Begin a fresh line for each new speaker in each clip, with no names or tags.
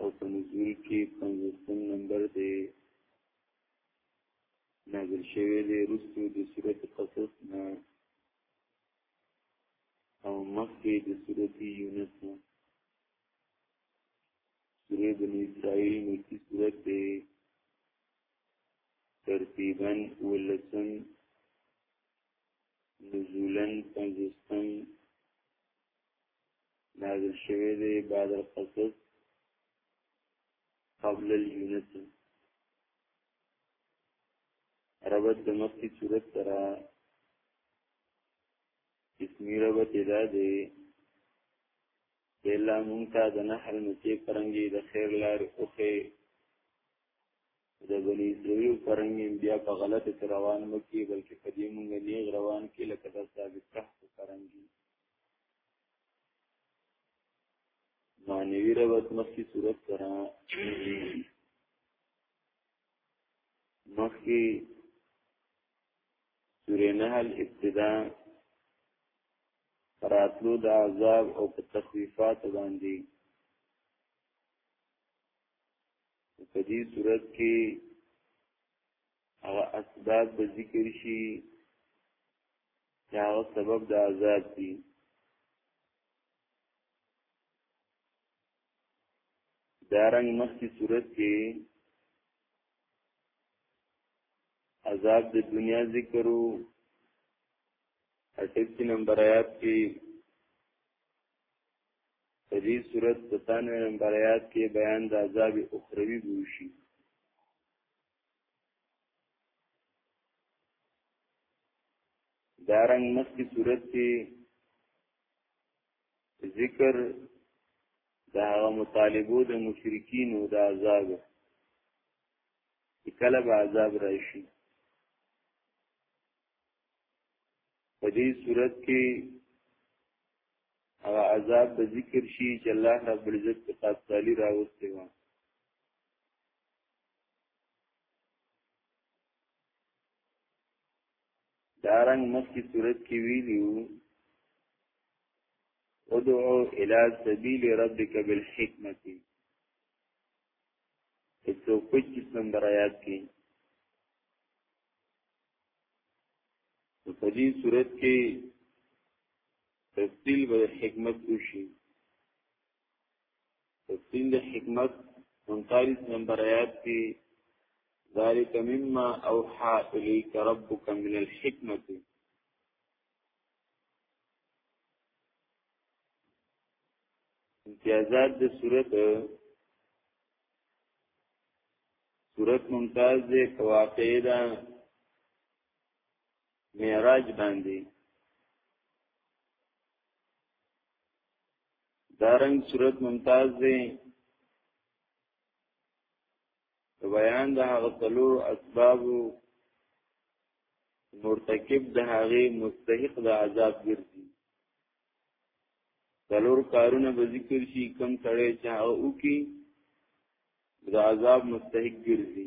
او په نزول کې پنځوستم نمبر دی نازل شوی دی رسو د صورت قصص نه او مخکې د صورت یونس نه سورې بنی اسرائیل مکی صورت دی ترتیبا ولسم نزولا پنځوستم نازل شوی دی بعد القصص قبل اليونس ربط د مخکې صورت سره اسمی ربط ادا دی دیلا مونتا د نحل نچه پرنگی د خیر لار اوخی د بنی اسرائیل پرنګي بیا په غلطه روان مکی بلکې په دې مونږ نیغ روان کې لکه د ثابت کهف پرنګي معنوی روایت مخکی صورت سره مخکی سوره نحل ابتدا راتلو د عذاب او په تخویفات باندې په دې صورت کې هغه اسباب به ذکر شي دا سبب د عذاب دی دارنګ مخکې صورت کې عذاب د دنیا ذکرو اٹھتی نمبر آیات کې دې صورت 97 نمبر آیات کې بیان د عذاب اخروی بوشي دارنګ مخکې صورت کې ذکر دا هغه مطالبو د مشرکین او د عذاب کله به عذاب راشي په دې صورت کې هغه عذاب به ذکر شي چې الله رب العزت په تاسو راوستي وو دارنګ مخکې صورت کې ویلیو ادعو الى سبیل ربک بالحکمت ایسو پچیس نمبر آیات کی په دې صورت کې تفصیل به حکمت وشي تفصیل د حکمت 39 نمبر آیات کې ذالک مما اوحى الیک ربک من الحکمت امتیازات د صورت صورت ممتاز دې واقعي ده معراج باندې دارنګ صورت ممتاز دی بیان د هغه څلور اسباب مرتکب د هغه مستحق د عذاب ګرځي څلور کارونه به ذکر شي کم سړی چې هغه وکي د عذاب مستحق ګرځي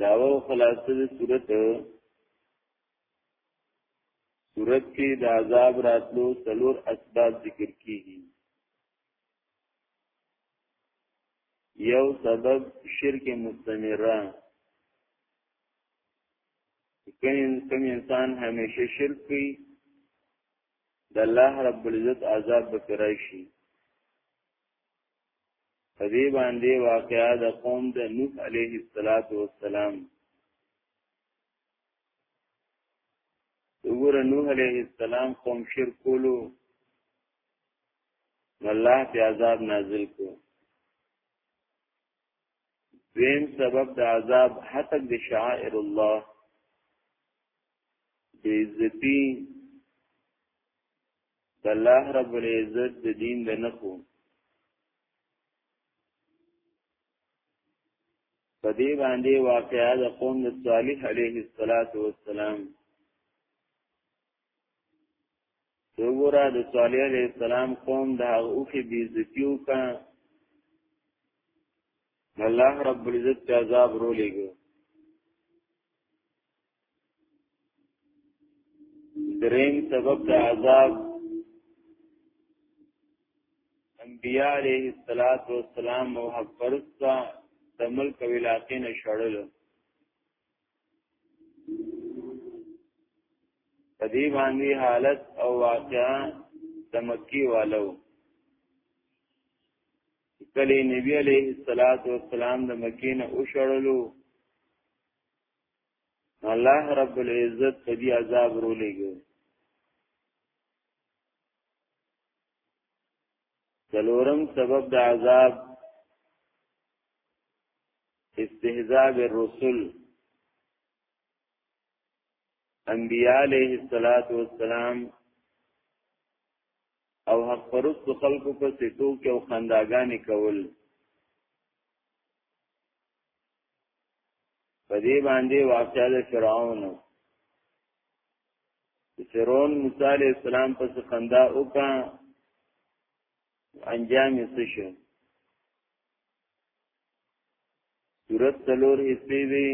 داو خلاصه د صورت صورت کې د عذاب راتلو څلور اسباب ذکر کیږي یو سبب شرک مستمره کین کم انسان همیشه شرک کوي د الله رب العزت عذاب به راشي په دې باندې واقعا د قوم د نوح عليه السلام وګوره نوح عليه السلام قوم شرک کولو الله په عذاب نازل کو دویم سبب د عذاب حتک د شعائر الله د عزتی د الله رب العزت د دین د نخو په دې باندې واقعا د قوم د صالح علیه السلام دوګورا د صالح علیه السلام قوم د هغه اوخي بیزتیو کا الله رب العزت عذاب رو لګو درین سبب د عذاب انبیاء علیه الصلاۃ والسلام او حق پرستا د ملک او علاقې نه شړل په دې باندې حالت او واقعا د مکی والو کله نبی علیه الصلاۃ والسلام د مکی نه او شړلو الله رب العزت په دې عذاب رولېږي څلورم سبب د عذاب استهزاء بالرسل انبیاء علیہ الصلات والسلام او حق پرست خلقو په ستو کې او خنداګانې کول په دې باندې واقعا د فرعون فرعون موسی علیہ السلام پس خندا وکا انجام یې څه شو صورت تلور حصے دی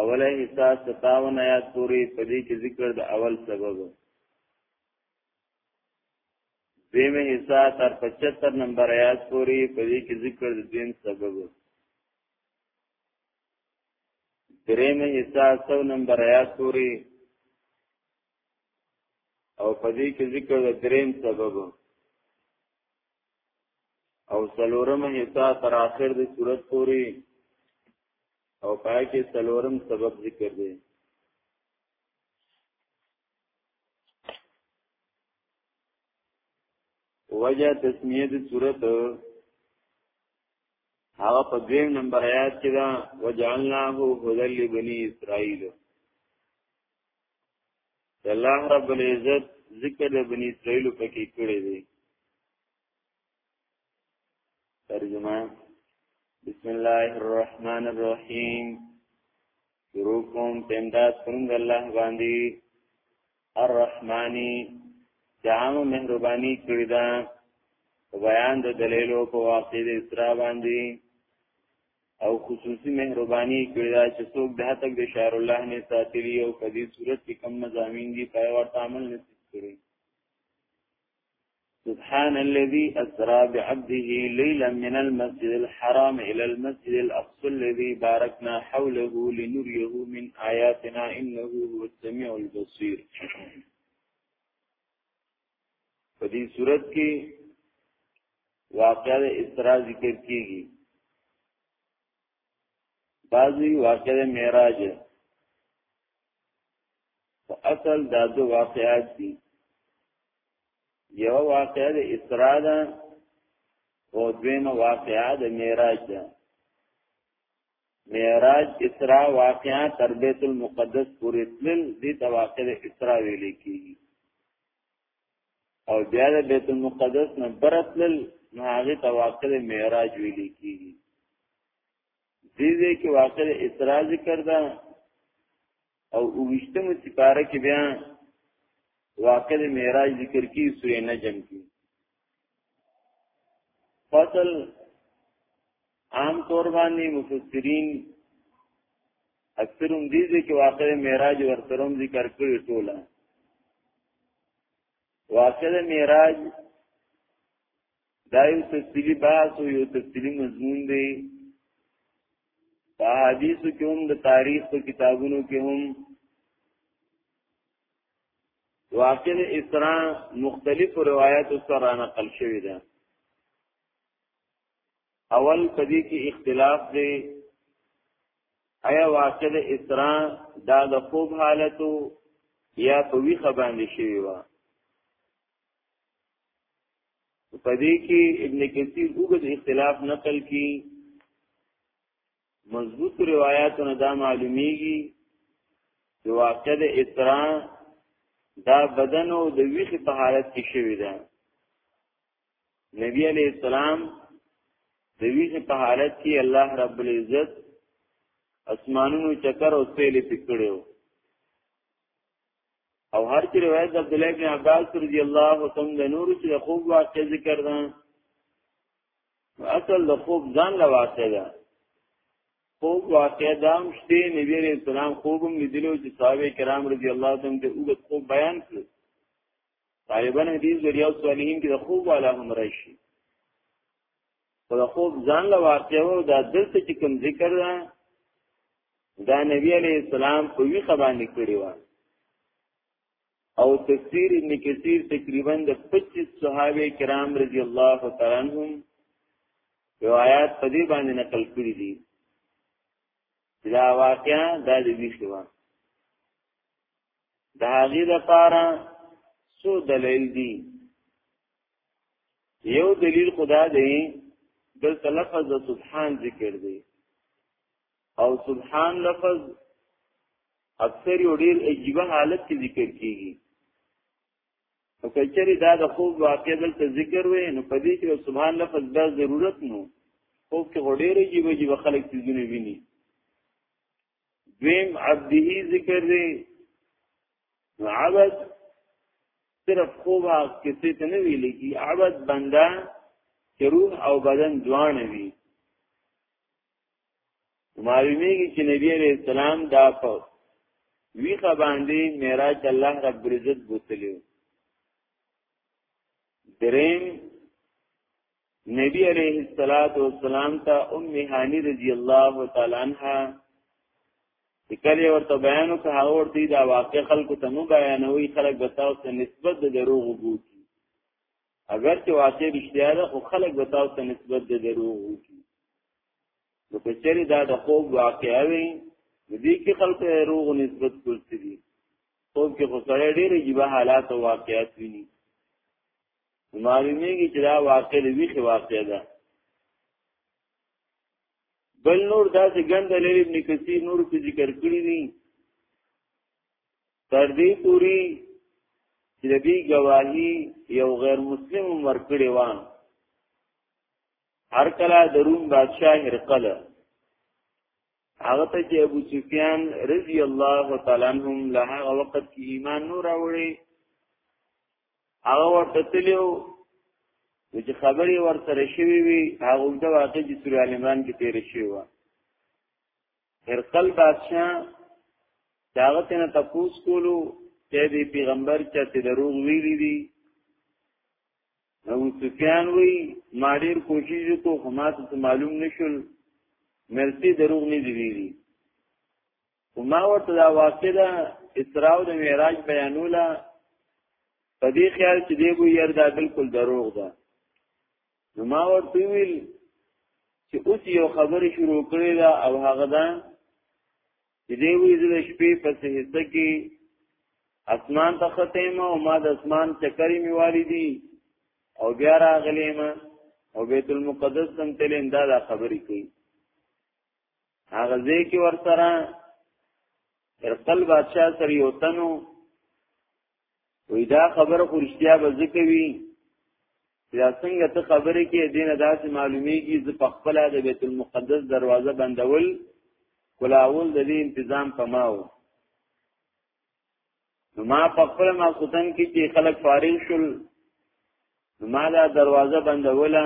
اوله حصہ 57 آیات پوری پدې کې ذکر د اول سبب دیمه حصہ تر 75 نمبر آیات پوری په دې کې ذکر د دین سبب دریمه حصہ 100 نمبر آیات پوری او په دې کې ذکر د دریم سبب او سلورم حصہ تر اخر د صورت پوری او پای کې سلورم سبب ذکر دی وجه تسمیه د صورت هغه په دویم نمبر آیات کې دا وجعلناه هدى لبني اسرائيل الله رب العزت ذکر د بني اسرائيل په کې کړی دی ترجمه بسم الله الرحمن الرحیم شروع کوم پمداد کوم الله باندې الرحمانی جام مهربانی کړی دا بیان د دلیلو په واقع د اسراء باندې او خصوصي مهرباني کړی دا چې څوک د هتک د شعر الله نه ساتلی او په دې صورت کې کم مزامین دي په ورته عمل نصیب کړي سبحان الذي أسرى بعبده ليلا من المسجد الحرام إلى المسجد الأقصى الذي باركنا حوله لنريه من آياتنا إنه هو السميع البصير فدي صورت کې واقع اسرا ذکر کیږي بعضی واقع معراج په اصل دا دو واقعات دي یو واقع د اسراء ده او دویمه واقعا د معراج ده معراج اسراء واقعا تر بیت المقدس پورې تلل دي د واقع د اسراء ویل کیږي او بیا د بیت المقدس نه برتل نو هغه ته واقع معراج ویل کیږي دې دې کې واقع اسراء ذکر ده او وشتمه سپاره کې بیا واقع معراج ذکر کی سورې نجم کې فصل عام طور باندې مفسرین اکثر هم دې چې واقع معراج ورترم ذکر کړی ټوله واقع معراج دا یو تفصیلی بحث او یو تفصیلی مضمون دی په حدیثو کې هم د تاریخ په کتابونو کې هم واقع د اسراء مختلف روایت سره نقل شوی ده اول پدې کې اختلاف دی ایا واقع د اسراء دا د خوب حالتو یا په وی خباندې شوی و پدې کې ابن کثیر وګد اختلاف نقل کی مضبوط روایتونه دا معلومیږي چې واقع د اسرا دا بدن او د ویخ په حالت کې شوی ده نبی علیہ السلام د ویخ په حالت کې الله رب العزت اسمانونو چکر او سیلې پکړو او هر چې روایت عبد الله بن عباس رضی الله تعالی د نور چې خوب واقع ذکر ده اصل د خوب ځان لا واقع ده خوب واقع دام شته نبی رسول الله خوبم لیدلو چې صحابه کرام رضی الله تعالی د اوږد خوب بیان کړ طالبان حدیث د ریاض صالحین کې د خوب والا هم راشي په د خوب ځان له واقعو دا دلته چې کوم ذکر ده دا نبی علی السلام په وی خبرې کړی و او تفسیر ابن کثیر تقریبا د 25 صحابه کرام رضی الله تعالی عنهم روایت په دې باندې نقل کړی دي دا واقعا دا د ویښه د هغې لپاره څو دلیل دي یو دلیل خدا دی بل لفظ د سبحان ذکر دی او سبحان لفظ اکثر یو ډیر عجیب حالت کې ذکر کیږي او کچری دا د خوب واقع دلته ذکر وي نو په دې کې سبحان لفظ دا ضرورت نو خوب کې ډیر عجیب عجیب خلک تیزونه ویني دویم عبده ذکر دی عبد صرف خوب هغه کسی ته نه ویل کی عبد بنده چې روح او بدن دوان وي معلومیږي چې نبی عليه السلام دا په ویخه باندې معراج الله رب العزت بوتلیو دریم نبی علیہ الصلات والسلام ته ام هانی رضی الله تعالی عنها کله ورته بیان او که هغه ورته دا واقع خلکو ته مو بیانوي خلک به تاسو ته نسبت د دروغ وګوري اگر چې واقع رښتیا ده خو خلک به تاسو ته نسبت د دروغ وګوري نو که چېرې دا د خوب واقع وي دې کې خلک دروغ نسبت کوي خوب کې خو سره ډېر جيبه حالات او واقعات ویني معلومیږي چې دا واقع دی ویخه واقع ده بل نور داسې ګند لري ابن کثیر نور په ذکر کړی دي تر دې پوری چې دې گواهی یو غیر مسلم ورکړي و هر کله دروم بادشاہ هرقله هغه ته چې ابو سفیان رضی الله تعالی عنهم له هغه وخت کې ایمان نور راوړي هغه ورته تلیو چې خبرې ورسره شوي وي هغه د واقع چې سورې ال عمران کې تیر شوی و هرقل بادشاہ داغه تنه تپوس کولو چې دی پیغمبر چې ته دروغ ویلي دي نو سفیان وی ما ډیر کوشش وکړو خو ما ته معلوم نشول مرسی دروغ نه دی ویلي وما ورته دا واقع ده اسراء او معراج بیانوله په دې خیال چې دی وی ير دا بالکل دروغ ده نو ما ورته ویل چې اوس یو خبره شروع کړې ده او هغه ده چې دی وی د شپې په حصہ کې اسمان ته ختم او ما د اسمان چکرې میوالي دي او بیا راغلې ما او بیت المقدس تم تلین دا دا خبرې کوي هغه ځای کې ورسره ارقل بادشاہ سره یو تنو وی دا خبره خو رښتیا به ذکوي دا څنګه ته خبرې کې دینه داسې معلومیږي ز په خپل د بیت المقدس دروازه بندول کلاول د دې تنظیم په ماو نو ما په خپل ماخوتن کې چې خلک فارغ شول نو ما دا دروازه بندوله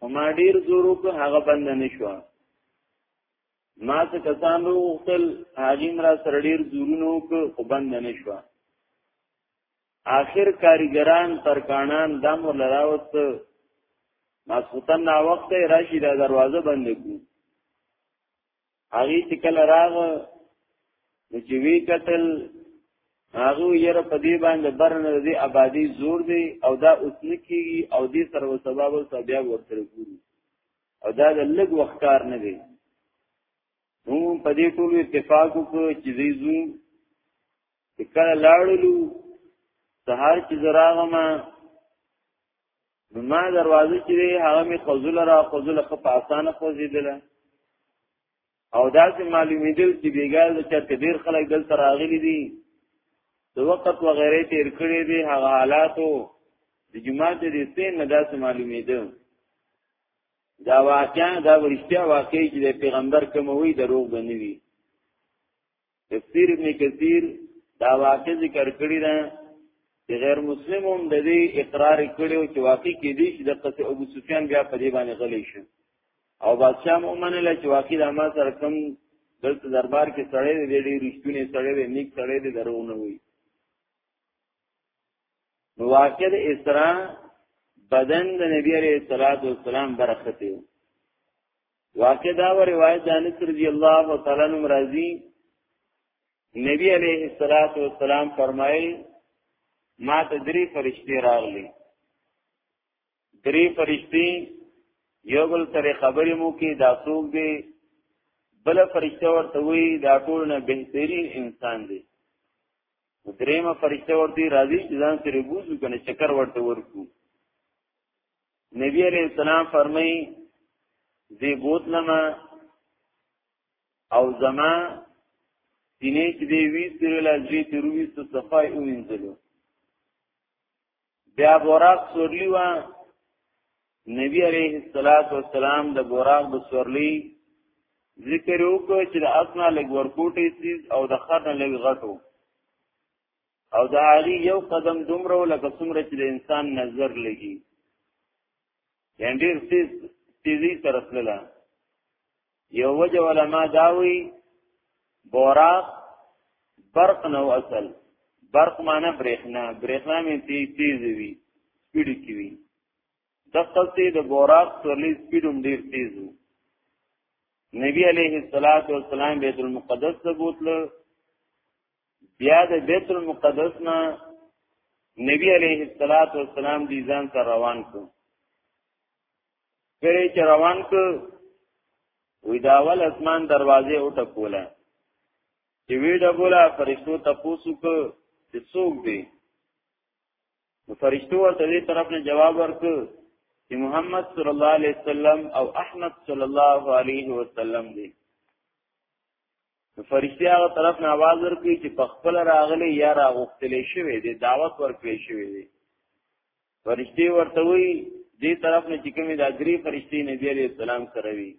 او ما ډیر زور وکړ هغه بند نه شو ما څه کسان وغوښتل هغه مرا سره ډیر زورونه وکړ خو بند نه شو آخر کاریګران ترکانان دم لراوست ماسوتن نا وخت راشي دا دروازه بند کو هغه چې کله راغ نو چې وی قتل هغه یې په دې باندې برنه دې آبادی زور دی او دا اوسن کیږي او دې سره سبب او سبب ورته ګوري او دا د لګ وختار نه دی نو په دې ټول اتفاق وکړو چې دې زو کله لاړلو سهار چې زراغما نو ما دروازه چې دی هغه می خزول را خزول خو په اسانه خوځیدل او دا چې معلومیدل چې بیګال د چا تدیر خلک دلته راغلي دي د وخت و غیره تیر کړی دی هغه حالاتو د جمعه د دې سین نه داسې معلومیدل دا واقعا دا ورشتیا واقعي چې د پیغمبر کوموي دروغ بنوي تفسیر ابن کثیر دا واقع ذکر کړی ده چې غیر مسلم هم د دې اقرار کړو چې واقع کې دي چې د قصه ابو سفیان بیا په دې باندې غلې شو او بادشاہ مومن له چې واقع د ما سره کوم دلته دربار کې سړی دی ډېر رښتونی سړی دی نیک سړی دی درو نه وي نو واقع د اسراء بدن د نبی عليه الصلاه والسلام برخته واقع دا و روایت دانس رضی اللہ و تعالی عنہ مرازی نبی علیہ الصلات والسلام فرمایل ما ته درې فرشتي راغلي درې فرشتي یو بل سره خبرې مو کې دا څوک دی بل فرشته ورته وی دا ټول نه بهترین انسان دی درېمه فرشته ورته راځي چې ځان سره بوزو کنه چکر ورته ورکو نبی علیہ السلام فرمای زی بوتلما او زما دینه چې دی ویستره لا زی ترویست صفای او انزلو بیا بوراق سورلی و نبی علیہ الصلات والسلام د بوراق د سورلی ذکر وکړ چې د اسنا لګ ورکوټی سیز او د خرن لګ غټو او د هغه یو قدم دومره لکه څومره چې د انسان نظر لګي یعنی ډیر تیز تیزی سره تلله یو وجه علما داوي بوراق برق نو اصل برق معنی برېښنا برېښنا مې تیز تیز وي سپیډ کی وي دقلته د بوراق سورلی سپیډ هم ډیر تیز وو نبی علیه الصلاۃ والسلام بیت المقدس ته بوتله بیا د بیت المقدس نه نبی علیه الصلاۃ والسلام دی ځان سره روان کو کله چې روان کو وی دا ول اسمان دروازه او ټکوله چې وی ډبوله فرشتو تپوسو کو چې څوک دی فرشتو ورته دې طرف نه جواب ورک چې محمد صلی الله علیه وسلم او احمد صلی الله علیه وسلم دی نو فرشتي هغه طرف نه आवाज ورکړي چې په خپل راغلي یا راغختلې شوی دی دعوت ورکړي شوی دی فرشتي ورته وی دې طرف نه چې کومې د اجري فرشتي نبی عليه السلام سره وی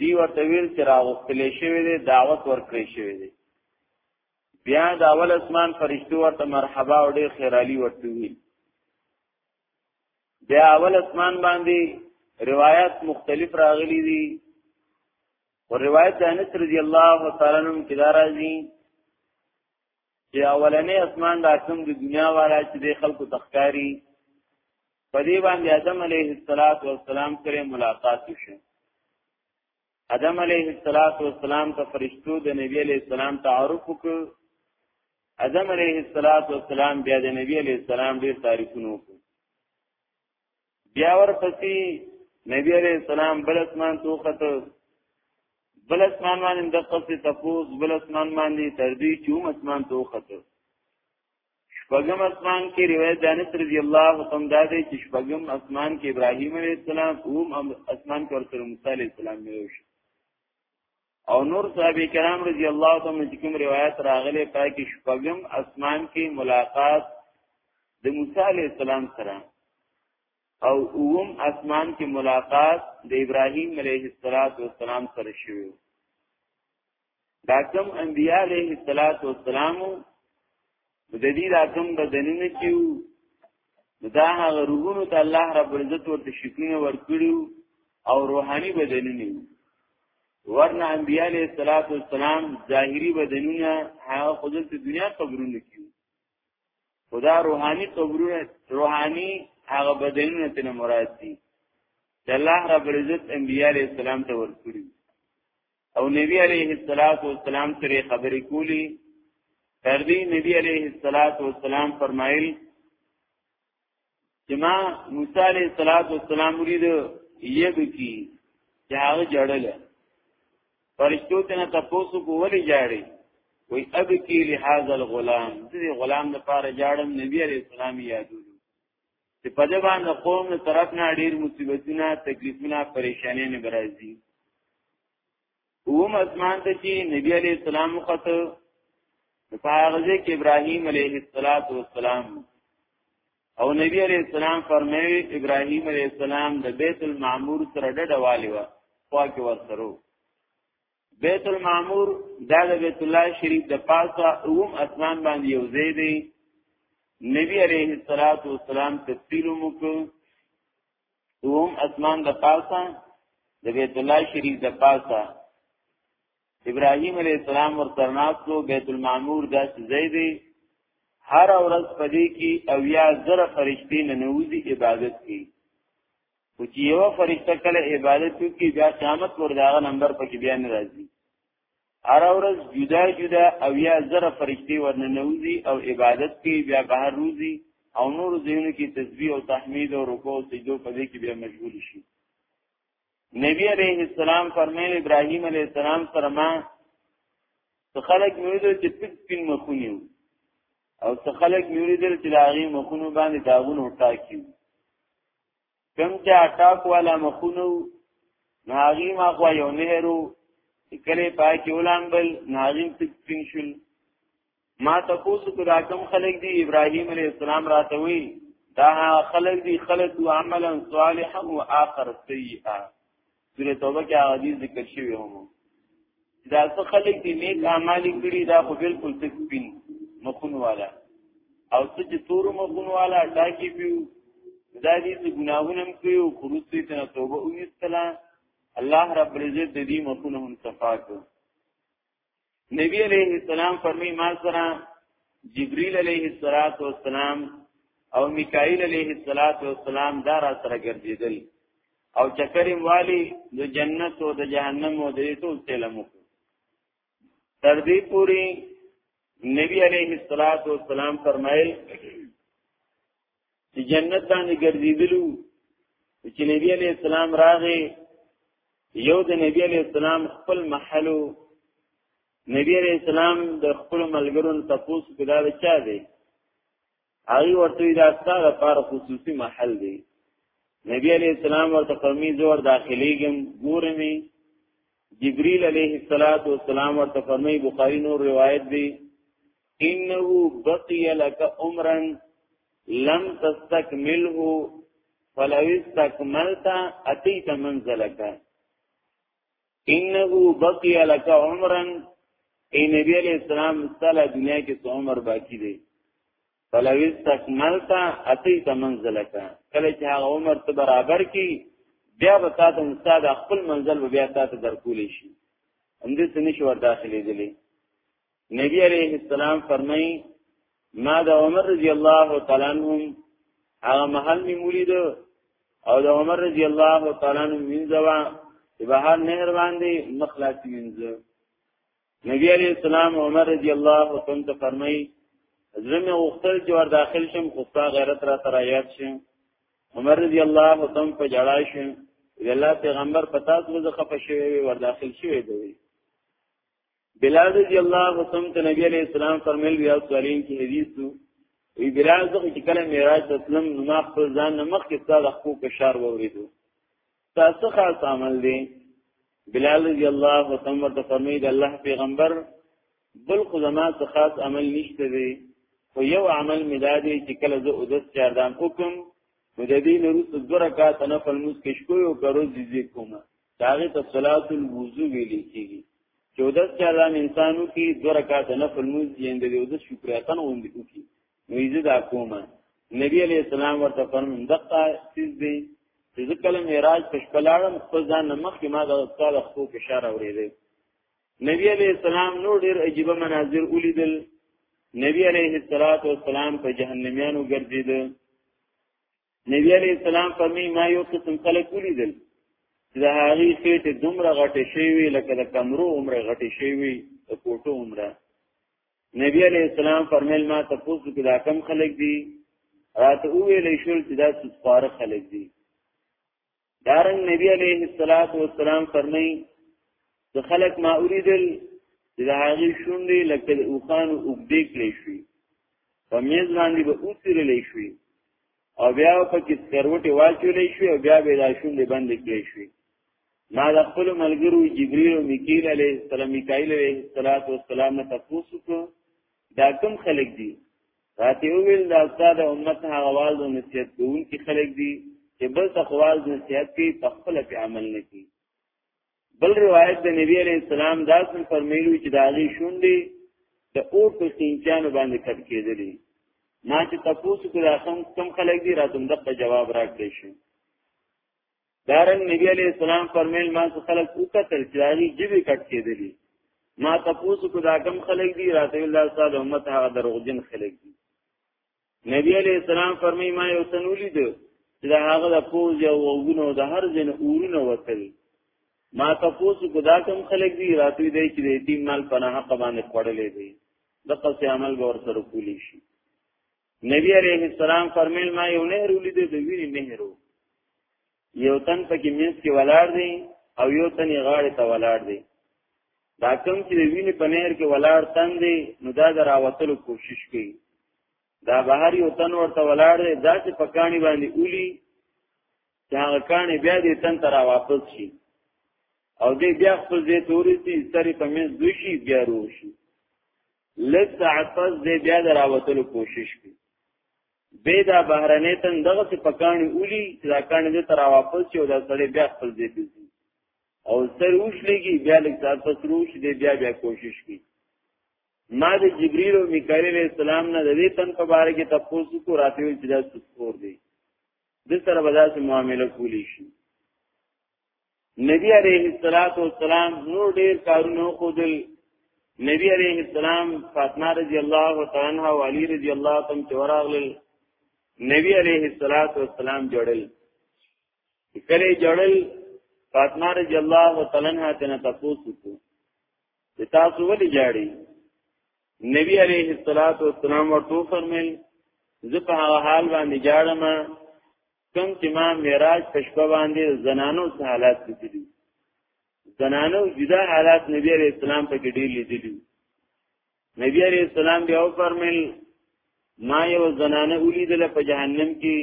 دی ورته ویل چې راغختلې شوی دی دعوت ورکړي شوی دی بیا د اول اسمان فرشتو ورته مرحبا او ډېر خیرالي ورته وی بیا اول اسمان باندې روایت مختلف راغلي دي او روایت د انس رضی الله تعالی عنہ کې دا راځي چې اولنې اسمان د اکم د دنیا والا چې د خلکو تخکاری په دې باندې آدم علیه السلام سره ملاقات وشو آدم علیه السلام ته فرشتو د نبی علیه السلام تعارف وکړ آدم علیه السلام بیا د نبی علیه السلام ډیر تعریفونه وکړ بیا ورپسې نبی عليه السلام بل اسمان ته وخته بل اسمان باندې د قصې تفوز بل اسمان باندې تر دې چې هم اسمان ته وخته شپږم اسمان کې روایت دانس رضی الله تعالی دا دی چې شپږم اسمان کې ابراهیم علیه السلام هم اسمان کې ورته موسی علیه السلام ملو شو او نور صحابه کرام رضی الله تعالی عنهم کوم روایت راغلی پای کې شپږم اسمان کې ملاقات د موسی علی السلام سره او اوم اسمان کې ملاقات د ابراهیم علیه السلام سره شوی دا کوم انبیاء علیه السلام د دې راکم بدنونه چې دا هغه روحونو ته الله رب العزت ورته شکلونه ورکړي او روحاني بدنونه ورنه انبیاء علیہ الصلوۃ والسلام ظاهری بدنونه هغه خود ته دنیا قبرونه کیو خدا روحاني قبرونه روحاني هغه بدنونه ته مراد دي چې الله رب العزت انبیاء علیہ السلام ته ورکړي او نبی علیه الصلاۃ والسلام سره خبرې کولی تر دې نبی علیه الصلاۃ والسلام فرمایل چې ما موسی علیه الصلاۃ والسلام ورید یب کی چې هغه جړل فرشتو ته نه تاسو کوولې جاړي وی اب کی لهذا الغلام دې غلام د پاره جاړم نبی علیه السلام یادو چې په دې باندې قوم له طرف نه ډیر مصیبتونه تکلیفونه پریشانې نه برازي اوم اسمان ته چې نبی علی السلام خط په هغه کې ابراهیم علیه السلام او نبی علیہ السلام فرمایي ابراهیم علیہ السلام د بیت المعمور سره ډډوالي و خوا کې ورسره بیت المعمور دا د بیت الله شریف د پاسه اوم اسمان باندې یو ځای دی نبی علیه الصلاۃ والسلام تفصیل وکړو اوم اسمان د پاسه د بیت الله شریف د پاسه ابراهیم علیه السلام ورته ناسو بیت المعمور دا ځای دی هر ورځ پدې کې او یا زره فرشتي ننوځي عبادت کوي خو چې یو فرشته کله عبادت کوي بیا قیامت پر داغه نمبر پکې بیا نه راځي هر ورځ جدا جدا او یا زره فرشتي ورننوزي او عبادت کوي بیا بهر روزي او نور ځینو کې تسبیح او تحمید او رکوع او سجدو په دې کې بیا مشغول شي نبی علیہ السلام فرمایل ابراهیم علیہ السلام سره ما خلک میوزو چې پک پین مخونیو او څه خلک میوریدل چې لاغي مخونو باندې داغونو ټاکي کم چې اټاک والا مخونو ناغي ما خو یو نهرو کله پای کې ولان بل ناغي تکین شول ما تاسو کو راکم خلق دی ابراهیم علی السلام راته وی دا خلق دی خلق عملا صالحا و اخر سیئا سورې توبه کې هغه حدیث ذکر شوی هم دا څه خلک دي نیک اعمال کړي دا خو بالکل تک پین مخون والا او څه چې تور مخون والا دا کې پیو دا دې چې ګناهونه هم کوي او خروج دې ته توبه وکړه الله رب عزت دې مخونه هم صفا کړي نبی علیہ السلام فرمی ما سره جبريل علیہ الصلات والسلام او میکائیل علیہ الصلات والسلام دا را سره ګرځیدل او چکریم والی د جنت او د جهنم او د ټول تلمو تر دې پوری نبی علیہ الصلات والسلام فرمایل چې جنت باندې ګرځیدلو چې نبی علی السلام راغی یو د نبی علی السلام خپل محلو نبی علی السلام د خپل ملګرو تپوس پیدا چا دی هغه ورته دا ستاره لپاره خصوصي محل دی نبی علی السلام ورته فرمی زور داخليګم ګورمي جبريل عليه السلام ورته فرمی بخاری نور روایت دی انه بقي لك عمرا لم تستكمله فلو استكملت اتيت منزلك انه بقي لك عمرا اے نبی علیہ السلام تعالی دنیا کې څو عمر باقی دی فلو استكملت اتيت منزلك کله چې هغه عمر ته برابر کی بیا به تاسو استاد خپل منزل بیا تاسو درکول شي اندې څه نشي ور داخلي دي نبی علیہ السلام فرمای ما د عمر رضی الله تعالی عنهم هغه محل می مولید او د عمر رضی الله تعالی عنہ منځوا چې بهر نهر باندې مخلاصي منځ نبی علیہ السلام عمر رضی الله تعالی عنہ فرمای زرم وختل چې ور داخل شم خوستا غیرت را تر یاد شم عمر رضی الله تعالی په جړا شم الله پیغمبر پتا څه خفه شوی ور داخل شوی دی بلال رضی الله عنه ته نبی علیہ السلام فرمایلی یا سوالین کی حدیث تو وی بلال زه چې کله معراج تسلم نو ما خپل ځان نه مخ کې ستاسو خو په شار ووریدو تاسو خاص عمل دی بلال رضی الله عنه ورته فرمایي د الله پیغمبر بل خو زما څه خاص عمل نشته دی خو یو عمل می دادی چې کله زه اودس چاردان وکم نو د دې نورو څو رکعات نه فلموس کې شکو او ګرو دي کومه داغه ته صلات الوضو ویل کیږي چې د ځان انسانو کې دوه رکعات نفل موز یې د یو د شکر اتن غوندې وکړي نو یې دا کومه نبی علیہ السلام ورته فرمایي دغه سیز دی چې ځکه معراج په شپه لاړم خپل ځان مخکې ما د استاد خو په اشاره اورېدل نبی علیہ السلام نو ډیر عجیب مناظر ولیدل نبی علیہ الصلات والسلام په جهنميانو ګرځید نبی علی السلام فرمی ما یو قسم خلک ولیدل چې د هغه خېټه دومره غټه شي وی لکه د کمرو عمره غټه شي وی د کوټو عمره نبی علی السلام فرمایل ما ته پوښتنه کې دا کم خلک دي راته ویلې شول چې دا څواره خلک دي دارن نبی علیه الصلاۃ والسلام فرمایي د خلق ما اوریدل د هغه شونډې لکه د اوخان وګدې کړې شي په میز باندې به اوسرلې شي او بیا په کې سکروټي واچولې شي او بیا به دا شونډې بند کړې شي ما د خپل ملګرو جبرئیل او میکائیل علیه السلام میکائیل علیه السلام نه تاسو کو دا کوم خلق دي راته ویل دا استاد امت هغه والد نصیحت کوونکي خلک دي چې بل تقوال نصیحت کوي په خپل په عمل نه کوي بل روایت د نبی علیہ السلام دا څن فرمایلی چې دا غي شونډې د اور په سینچانو باندې کټ کېدلې ما چې تاسو کو راخم کم خلک دي راتم دغه جواب راکړې شي دارن نبی علیہ السلام فرمیل ما سو خلق او قتل چراغی جبی کٹ کے دلی ما تپوسو کو دا کم خلق دی راتو اللہ صلی اللہ امت حق دروغجن خلق دی نبی علیہ السلام فرمی ما یو تنولی دو چې دا هغه د پوز یو وګونو د هر ځین اورونه وتل ما تاسو کو دا کوم خلک دی راتوی دی چې د یتیم مال پناه حق باندې خوړلې دی د قصې عمل به ور سره کولی شي نبی عليه السلام فرمایل ما یو نهر ولید د ویني نهر یو تن پکې مینس کې ولاړ دی او یو تن یې غاړې ته ولاړ دی دا کوم چې د ویني په نهر کې ولاړ تن دی نو دا د راوتلو کوشش کوي دا بهر یو تن ورته ولاړ دی دا چې په کاڼي باندې اولی چې هغه کاڼي بیا دې تن ته را واپس شي او دې بیا خپل دې تورې سي سری په مینس دوشي بیا روشي لږ ساعت پس دې بیا د راوتلو کوشش کوي به دا بهرنې تن دغه څه پکانې اولی چې دا کانې دې تر واپس یو دا سړی بیا خپل دې دي او سر اوش لګي بیا لږ ساعت پس روش دې بیا بیا کوشش کوي ما د جبرئیل او میکائیل علیہ السلام نه د دې تن په باره کې تاسو کو راته ویل چې دا څور دی د سره بداسه معاملې کولی شي نبی علیه الصلاۃ والسلام نور ډیر کارونه خودل نبی علیه السلام فاطمه رضی الله تعالی عنها او علی رضی الله تعالی چوراغل نبی علیه الصلاۃ والسلام جوړل کله جوړل فاطمه رضی الله تعالی عنها تنه تاسو کو تاسو ولې جاړي نبی علیه الصلاۃ والسلام ورته فرمایل زه په هغه حال باندې جاړم کوم چې ما معراج په شپه باندې زنانو سره حالات لیدلي زنانو جدا حالات نبی عليه السلام په کې ډېر لیدلي نبی عليه السلام بیا فرمایل ما یو زنانه ولیدله په جهنم کې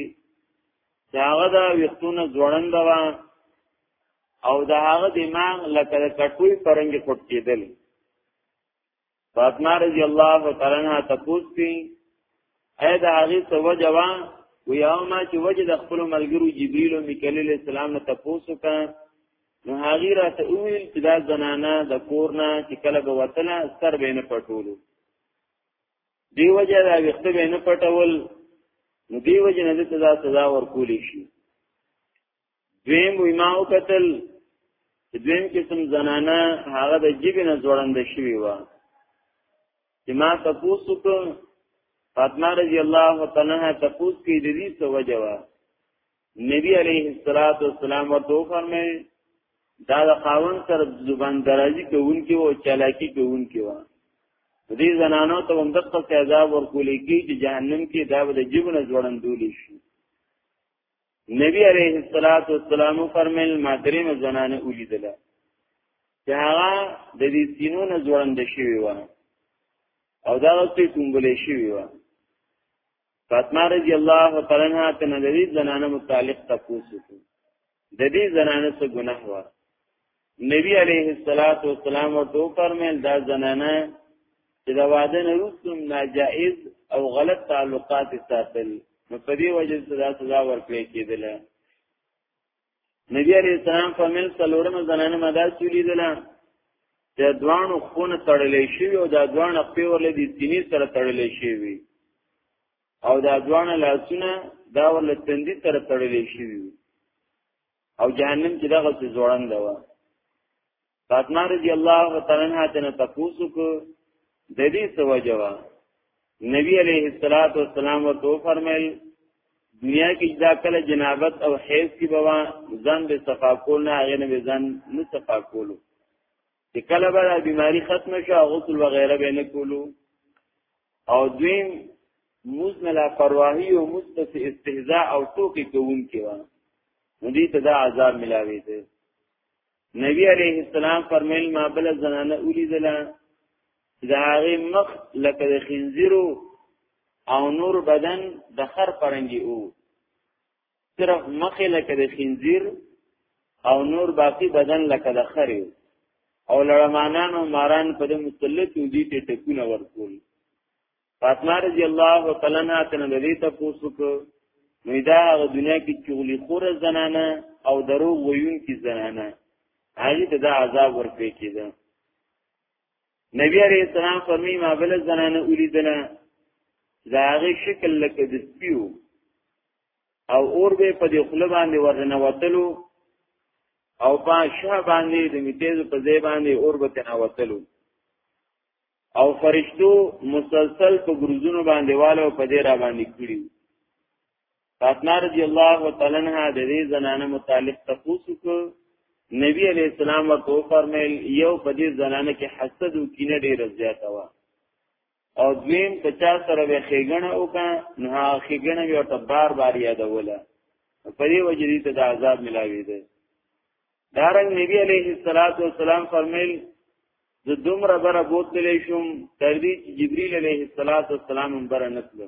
چې هغه دا وختونه ځوړند و او دا هغه دماغ لکه کټوي پرنګ پټ کېدل فاطمه رضی الله تعالی عنها تپوس کی اې د هغه څه وجوا و یا ما چې وجه د خپل ملګرو جبرئیل او میکائیل علیہ السلام نه تپوس وکړ نو هغه راته وویل چې دا زنانه د کور نه چې کله به وتله سر به نه پټولو دی وجه دا وخت به نه پټول نو دی وجه نه ته دا سزا ورکول شي دویم وی ما وکتل دویم قسم زنانه هغه د جیبې نه ځوړند شوی و چې ما تاسو کو فاطمه رضی الله تعالی عنها تاسو کې د دې څه وجه و نبی علیه الصلاۃ والسلام ورته فرمایي دا د قاون سر زبان درازي کوونکی او چالاکی کوونکی و دې زنانو ته هم دغه سزا ورکول کی چې جهنم کې دا د جیب نه ځوړندول شي نبی علیہ الصلات والسلام فرمل ما دریم زنانه ولیدله چې هغه د دې سینونو ځوړند شوی و او دا څه کومبلې شوی و فاطمه رضی الله تعالی عنها ته د دې زنانه متعلق تاسو ته د دې زنانه څه ګناه و نبی علیه الصلاۃ والسلام ورته فرمایل دا زنانه چې دا واده نه رسوم ناجائز او غلط تعلقات ساتل نو په دې وجه سزا سزا ورکړې کېدل نبی علیه السلام فرمایل څلورم زنانه مدار چولی دلا د دوانو خونه تړلې شي او دا دوانه په ورلې دي سینې سره تړلې شي او دا دوانه لاسونه دا ورلې تندې سره تړلې شي او جهنم کې دغه څه جوړند و فاطمه رضی الله تعالی عنها ته تاسو کو د دې سوجوا نبی علیه الصلاۃ والسلام ورته فرمایل دنیا کې دا کله جنابت او حیض کې بوا ځان به صفا کول نه هغه نه ځان نه صفا کولو چې کله به دا بیماری ختم شو غسل وغیره به نه کولو او دویم موز نه لا پرواهی او موز ته استهزاء او ټوکی کوون کې و نو دې ته دا عذاب ملاوي دي نبی علیہ السلام فرمایل ما بل زنانه اولیدل دا هغه مخ لکه د خنزیرو او نور بدن د خر پرنګي وو صرف مخې لکه د خنزیر او نور باقی بدن لکه د خری او لړمانان او ماران په د مسلط او دي ته ټکونه ورکول فاطمه رضی الله تعالی عنها تنه د دې ته پوسوک نو دا هغه دنیا کې چغلی خور زنانه او درو ویون کې زنانه هغه ته دا عذاب ورپې کېده نبی علیہ السلام فرمی ما بل زنانه اولیدله دا هغه شکل لکه د سپیو او اور به په دې خله باندې ورنه وتلو او په شاه باندې د میتیز په ځای باندې اور به تنه وتلو او فرشتو مسلسل په ګروزونو باندې والو په دې را باندې کړی فاطمه رضی الله تعالی عنها د دې زنانه متعلق تاسو کو نبی علیہ السلام ورته فرمایل یو په دې زنانه کې حسد او کینه ډیر زیاته و او دویم په چا سره به خېګنه او کا نه خېګنه یو ته بار بار یادوله په دې وجه دې ته د عذاب ملاوي دي دارنګ نبی علیہ الصلات والسلام فرمایل زه دومره بره بوتلې شوم تر دې چې جبرئیل علیه السلام هم بره نتلو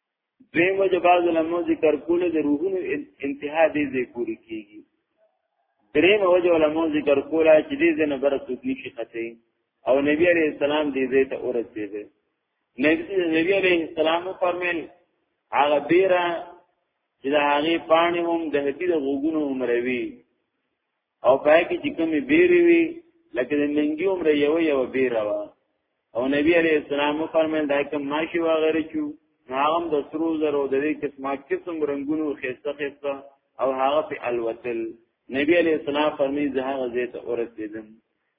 دویم وجه بعض علماء ذکر کول د روحونو انتها دې ځای پوری کیږي دریم وجه علماء ذکر کولا چې دې ځنه بر څوک نشي خته او نبی عليه السلام دې ځای ته ورسېده نبی عليه السلام فرمایل هغه بیره چې د هغه پانی هم د هتی د غوګونو عمروي او پای کې چې کومې بیرې وي لکه د منګي عمر یو یو بیره وه او نبی علیہ السلام فرمایل دا کوم ماشي وغیرې چو هغه د سرو زرو د دې قسمه قسم رنگونو خسته خسته او هغه په الوتل نبی علیہ السلام فرمی زه هغه زیت اورسیدم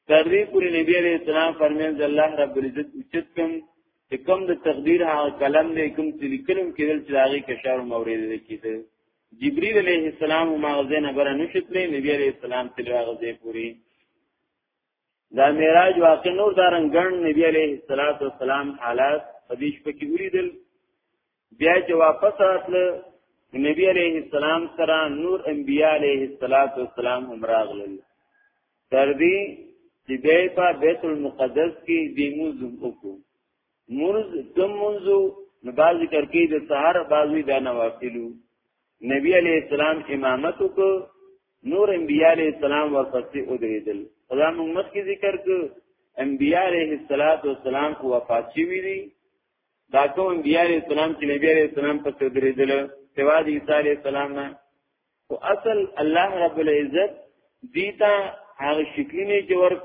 تر دې پورې نبی علیہ السلام فرمایل چې الله رب العزت اوچت کوم چې کوم د تقدیر هغه قلم دی کوم چې لیکلم کېدل چې هغه کشار مورید کېده جبريل عليه السلام ما غزين برا نشتلې نبی عليه السلام تلو غزې پوری دا معراج واقع نور دارن ګڼ نبی عليه الصلاه والسلام حالات حدیث پکې ولیدل بیا چې واپس راتل نبی عليه السلام سره نور انبیاء عليه الصلاه والسلام هم راغلل تر دې چې بیا په بیت المقدس کې دیمو زم وکړو منز کم منزو نو باز ذکر کوي د سحر بازوی دا نوافلو نبی علی السلام امامت کو نور انبیاء علی السلام ورپسې ودریدل خدا موږ مخکې ذکر کو انبیاء علیه السلام کو وفات شوی دي دا کوم انبیاء علیه السلام چې نبی علیه السلام په تدریدل سوا د عیسی علیه السلام نه او اصل الله رب العزت دیتا هغه شکلونه چې ورک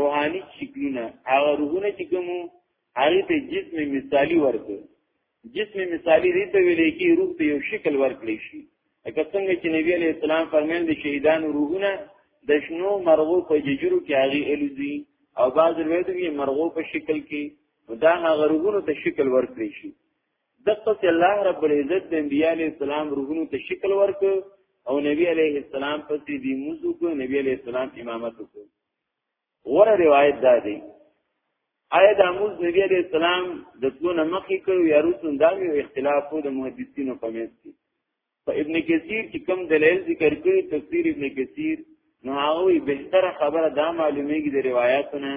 روحاني شکلونه هغه روحونه چې کوم هغه ته جسم مثالی ورک جسم مثالی دې ته ویل کې روح ته یو شکل ورکړي شي اګه څنګه چې نبی علی اسلام فرمایل د شهیدانو روحونه د شنو مرغو په ججرو کې هغه الوزي او بعض روایتو کې مرغو په شکل کې دا هغه روحونو ته شکل ورکړي شي دغه چې الله رب العزت د انبیاء علی السلام روحونو ته شکل ورک او نبی علیه السلام پسې دی موضوع کو نبی علیه السلام امامت وکړ غوره روایت دا دی آیا د اموز نبی علیه السلام د تلونه مخې کړو یا روسون دا یو اختلاف وو د محدثینو په منځ کې په ابن کثیر چې کوم دلیل ذکر کړی تفسیر ابن کثیر نو هغه بهتره خبره دا معلومیږي د روایتونه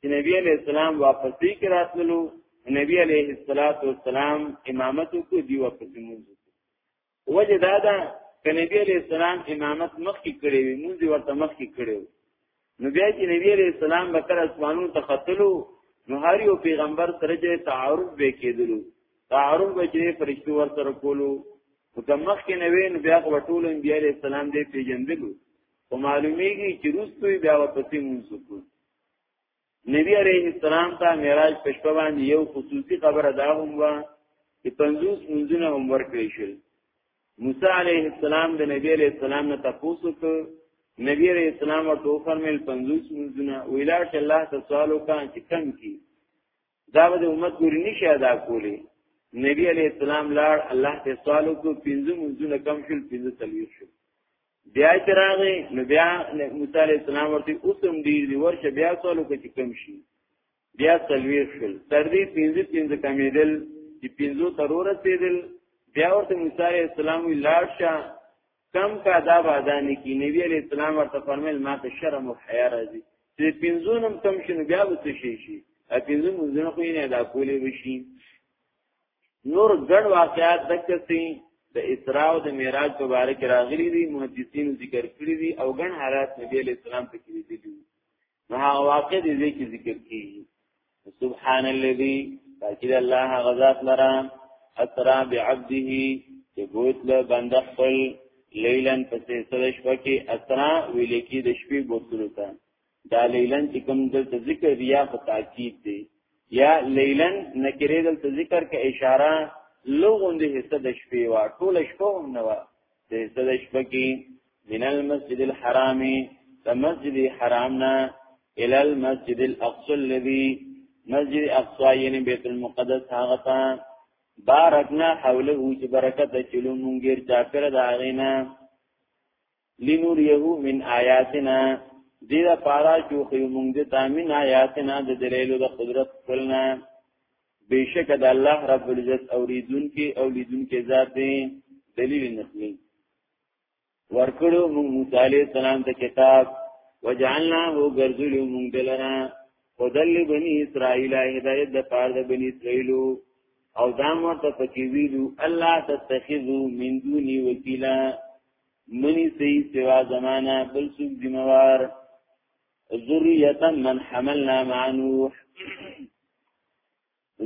چې نبی علی السلام واپسې کې راتللو نبی علیه الصلاۃ والسلام امامت کو دی واپس مونږ وجه دا ده چې نبی علیه السلام امامت مخکې کړی وي مونږ ورته مخکې کړی وي نو بیا چې نبی عليه السلام به کله اسمانونو ته ختلو
نو هر یو پیغمبر سره چې تعارف به کېدلو تعارف به چې فرشتو ور سره کولو مکمخ کې نوې نو بیا غو ټول انبیاء علیہ السلام دې پیجندلو او معلومیږي چې روستوي بیا ورپسې مونږ وکړو نبی علیہ السلام ته معراج پښپا باندې یو خصوصي خبره دا هم و چې پنځوس منځونه هم ورکړي شول موسی علیه السلام د نبی علیه السلام نه تاسو ته نبی علیه السلام ورته فرمایل 50 منځونه ویلا چې الله ته سوال وکړي چې کم کی دا به امت ګوري نشي ادا کولی نبی علی السلام لاړ الله ته سوال وکړ پنځه منځونه کم شول پنځه تلویر شو بیا چې راغی نو بیا موسی علی السلام ورته اوسم ډیر دی ورشه بیا سوال وکړ چې کم شي بیا تلویر شل تر دې پنځه پنځه کمیدل چې پنځو تر ورسېدل بیا ورته موسی علیہ السلام لاړ شه کم کا دا بادان کی نبی علیہ السلام ورته فرمایل ما ته شرم او حیا راځي چې پنځو نم کم شنو بیا به څه شي شي ا پنځو مونږ خو نه دا کولې وشي نور ګڼ واقعات دکته سي د اسراء او د معراج په اړه کې راغلي دي محدثین ذکر کړی دي او ګڼ حالات نبی علیہ السلام ته کړی دي نه هغه واقع دې ذکر ذکر کی سبحان الذي باقی الله غزاد لرا اسرا بعبده چې بوت له بند خپل لیلن پسې سره شپه کې اسرا ویل کې د شپې بوتلو ته دا لیلن چې کوم دلته ذکر یا په تاکید دی یا لیلن نکره دلته ذکر کې اشاره لوغوندې حصہ د شپې وا ټول شپه هم نه وا د حصہ د شپه کې من المسجد الحرام د مسجد حرام نه الى المسجد الاقصى الذي مسجد اقصا یعنی بیت المقدس هغه تا بارکنا حوله چې برکت چلو مونږیر چا پر دا غینا لنور یهو من آیاتنا دې دا پارا چې خو مونږ دې تامین آیاتنا د دلیلو د قدرت خپلنا بیشک د الله رب العزت اوریدون کې او لیدون کې ذات دی دلیل نقلی ورکړو موږ موسی علی السلام ته کتاب وجعلناه غرذل موږ دلرا خدل بنی اسرائیل هدایت د پاره د بنی اسرائیلو او دا مرته پکې ویلو الله تتخذو من دوني وکیلا منی سی سوا زمانہ بل څوک ذمہوار ذریه من حملنا مع نوح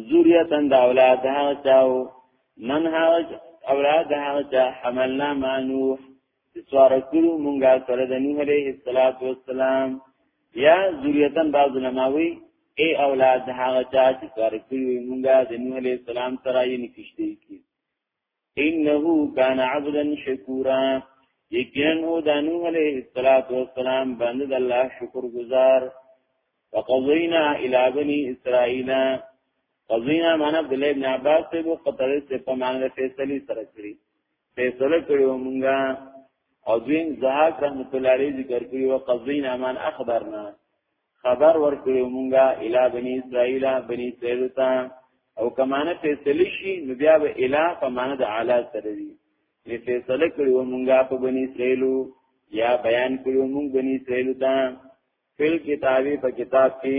ذریتن دا اولاد دا هغه چاو من هغه اولاد دا هغه چا حملنا ما نوح سوار کړو مونږه سره د نوح علیه السلام یا ذریتن بعض علماوی ای اولاد دا هغه چا چې سوار کړو مونږه د نوح علیه السلام سره یې نکشته کی انه کان عبدا شکورا یقینا هو د نوح علیه السلام باندې د الله شکر گزار وقضینا الی بنی اسرائیل قضینا معنا عبد الله ابن عباس ته وو قطر ته په معنا فیصله سره کړی فیصله کړو مونږه او دویم زهاک رحمت الله علیه ذکر کړی وقضینا من اخبرنا خبر ورکړو مونږه اله بنی اسرائیل بنی اسرائیل ته او کمانه فیصله شي نو بیا به اله په معنی د اعلی سره وي نه فیصله کړو مونږه په بنی اسرائیل یا بیان کړو مونږ بنی اسرائیل ته فل کتابی په کتاب کې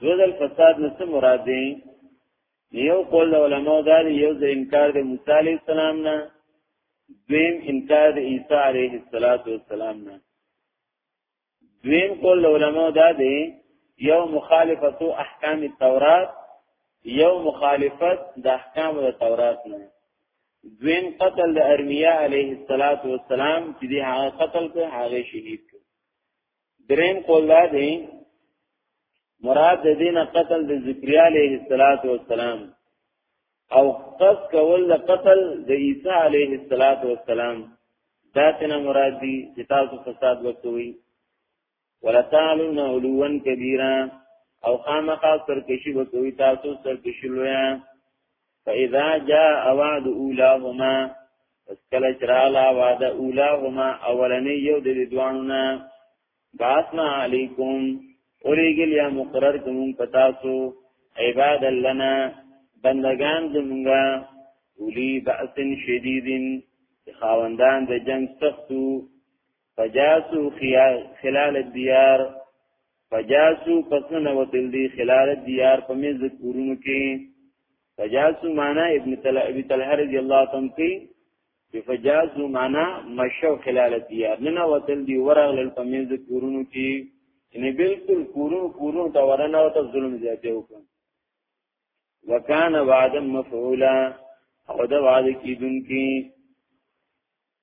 دوزل فساد نه څه مراد دی یو قول د علماء دا دی یو د انکار د موسی علی السلام نه دویم انکار د عیسی علیه السلام نه دویم قول د علماء دا دی یو مخالفت احکام التورات یو مخالفت د احکام د تورات نه دویم قتل د ارمیا علیه السلام چې دی هغه قتل کړ هغه شهید کړ دریم قول دا دی مراد د دین قتل د ذکریا علیه السلام او قص کول د قتل د عیسی علیه السلام دا تینا مراد دی چې تاسو فساد وکوي ولتعلن علوا کبیرا او خامخا سرکشی وکوي تاسو سرکشی لویا فاذا جاء وعد اولاهما پس کله چې رااله وعده اولاهما اولنې یو د دوانو نه باسنا علیکم اوریګل یا مقرر کوم پتاسو عباد لنا بندگان زمونږه اولی بأس شدیدن خاوندان د جنگ سختو فجاسو خلال الديار فجاسو پسنه وتل دي خلال الديار په مز کورونو کې فجاسو معنا ابن تل ابي طلحه رضی الله تعالی کوي چې فجاسو معنا مشو خلال الديار نه وتل دي ورغل په مز کورونو کې نه بالکل کورونو کورونو ته ورنه او ته ظلم زیاته وکړ وکان وعدا مفعولا او دا وعده کیدونکي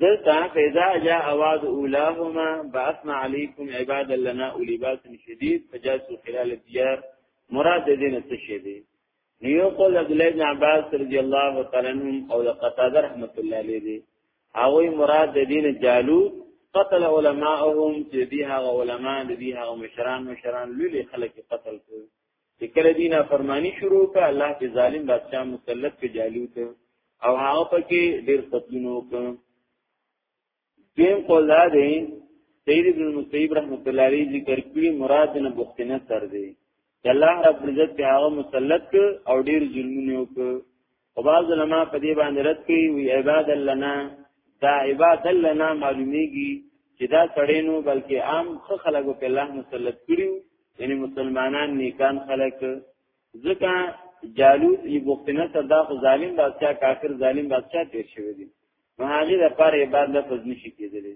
دلته فیضا جا اواز اولاهما بعثنا علیکم عباد لنا اولی باس شدید فجاسو خلال الدیار مراد دین څه شی دی نیو قول عبد الله بن عباس رضی الله تعالی عنهم او قتاده رحمت الله علیه دی هغه مراد د دین جالو قتل علماءهم چې دی هغه علما دی هغه مشران مشران لولي خلک قتل کړ چې کله دینه فرمانی شروع کړه الله په ظالم بادشاہ مسلط کې جالیو ته او هغه پکې ډېر قتلونه وکړ دیم قول دا دی سید ابن مسیب رحمت الله علیه ذکر کړی مراد نه بوختنه تر دی الله رب عزت په هغه مسلط او ډېر ظلمونه وکړ او بعض علما په دې باندې رد کوي وی عباد لنا دا عباد لنا معلومیږي چې دا سړی نو بلکې عام خو خلکو په الله مسلط کړیو یعنی مسلمانان نیکان خلک ځکه جالوت ای بوختنه صدا خو ظالم بادشاہ کافر ظالم بادشاہ تیر شوی دی نو هغه د پر عبادت لفظ نشي کېدلی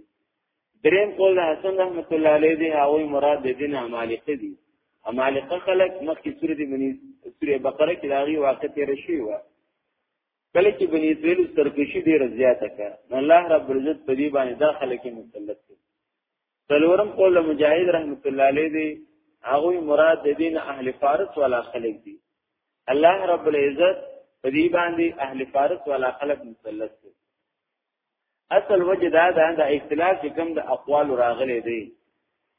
دریم قول حسن رحمت الله علیه دی هغه مراد د دین عمالقه دي عمالقه خلق مخکې سورې دی بنی سورې بقره کې داغي واقع تیر شوی و کله چې بنی اسرائیل سرکشي ډیر زیاته کړه الله رب العزت په دې باندې داخله کې مسلط کړ څلورم قول مجاهد رحمت الله علیه دی هغه مراد د دین اهل فارس والا خلق دي الله رب العزت په دې باندې اهل فارس والا خلق مسلط کړ اصل وجه دا ده د اختلاف چې کوم د اقوال راغلي دي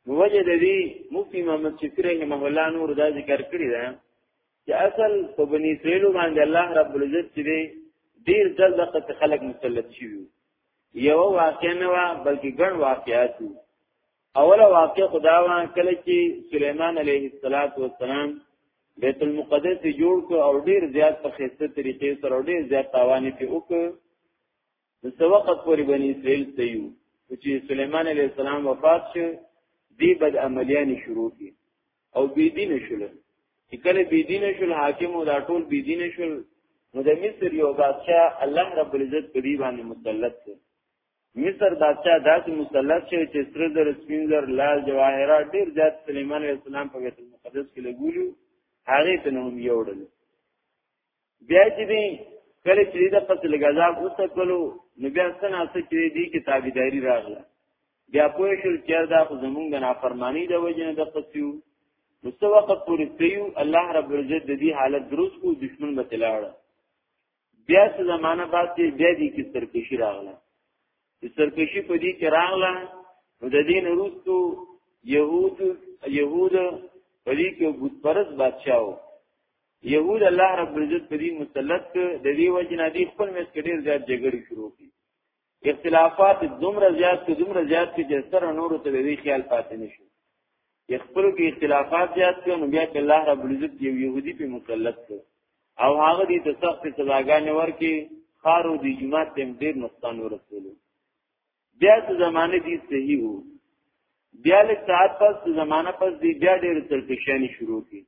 نو وجه د دې مفتی محمد شفیع رحمه الله نور دا ذکر کړی ده چې اصل په بنی اسرائیل باندې الله رب العزت چې دی ډیر ځل دغه خلک مسلط شوی یو واقع نه وا بلکې ګڼ واقعات اوله واقع خدا وا کله چې سليمان عليه السلام بیت المقدس جوړ کو او ډیر زیات په خسته طریقې سره ډیر زیات تاوان په وکړ د څو وخت پورې بنی اسرائیل ته یو چې سليمان عليه السلام وفات شو دی بد عملیان شروع کی او بی دین شول چې کله بی دین شول حاکم او دا ټول بی دین شول نو د مصر یو بادشاہ الله رب العزت په دی باندې مسلط شو مصر بادشاہ داسې مسلط شو چې سر زر سپین زر لال جواهرات ډیر زیات سليمان عليه السلام په بیت المقدس کې لګولیو هغه ته نوم یوړل بیا چې دی کله چې د قتل غذاب اوسه کولو نو بیا څنګه څه چې دی کتابداري راغله بیا پوه شو چې دا خو زمونږ نه فرمانی د وجه نه د قصیو نو څو وخت پورې سيو الله رب العزت د دې حالت درست کو دشمن به تلاړه بیا څه زمانہ بعد دې بیا دې کې سرکشي راغله چې سرکشي په دې کې راغله نو د دین وروسته يهود يهود په دې کې بت پرس بادشاہو يهود الله رب العزت په دې مسلط د دې وجنه دي خپل مس کې ډیر زیات جګړې شروع کړي اختلافات دومره زیات کې دومره زیات کې چې سره نور ته دې خیال پاتې نشي خپل کې اختلافات زیات کې نو بیا الله رب العزت یو يهودي په مسلط کړ او هغه دې ته سخت سزاګانې ورکړي خارو دې جماعت تم ډیر نقصان ورسولو بیا څه زمانه دي صحیح وو بیا له ساعت پس زمانہ پس دی بیا ډېر تلکشانی شروع کی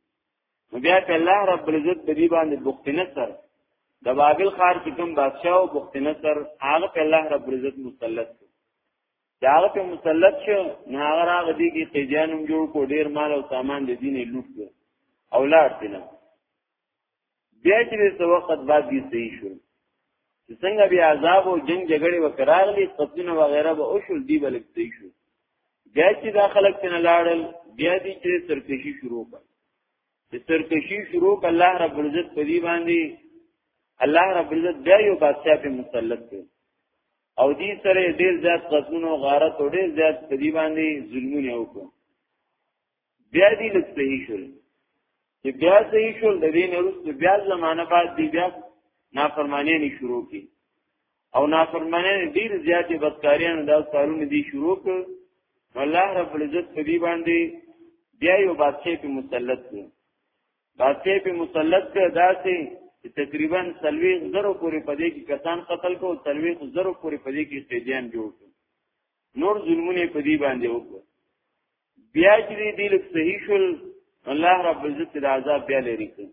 نو بیا ته الله رب العزت په دې باندې بخت نصر د بابل خار چې کوم بادشاہ او بخت نصر هغه په الله رب العزت مسلط شو دا هغه په مسلط شو نه هغه هغه دي کې تیجانم جوړ کو ډیر مال او سامان د دینې لوټ کړ اولاد دینه بیا چې څه وخت بعد دې صحیح شو څنګه بیا عذاب او جنگ جګړه وکړاغلی قتلونه وغیرہ به او شول دی بلک صحیح شو بیا چې دا خلک تنه لاړل بیا دې چې سرکشي شروع کړ چې سرکشي شروع کړ الله رب العزت په دې باندې الله رب العزت بیا یو بادشاہ په مسلط کړ او دې سره ډېر زیات قتلونو غارت او ډېر زیات په دې باندې ظلمونه وکړ بیا دې لږ صحیح شول چې بیا صحیح شول د دې نورست بیا زمانه بعد دی بیا نافرمانی نه شروع کی او نافرمانی ډیر زیات بدکاریان دا کارونه دي شروع کړ الله رب العزت په دې باندې بیا یو بادشاہ په مسلط کړ بادشاہ په مسلط کړ داسې تقریبا سلوي زرو پورې پدې کې کسان قتل کو سلوي زرو پورې پدې کې سټیډیم جوړ کړ نور ظلمونه پدې باندې وکړ بیا چې دې لک صحیح شول الله رب عزت د عذاب بیا لري کړ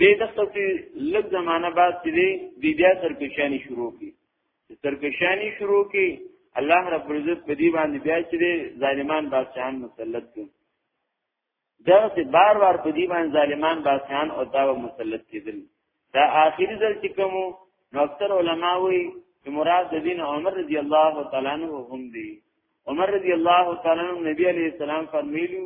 دې دغه چې لږ زمانہ بعد چې دې بیا سرکشانی شروع کی سرکشانی شروع کی الله رب عزت په دې باندې بیا چې ظالمان بادشاہان مسلط کړ دا چې بار بار په دې باندې ظالمان بادشاہان او دا مسلط کېدل دا آخري ځل چې کوم نو اکثر علما وایي چې مراد د دین عمر رضی الله تعالی عنہ هم دی عمر رضی الله تعالی عنہ نبی علیہ السلام فرمایلی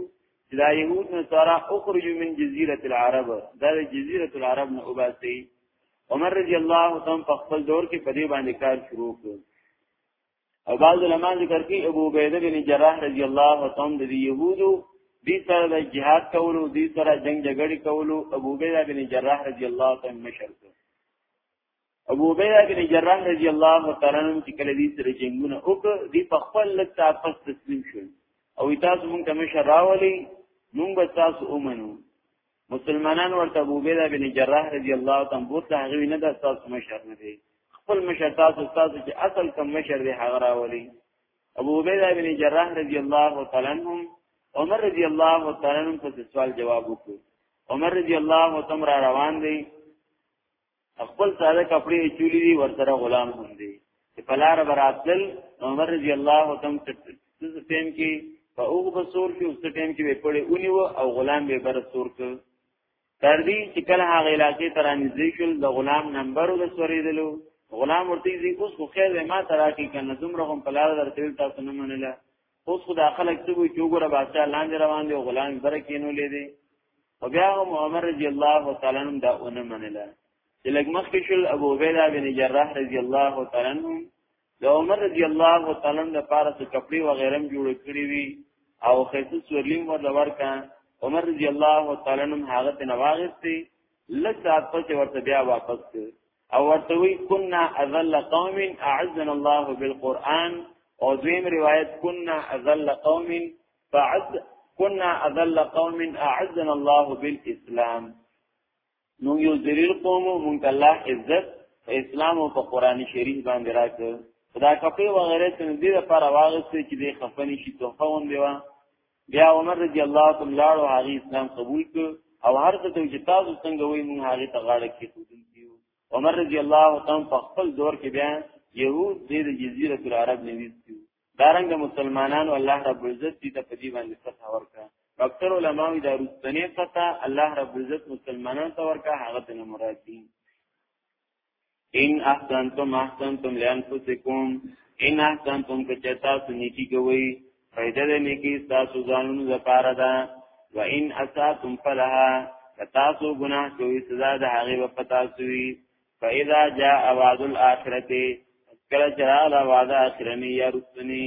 چې دا يهود نه سارا اخرج من جزيره العرب دا جزيره العرب نه وباسي عمر رضی الله تعالی په خپل دور کې په دې باندې کار شروع کړ او بعض علماء ذکر کوي ابو عبیده بن جراح رضی الله تعالی عنہ د یهودو دې سره د جهاد کولو دې سره جنگ جګړې کولو ابو عبیده بن جراح رضی الله تعالی عنہ مشر کړ ابو عبیده بن جراح رضی الله تعالی عنہ چې کله دې سره جنگونه وکړ دې په خپل لږ تاسو تسلیم شول او تاسو مونږ ته مشر راولي مونږ به تاسو ومنو مسلمانان ورته ابو عبیده بن جراح رضی الله تعالی عنہ ته هغه نه د تاسو مشر نه دی خپل مشر تاسو تاسو چې اصل کوم مشر دی هغه راولي ابو عبیده بن جراح رضی الله تعالی عنہ عمر رضی الله تعالی عنہ په سوال جواب وکړ عمر رضی الله تعالی را روان دی خپل ساده کپڑے چولی دي ورسره غلام هم دي چې پلار براتل عمر رضی الله تم ستیم کې په اوغ بسور کې اوس ټیم کې به پړې اونیو او غلام به بر سور ک تر دې چې کله هغه علاقې ترانې ذکر د غلام نمبر د سورې دلو غلام ورته دي اوس خو خیر ما ترا کې کنه دومره هم پلار درته تاسو نه منله اوس خدا خلک ته وی چوغره بادشاہ لاندې روان دی او غلام برکینو لیدي او بیا هم عمر رضی الله تعالی عنہ دا اونه منله چې لګ مخکې شل ابو عبیده بن جراح رضی الله تعالی عنہ د عمر رضی الله تعالی عنہ د پاره څه کپڑے و غیرم جوړ کړی وی او خیسوس ورلیم ور لور کا عمر رضی الله تعالی عنہ هغه ته نواغستی لږ ساعت پس ورته بیا واپس کړ او ورته وی كنا اذل قوم اعزنا الله بالقران او دویم روایت كنا اذل قوم فعز كنا اذل قوم اعزنا الله بالاسلام نو یو ذلیل قوم مونږ الله عزت اسلام او په قران شریف باندې راکړ دا کپی وغیره څنګه دې لپاره واغسته چې دې خفنی شي توفه ون دیوا بیا عمر رضی الله تعالی لاړ او هغه اسلام قبول کړ او هر څه ته چې تاسو څنګه وایي موږ هغه ته غاړه کې خودل کیو عمر رضی الله تعالی په خپل دور کې بیا يهود دې د جزیره العرب نویس کیو دارنګ مسلمانانو الله رب عزت دې ته په دې باندې فتح ورکړه اکثر علماء دا رستنې فتح الله رب عزت مسلمانانو ته ورکړه هغه ته مراد دي ان احسنتم احسنتم لانفسکم ان احسنتم کچه تاسو نیکی کوي فائدہ دې نیکی تاسو ځانونو لپاره ده و ان اساتم فلها تاسو ګناه کوي سزا د هغه په پتا سوي فاذا جاء وعد الاخرته کله چې راغله وعده اخرنی یا رسنی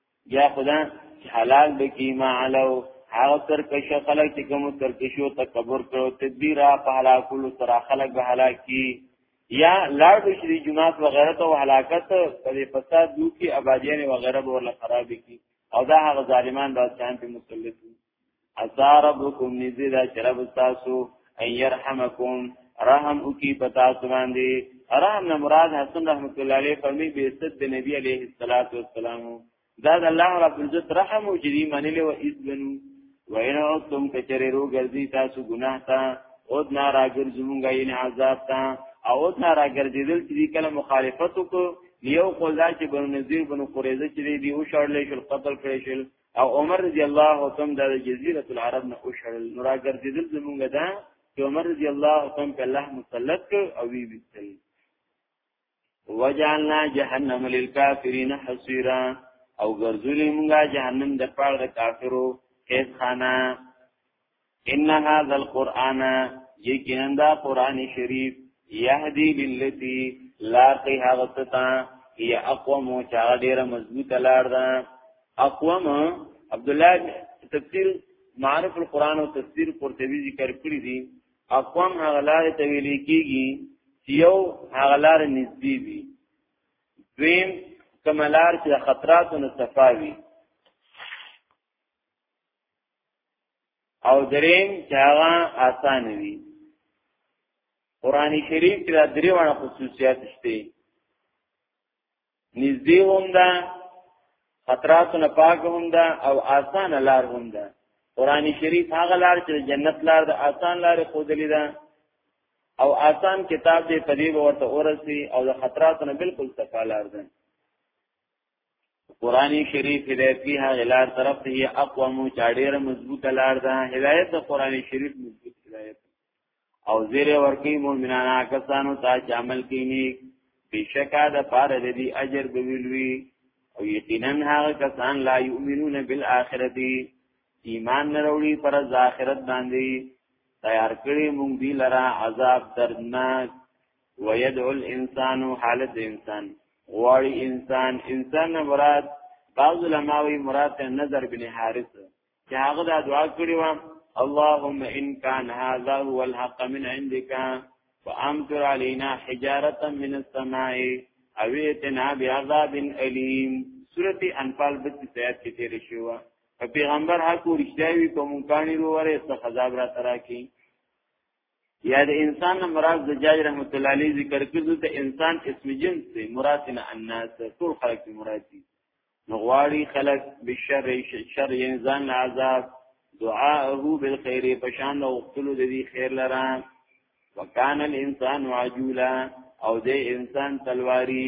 یا خدا چې حلال بکی ما علو هغه ترکش خلک چې کوم ترکشو تکبر کړو تدبیر په هلاکولو سره خلک به هلاکی یا لاړ شری جماعت وغیرہ ته هلاکت په فساد دوی کې آبادیان وغیرہ به ولا خراب کی او دا هغه ظالمان بادشاہان په مسلط اسا ربکم نزی دا چرب تاسو ان يرحمکم رحم وکي پتا سبحان دي رحم نه مراد حسن رحمت الله علیه فرمی به صد د نبی علیه الصلاۃ والسلام دا د الله رب العزت رحم او جری منل او اذنو وین او تم کچره رو ګرځي تاسو ګناه تا او نا راګر زمونږه یې عذاب تا او نا راګر دې دل چې کله مخالفت وکړو یو قول دا چې بنو نذیر بنو قریظه چې دی او شړلې شل قتل کړی شل او عمر رضی الله تم د جزیره العرب نه او شړل نو راګرځیدل زمونږ دا چې عمر رضی الله تم په الله مسلط او وی وستل وجعلنا جهنم للكافرين حصيرا او ګرځولې مونږه جهنم د پاره د کافرو هیڅ خانه ان هذا القرآن یقینا دا قرآن شریف یهدی للتی لاقی هغتتا هی اقوام چا ډیر مضبوط لار ده اقوام عبد الله تفسیر معرف القرآن او تفسیر قرطبی ذکر کړی دي اقوام هغه لار ته ویل کیږي چې یو هغه لار نږدې وي دویم کملار چې خطرات او صفاوي او دریم چې هغه آسان وي قران شریف کې دا درې وړه خصوصیات شته نږدې هم ده خطراتو نه پاک هم ده او آسان لار هم ده قران شریف هغه لار چې جنت لار ده آسان لار خودلې ده او آسان کتاب دې په دې ورته اورسي او د خطراتو نه بالکل صفا لار ده قرآن شریف هدایتی ها غلار طرف ته یې اقوام چاډیر مضبوط لار ده هدایت د قرآن شریف مضبوط هدایت او زیر ورکی مومنانا کسانو ته چې عمل کینی بشکا د پاره د دې اجر به ویلوي او یقینا هغه کسان لا یؤمنون بالآخرت ایمان نه وروړي پر ځاخرت باندې تیار کړی مونږ دی لرا عذاب دردناک ويدعو الانسان حالت انسان غواړي انسان انسان مراد بعض علماء مراد نظر بن حارث چې هغه دا دعا کړې و اللهم ان كان هذا هو الحق من عندك فامطر علينا حجاره من السماء او اتنا بعذاب الیم سورۃ انفال 32 آیات کې تیر شو پیغمبر حق او رښتیاوی کوم کانی وروره څخه عذاب را ترا کی یا د انسان نه مراد د جاج رحمت الله علیه ذکر کړو ته انسان اسم جنس دی مراد نه الناس ټول خلق دی مراد دی نغواړي خلق بشر شر یعنی ځان له عذاب دعاءه بالخير پشان او خپل د دې خیر لره وکانه الانسان عجولا او د انسان تلواری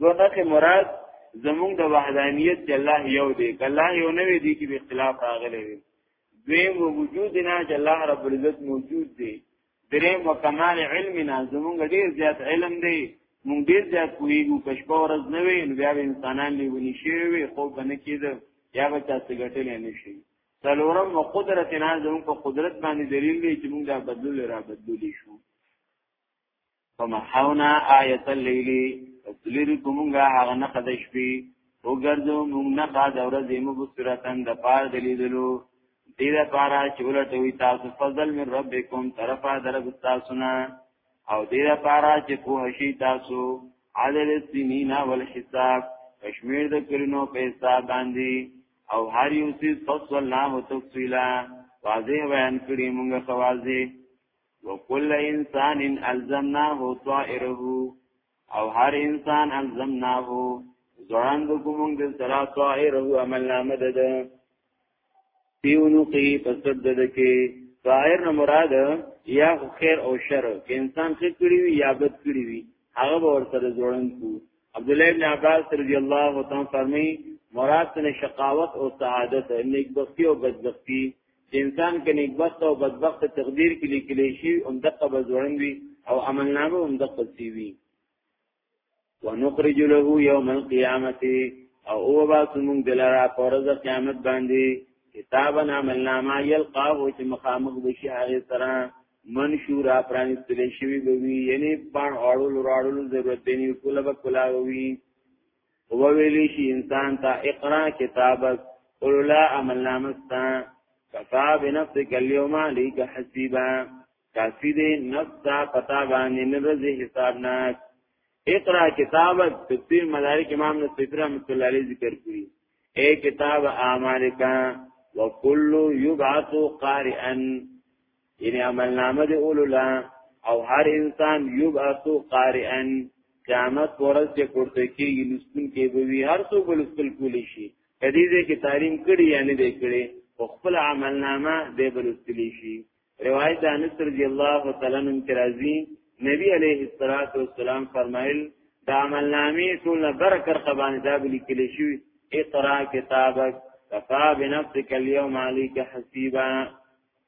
دو دغه مراد زمونږ د وحدانیت چې الله یو دی الله یو نه وی دی کې اختلاف راغلی وي دویم وجود نه چې الله رب العزت موجود دی دریم وکمال علمنا زمونږ ډیر زیات علم دی مونږ ډیر زیات کویګو کشپ ورځ نه وي نو بیا انسانان دی ونی شي وي خو بنه کېده یا به تاسو ګټل نه شي څلورم وقدرتنا زمونږ په قدرت باندې دلیل دی چې مونږ دا بدلول را بدلول شو فمحونا آیت اللیلی لری کومګه هغه نه خد شپې وګرځو موږ نه دا دوره زمو بصورتن د پار دلیدلو دې د پارا چولټوي تاسو فضل من ربکم طرفا درب تاسو نه او دې د پارا چې په هشي تاسو عدل السنین والحساب کشمیر د کرنو په حساب باندې او هر یو څه فصلناه تفصیلا واضح بیان کړی موږ خواځي وکل انسان الزمناه طائره او هر انسان الزمناه ځوان د کوم د سرا طائره عمل نامه ده ده پیونو کی پسد ده کې طائر نه مراد یا خیر او شر کې انسان څه کړی وي یا بد کړی وي هغه ور سره ځوان کو عبد الله بن عباس رضی الله تعالی فرمایي مراد نه شقاوت او سعادت نه بختی او بدبختی چې انسان کې نیکبخت او بدبخت تقدیر کې لیکل شي هم دقه بزوړن وي او عمل نامه هم دقه سی وي ونخرج له یوم القیامه او او با سمون دلرا پرز قیامت باندې کتابا عمل نامه یلقاه چې مخامخ بشي هغه سره منشورا پرانستل شوی بوي یعنی پان اړول راړول ضرورت دی نه کوله به کولاوي وویلی شي انسان ته اقرا کتابک قل لا عمل نامستا کفا بنفسک اليوم عليك حسيبا کافی دی نفس تا پتا باندې نرزی حساب ناک اقرا کتابت تفسیر مدارک امام نصفی رحمت الله علیه ذکر کړی اے کتاب اعمالکا وکل یبعث قارئا یعنی عمل نامه دی اولولا او هر انسان یبعثو قارئا قیامت ورځ چې پورته کیږي لستون کې به وی هر څو بلستل کولی شي کدی دې کې تعلیم کړي یا نه دې کړي او خپل عمل نامه دې بلستل شي روایت انس رضی الله تعالی عنہ کې راځي نبی علیه الصلاۃ والسلام فرمایل دا عمل نامې ټول برکر قبانه دا بلی کلی شي اقرا کتابک کفا بنفسک اليوم عليك حسيبا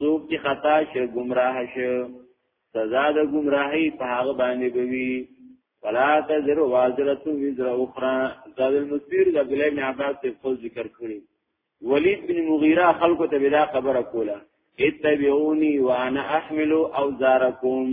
څوک چې خطا شه گمراه شه سزا د گمراهی په هغه باندې بوي ولا تزر وازرت وزر اخرى زاد المسير د عبد الله بن عباس په خپل ذکر کړی ولید بن مغیره خلکو ته بلا خبره کوله اتبعوني وانا احمل اوزارکم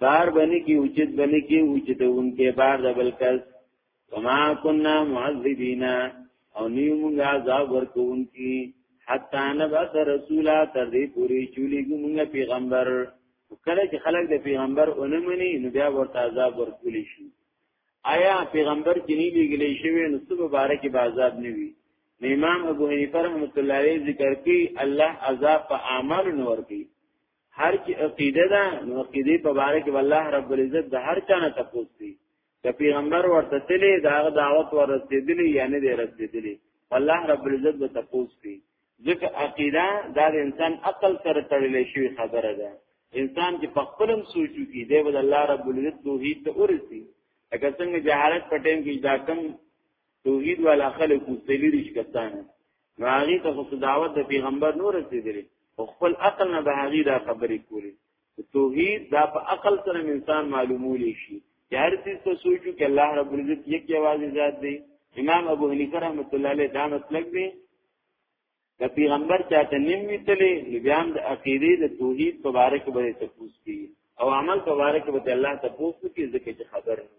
بار بنی کی اوچت بنی کی اوچت ان کے بار دبل کس وما کننا معذبینا او نیو منگا عذاب ورکون کی حتی نبعث رسولا تر دی پوری چولی گو منگا پیغمبر کله چې خلک د پیغمبر اونمني نو بیا ورته عذاب ورکول شي آیا پیغمبر کې نه لګلې شوی نو څه مبارک به عذاب نه وي امام ابو حنیفه رحمۃ اللہ علیہ ذکر کی الله عذاب په اعمال نور کی هر چې عقیده ده نو عقیده په باره کې والله رب العزت د هر چا نه تاسو دي چې پیغمبر ورته تللی دا دعوت ورسېدلی یا نه دی رسېدلی والله رب العزت به تاسو دي ځکه عقیده دا د انسان عقل سره تړلې شوی خبره ده انسان چې په خپلم سوچو کې دی ول الله رب العزت توحید ته ورسي اګه څنګه جهالت پټیم کې دا کم توحید والا خلک مستلی دي شکستانه نو هغه ته خو دعوت د پیغمبر نور رسیدلی او خپل عقل نه به هغه دا خبرې کولی توحید دا په عقل سره انسان معلومولی شي هر څه ته سوچو کې الله رب العزت یک یوازې ذات دی امام ابو حنیفه رحمۃ اللہ علیہ دا مسلک دی د پیغمبر چاته نیم ویتلې نو بیا هم د عقیده د توحید په اړه کې به تفوس کی او عمل په اړه کې به الله تفوس کی ځکه چې خبر نه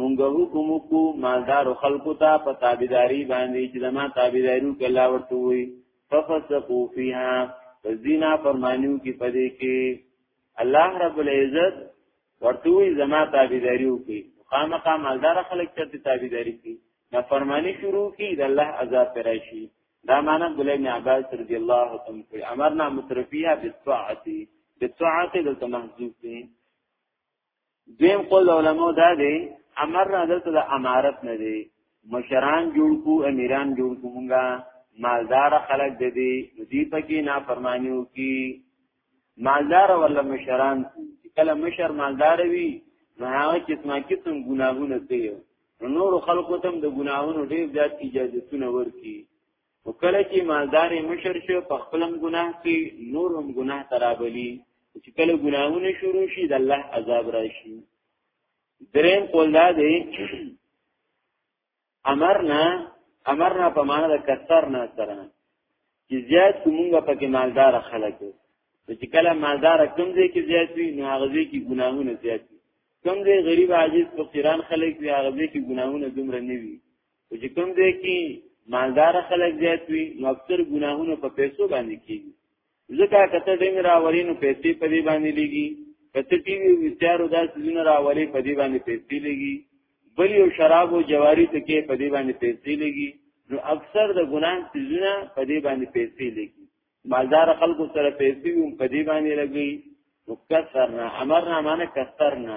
مونږ حکم کو مالدار خلق ته په تابعداري باندې چې زما تابعداري کلا ورته وي ففسقوا فيها فزنا فرمانیو کې پدې کې الله رب العزت ورته وي زما تابعداري وکي خامخا مالدار خلق ته تابعداري کوي نه فرمانی شروع کی د الله عذاب پرایشي دا معنا عبد الله بن عباس رضی الله عنه کوي امرنا مترفیه بالطاعه بالطاعه دلته محذوف دي دیم قول علماء دا دی امر نه دلته د امارت نه دی مشران جوړ کو امیران جوړ کو مونږه مالدار خلق د دې دوی پکې نافرمانیو کی مالدار ولا مشران کله مشر مالدار وي نو هغه قسمه قسم ګناهونه کوي نور خلکو ته د ګناهونو ډېر زیات اجازهونه ورکي او کله چې مالدار مشر شو په خپلم ګناه کې نور هم ګناه ترابلی چې کله ګناهونه شروع شي د الله عذاب راشي دریم قول دا دی امرنا امرنا په معنا د کثر نه سره چې زیات کومګه پکې مالدار خلک چې کله مالدار کم دی کې زیات وي نو هغه دی کې ګناهونه زیات وي کم دی غریب عاجز فقیران خلک وي هغه دی کې ګناهونه دومره نه وي او چې کوم ځای کې مالدار خلک زیات وي نو اکثر ګناهونه په پیسو باندې کیږي ځکه کته ډنګ راوري نو پیسې په دې باندې لګي کته ټي وي وچارو داسې ځونه راوري په دې باندې پیسې لګي بل یو شراب او جواری ته کې په دې باندې پیسې لګي نو اکثر د ګناه ځونه په دې باندې پیسې لګي مالدار خلکو سره پیسې هم په دې باندې لګي نو کثرنا امرنا معنی کثرنا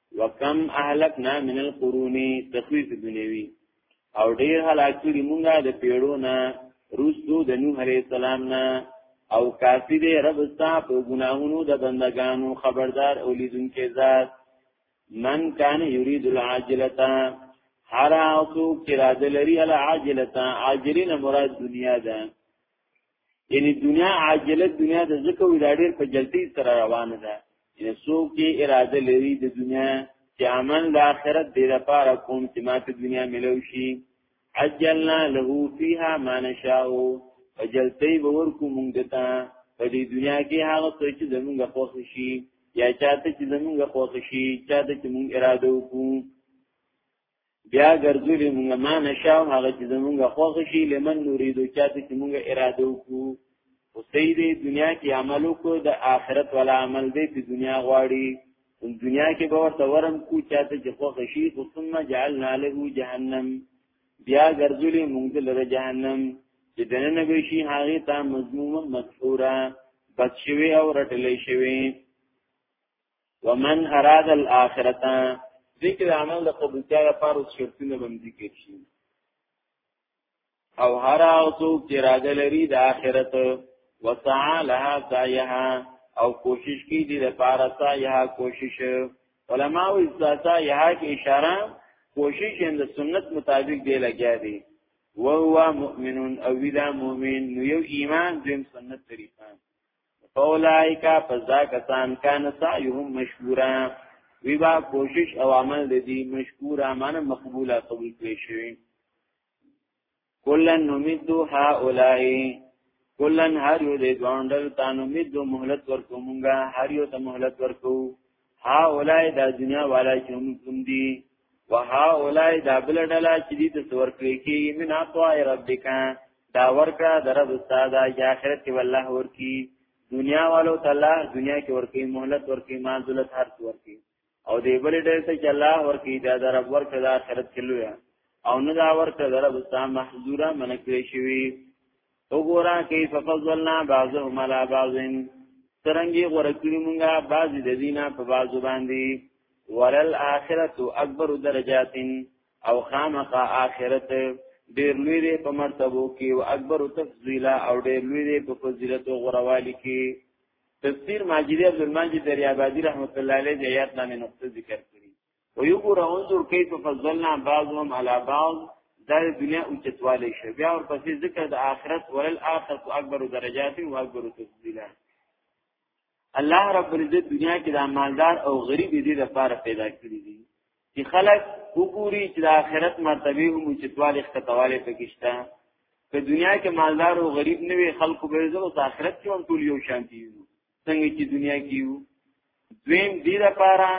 وکم اهلکنا من القرون تخویف دنیوی او ډیر هلاک کړي مونږه د پیړو نه روسو د نوح علی السلام نه او کافی دی رب ستا په ګناهونو د بندگانو خبردار او لیدونکو ذات من کان یرید العاجلتا هر اوسو چې را دلري العاجلتا عاجلین مراد دنیا ده یعنی دنیا عاجله دنیا د زکه وی دا ډیر په جلتی سره روانه ده یعنی څوک چې اراده لري د دنیا چې عمل د آخرت دې لپاره کوم چې ما په دنیا ملو شي عجلنا له فیها ما نشاء وجلتی باور کو مونږ ته په دې دنیا کې هغه څه چې زمونږ خوښ شي یا چاته چې زمونږ خوښ شي چاته چې مونږ اراده وکړو بیا ګرځولې موږ ما نشاو هغه چې موږ خوښ شي لمن نريدو چاته چې موږ اراده وکړو او سیدې دنیا کې عمل وکړو د آخرت ولا عمل دې په دنیا غواړي دنیا کې به ورته ورم کو چاته چې خوښ شي ثم جعلنا له جهنم بیا ګرځولې موږ لره جهنم چې دنه به شي هغه ته مضمومه مذکوره بچوي او رټلې شوی ومن اراد الاخرته ذکر عمل د قبولتیا لپاره شرطونه باندې کې شي او هر او څوک چې راځي لري د آخرت وسعى لها سعيها او کوشش کی دي د پاره سعيها کوشش علما او استاسا یها کې اشاره کوشش اند سنت مطابق دی لګیا دي وهو مؤمن او ودا مؤمن نو یو ایمان دیم سنت طریقه فاولائکا فزا کسان کان سعیهم مشکورا وی با کوشش او عمل د دې مشکورا معنی مقبوله قبول کړي شي کلن نمدو ها اولائی کلن هر یو دې ګوندل تانو مدو مهلت ورکو مونږه هر یو ته مهلت ورکو ها اولای دا دنیا والا چې هم کوم دي وها اولای دا بل ډلا چې دې ته ور کړی کې من اطاع ربک دا ورکړه درب استاد یا آخرت کې والله ورکی دنیا والو تعالی دنیا کې ورکی مهلت ورکی مال دولت هر څه ورکی او دې بل ډېر ته چې الله ورکی دا درب ورکړه د آخرت کې لوی او نه دا ورکړه درب استاد محذوره منکري شوی وګورا کیف فضلنا بعضهم على بعض ترنګي غره کړی مونږه بعضی د دینه په بعضو باندې ولل اخرت اکبر درجات او خامخا اخرت ډیر لوی دی په مرتبو کې او اکبر تفضیلا او ډیر لوی دی په فضیلت او غروالي کې تفسیر ماجدی عبد المنجد دریابادی رحمت الله علیه د آیات باندې نقطه ذکر کړ ويګور انظر کیف فضلنا بعضهم على بعض دا دنیا او چتواله شي بیا ور پسې ذکر د آخرت ولل آخرت اکبر درجات او اکبر تفضیلا الله رب العزت دنیا کې د مالدار او غریب دې لپاره پیدا کړی دي چې خلک وګوري چې د آخرت مرتبه او چتواله ختواله پکشته په دنیا کې مالدار او غریب نه وي خلکو به زو د آخرت کې هم ټول یو شان دي څنګه چې دنیا کې یو دویم دې لپاره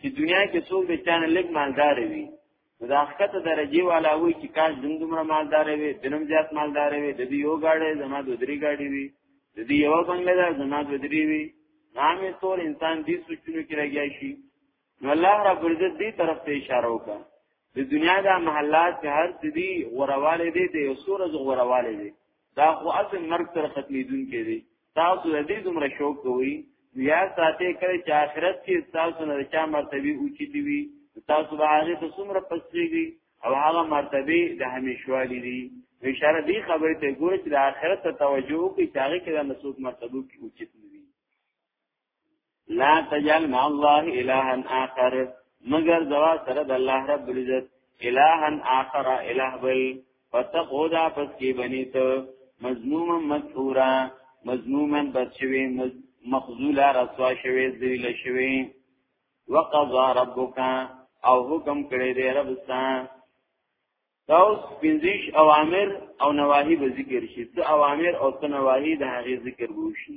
چې دنیا کې څوک د چانه لګ مالدار وي دا حقته درجه والا وي چې کاش دم دومره مالدار وي دنم زیات مالدار وي د دې یو گاډي زما د درې گاډي وي د دې یو بنگله ده زما د درې وي نامې تور انسان دې سوچونو کې راګیا شي نو الله رب عزت دې طرف ته اشاره وکړه د دنیا دا محلات چې هر څه دي غورواله دي د یو سور از غورواله دي دا خو اصل مرګ تر ختمیدون کې دي تاسو دې دومره شوق کوئ یا ساته کړي چې آخرت کې تاسو نه چا مرتبه اوچي دي وي تاسو به هغه ته څومره پسېږي او هغه مرتبه د همیشوالي دي اشاره دی خبره ته ګورئ چې د آخرت ته توجه وکړئ چې هغه کې د نسوک مرتبه کې اوچت نه لا تجعل مع الله الها آخر مگر زوا سره د الله رب العزت الها آخر اله بل فتقودا پس کی بنی ته مظلوما مدحورا مظلوما بس شوی مخذولا رسوا شوی ذلیل شوی وقضا ربک او حکم کړی دی رب ستاسو تاوس پنځیش اوامر او نواهی به ذکر شي څه اوامر او څه نواهی د هغه ذکر وشي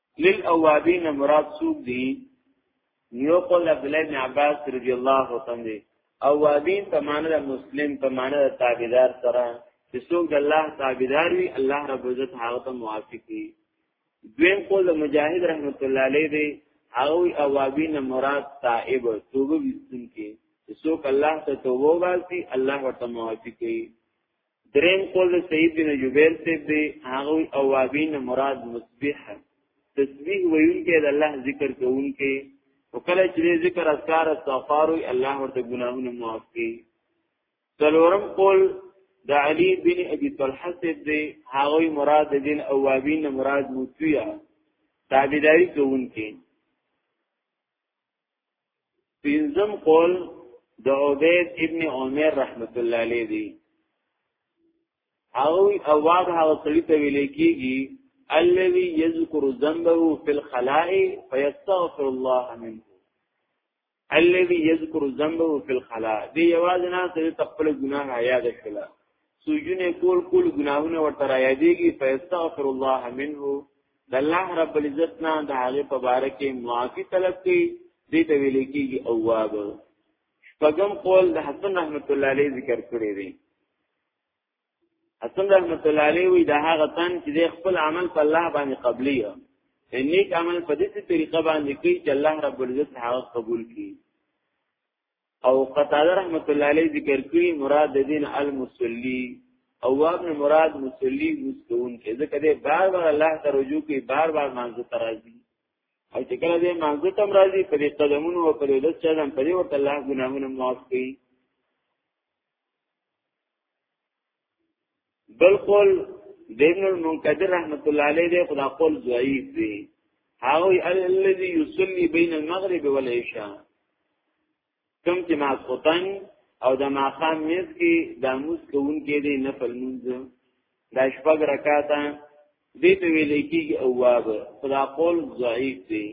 للاوابین مراد سوق دی یو قول عبد الله بن عباس رضی الله عنه دی اوابین په معنی د مسلم په معنی د تابعدار سره چې څوک د الله تابعدار وي الله رب عزت هغه ته موافق وي دویم قول د مجاهد رحمت الله علیه دی هغه اوابین مراد تائب توبه وستون کې څوک الله ته توبه واسي الله ورته موافق وي دریم قول د سید بن جبیر سیب دی هغه او وابین مراد مسبح تسبیح ویونکې د الله ذکر کوونکې او کله چې ذکر اذکار استغفار وي الله ورته ګناهونه معاف کوي څلورم قول د علی بن ابي طلحه سیب دی هغه مراد دین او وابین مراد مطیع تابعداري کوونکې پنځم قول د عبید ابن عمر رحمت الله علیه دی او اواب هغه سړی ته ویل کیږي الذي يذكر ذنبه في الخلاء فيستغفر الله منه الذي يذكر ذنبه في الخلاء دی یواز نه سره خپل ګناه یاد کړه سوجونه کول کول ګناهونه ورته را یادېږي فیستغفر الله منه د الله رب العزت نه د هغه په باره کې معافي طلب کوي دې ته ویل کېږي اواب شپږم قول د حسن رحمت الله علیه ذکر کړی دی حسن رحمت الله علیه وی د هغه تن چې د خپل عمل په الله باندې قبلي دی نیک عمل په دې طریقه باندې کوي چې الله رب العزت هغه قبول کړي او قتاده رحمت الله علیه ذکر کړی مراد دین المصلی او ابن مراد مصلی مستون کې ځکه دې بار بار الله ته رجوع کوي بار بار مانزه ترازی او چې کله دې مانزه تم راځي په دې قدمونو او په دې لږ چلن په دې ورته الله ګناهونه معاف کوي بل قول د ابن المنقدر رحمت الله علیه دی خدا قول ضعیف دی هغه الذي يصلي بين المغرب والعشاء کوم چې ماسختن او د ماقام میز کې د موس کوونکې دی نفل منځ دا شپږ رکعاته دې ته ویل کېږي اواب خدا قول ضعیف دی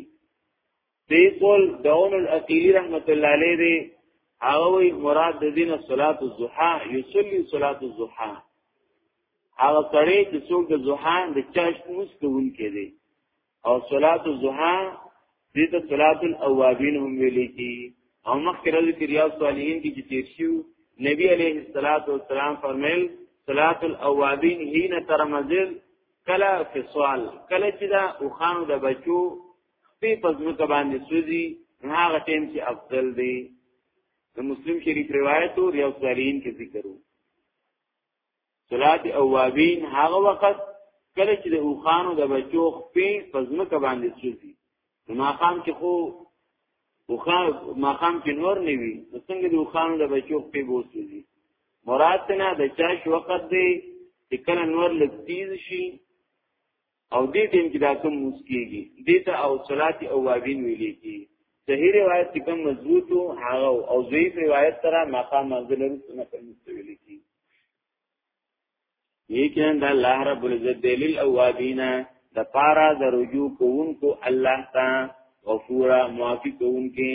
دی قول دون الاقیلی رحمت الله علیه دی هغه وی مراد د دین صلات الضحى یصلی صلات الضحى هغه سړی چې څوک د ضحى د چاش موس کوونکی دی او صلات الضحى دې ته صلات الاوابین هم ویل کی او مخکې راځي چې ریاض صالحین کې چې تیر شو نبی علیه الصلاۃ والسلام فرمایل صلات الاوابین هینا ترمزل کلا فصال کلا چې دا او خانو د بچو خپې په ځمکه باندې سوځي هغه ټیم چې افضل دی د مسلم شریف روایت او ریاض الصالحین کې ذکر وو صلات اوابین هغه وخت کله چې د اوخانو د بچو خپې په ځمکه باندې سوځي نو ماقام کې خو اوخان ماقام کې نور نه وي نو څنګه د اوخانو د بچو خپې بوسوځي مراد نه د چاش وخت دی چې کله نور لږ تیز شي او دې ټیم کې دا کوم مسکیږي دې ته او صلات او واوین ویلې کی صحیح روایت کې کوم مضبوط هغه او ضعیف روایت سره مقام منزل رسنه په مستویل کی یقینا د الله رب العزت دلیل او وابینا د پارا د رجوع کوونکو الله تا غفورا معافی کوونکې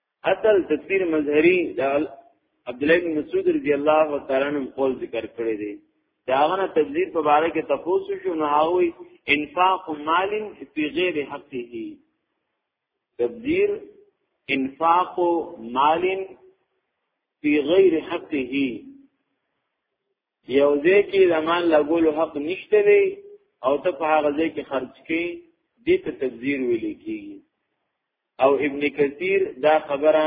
اصل تفسیر مظهری د عبد الله بن مسعود رضی الله تعالی عنہ قول ذکر کړی دی داغه تفسیر په باره کې تفوسو شو نو هغه انفاق مال فی غیر حقه تفسیر انفاق مال فی غیر حقه یو ځای کې د مال لګولو حق نشته دی او ته په هغه ځای کې خرج کې دې ته تبذیر ویل کېږي او ابن کثیر دا خبره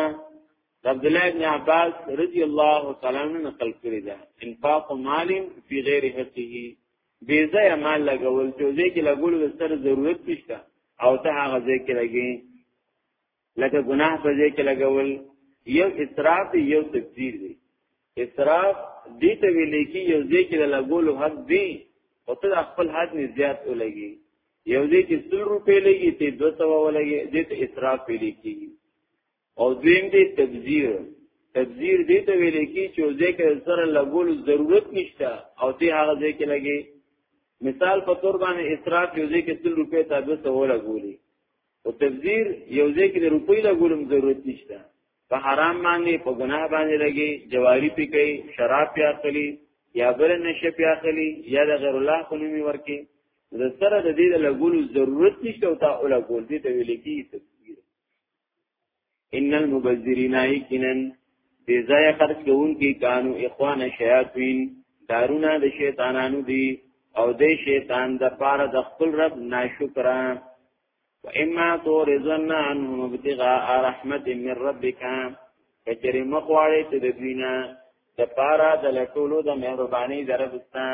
د عبد الله ابن عباس رضی الله تعالی عنہ نقل کړی ده انفاق مال فی غیر حقه بے ځای مال لګول چې ځای کې لګول د سر ضرورت نشته او ته هغه ځای کې لګې لکه ګناه په ځای کې لګول یو اسراف دی یو تبذیر دی اسراف دې ته ویل کی یو ځای کې لګول حق دی او ته خپل حد نه زیات ولګي یو ځای کې 100 روپې لګي ته 200 ولګي دې ته اسراف ویل کی او دویم دې تبذیر تبذیر دې ته ویل کی چې ځای کې سره لګول ضرورت نشته او ته هغه ځای کې لګي مثال په تور باندې اسراف یو ځای کې 100 روپې ته 200 ولګولي او تفسیر یو ځای کې د روپۍ لا ګولم ضرورت نشته په حرام باندې په ګناه باندې لګي جواری پی کوي شراب پی اخلي یا بل نشه پی اخلي یا د غیر الله خنومي ورکي د سره د دې له ګولو ضرورت نشته او تا اوله ګول دي ته ویل کیږي ان المبذرین یقینا دې ځای خرج کوونکي کانو اخوان شیاطین دارونه د شیطانانو دي او د شیطان د پاره د خپل رب ناشکرا و اما تورزن عنهم ابتغاء رحمت من ربک کچری مخواړی ته د دینه د پاره د لټولو د مهرباني دربستا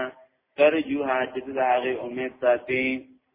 ترجوها چې د هغه امید ساتي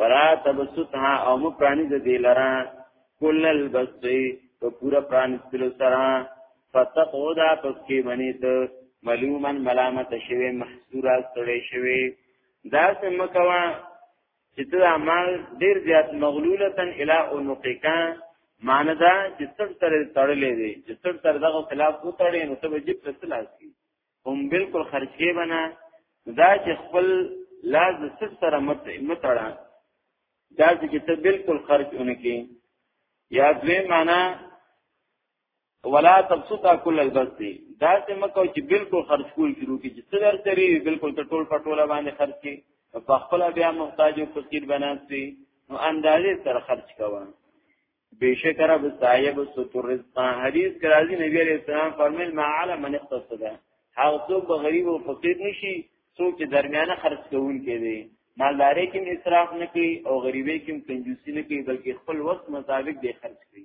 ولا تبسطها او مو پرانی د دی لرا کل البسطی په پورا پرانی سلو سرا فتقودا پس کی منی ته ملومن ملامت شوی محصورا سړی شوی دا سم کوا چې ته اعمال ډیر زیات مغلولتن الی انقکا معنی دا چې څټ تر تړلې دي چې څټ تر دغه خلاف وتړې نو ته به جب ته لاس کی هم بالکل خرج کې بنا دا چې خپل لاز ست سره مت متړه دا چې ته بالکل خرج اونکي یا دوی معنا ولا تبسطا کل البسط دا چې مکو چې بالکل خرج کول شروع کی چې صدر تری بالکل ته ټول پټوله باندې خرج کی په خپل بیا محتاج او فقیر بناسي نو اندازې سره خرج کوه بیشک رب صاحب ستر رزق حدیث کرازی نبی علیہ السلام فرمیل ما علی من اقتصده هغه څوک به غریب او فقیر نشي څوک چې درمیانه خرج کوونکی دی مالداري کې اسراف نه کوي او غریبي کې کنجوسي نه کوي بلکې خپل وخت مطابق دی خرج کوي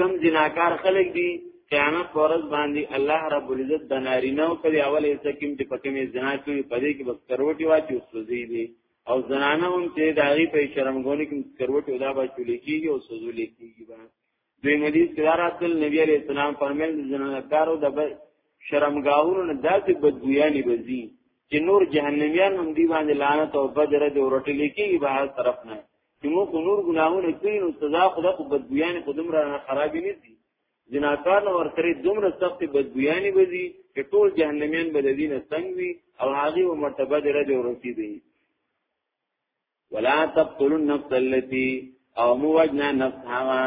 کم جناکار خلق دی قیامت پرز باندې الله رب العزت د نارینه او کلی اول ایسه کیم چې پکې می زنا کوي په دې کې بس کروټي واچي او سوزي دي او زنانه هم چې داغي په شرمګونی کې کروټي ودا به چولې کیږي او سوزولې کیږي با دوی مدي سرارات نبی عليه السلام فرمایل د زنانکارو د شرمګاورو نه داسې بدګویانی بزي چې نور جهنميان هم دی باندې لعنت او بدر دې ورټلې کیږي به هر طرف نه چې موږ نور ګناهونه کوي نو سزا خدا په بدګویان په دومره خراب نه دي جناکار نو ورسره دومره سخت بدګویان به دي چې ټول جهنميان به د دین څنګه وي او هغه و مرتبه درجه ورسیدي ولا تقتل النفس التي او مو وجنا نفس هوا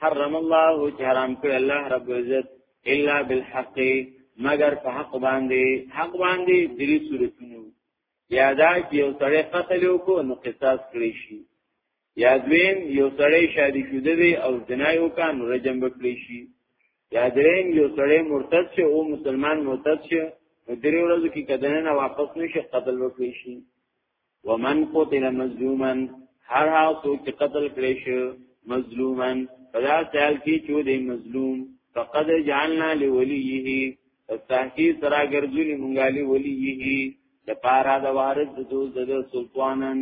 حرم الله چې حرام کړ الله رب عزت الا بالحق مگر په حق باندې حق باندې دری صورتونو یا دا چې یو سړی قتل وکړو نو قصاص کړی شي یا دویم یو سړی شادي شوده وي او زنا یو کان رجم بکړي شي یا دریم یو سړی مرتد شي او مسلمان مرتد شي نو درې ورځې کې کدنه نه واپس نشي قتل وکړي شي ومن قتل مظلوما هر هغه څوک چې قتل کړي شي مظلوما فلا سال کې چې دی مظلوم فقد جعلنا لوليه تاکی سرا ګرځونی مونږالی ولی یی د پارا د وارث د دوز د سلطانن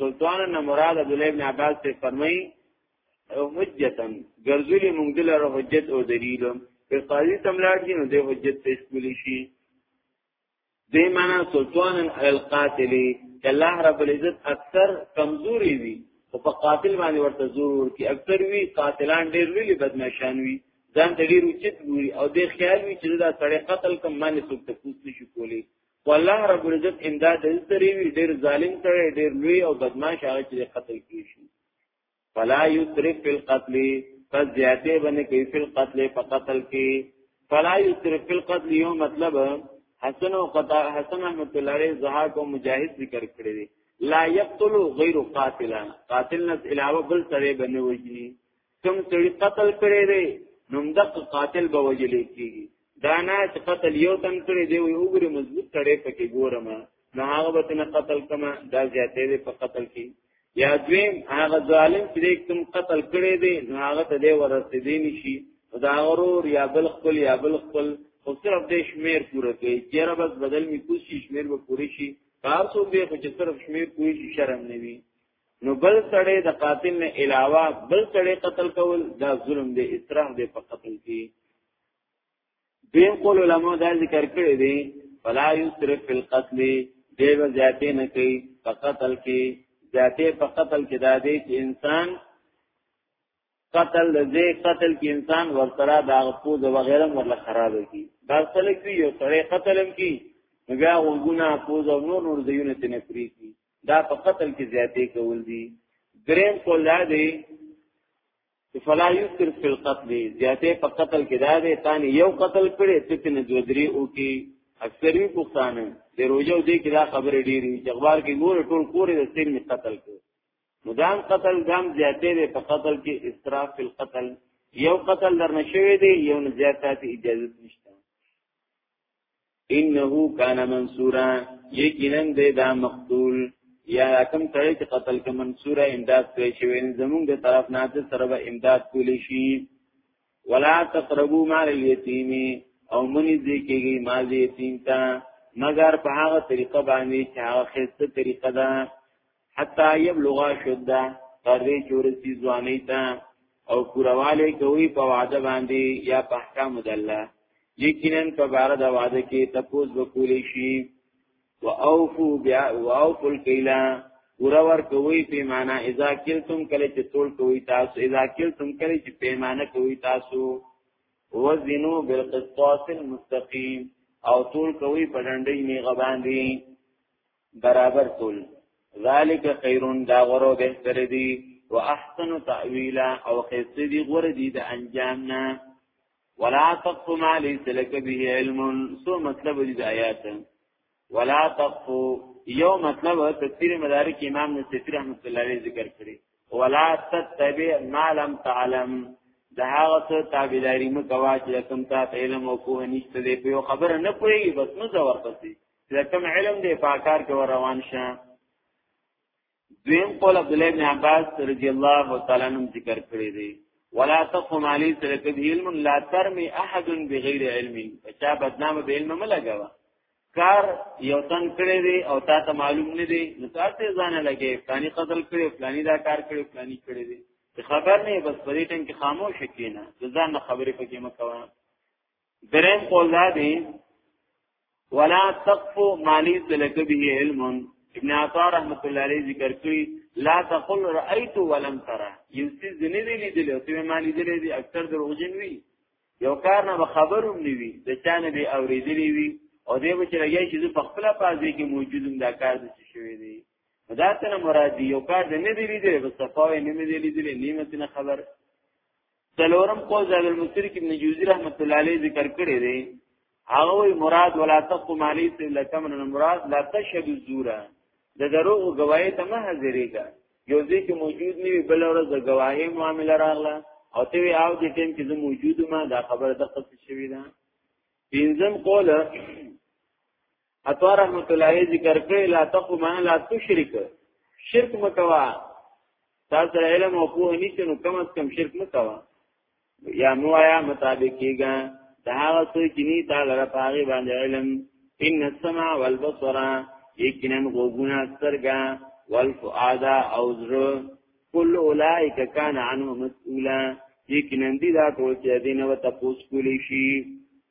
سلطانن مراد عبد الله ابن عباس ته فرمای او حجتن ګرځونی مونږ دلر حجت او دلیل په قاضی تملاړ دي نو د حجت پیش کولی شي دې معنا سلطان علی القاتل الله رب العزت اکثر کمزوري وي او په قاتل باندې ورته زور ورکی اکثر وی قاتلان ډېر ویلي بدمعشان وي ځان ته ډېر اوچت ګوري او د خیال وی چې دا سړی قتل کم باندې څوک ته پوس نشي کولی والله رب العزت امداد هیڅ درې وی ډېر ظالم سره ډېر لوی او بدمعش هغه چې قتل کیږي فلا یسرف فی القتل پس زیاته باندې کوي فی القتل په قتل کې فلا یسرف فی القتل یو مطلب حسن او قطع حسن رحمت الله علیه زها کو مجاهد ذکر کړی دی لا یقتل غیر قاتلا قاتل نه علاوه بل سره باندې وجنی کوم سړي قتل کړی دی نو دغه قاتل به وجلې کیږي دا نه چې قتل یو تن کړي دی وي وګوري مضبوط کړي پکې ګورم نه هغه به نه قتل کما دا زیاتې دی په قتل کې یا دویم هغه ظالم چې کوم قتل کړي دی نو هغه ته دی ورسې دی نشي دا غرور یا بل خپل یا بل خپل خو صرف د شمیر پوره کوي چیرې بس بدل می کوشي شمیر به پوره شي کار څو به خو چې صرف شمیر کوی شي شرم نه وي نو بل سړی د قاتل نه علاوه بل سړی قتل کول دا ظلم دی اسراف دی په قتل کې دین قول علماء دا ذکر کړی دی فلا یسرف فی القتل دی و زیاته نه کوي په قتل کې زیاته په قتل کې دا دی چې انسان قتل دې قتل کې انسان ورترا دا پوز وغیرہ ورله خراب کی دا سره کې یو سره قتلم کی بیا وګونه پوز او نور نور دیونه تنه پری کی دا په قتل کې زیاته کول دي دریم قول دی فلا یسر فی القتل زیاته په قتل کې دا دی تانی یو قتل کړي ته تنه دوه درې او کې اکثری پښتانه د روزو دې کې دا خبره ډیری چې اخبار کې ګور ټول کورې د سیل می قتل کو مدام قتل دام زیاته دی په قتل کې اسراف فی القتل یو قتل درنه شوی دی یو نه زیاته اجازه نشته انه کان منصورا یقینا دې دا مقتول یا کوم سړی چې قتل کې منصورا امداد کوي چې وین زمونږ د طرف نه د سره به امداد کولی شي ولا تقربوا مال اليتيم او منی دې کېږي مال یتیم ته مگر په هغه طریقه باندې چې هغه خسته طریقه ده حتا یبلغ شده تر دې چې ورسی ځواني ته او پورواله کوي په وعده باندې یا په احکام د الله یقینا په بار د وعده کې تپوس وکولې شي واوفو بیا واوفو الکیلا ورور کوي پیمانه اذا کلتم کله چې تول کوي تاسو اذا کلتم کله چې پیمانه کوي تاسو وزنو بالقسطاس المستقيم او تول کوي په ډنډې نه غباندي برابر تول ذالک خیرون دا غرو بهتر دی و احسن تأویلا او خیسته دی غور دی د انجام نه ولا تقف ما لیس لک به علم سو مطلب دی د آیات ولا تقف یو مطلب تفسیر مدارک امام نصفی رحمت الله علیه ذکر کړی ولا تتبع ما لم تعلم دا هغه څه تابعداري مکوا چې کوم تا علم او کوه نشته دی په خبره نه پوي بس نو ځور پسې لکم علم دی پاکار کې ور روان شه دویم قول عبد الله بن عباس رضی الله تعالی عنہ ذکر کړی دی ولا تقم علی ترک علم لا ترمی احد بغیر علم چا بدنام به علم ملګوا کار یو تن کړی دی او تا ته معلوم نه دی نو تاسو ځان لګي فلانی قتل کړی فلانی دا کار کړی فلانی کړی دی خبر نه بس پرې ټن کې خاموش کینا ځان خبرې پکې مکوه دریم قول دا دی ولا تقف ما ليس لك به علم ابن عطا رحمت الله علیه ذکر کړی لا تقل رايت ولم ترى یوسیز نه دی لیدل او ته ما لیدل دی اکثر دروغجن وی یو کار نه خبروم نیوی د چانه به اوریدلی وی او دې به چې لګی چې په خپل پازې کې موجودم دا کار د څه شوی دی دا څنګه مراد دی یو کار د نه دی لیدل په صفاوی نه دی لیدل نیمه نه خبر څلورم قول زاد المسیر کې ابن جوزی رحمت الله علیه ذکر کړی دی هغه وی مراد ولا تقم علی الا کمن مراد لا تشهد الزور د دروغ گواهی ته مه حاضرېږه یو ځای کې موجود نه وي بل ورځ د گواهی معاملې راغله او ته وی او دې ټیم کې زه موجود ما دا خبره د قصې شوې ده پنځم قول عطا رحمت الله ذکر کړی لا تقو معنا لا تشرک شرک مکوا تاسو علم او پوه نشته نو کم از کم شرک مکوا یا مو آیا مطابق کیږي دا هغه څه چې ني تعالی را پاغي باندې علم ان السمع والبصر یقینا غوګونه سترګا والفؤاد او زړه کل اولائک کان عنه مسئولا یقینا دي دا ټول چې دینه وته پوس کولی شي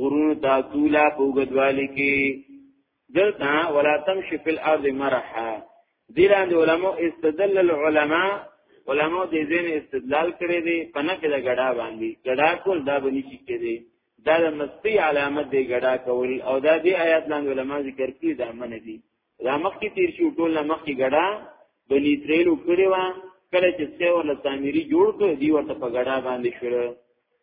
غرونو تا طولا پوګدوالی کې دلته ولا تمشي في الارض مرحا دیران دی علماء استدل العلماء علماء دې زین استدلال کړی دی په نه کې د غډا باندې غډا کول دا بنی شي کې دی دا د مستی علامت دی غډا کول او دا دی آیات لاندې علماء ذکر کړي دا من دي دا مخ کې تیر شو ټول مخ کې غډا بنی تریلو کړی و کله چې څو له تعمیری جوړ کړ دی ورته په غډا باندې شو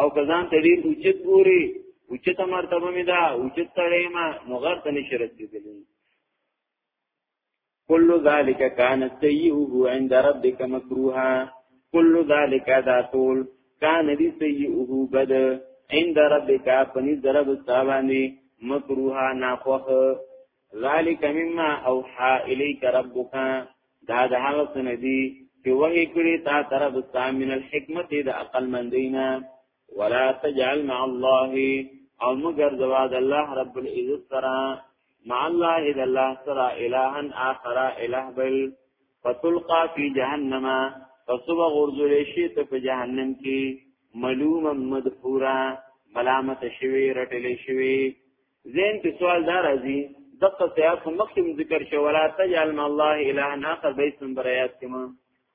او کزان ته ډیر اوچت ګوري اوچته مرتبه مې ده اوچت سړی ما نو غر ته نشي رسېدلی کل ذالک کان سیئه عند ربک مکروها کل ذالک دا طول کان دی سیئه بد عند ربک پنی ضرب استاوانی مکروها ناخوخ ذالک مما اوحا الیک ربک دا د هغه سندي چې وحی کړی تا طرف سام من الحکمت د عقل مندینا ولا تجعل مع الله او مگر زواد الله رب العزت سره مع الله اذا الله سره الها اخر اله بل فتلقى في جهنم فصبغ غرزل شي ته په جهنم کې ملوما مدحورا ملامت شوی رټل شوی زین کې سوال دا راځي دغه سیاق مخکې ذکر شو ولا تجعل مع الله اله اخر بیت نمبر آیات کې ما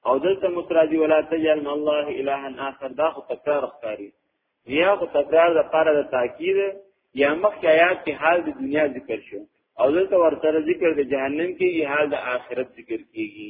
او دلته متراضی ولا تجعل مع الله اله اخر دا خو تکرار ښکاری یا خو تکرار د پاره د تاکید یا مخکې آیات کې حال د دنیا ذکر شو او دلته ورته ذکر د جهنم کې حال د آخرت ذکر کیږي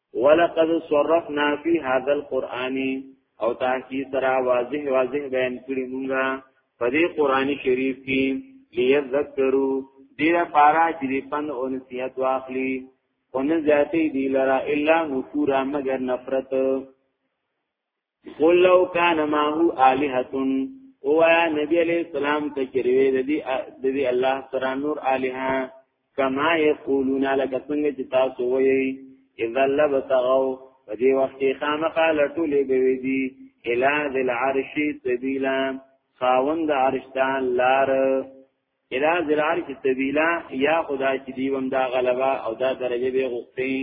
ولقد صرفنا فی هذا القرآن او تاکی سرا واضح واضح بیان کړی مونږه په دې قران شریف کې لیذکرو دې لپاره چې دې پند او نصیحت واخلي ونه ذاتي دی لرا الا نفورا مگر نفرت قل لو کان ما هو الہتن او یا نبی علیہ السلام ته چروي د دې د دې الله سره نور الها کما یقولون لک څنګه چې تاسو وایي اذا لبتغوا په دې وخت کې خامخا لټولې به وي دي الا ذل عرش سبیلا خاوند عرشتان لار الا ذل عرش سبیلا یا خدا چې دیوم دا غلبا او دا درجه به غوښتي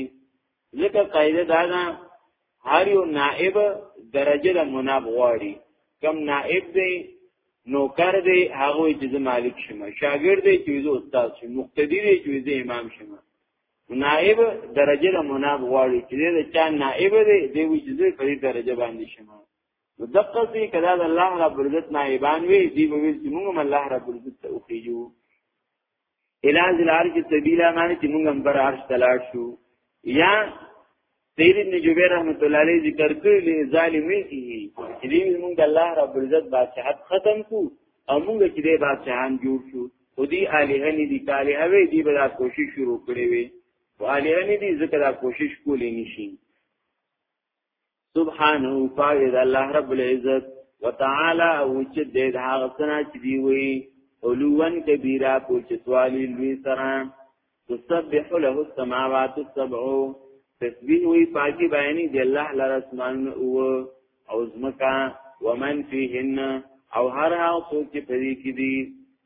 ځکه قاعده دا ده هر یو نائب درجه د مناب غواړي کم نائب دی نوکر دی هغه چې زه مالک شمه شاګرد دی چې زه استاد شم مقتدی دی چې زه امام شمه نائب درجه د مناب غواړي چې د چا نائب دی دی چې زه په دې درجه باندې شمه نو دقه سي کدا د الله رب عزت نائبان وي دی به چې موږ الله رب عزت ته اوخیجو الى ذل عرش سبیلا معنی چې موږ هم پر عرش تلاړ شو یا سید ابن جبیر رحمت الله علیه ذکر کړی ظالمین چې دې موږ الله رب العزت بادشاہت ختم کو او موږ چې دې بادشاہان جوړ شو خو دې الہ نه دي کاله هوی دې بلا کوشش شروع کړې وي والہ نه دي ذکر کوشش کولې نشي سبحانه پاک د الله رب العزت وتعالى او چې د هغه سنا چې دی وی علوان کبیره پوچتوالی لوی سره تسبح له السماوات السبع تسبیح وی پاکی بیانی دی الله لر اسمان او او زمکا ومن فیهن او هر هغه څوک چې پدې کې دي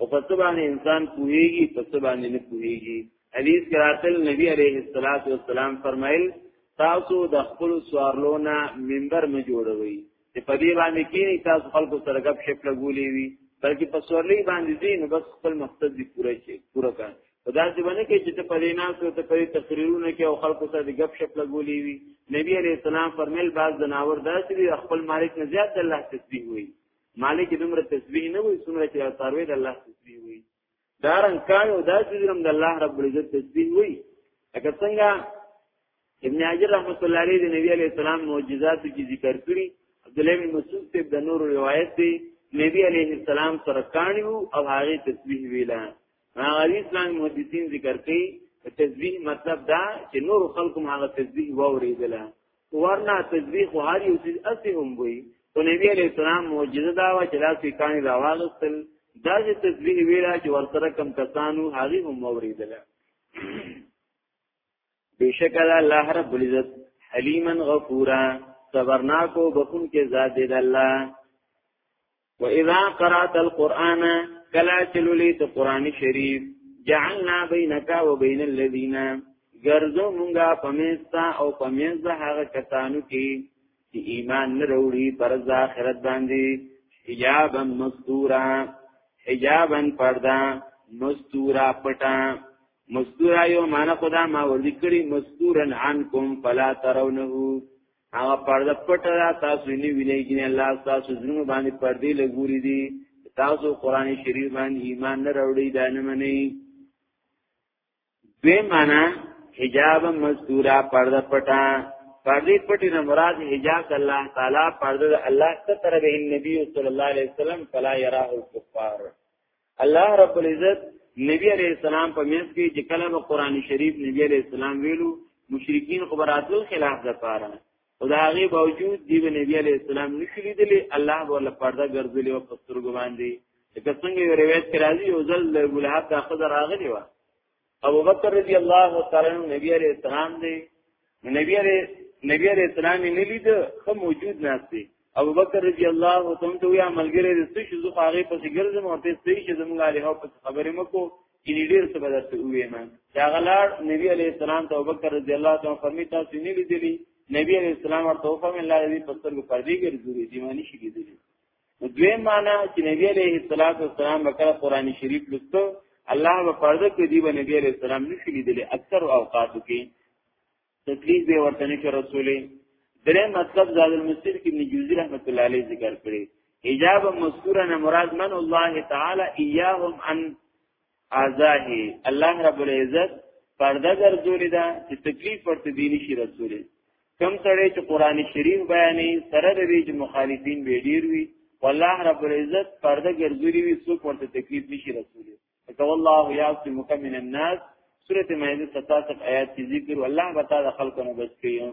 او په څه باندې انسان کوهیږي په څه باندې نه کوهیږي حدیث کې راتل نبی عليه الصلاة والسلام فرمایل تاسو د خپل سوارلونه منبر مې جوړوي چې په دې باندې کې تاسو خلکو سره غب شپ لګولې وي بلکې په سوارلې باندې دې نو بس خپل مقصد دې پوره شي پوره کړئ خدا دې باندې کې چې ته په دې ناس ته په تقریرونه کې او خلکو سره د غب شپ لګولې وي نبی عليه السلام فرمایل بعض جناور داسې خپل مالک نه زیات الله تسبیح وي مالک دومره تسبیح نه وي څومره چې ساروی د الله تسبیح وي دارن کان او دا چې د الله رب العزت تسبیح وي اګه څنګه ابن حجر رحمت الله علیه د نبی علی السلام معجزات کی ذکر کړی عبد الله بن مسعود ته د نور روایت دی نبی علیه السلام سره کانیو او هغه تسبیح ویلا هغه اسلام محدثین ذکر کوي تسبیح مطلب دا چې نور خلکو هغه تسبیح وورېدله ورنه تسبیح خو هر یو چیز اسی هم وي او نبی علیہ السلام معجزه دا و چې لاسې کانی راوغستل دا چې تسبیح ویلا چې ورسره کم کسانو هغه هم وورېدله بشکل الله رب العزت حلیما غفورا صبرناک او بخون کې ذات دی الله و اذا قرات القرآن کلا چلولی ته قرآن شریف جعلنا بینک و بین الذین ګرځو مونږه پمیستا او پمیز هغه کسانو کې چې ایمان نه وروړي پر ځاخرت باندې حجابا مستورا حجابا پردا مستورا پټا مستورا یو معنا خدا ما ولیکړي مستورن عنکم فلا ترونه هغه پرده پټه ده تاسو نه وینئ چې الله تاسو زړه باندې پردې لګوري دي تاسو قران شریف باندې ایمان نه راوړی دا نه منئ دوی معنا حجاب مستورا پرده پټه پردې پټې نه مراد حجاب الله تعالی پرده الله ستر به نبی صلی الله علیه وسلم فلا یراه الکفار الله رب العزت نبی علیہ السلام په میس کې چې کله به قران شریف نبی علیہ السلام ویلو مشرکین خبراتو خلاف د پاره خدای باوجود دی نبی علیہ السلام نشلی دلی الله ولا پرده ګرځلی او پستر ګواندی لکه څنګه یو روایت کې راځي یو ځل د ګلحاب د خضر راغلی و ابو بکر رضی الله تعالی عنہ نبی علیہ السلام دی نبی علیہ نبی علیہ السلام نه لید خو موجود ناشته ابو بکر رضی الله تعالی ته یا ملګری د څه شو زخه هغه پسې ګرځم او ته څه شي زموږ علی هو پسې خبرې مکو چې ډیر څه بدل ته وې ما چې هغه لار نبی علیہ السلام ته ابو بکر رضی الله تعالی فرمی تاسو نه لیدلی نبی علیہ السلام ورته فرمی الله دې پستر کو پردي ګرځوري دیوانی شي کېدلی دوی معنا چې نبی عليه الصلاه والسلام وکړه قران شریف لسته الله په پرده کې دی باندې نبی عليه السلام نشي لیدلی اکثر اوقاتو کې تکلیف به ورته نشه رسولي درې مطلب زاد المسیر کې ابن جوزی رحمت الله علیه ذکر کړی حجاب مذکورا مراد من الله تعالی ایاهم ان ازاهي الله رب العزت پرده ګرځولې ده چې تکلیف ورته دی نشي رسولې کم سړی چې قران شریف بیانې سره د دې چې مخالفین به ډیر وي والله رب العزت پرده ګرځولې وي څوک ورته تکلیف نشي رسولې که والله یعصمک من الناس سورته مائده 77 آیات کې ذکر الله وتعالى خلقونه بچ کیو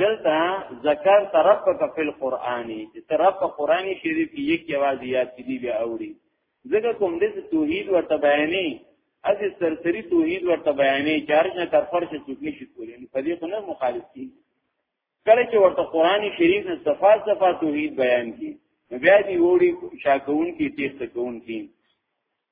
دلته ذکر تربک فی القرآنی چې ترب په قرآن شریف کې یک یواز یاد کړي بیا اوړي ځکه کوم دې توحید ورته بیانې از سرسری توحید ورته بیانې چارج نه تر فرش څوک نشي کولی نو په دې خو نه مخالف دي کله چې ورته قرآن شریف نه صفات صفات توحید بیان کړي بیا دی وړي شاکون کی تیخت کون کی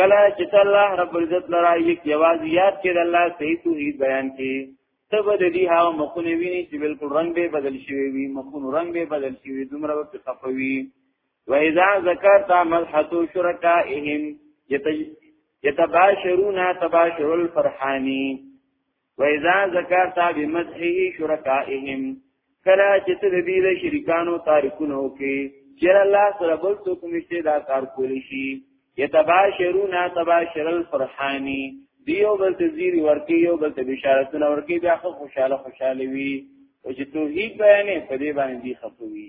کله چې الله رب العزت لرا یک یواز یاد کې د الله صحیح توحید بیان کې تب د دې هاو مخونه ویني چې بالکل رنگ به بدل شوی وي مخونه رنگ به بدل شوی دومره وخت خفوي و اذا ذکرت ملحت شرکائهم یتباشرون تباشر الفرحانی وإذا ذكرت بمسحه شركائهم کلا چې ته د دې شریکانو تاریخونو کې چې الله سره بل څوک نشته دا کار کولی شي یتباشرون تباشر الفرحانی دیو بل تزیری ورکی یو بل بشارتونه ورکی بیا خو خوشاله خوشاله وي او چې توحید بیانې په دې باندې خفوي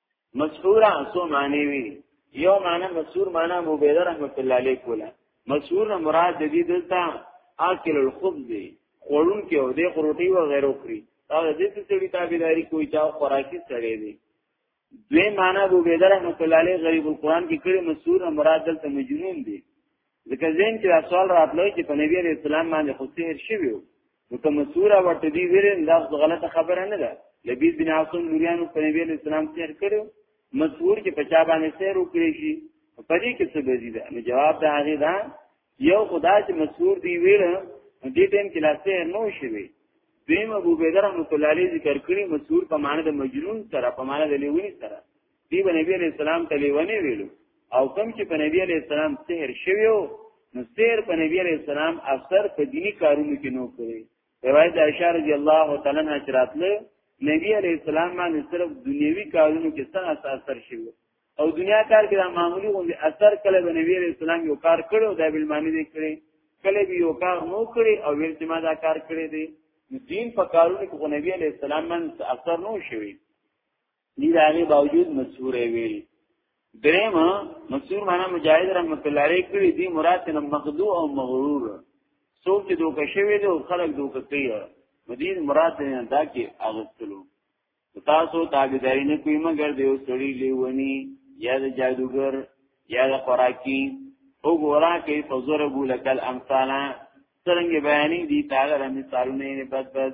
مسحورا سو معنی وی یو معنی مسحور معنی ابو بیدر رحمت الله علیه کوله مسحور نه مراد د دې دلته اکل الخبز دی خورون کې او د خروټي و غیرو کری دا د دې سړي تابعداري کوي چا خوراکي سړی دی دوی معنی ابو بیدر رحمت الله علیه غریب القرآن کې کړي مسحور نه مراد دلته مجنون دی ځکه زین کې دا سوال راتلوي چې په نبی عليه السلام باندې خو سحر شوی وو نو کوم سوره ورته دی ویل دا غلطه خبره نه ده لبی بن عاصم لوریانو په نبی عليه السلام سحر کړو مسور کې پچا باندې سحر وکړي شي په دې کې څه بزی ده نو جواب دا هغه دا یو خدا چې مسور دی ویل دې ټیم کې لاسه نو شوی دیم ابو بیدر رحمت الله علیه ذکر کړی مسور په معنی د مجنون سره په معنی د لیونی سره دی به نبی علیہ السلام ته لیونی ویلو او کم چې په نبی علیہ السلام سحر شویو نو سحر په نبی علیہ السلام اثر په دینی کارونو کې نو کړی روایت عائشہ رضی الله تعالی عنها چراتله نبی علیہ السلام باندې صرف دنیوي کارونو کې څه اثر شوی او دنیا کار کې دا معمولی غوندي اثر کله به نبی علیہ السلام یو کار کړو دا بل معنی دی کړی کله به یو کار نو کړی او ویل چې ما دا کار کړی دی دین په کارونو کې نبی علیہ السلام باندې اثر نو شوی دې دغه باوجود مسعور ویل دریم مسعور معنا مجاهد رحمت الله علیه کړي دي مراد نه مخدوع او مغرور څوک چې دوکه شوی دی او خلک دوکه کوي مدین مراد نه دا کې اغستلو تاسو تابعداري نه کوي مګر دیو سړی لیونی یا د جادوګر یا د خوراکي او ګورا کې فزربو لکل امثالا څنګه بیانې دي تعالی مثالونه نه بد بد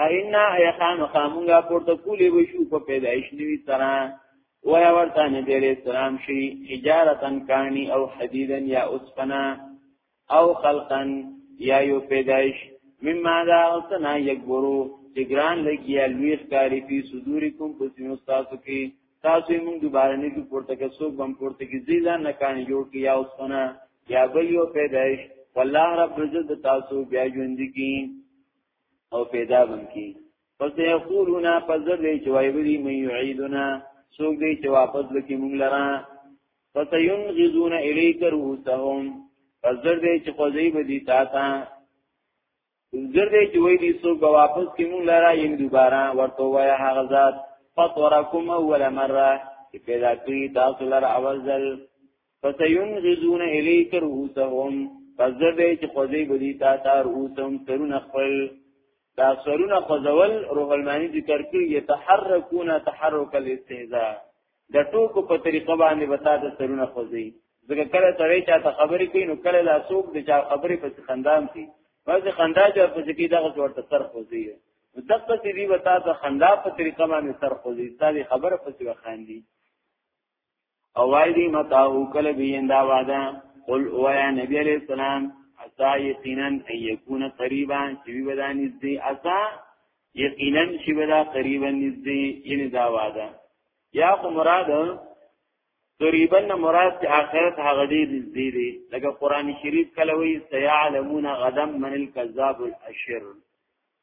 او ان ایخان خامونګه پورته کولی وشو په پیدایش نوی سره ویا ورته نبی علیہ السلام شي حجارتن کانی او حدیدن یا اسفنا او خلقن یا یو پیدایش مما دا اوسنا یکبرو جگران لگی الوی خکاری فی صدورکم پسینو ستاسو کی تاسو موږ دوباره نه کی پورته کې سوق بم پورته کې زیلا نه کانی جوړ کی یا اوسنا یا بل یو پیدایش والله رب عزت تاسو بیا ژوند کی او پیدا بم کی پس یقولون پس دې چې وای وی مې یعیدنا څوک دې چې واپس لکی مونږ لرا پس ينغزون الیک رؤسهم پس دې چې خوځي بدی تا تا زر دې چې وای دې څوک به واپس کی مونږ لرا یم دوباره ورته وای هغه ذات فطرکم اول مره چې پیدا کړی تاسو لر اول ځل فسينغزون اليك رؤوسهم فزبه چې خوځي بدی تا تا رؤوسهم سرون خپل دا سرون خوځول روح المانی ذکر کوي يتحركون تحرك الاستهزاء د ټوکو په طریقه باندې وتا د سرونه خوځي ځکه کله سړی چا ته خبرې کوي نو کله لا څوک د چا خبرې په خندام کوي بعضې خندا چې په ځکه دغه ورته سر خوځي نو دغه چې دی وتا د خندا په طریقه باندې سر خوځي ستاسو خبره پسې وخاندي او وای دی متا او کل بیندا وادا قل او یا نبی علیہ السلام عسا یقینا ان یکون قریبا شی ودا نزدی عسا یقینا شی ودا قریبا نزدی یعنی دا وادا یا خو مراد قریبا مراد چې آخرت هغه دې نږدې دي لکه قران شریف کله وی سيعلمون غدم من الكذاب الاشر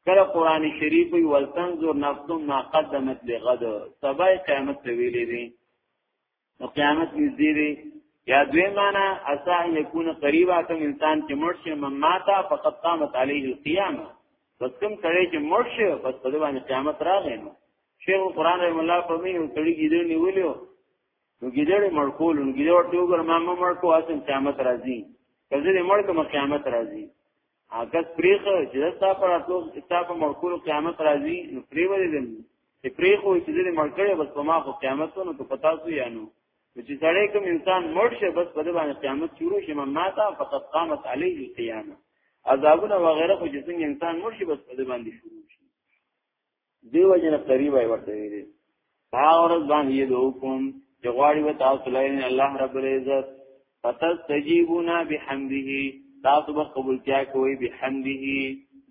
کله قران شریف وی ولتنظر نفس ما قدمت لغد سبا قیامت ته ویلې دي نو قیامت نږدې دي یا دوی معنا اسا یکون قریبا کوم انسان چې مرشه مماتا فقط قامت علیه القیامه پس کوم سړی چې مرشه پس په باندې قیامت راغی نو شیخ قران رحم الله په می یو سړی ګیدو نیولیو نو ګیدړې مړکول نو ګیدړ ته وګور ما مړکو اسن قیامت راځي کله دې مړکو قیامت راځي هغه پریخ چې ستا پر اتو ستا په مرکول قیامت راځي نو پری ولې دم چې پریخ وي چې دې مرکړې بس په ما خو قیامت نو ته پتا سو یا نو چې سړی کوم انسان مړ شه بس په دې باندې قیامت شروع شي مما تا فقط قامت علیه القیامه عذابونه وغیرہ خو چې څنګه انسان مړ شي بس په دې باندې شروع شي دیو جن قریب ای ورته ویری اور ځان یې دوکم چې غواړي و تاسو لین الله رب العزت فتستجیبونا بحمده تاسو به قبولتیا کوئ بحمده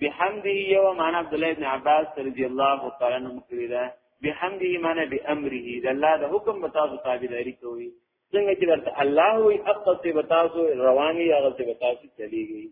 بحمده یو معنا عبد الله ابن عباس رضی الله تعالی عنہ کړی دا بحمده معنا بامره د الله د حکم به تاسو تابعداري کوئ څنګه چې ورته الله وي اقصد به تاسو رواني هغه به تاسو چلیږي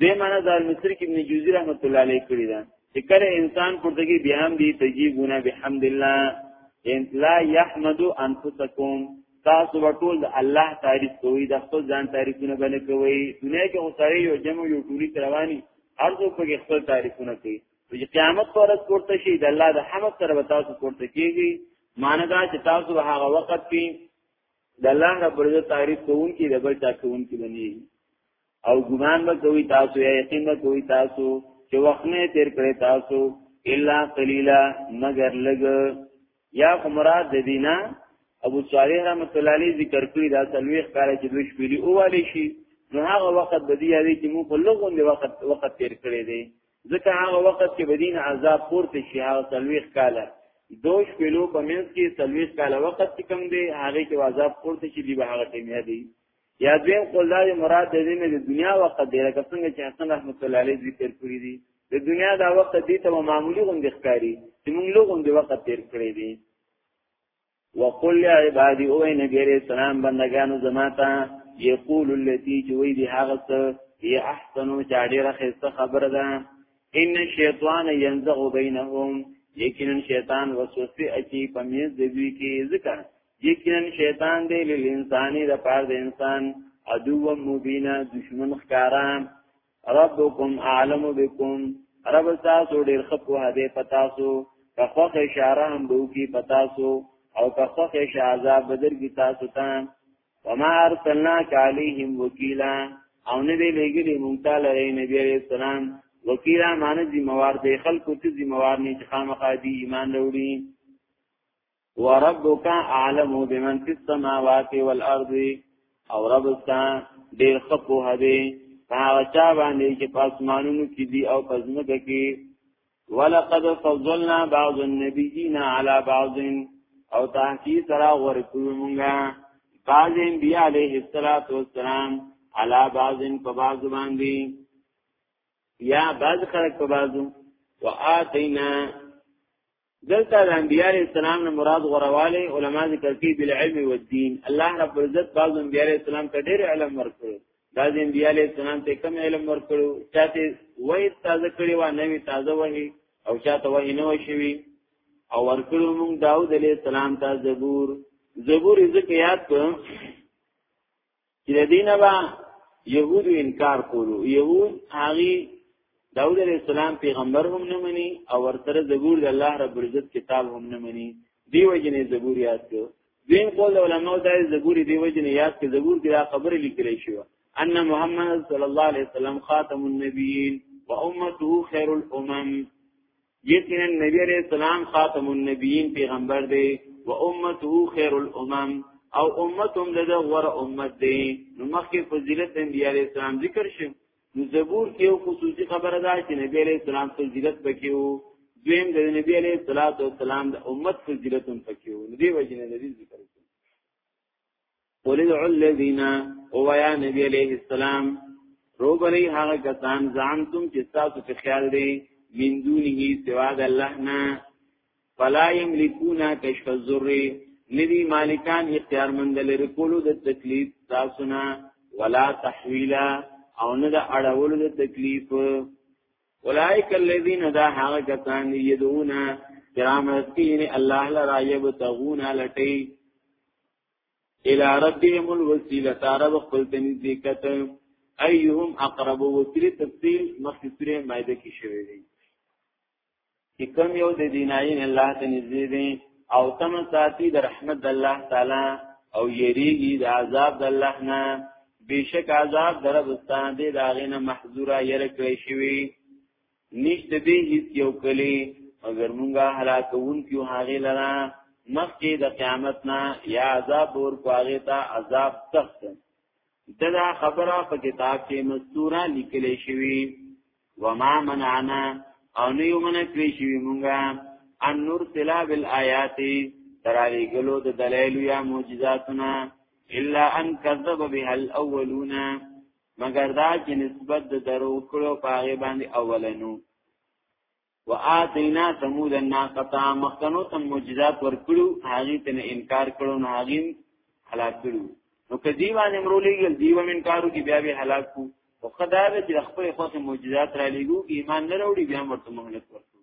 دې معنی د المصری کې ابن جوزی رحمت الله علیه کړی دا چې کله انسان پرتګي بیا هم دی تجیبونه بحمد الله ان لا يحمد انفسکم تاسو ټول د الله تعریف کوئ د خپل ځان تعریفونه باندې کوئ دنیا کې اوسړی یو جمع یو ټولي رواني ارزو په خپل تعریفونه کوي چې قیامت پر ورځ پورته شي د الله د حمد سره تاسو پورته کیږي معنی دا چې تاسو هغه وخت کې د الله رب عزت تعریف کوونکی د بل چا کوونکی بنئ او ګمان به کوي تاسو یا یقین به کوي تاسو چې وخت نه تیر کړی تاسو الا قلیلا مگر لګ یا مراد د دینا ابو صالح رحمت الله علیه ذکر کړی دا سلويخ کار چې دوی شپلی اوالی شي نو هغه وخت بدی یادې چې موږ په لغون دی وخت وخت تیر کړی دی ځکه هغه وخت کې بدین عذاب پورته شي هغه سلويخ کاله دوش پیلو په منځ کې سلويخ کاله وخت کم دی هغه کې عذاب پورته شي دی به هغه ټیم یادې یا دویم قول دا مراد د دې نه د دنیا وخت دی لکه څنګه چې حسن رحمت الله علیه ذکر کړی دی د دنیا دا وخت دی ته معمولی غوندې ښکاری چې موږ له غوندې وخت تیر کړی دی وقل یا عبادی او نبی علیہ السلام بندگانو زماتا یقول اللتی جوی دی هغه څه هی احسنو چاډیره خسته خبره ده ان شیطان ينزغ بینهم لیکن شیطان وسوسه اچي پمیز د دوی کې ذکر یقینا شیطان دی لیل انسانی د پاره د انسان عدو مبینا دشمن خکارا ربکم اعلم بكم رب تاسو ډیر خپو هده پتاسو که خوخ اشاره هم بو کی پتاسو او که خوخ اشاره بدر کی تاسو ته وما ارسلنا علیهم وکیلا او نه دی لګلی مونږ تعالی ری نبی علیہ السلام وکیلا معنی ذمہ وار دی خلکو ته ذمہ وار نه چې خامخا دی ایمان وروړي وربک اعلم بمن فی السماوات والارض او رب ستا ډیر خپو هدی هغه چا باندې چې په اسمانونو کې دي او په ځمکه کې ولقد فضلنا بعض النبیین علی بعض او تحقیق سره ورکو مونږه بعض انبیاء علیه السلام علی بعض په بعض باندې یا بعض خلق په بعضو وآتینا دلته د انبیاء علیہ السلام نه مراد غرواله علما ذکر کوي بل علم او دین الله رب عزت بعض انبیاء علیہ السلام ته ډېر علم ورکړي بعض انبیاء علیہ السلام ته کم علم ورکړو چاته وای تازه کړي و نه وی تازه وای او چاته وای نه وشوي او ورکړو موږ داوود علیہ السلام ته زبور زبور ذکر یاد کړم چې د دینه با يهود انکار کولو يهود هغه داود علیہ السلام پیغمبر هم نه مني او ورته زبور د الله رب العزت کتاب هم نه مني دی وجنه زبور یاد کو دین قول علماء دا زبور دی وجنه یاد کې زبور کې دا خبره لیکل شوی ان محمد صلی الله علیه وسلم خاتم النبیین و امته خیر الامم یقینا نبی علیہ السلام خاتم النبیین پیغمبر دی و امته خیر الامم او امتهم دغه ور امت دی نو مخکې فضیلت نبی علیہ السلام ذکر شو نو زبور کې یو خصوصي خبره ده چې نبی علیہ السلام فضیلت پکې وو دویم د نبی علیہ الصلوۃ والسلام د امت فضیلت هم پکې وو نو دی وجنه د ذکر قل ادعوا الذين او یا نبی علیہ السلام روبلی هغه کسان زعمتم چې تاسو په خیال دی من دونه سوا د الله نه فلا یملکون کشف الذر ندی مالکان اختیار مند لري کولو د تکلیف تاسو نه ولا تحویلا او نه د اړولو د تکلیف اولائک الذین دا هغه کسان یدعون کرام رسکین الله لرا یبتغون لټی الى ربهم الوسيله تعرف خپل تنزيکت ايهم اقرب وسيله تفصيل مخکې سوره مائده کې شوی دی چې کوم یو د دیناین الله ته نږدې دی او تم ساتي د رحمت د الله تعالی او یریږي د عذاب د الله نه بشک عذاب دربستان دی دا غینه محذوره یره کړی شوی نشته به هیڅ یو کلی مگر مونږه هلاکون کیو هغه لرا مخکې د قیامت نه یا عذاب ور کوغه تا عذاب سخت دغه خبره په کتاب کې مستوره لیکل شوی و ما منعنا او نه یو منه کړی شوی مونږه ان نور سلا بالآیات ترالی ګلو د دلایل یا معجزاتنا الا ان کذب بها الاولون مگر دا چې نسبت د درو کړو پاغه باندې اولنو وآتینا ثمود الناقه مخکنو تم معجزات ورکړو هغه ته انکار کړو نه هغه هلاک کړو نو کدی باندې مرولېګل دیو من کارو کې بیا به هلاک کو او خدای چې خپل خاصه معجزات را لېګو ایمان نه وروړي بیا ورته مهلت ورکړو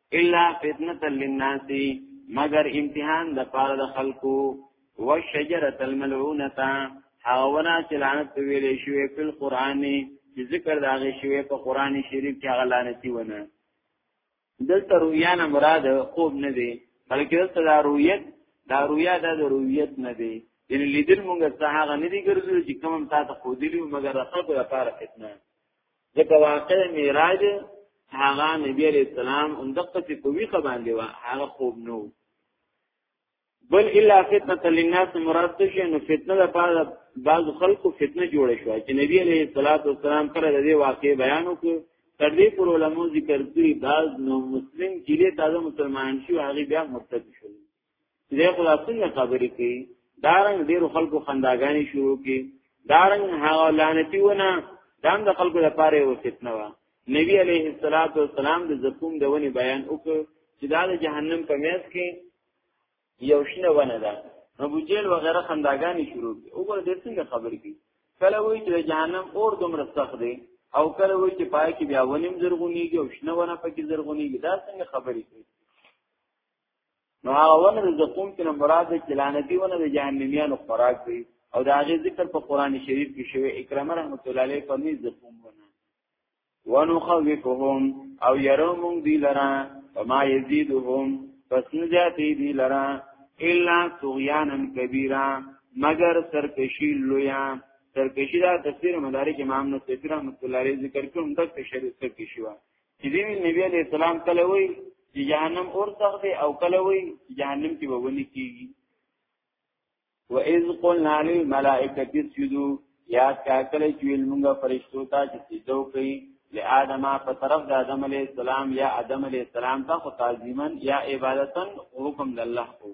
الا فتنه للناس مگر امتحان د پاره د خلقو والشجره الملعونه حاونا چې لعنت په ویلې شوی په قران چې ذکر دا غي شوی په قران شریف کې هغه لعنتی ونه دلته رویا نه مراد خوب نه دی بلکې دلته دا رویت دا رویا دا د رویت نه دی یعنی لیدل مونږه څه هغه نه دی ګرځول چې کوم تا ته خو دیلو مګر خلکو لپاره فتنه ځکه واقع معراج هغه نبی علیہ السلام هم دقه په کویخه باندې وا هغه خوب نو بل الا فتنه للناس مراد شي نو فتنه د پاره بعض خلکو فتنه جوړ شو چې نبی علیہ الصلوۃ والسلام پر دې واقع بیان وکړ تر دې پر علماء ذکر کړي بعض نو مسلم چې له تازه مسلمان شي هغه بیا مرتد شول دې خدا څنګه خبرې کوي دارنګ ډیرو خلکو خنداګانی شروع کی دارنګ هغه لعنتی ونه دام د خلکو لپاره یو فتنه و نبی علیه الصلاۃ والسلام د زقوم د ونی بیان وکړ چې دا د جهنم په میز کې یو شنه ونه ده ابو جیل وغیرہ خنداګانی شروع کی وګوره د څنګه خبرې کوي کله وی چې جهنم اور دومره سخت دی او کله وی چې پای کې بیا ونیم زرغونیږي او شنه ونه پکې زرغونیږي دا څنګه خبرې کوي نو هغه ونه د زقوم کې نه مراد د کلانتی ونه د جهنميانو خوراک دی او دا غي ذکر په قران شریف کې شوی اکرام رحمت الله علیه په می زقوم ونه ونخوفهم او يرمون دی لرا وما يزيدهم پس نجاتی دی لرا الا طغيانا كبيرا مگر سرکشی لویا سرکشی دا تفسیر مدارک امام نو تفسیر رحمت الله علیه ذکر کوم د شریعت سرکشی وا چې دی نبی علیہ السلام کله وی چې جهنم اور سخت دی او کله وی چې جهنم کې وونی کیږي وَإِذْ قُلْنَا لِلْمَلَائِكَةِ اسْجُدُوا یا کله چې موږ فرشتو ته چې سجده وکړي لآدم په طرف د آدم علی السلام یا آدم علی السلام ته خو تعظیما یا عبادتا حکم د الله کو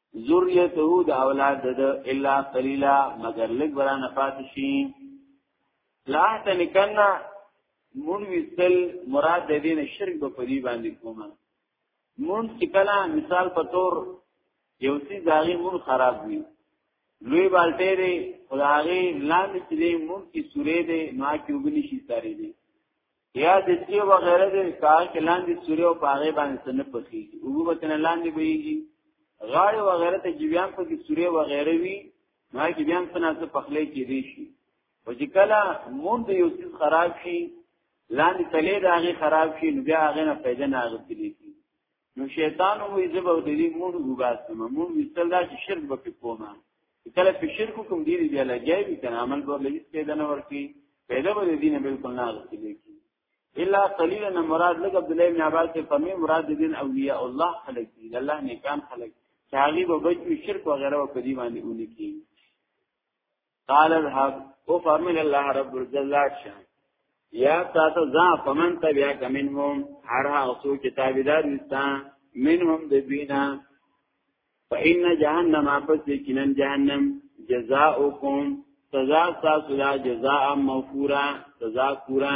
ذریته د اولاد د الا قلیلا مگر لګ برا نفات شي لا تنکنا مون ویستل مراد د دین شرک په پری باندې کومه مون کلا مثال په تور یو سی زاغي مون خراب وي لوی بالټه دی خدای لاندې چې مون کی سورې دی ما کې وګني شي ساري دی یا د چې وغیره د کار کې لاندې سوري او پاغه باندې څه نه پخېږي او به تن لاندې ویږي غاړې وغیره ته جیبیان په کې سوري وغیره وي نو کې بیان څه نه څه پخلې کې دي شي او چې کله مون د یو څه خراب شي لاندې تلې د هغه خراب شي نو بیا هغه نه پیدا نه غوښتلی شي نو شیطان مو یې زبر د دې مونږ وباسم مونږ یې تل دا چې شرک به کومه کله په شرک کوم دی دی لګي به کنه عمل به لږ پیدا نه ورکی پیدا به دې نه بالکل نه غوښتلی کی الا قليلا نه مراد لګ عبد الله بن عباس ته فهمي مراد دین اولیاء الله خلق دی الله نیکان خلق چاغي به بچو شرک وغیرہ په دې باندې اونې کی قال الحب او فرمل الله رب الجلال شان یا تاسو ځا فمن تبیا کمنهم هر هغه څو کتابدار نستا منهم د بینا فإن جهنم اپس یقینا جهنم جزاؤکم سزا تاسو لا جزاء موفورا سزا پورا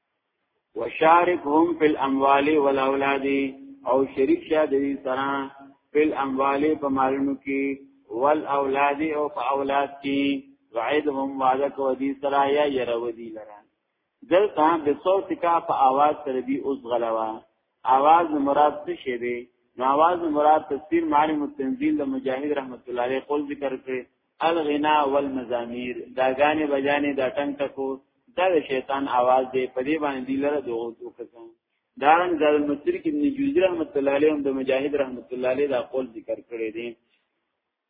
وشارکهم فی الاموال والاولاد او شریک شه د دې سره فی الاموال په مالونو کې والاولاد او په اولاد کې وعدهم وعده کو دې سره یا يرو دې لره دلته به صوت کا په आवाज سره دی اوس غلوا اواز مراد څه شی دی نو اواز مراد تفسیر معلم التنزیل د مجاهد رحمت الله علیه قول ذکر کړي الغنا والمزامیر دا غانې بجانې دا ټنګ ټکو دا شیطان اواز دی په دې باندې لره دوه دوه کسان دارن زاد المصری کې ابن جوزی رحمت الله علیه هم د مجاهد رحمت الله علیه دا قول ذکر کړی دی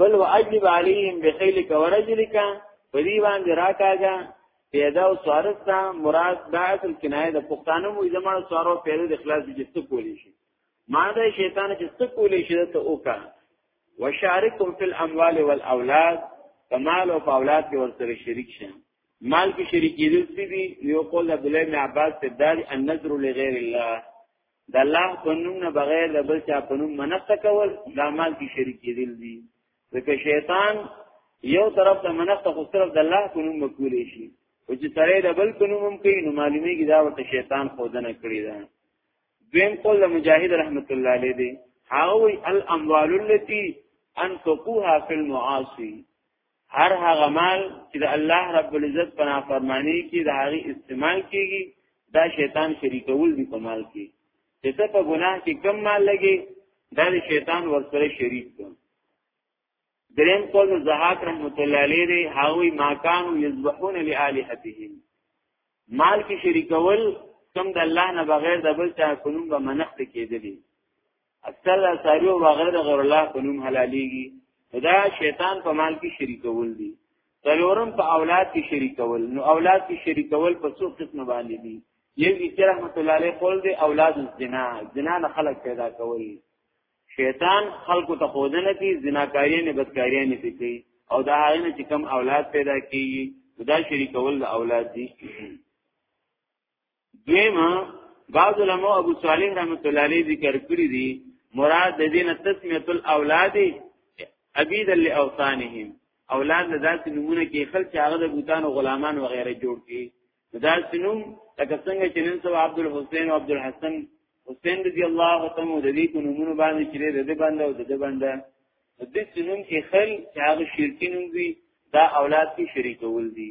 بل واجب علیهم بخیلک ورجلک په دی باندې راکاګه پیدا او سوارستا مراد دا اصل کنایه د پښتانو مو زموږ سوارو پیدا د اخلاص د جست کولی شي ما دا شیطان چې ست کولی شي ته اوکا وشارکهم فی الاموال والاولاد کمال او اولاد کې ورسره شریک شي مال کې شریک کېدل څه دي یو قول عبد الله بن عباس ته دار النذر لغیر الله د الله په نوم نه بغیر د بل چا په نوم منښت کول د اعمال کې شریک کېدل دي ځکه شیطان یو طرف ته منښت خو صرف د الله په نوم مقبول شي او چې سره د بل په نوم هم کوي نو معلومي کې دا ورته شیطان خودنه کړی ده دویم قول د مجاهد رحمت الله علیه دی هاوی الاموال التي انفقوها في المعاصي هر هغه مال چې د الله رب العزت په نافرمانی کې د هغه استعمال کیږي دا شیطان شریکول دي په مال کې چې ته په ګناه کې کم مال لګي دا د شیطان ورسره شریک کړي دریم قول زهاک رحمت الله علیه دی هاوی ماکان یذبحون لآلهتهم مال کې شریکول کم د الله نه بغیر د بل چا کوم به منخت کېدلی اکثر د انصاری او غیر د غیر الله په نوم حلاليږي دا شیطان په مال کې شریکول دي څلورم په اولاد کې شریکول نو اولاد کې شریکول په څو قسم باندې دي یو چې رحمت الله علیه قول دی اولاد الزنا زنا نه خلق پیدا کوي شیطان خلقو ته خودنه کی زناکاری نه بدکاری نه کوي او دا هغه نه چې کم اولاد پیدا کیږي دا شریکول د اولاد دي دیمه بعض علماء ابو صالح رحمت الله علیه ذکر کړی دی مراد د دین تسمیه الاولاد عبید لاوثانهم اولاد له داسې نمونه کې خلک هغه د بوتان او غلامان و غیره جوړ کی دا سنوم لکه څنګه چې نن سبا عبد الحسین او عبد الحسن حسین رضی الله تعالی د دې کو نمونه باندې چې د دې باندې او د دې باندې د دې سنوم کې خل چې هغه شرکی نوم دی دا اولاد کې شریکول دي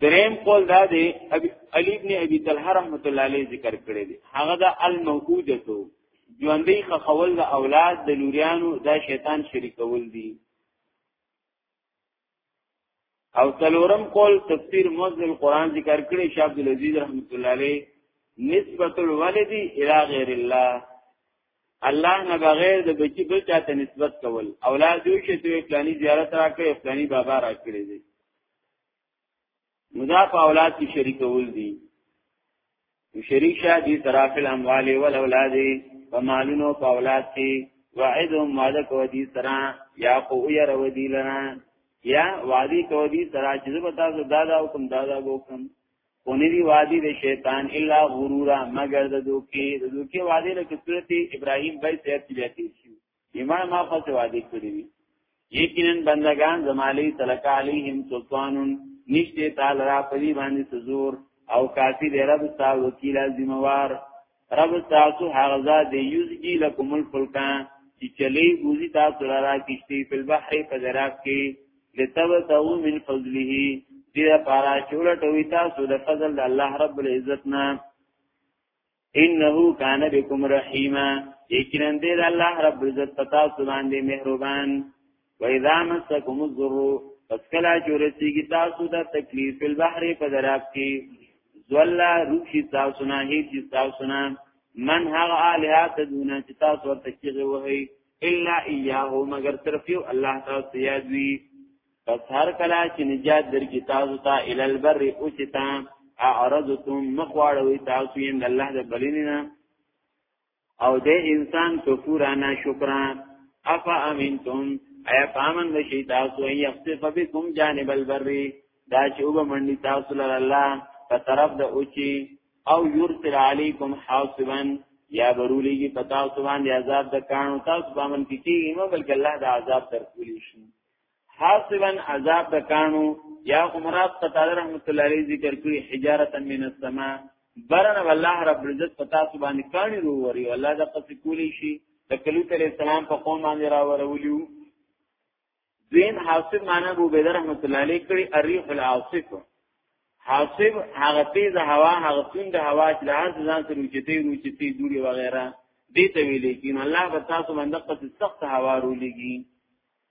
دریم قول دا دی علی ابن ابي طلحه رحمت الله علیه ذکر کړی دی هغه دا الموجوده تو ژوندۍ خول د اولاد د لوریانو دا شیطان شریکول دي او تلورم قول تفسیر موزل قران ذکر کړی شاه عبد العزيز رحمت الله علیه نسبت الولد الى غیر الله الله نه بغیر د بچی بل چاته نسبت کول اولاد یو شی ته پلاني زیارت راکړي پلاني بابا راکړي دي مدا په اولاد کې شریکول دي شریک شه دي ترافل اموال ول اولاد په مالونو په اولاد کې وعدهم وعده کو دي سره یا خو یې رو دي لنا یا وادي کو دي سره چې زه بتا زه دادا او کوم دادا وو کوم اونې دی وادي د شیطان الا غرورا مگر د دوکي د دوکي وادي له کثرت ابراهيم بای سید کې لاتي شي ایمان ما خپل ته وعده کړی وی یقینا بندگان زمالی تلک علیهم سلطان نشته تعالی را پری باندې سزور او کافی دی رب تا وکیل ذمہوار رب تاسو هغه ذات دی یوزی لکم الفلکان چې چلی بوزی تاسو را کیشتی په بحر په دراک کې لتبتغوا من فضله دې لپاره چې ولټوي تاسو د فضل د الله رب العزت نه انه کان بكم رحیما یقینا دې الله رب عزت پتا سبحان دې مهربان و اذا مسكم الضر پس کلا جورسی کی تاسو دا تکلیف فی البحر په دراب کې زولا روشی تاسو نه هیڅ تاسو نه من هغه الها تدونه چې تاسو ورته کېږي وهي الا اياه مگر صرف یو الله تاسو یاد وی پس هر کله چې نجات درکې تاسو ته ال البر اوچتا اعرضتم مخواړوي تاسو یې د الله د بلینه او د انسان کفورانه شکرا افا امنتم ایا پامن بشی تاسو ای اخصف بكم جانب البر دا چې وب منډي تاسو لر الله په طرف د اوچی او یرسل علیکم حاصبا یا برولیږي پتا سبحان دی عذاب د کانو تاسو باندې کیږي نو بلکې الله د عذاب تر کولی شي حاصبا عذاب د کانو یا عمرات قطاده رحمت الله علیه ذکر کړی حجارتا من السما برن والله رب العزت پتا سبحان کانی رو وری الله د قص کولی شي د کلیت علی السلام په قوم باندې را ورولیو دین حاصب معنا ابو بید رحمت الله علیه کړی الريح العاصف حاصب هغه تیز هوا هغه توند هوا چې د هر ځان سره وچتي وچتي دوړي وغیرہ دې ته ویلې کین الله په تاسو باندې قص سخت هوا رولیږي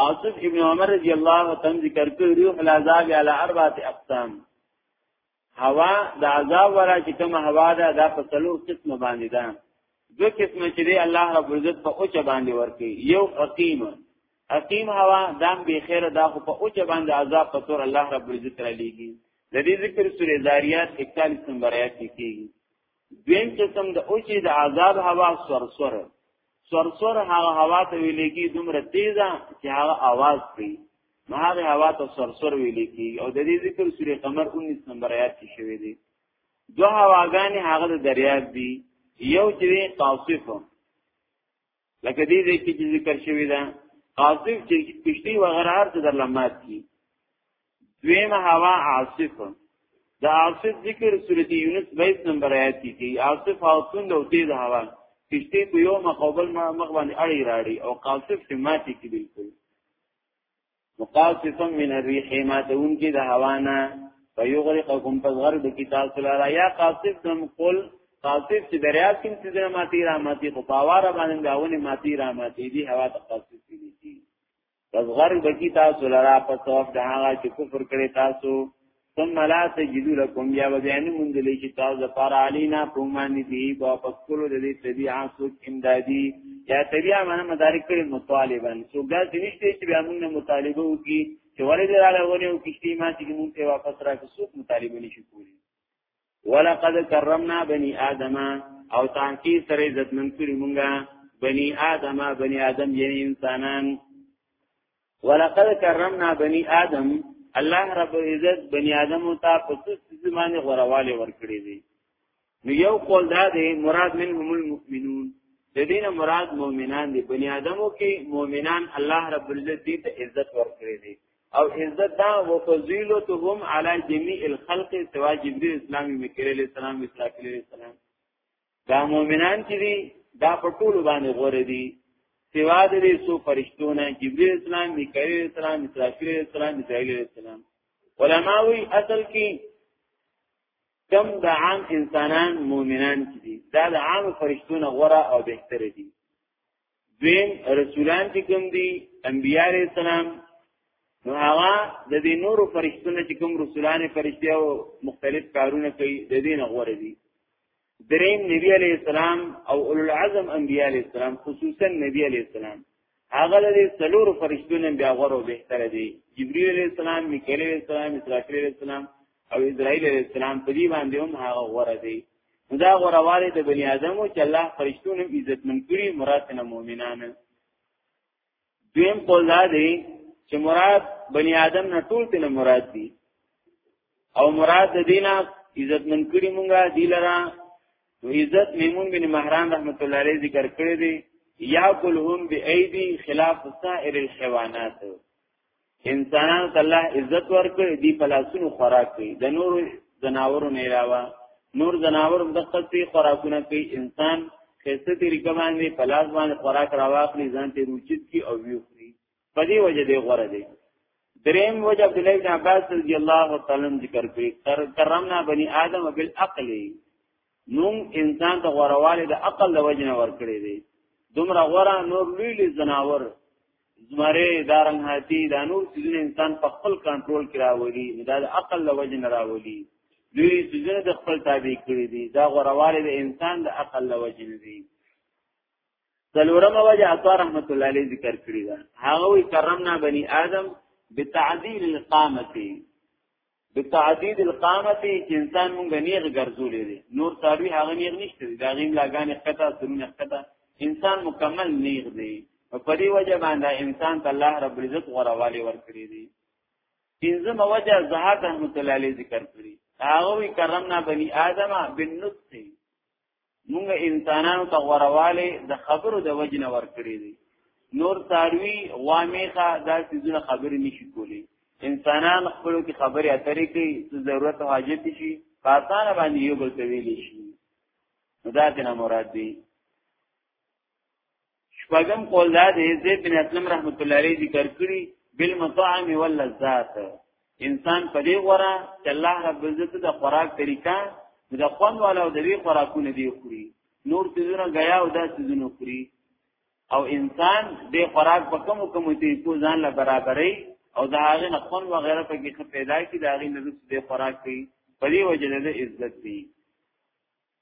قاسم ابن عمر رضی الله تعالی ذکر کوي روح العذاب علی اربعه اقسام هوا د عذاب ورا چې کوم هوا ده دا په څلور قسم باندې ده دو قسم چې دی الله رب عزت په اوچ باندې ورکي یو حکیم حکیم هوا دام به خیر دا خو په اوچ باندې عذاب په تور الله رب عزت را لېږي د دې ذکر سورې زاریات 41 نمبر آیات کې کیږي دویم قسم د اوچې د عذاب هوا سرسر سرسر هغه هوا ته ویل کی دومره تیزه چې هغه आवाज کوي نو هغه هوا ته سرسر ویل کی او د دې ذکر سورې قمر 19 نمبر آیات کې شوی دی دو هواګانې هغه د دریاب دی یو چې قاصف لکه دې دې کې چې ذکر شوی دا عاصف چې کشتی و غرار ته در لمات کی دویم هوا عاصف دا عاصف ذکر سورۃ یونس 22 نمبر آیات کې کی عاصف او توند او تیز هوا کشتی په یو مقابل ما مخ باندې اړی راړي او قاصف سماتی کی بالکل مقاصفا من الريح ما تون کی د هوانا فیغرقکم فزغر د کتاب سره یا قاصف تم قل قاصف چې دریاب کې چې دنه ماتي را ماتي خو پاواره باندې داونه ماتي را ماتي دي هوا ته قاصف دي دي فزغر د کتاب سره په توف د هغه چې کفر کړي تاسو ثم لا تجدو لكم یا وزین مندلی چې تاسو لپاره علینا پومان دی با پکلو د دې طبيعه سوچ امدادي یا طبيعه معنی مدارک کړي مطالبا سو ګاز نشته چې بیا موږ مطالبه وکي چې ورې دراله ونه او کشتي ما چې موږ ته واپس راکړو سوچ مطالبه نشي کولی ولقد کرمنا بني آدم او تانکی سره عزت من کړی مونږه بني آدم بني آدم یعنی انسانان ولقد کرمنا بني آدم الله رب عزت بني آدم ته په څه زمانه غورواله ورکړي دي نو یو قول دا دی مراد منهم المؤمنون د دین مراد مؤمنان دي بني آدمو کې مؤمنان الله رب العزت دې ته عزت ورکړي دي او عزت دا وفضیلتهم علی جميع الخلق سوا جبريل اسلام مکر علیہ السلام اسرافیل علیہ السلام دا مؤمنان چې دي دا په ټول باندې غوړه دي سوا د دې سو فرشتونه جبريل اسلام مکر علیہ السلام اسرافیل علیہ السلام اسرائیل علیہ السلام علما وی اصل کې کم د عام انسانان مؤمنان چې دي دا د عام فرشتونه غوړه او بهتره دي دویم رسولان چې کوم دي انبیاء علیہ السلام نو هغه د دې نورو فرشتونو چې کوم رسولان فرشتي او مختلف کارونه کوي د دې نه غوړه دي دریم نبی علیہ السلام او اولو العزم انبیاء علیہ السلام خصوصا نبی علیہ السلام هغه د سلور فرشتونو بیا غوړو به تر دي جبرئیل علیہ السلام میکائیل علیہ السلام اسرافیل علیہ السلام او اسرائیل علیہ السلام په دې باندې هم هغه غوړه دي دا غورواله د بنی آدم او چې الله فرشتون هم عزت من کړی مراد نه مؤمنان دویم قول دا دی چې مراد بنی آدم نه ټول تل مراد دي او مراد د دینه عزت من کړی مونږه دی لرا نو عزت میمون بن مهران رحمت الله علیه ذکر کړی دی یا کلهم بی ایدی خلاف سائر الحیوانات انسانانو ته الله عزت ورکړي دی په لاسونو خوراک کوي د نور زناورو نه علاوه نور زناور هم د خپل خوراکونه کوي انسان خسته طریقه باندې په لاس باندې خوراک راواخلي ځان ته روچت کی او ویو خوري په دې وجه دی غوړه دی دریم وجه عبد الله بن عباس رضی الله تعالی عنہ ذکر کوي کرمنا بنی آدم بالعقل نوم انسان ته غوروالي د عقل د وجنه ورکړي دي دومره غورا نور لوی لوی زناور زمره دارنګ هاتی دا نور سيزونه انسان په خپل کنټرول کې راولي دا د عقل د وجنه راولي لوی سيزونه د خپل تابع کړي دي دا غوروالي د انسان د عقل د وجنه دي څلورمه وجه عطا رحمت الله علیه ذکر کړی دا هغه وی کرمنا بنی آدم بتعدیل القامه بتعدید القامه چې انسان مونږ نیغ ګرځولې دي نور تاوی هغه نیغ نشته دي دا غیم لاګان قطع سرونه قطع انسان مکمل نیغ دی په دې وجه باندې انسان ته الله رب العزت غوړوالی ورکړي دي پنځم وجه زهاد رحمت الله علیه ذکر کړی هغه وی کرمنا بنی آدم بالنطق موږ انسانانو ته غورواله د خبرو د وجنه ور کړی دي نور تاروی وامیخه دا سيزونه خبرې نشي کولی انسانان خپلو کې خبرې اترې کوي چې ضرورت او حاجت شي پاسانه باندې یو بل ته ویل شي دا دې نه مراد دي شپږم قول دا دی زید بن اسلم رحمت الله علیه ذکر کړی بالمطاعم واللذات انسان په دې غره چې الله رب عزت د خوراک طریقہ د خوان والا او د وی خوراکونه دی خوري نور تیزونه غیا او دا تیزونه خوري او انسان د خوراک په کوم کوم تی کو ځان له برابرۍ او د هغه نه خوان و غیره په کې پیدا کی د هغه نه د خوراک کوي په دې وجه د عزت دی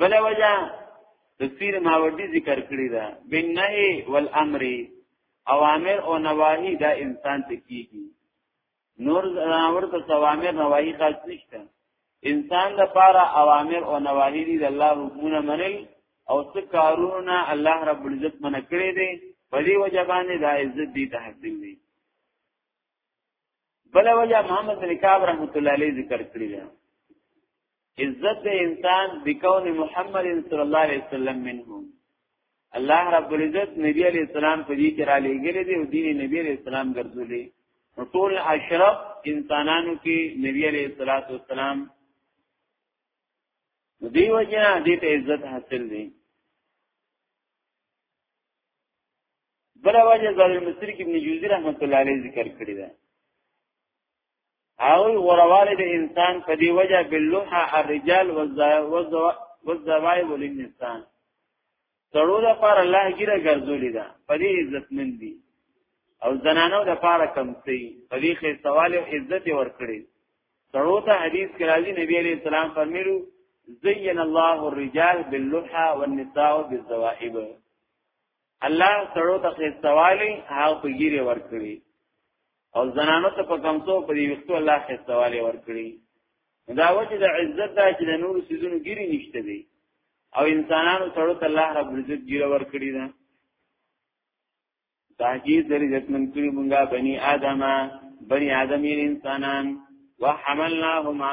بل وجه تفسیر ماوردی ذکر کړی دا بالنهي والامر اوامر او نواهی دا انسان ته کیږي نور زناور ته اوامر نواهی خاص نشته انسان د پاره اوامر او نواهی دي د الله حکمونه منل او څه کارونه الله رب العزت منع کړی دي په دې وجه باندې دا عزت دي ته حاصل دي بل وجه محمد بن کعب رحمت الله علیه ذکر کړی دی عزت د انسان بکون محمد صلی الله علیه وسلم منه الله رب العزت نبی علیہ السلام په دې کې را لېګلې دی او دین نبی علیہ السلام ګرځولې ټول اشرف انسانانو کې نبی علیہ الصلوۃ والسلام دی وجنه دې ته عزت حاصل دی بل وجه زاد المصری کې ابن جوزی رحمت الله علیه ذکر کړی ده او غرواله د انسان په دی وجه باللوحه الرجال والزوای والنسان سړو د پار الله ګیره ګرځولې ده په دې عزت من دي او زنانو د پار کم سي په دې خې سوال او عزت ور کړی سړو ته حدیث کې راځي نبی عليه السلام فرمایلو زین الله الرجال باللحى والنساء بالذوائب الله سړو ته خستوالی هغه په ګیره ورکړي او زنانو ته په کمڅو په دې وختو الله خستوالی ورکړي دا وجه د عزت دا چې د نور سيزونو ګیری نشته دي او انسانانو سره ته الله رب عزت ګیره ور کړی دا تاکید در عزت من کړی مونږه بني ادمه بني ادمي انسانان وحملناهما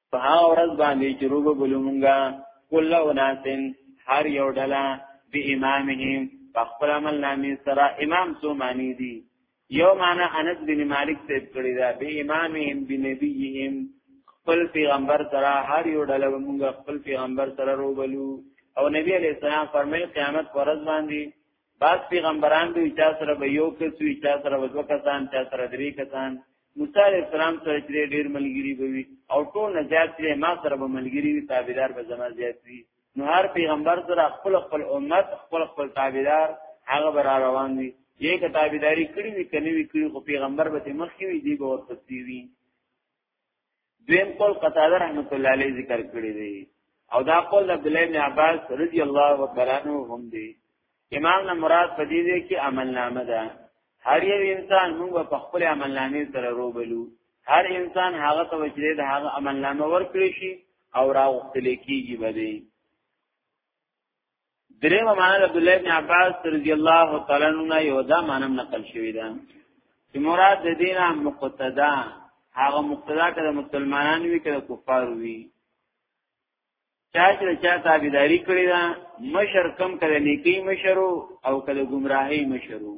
په هغه ورځ باندې چې روب بلومونګه کله وناسن هر یو ډله به امامهم په خپل عمل نامې سره امام سو معنی دي یو معنا انس بن مالک ته کړی دا به امامهم بنبیهم خپل پیغمبر سره هر یو ډله مونږ خپل پیغمبر سره روبلو او نبی علیہ السلام فرمایي قیامت پر ورځ باندې بعض پیغمبران به چا سره به یو کس وي چا سره به دوه کسان چا سره درې کسان موسی علیہ السلام سره چې ډېر ملګری به وي او ټول نه زیات چې ما سره به ملګری وي تابعدار به زما زیات وي نو هر پیغمبر سره خپل خپل امت خپل خپل تابعدار هغه بر روان وي یې کتابداري کړی وي کني وي کړی خو پیغمبر به مخکې وي دی به ورپسې وي دویم قول قتاده رحمت الله علیه ذکر کړی دی او دا قول عبد الله بن عباس رضی الله تعالی عنہ هم دی امام نه مراد په دې دی کې عمل نامه ده هر یو انسان موږ په خپل عمل نامې سره روبلو هر انسان هغه ته وجري د هغه عمل نامه ورکړي شي او راوختل کیږي بده دریم معنا عبد الله بن عباس رضی الله تعالی عنہ یو دا معنا نقل شوی ده چې مراد د دینه مقتدا هغه مقتدا کړه مسلمانان وی کړه کفار وی چا چې چا تابعداري کړی دا مشر کم کړه نیکی مشرو او کله گمراهی مشرو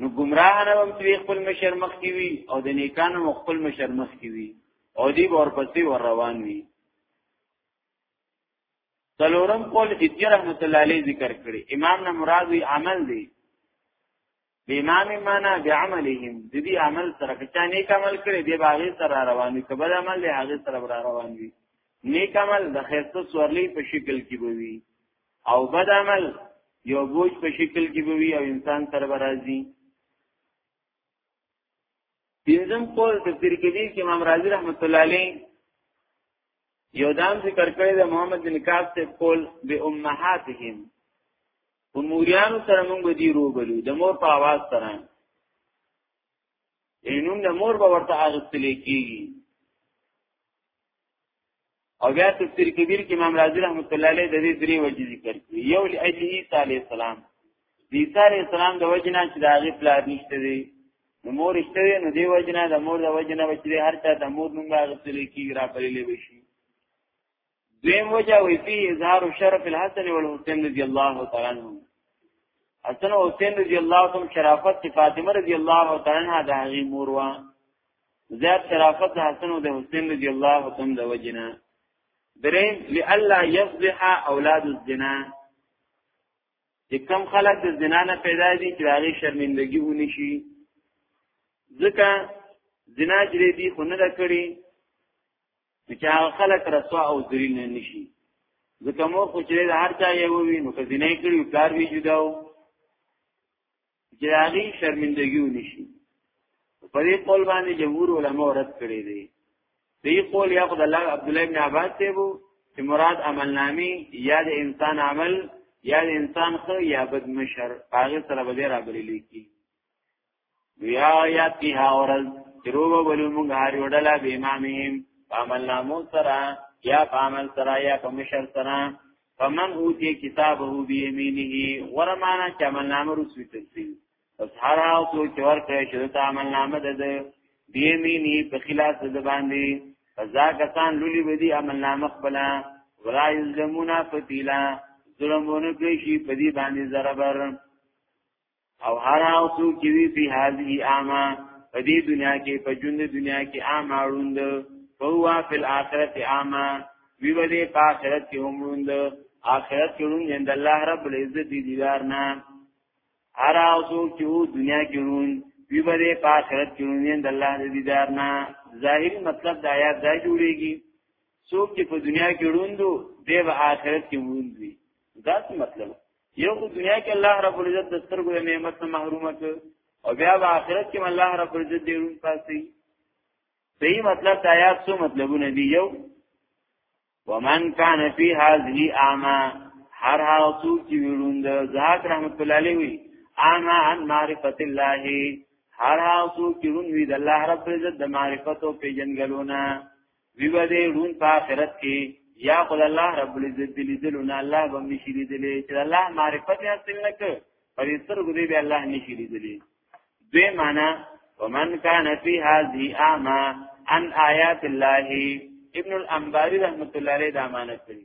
نو گمراه نه هم چې خپل مشر مخ کی وی او د نیکانو خپل مشر مخ کی وی او دی ورپسې ور روان وی څلورم قول اجی رحمت الله علیه ذکر کړی امام نه مراد وی عمل دی به امام معنا به عملهم د دې عمل سره کچا نیک عمل کړی دی باغی سره روان وي کبل عمل له هغه سره روان وي نیک عمل د خیرته سورلی په شکل کې بوي او بد عمل یو بوج په شکل کې بوي او انسان سره راځي پنځم قول تفسیر کبیر کې امام رازی رحمت الله علیه یو دام ذکر کړی د محمد بن کعب ته کول به امهاتهم اموریانو سره موږ به دی روبلو د مور په आवाज سره اینوم د مور به ورته اغستل کیږي او بیا تفسیر کبیر کې امام رازی رحمت الله علیه د دې درې وجې ذکر کړی یو لایته عیسی علی السلام د عیسی علی السلام د وجنا چې دا غي پلار نشته دی نو مور شته دی نو دی وجنا د مور د وجنا بچی هر چا د مور نوم راغلی لکی را پرلې وشي دویم وجه وی فی اظهار شرف الحسن والحسین رضی الله تعالی عنهم حسن او حسین رضی الله تعالی شرافت فاطمه رضی الله تعالی عنها د هغه مور وا زیات شرافت حسن او د حسین رضی الله تعالی د وجنا دریم لئلا یفضح اولاد الزنا چې کم خلک د زنا نه پیدا دي چې هغه شرمندګي ونی شي ځکه زنا جری دي خو نه دا کړی چې هغه خلک رسوا او ذلیل نه نشي ځکه مو خو چې هر چا یې ووی نو که زنا کړی پلار وی جداو چې هغه شرمندګي ونشي په دې قول باندې جمهور علما رد کړی دی دې قول یا خدای الله عبد الله بن عباس ته وو چې مراد عمل نامي یا د انسان عمل یا د انسان خو یا بد مشر هغه سره به را بلی لیکي بیا یا تیها اورل چروب بلو مونږ هر وډلا به امامهم عمل نامو سره یا عمل سره یا کمشر سره فمن اوتی کتابه بیمینه ورمانا چې عمل نامه رسوي تفصیل پس هر هاو څو چې ورته شو ته عمل نامه ده ده بیمینه په خلاف ده باندې فزا کسان لولي بدی عمل نامه خپل ولا یظلمون فتیلا ظلمونه کوي شي په دې باندې ضربر او هر هغه څوک چې وی په هذه اعما په دې دنیا کې په ژوند دنیا کې اعما روند فهو فی الاخرت اعما وی ودې په آخرت کې هم روند آخرت کې روند اند الله رب العزت دی دیدار نه هر هغه څوک چې دنیا کې روند وی ودې په آخرت کې روند اند الله دی دیدار نه ظاهری مطلب د آیات دا جوړیږي څوک چې په دنیا کې روندو دی په آخرت کې روند وي دا څه مطلب یو خو دنیا کې الله رب العزت د سترګو د نعمت نه محرومه کړ او بیا په آخرت کې الله رب العزت دې روم پاسي صحیح مطلب د آیات څو مطلبونه دي یو ومن کان فی هذه اعما هر هغه څوک چې ویروند زهاک رحمت الله علیه وی اعما عن معرفت الله هر هغه څوک چې ویروند وی د الله رب العزت د معرفت او پیژنګلونه وی به دې رون په آخرت کې یا خد الله رب العزت دې لیدلو نه الله به نشي لیدلې چې الله معرفت یې حاصل نه کړ پر یې سترګو دې به الله نشي لیدلې دوی معنا ومن کان فی هذه اعما عن آیات الله ابن الانباری رحمت الله علیه دا معنی کوي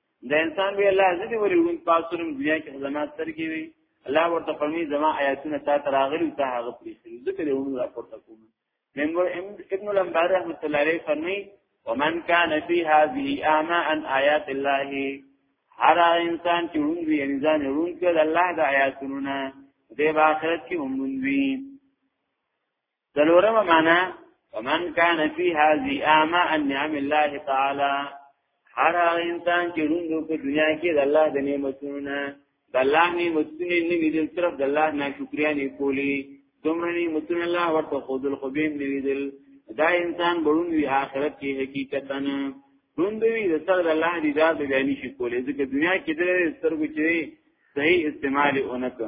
د انسان وی الله زدي ولې وون پاسونو دنیا کې زما سترګې وي الله ورته فرمي زما آیاتونه تا تر اغلی ته هغه پریخي ذکر یې وون راپورته کوم منبر ابن الانبار رحمت الله علیه فرمي ومن كان في هذه اعمى عن آيات الله هر انسان چې وون وی انسان وون کړه الله د آیاتونو نه د آخرت کې هم وون وی څلورمه معنا ومن كان في هذه اعمى ان نعم الله تعالى هر انسان چې روند په دنیا کې د الله د نعمتونو د الله نعمتونه نه ویل طرف د الله ناشکریا نه کولی دومره نعمتونه الله ورته خود الخبیم نه ویل دا انسان بړون وی آخرت کې حقیقتا روند وی د سر د الله دی ذات به نه شي کولی ځکه دنیا کې د سترګو چې صحیح استعمال اونکه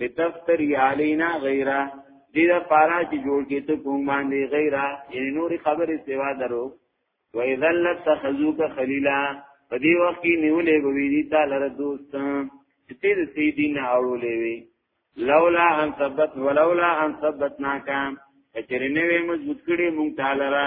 لتفتری علینا غیره دې دا پارا چې جوړ کې ته کوم باندې غیره یعنی نور خبرې سوا درو و اذا لتخذوک خلیلا په دې وخت کې نیولې بوي دي تا لره دوست چې دې سې دین اورولې وي لولا ان ثبت ولولا ان ثبتناک کچرنه وې مضبوط کړي مونږ تعالی را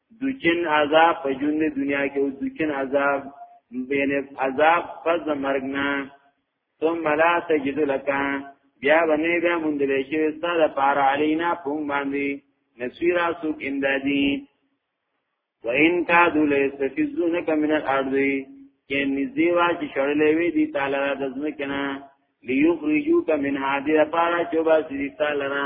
دوچن عذاب په ژوند دنیا کې او دوچن عذاب بین عذاب فز مرګ نه ثم لا تجد لك بیا باندې بیا مونږ دې شي ستاره پار علینا پون باندې نسویرا سوک امدادی وَإِن كَادُوا لَيَسْتَفِزُّونَكَ مِنَ الْأَرْضِ کې نږدې وا چې شړلې وي دي تعالی د ځمکنه ليخرجوك من هذه لپاره چې با سي تعالی نه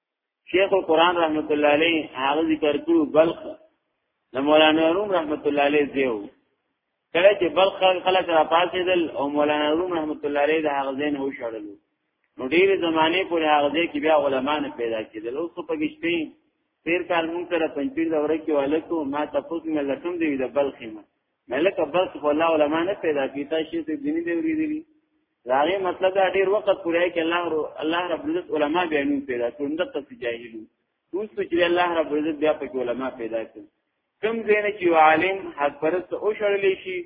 شیخ القران رحمت الله علیه هغه ذکر کړو بلخ د مولانا روم رحمت الله علیه دیو کله چې بلخ خلک را پاسېدل او مولانا روم رحمت الله علیه د هغه ځین هو شړل نو ډیر زمانه پورې هغه ځای کې بیا علما نه پیدا کېدل اوس په پکشته تیر کال مونږ سره پنځیر دوره کې والکو ما تاسو مې لکم دی د بلخ ما ملک عباس خو الله علماء نه پیدا کیتا شي ته دیني دی وریدلی راغی مطلب دا ډیر وخت پورې کې الله رو الله رب عزت علما بیا نو پیدا کړو نو تاسو جاهلو اوس چې الله رب عزت بیا په علما پیدا کړ کم زین چې عالم حق پرست او شړلې شي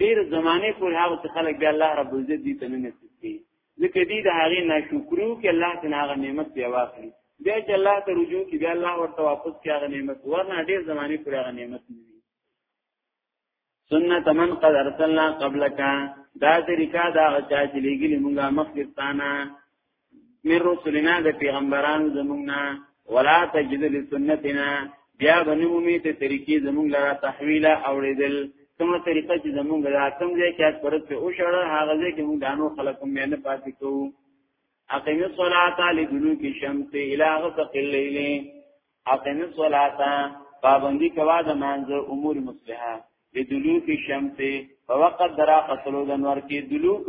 ډیر زمانه پورې هغه خلک بیا الله رب عزت دې ته نه نصیب کړي ځکه دې د هغه ناشکرو کې الله تعالی هغه نعمت بیا واخلي بیا چې الله ته رجوع کی بیا الله ورته واپس کی هغه نعمت ورنه ډیر زمانه پورې هغه نعمت نه سنت من قد ارسلنا قبلک دا طریقہ دا چا چې لګلی مونږه مخکستانه من رسولنا د پیغمبرانو زمونږه ولا تجد لسنتنا بیا بنومی ته طریقې زمونږ لپاره تحویل اوریدل کومه طریقه چې زمونږ د حاکم ځای کې پرد په او شړ هغه ځای کې موږ دانو خلقو مې نه پاتې کوو اقیم الصلاة لدلوک الشمس الى غسق الليل اقیم الصلاة پابندی کوا د مانځ امور مصلحه لدلوک الشمس په وخت درا قتلو د نور کې دلوک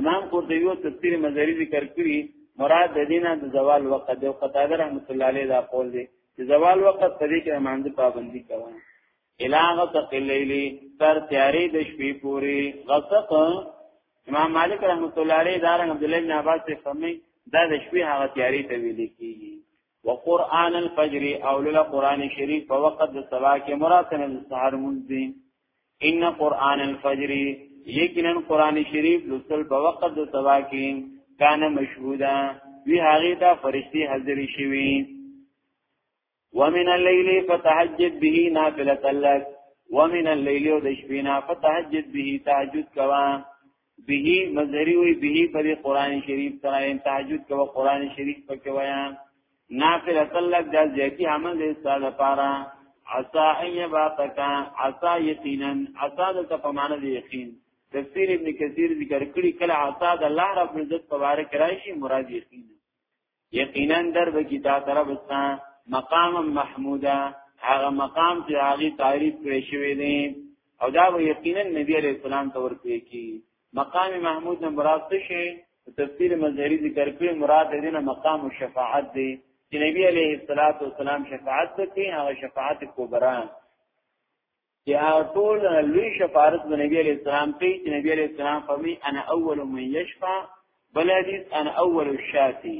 امام قرطبی او تفسیر مزری ذکر کړی مراد د دینه د زوال وخت د قطاده رحمت الله علیه دا قول دی چې زوال وخت په دې کې مانځ پابندی کوا الى غسق الليل تر تیاری د شپې پوری غسق امام مالک رحمت الله علیه دارنګ عبد الله بن عباس ته فرمایي دا د شپې هغه تیاری ته ویل کیږي وقران الفجر او لولا قران شریف په وخت د سبا کې مراتب د سحر مونږ دي ان قران الفجر یقینا قران شریف لوستل په وخت د سبا کې کان مشهودا وی هغه ته فرشتي حاضر شوي ومن الليل فتهجد به نافله لك ومن الليل او د شپې نه فتهجد به تهجد کوا به مزری وی به په قرآن شریف سره تهجد کوا قرآن شریف پکې وایا نافله لك د زیاتی عمل دې سره لپاره عسا ان یباتک عسا یقینا عسا د تفمانه دی یقین تفسیر ابن کثیر ذکر کړي کله عسا د الله رب عزت مبارک راشي مراد یقین یقینا در به کی تا طرف استا مقام محمودا هغه مقام چې هغه تعریف کړی شوی دی او دا به یقینا نبی علیہ السلام ته ورکړي کی مقام محمود نه مراد څه شي تفسیر مظهری ذکر کړی مراد دې نه مقام الشفاعت دی چې نبی علیہ الصلوۃ والسلام شفاعت وکړي هغه شفاعت کبرا چې هغه ټول لوی شفاعت د نبی علیہ السلام کوي چې نبی علیہ السلام فرمایي انا اول من یشفع بل حدیث انا اول الشافی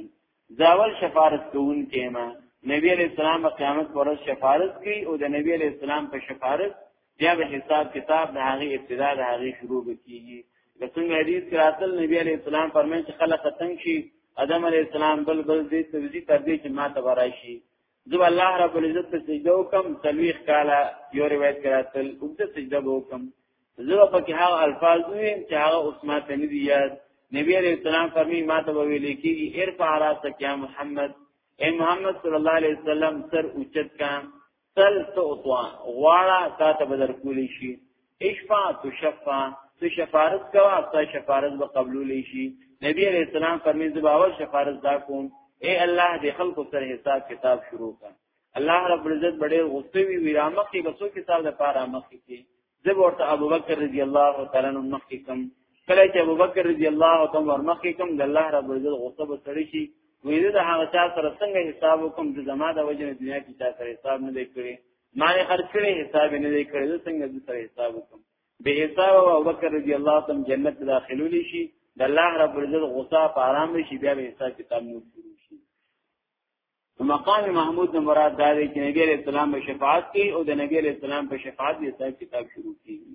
زاول شفاعت کوون کېما نبی علیہ السلام قیامت پر ورځ شفاعت کوي او د نبی علیہ السلام په شفاعت بیا به حساب کتاب د هغه ابتدا د هغه شروع کیږي د څنګه حدیث کراتل نبی علیہ السلام فرمایي چې خلق تنگ شي ادم علیہ السلام بل بل دې توزیع تر دې چې ما تبرای شي زه الله رب العزت ته سجده وکم تلويخ کاله یو روایت کراتل او ته سجده وکم زه په کې هغه الفاظ ویم چې هغه اوس ما ته نه دی یاد نبی علیہ السلام فرمی ما ته ویل کیږي ارفع راسک یا محمد اے محمد صلی الله علیه وسلم سر اوچت کا تل تو اتوا غواړه تا ته بدر کولی شي اشفا تشفا ته شفارت کوا تا شفارت به قبول شي نبی علیہ السلام فرمایي زباول شفارت دا کوم اے الله دې خلق سره حساب کتاب شروع کړه الله رب العزت بڑے غصه وی ویرامه کې بسو کتاب د پاره مخ کې زب ورته ابو بکر رضی الله تعالی عنہ مخ کې کم کله چې ابو بکر رضی الله تعالی عنہ مخ کې کم د الله رب العزت غصه به سړی شي وې د هغه چا سره څنګه حساب وکم د زما د وجه دنیا کې چا سره حساب نه لیکړي ما نه خرج کړي حساب نه دی کړی څنګه د سره حساب وکم به حساب او بکر رضی الله تعالی جنت داخلول شي د الله رب العزت غصه په آرام شي بیا به حساب کتاب نور شروع شي مقام محمود نه مراد دا دی چې نبی رسول الله شفاعت کوي او د نبی رسول الله په شفاعت یې حساب کتاب شروع کیږي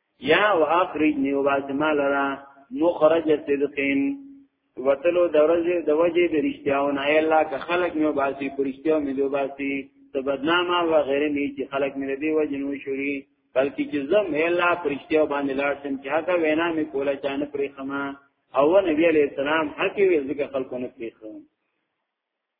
یا او اخرج نیو باسما لرا مخرج صدقین وتلو د ورځې د وجې د رښتیاو نه الله که خلق نیو باسی پر رښتیاو مې دو باسی ته بدنامه و غیر می چې خلق مې دی وجې نو شوري بلکې چې زم الله پر رښتیاو باندې لاړ شم چې هغه وینا مې کوله چانه پرې خما او نبی علیہ السلام حقی وی ذکر خلقونه پرې خما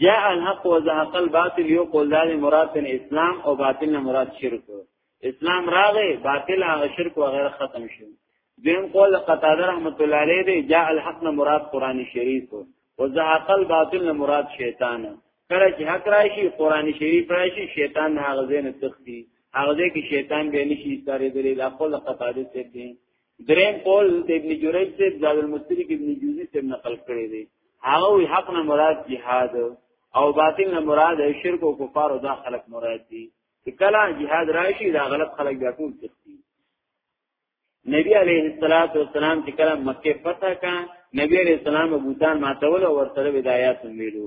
جاء الحق وزهق الباطل یو قول دار مراد تن اسلام او باطل نه مراد شرک اسلام راغی باطل هغه شرک و غیره ختم شو دیم قول قتاده رحمت الله علیه دی جاء الحق نه مراد قران شریف وزهق الباطل نه مراد شیطان کله چې حق راشي قران شریف راشي شیطان هغه زین تختی هغه کې شیطان به نشي استاره دی لا قول قتاده څه دی دریم قول د ابن جریج سے زاد المستری کې ابن جوزی سے نقل کړی دی هغه وی حق نه مراد جهاد او باطل نه مراد شرک او کفار او دا خلق مراد دي کله جهاد راشي دا غلط خلق بیا ټول تختی نبی علیه الصلاۃ والسلام چې کله مکه فتح کا نبی علیہ السلام ابو جان ماتول او ورسره ودایات ویلو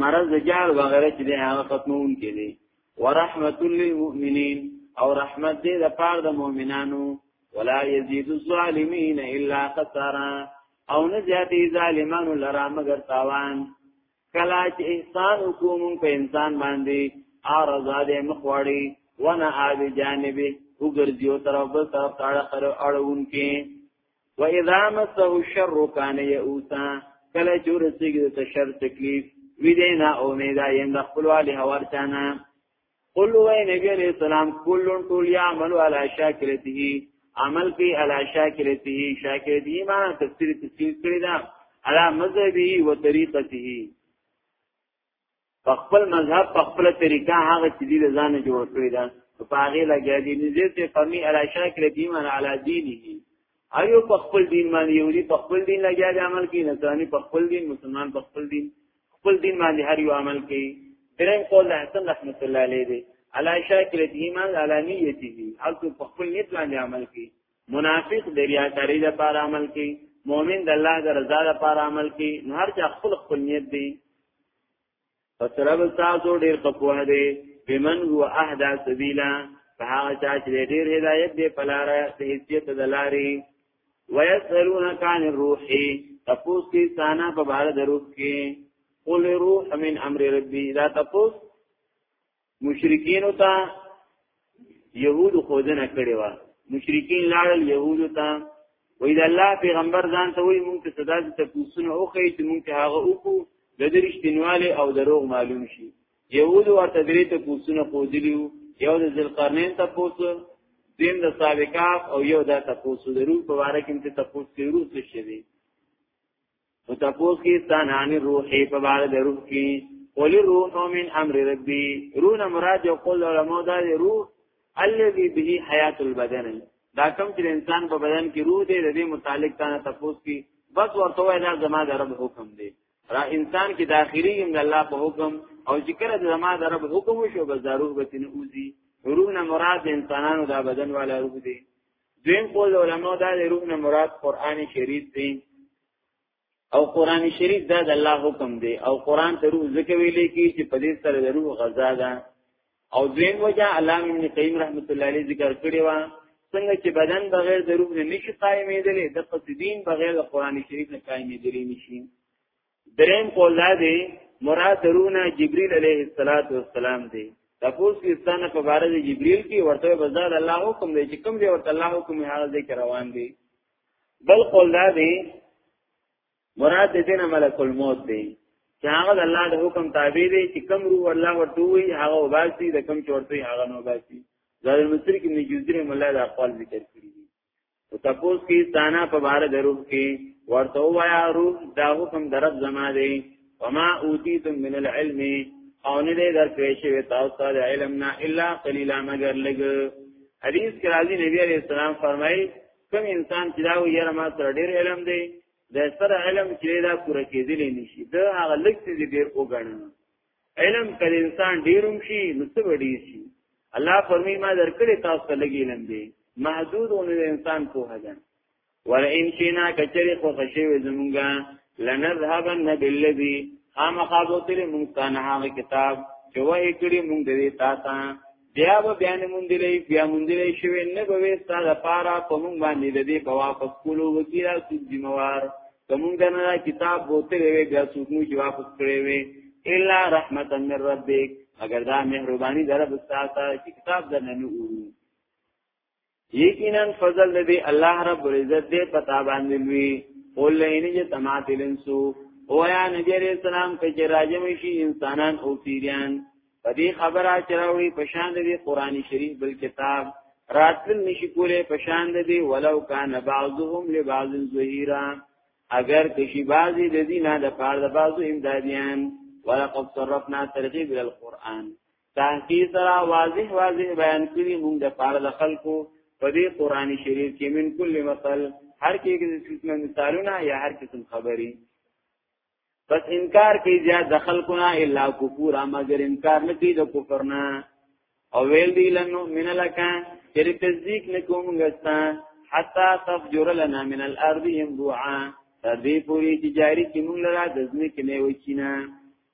مرض د جهل وغیرہ چې دی هغه ختمون کې دی ورحمت للمؤمنین او رحمت دې د پاره د مؤمنانو ولا یزيد الظالمین الا خسارا او نه زیاتې ظالمانو لرا مگر تاوان کلا چې احسان وکوم په انسان باندې ارزا دې مخوړی وانا عاد جانبه وګرځیو طرف بل طرف تاړه خره اړون کې و اذا مسه الشر کان یئوسا کله چې ورسېږي د شر تکلیف وی دی نا امیدا یم د خپل والی هوار چانا قل و نبی علیہ السلام کلن طول یعمل علی شاکرته عمل کی علی شاکرته شاکرته ما تفسیر تفسیر کړی دا علی مذهبه و طریقته په خپل مذهب په خپل طریقه هغه چې دې ځان جوړ کړی دا په هغه لګیا دي نزه ته فمی علی شاکر دیمان علی دینه ایو په خپل دین باندې یوري په خپل دین لګیا دي عمل کوي نصرانی په خپل دین مسلمان په خپل دین خپل دین باندې هر یو عمل کوي دریم قول د حسن رحمت الله علیه دی علی شاکر دیمان علی نیته هغه په خپل نیت باندې عمل کوي منافق د ریاکاری د پاره عمل کوي مؤمن د الله د رضا د پاره عمل کوي نو هر چا خپل خپل نیت دی پس رب تاسو ډیر قوه دی بمن هو اهدا سبیلا فهغه چا چې ډیر هدایت دی پلاره د هدایت د لاري ويسالون کان الروح تپوس کی سانا په بار د روح کې قل روح من امر ربي دا تپوس مشرکین ته يهود خودنه کړي وا مشرکین لاړل يهود ته وې د الله پیغمبر ځان ته وې مونږ ته صدا ته پوښتنه وکړي چې مونږ ته هغه وکړو د دې رښتینواله او دروغ معلوم شي يهود ورته درې ته پوښتنه کولیو یو د ذلقرنین ته پوښتنه دیم د سابقاف او یو د تپوسو درو په واره کې ته تپوس کې روز شوی نو تاسو کې ستانانی روحي په اړه د روح کې قل روح من امر ربي روح نه مراد یو قول علماء دا دی روح الذي به حیات البدن دا کوم چې انسان په بدن کې روح دی د دې متعلق تاسو تاسو کې بس ورته وای دا زما د رب حکم دی را انسان کې داخلي هم د الله په حکم او چې کله د زما د رب حکم شو بس دا روح به تنه اوزي روح نه مراد انسانانو دا بدن والا روح دی دویم قول علماء دا د روح نه مراد قران شریف دی او قران شریف دا د الله حکم دی او قران ته روح ځکه ویلې کی چې په دې سره د روح غذا ده او دویم وجه علامه ابن قیم رحمت الله علیه ذکر کړی و څنګه چې بدن بغیر د روح نه نشي قائمېدلی د قصدین بغیر د قران شریف نه قائمېدلی نشي دریم قول دا دی مراد درونه جبريل عليه السلام دی تاسو کې ستان په باره د جبريل کې ورته بزاد الله حکم دی چې کوم دی ورته الله حکم هغه دی روان دی بل قول دا دی مراد دې نه ملک الموت دی چې هغه د الله د حکم تابع دی چې کوم روح الله ورته وي هغه وباسي د کوم چورته هغه نو باسي ځل مصری کې نجوزره مولا د اقوال ذکر کړی او تاسو کې ستانه په بار د روح کې ورته وایا روح دا حکم درب زما دی وما اوتیتم من العلم او نه دې در پېښ شوی تاسو ته علم نه الا قليلا مگر لګ حدیث کې راځي نبی عليه السلام فرمایي کوم انسان چې دا وي یاره ما سره ډېر علم دی د سره علم چې دا پوره کېدلی نشي دا هغه لږ څه دې ډېر وګڼنه علم کله انسان ډیروم شي نو څه وړي شي الله فرمی ما درکړې تاسو ته لګی علم دی محدود او نه انسان په هدا ور ان شینا کچری خو خشی زمونږه لنذهبن بالذی خامخابو تل مونږ ته نه هغه کتاب چې وای کړی مونږ دې تا ته بیا به بیا نه مونږلې بیا مونږلې شوی نه به وستا د پاره په مونږ باندې د دې په واپس کولو وکیرا څوک ذمہوار کومه دنه کتاب بوته وی بیا څوک مو جواب کړی وی الا رحمتا من ربک اگر دا مهرباني در بستاته چې کتاب درنه نه وو یقینا فضل دې الله رب العزت دې پتا باندې لوی قول لئن جتمات الانسو او یا نبی علیہ السلام کچ راجم شي انسانان او پیریان په دې خبره چروي پشان دې قرآنی شریف بل کتاب راتل نشي کوله پشان دې ولو کان بعضهم لبعض ظهیرا اگر کشی بعضی د دینه د پاره د بعضو امدادیان ولقد صرفنا ترغیب الى القرآن تحقی سرا واضح واضح بیان کړی موږ د پاره د خلکو په دې قران شریف کې من کل مثل هر کې قسم مثالونه یا هر قسم خبري پس انکار کوي یا د خلقنا الا کفورا مگر انکار نه کوي د کفر نه او ویل دی لنو من لکا چری تصدیق نکوم غستا حتا تفجر لنا من الارض ينبوعا تدی پوری چې جاری کی مونږ لرا د ځمکې نه وچینا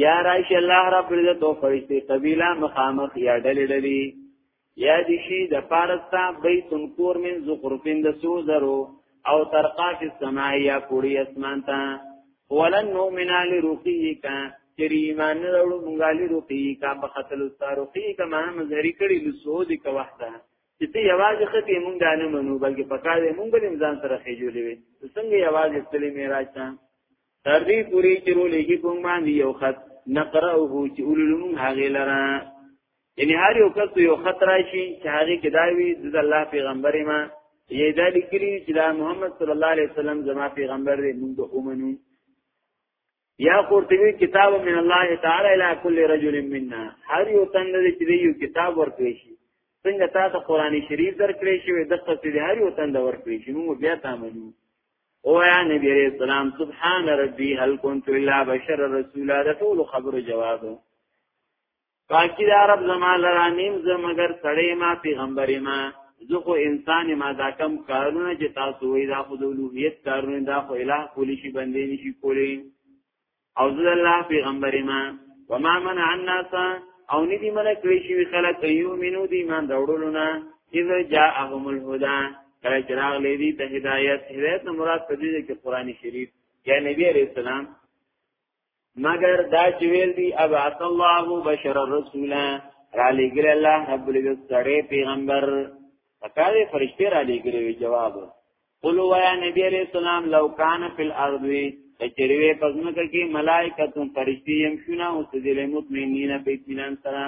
یا راشي الله رب العزت او فرشتي قبيله مخامخ یا ډلې ډلې یا دي شي د پارستا بیتون کور من زخرفین د سو زرو او ترقا فی السماء یا پوری اسمان تا ولن نؤمن لرقیک چری ایمان نه وروړو مونږه لرقیک په خطل التارقیک ما مزهری کړي لسود ک وحده چې ته یوازې ختی مونږ دانه منو بلکې پکاره مونږ به ځان سره خېجولې وي څنګه یوازې تلې میراج ته تر دې پوری چې رولېږي کوم باندې یو خط نقرأه چې اوللمون هغه لره یعنی هر یو کس یو خط راشي چې هغه کې داوی د الله پیغمبر ما یې دا لیکلی چې دا محمد صلی الله علیه وسلم زما پیغمبر دی موږ ومنو یا قرطبی کتاب من الله تعالی الی کل رجل منا هر یو تن دې چې یو کتاب ورکړي شي څنګه تاسو قرآنی شریف درکړي شي دغه څه دې هر یو تن دا ورکړي شي موږ بیا تامنو او یا نبی علیہ السلام سبحان ربی هل كنت الا بشر رسولا د ټول خبرو جواب پاکی دا رب زما لرا نیم زه مگر سړی ما پیغمبر ما زه خو انسان ما دا کم کارونه چې تاسو وی دا خو د اولوهیت کارونه دا خو الہ کولی شي بندې نشي کولی او ذل الله پیغمبر ما وما منع الناس او ندی من کړی شي خلک یومنو دی ایمان راوړلونه اذا جاءهم الهدى کله چې راغلی دی ته هدایت هدایت نه مراد په دې کې قران شریف یا نبی علیہ السلام مگر دا چې ویل دی ابعث الله بشر الرسول را لګل الله رب العزت سره پیغمبر فقاله فرشته را لګل جواب قلو ویا نبی علیہ السلام لو کان فی الارض کچریوی پزمکه کی ملائکتون فرشتی یمشونا او سجل مطمئنین په اطمینان سره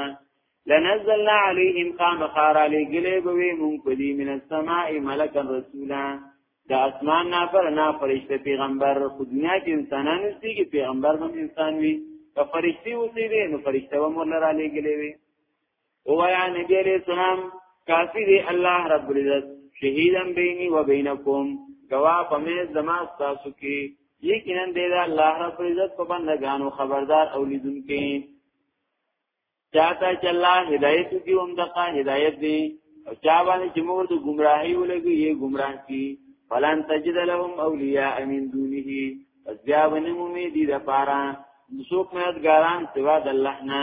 لنزلنا علیهم خامخار علی گلی بوی مون پدی من السماء ملکا رسولا دا اسمان نا پر نا فرشته پیغمبر خو دنیا کې انسانان نشتی کې پیغمبر هم انسان وی که فرشتی اوسې دي نو فرشته هم ولر علی گلی وی ووایا نبی علیہ السلام کافی دی الله رب العزت شهیدم بینی و بینکم گواه پمیز زما ستاسو کی یقینا دی دا الله رب العزت په بندگانو خبردار اولیدون کی چاہتا چې الله هدایت کی هم دقه هدایت دی او چا باندې چې مور د گمراهی ولګي یې گمراه کی فلن تجد لهم اولیاء من دونه پس بیا ونمومی دی دا پارا نسوک مددگاران سوا د الله نه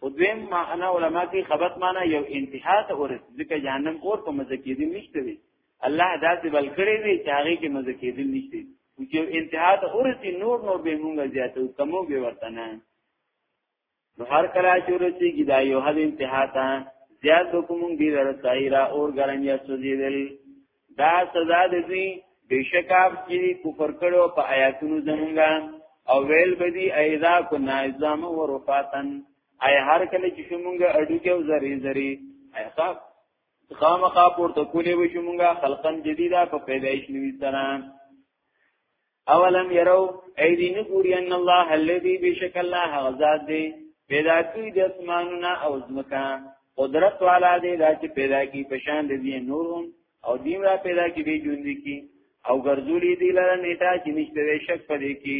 خو دویم معنا علما کې خبرت معنا یو انتها ته ورس ځکه جهنم اور په مزه کې دي نشته دي الله داسې بل کړی دی چې هغه کې مزه کې دي نشته دي چې انتها ته ورسی نور نور به مونږ زیاتو کمو به ورته نه نو هر کله چې ورسی کې دا یو حد انتها ته زیات کوم ډیر رسایرا اور ګرم یا سوزیدل دا سزا د دوی بشکاف چې کفر کړو په آیاتونو زمونږه او ویل بدی ایذا کنا عظام و رفاتن ای هر کله چې شومږه اډو کې او زری زری ایسا خامخا پورته کولې و شومږه خلقن جدیدا په پیدایش نوې سره اولم يرو ايدي نه ګوري ان الله الذي بشک الله غزاد دي پیدا کوي د اسمانونو او زمکا قدرت والا دي دا چې پیدا کوي په شان دي نورم او دیم را پیدا کوي به ژوند کی او ګرځولي دي لره نیټه چې نشته شک پدې کی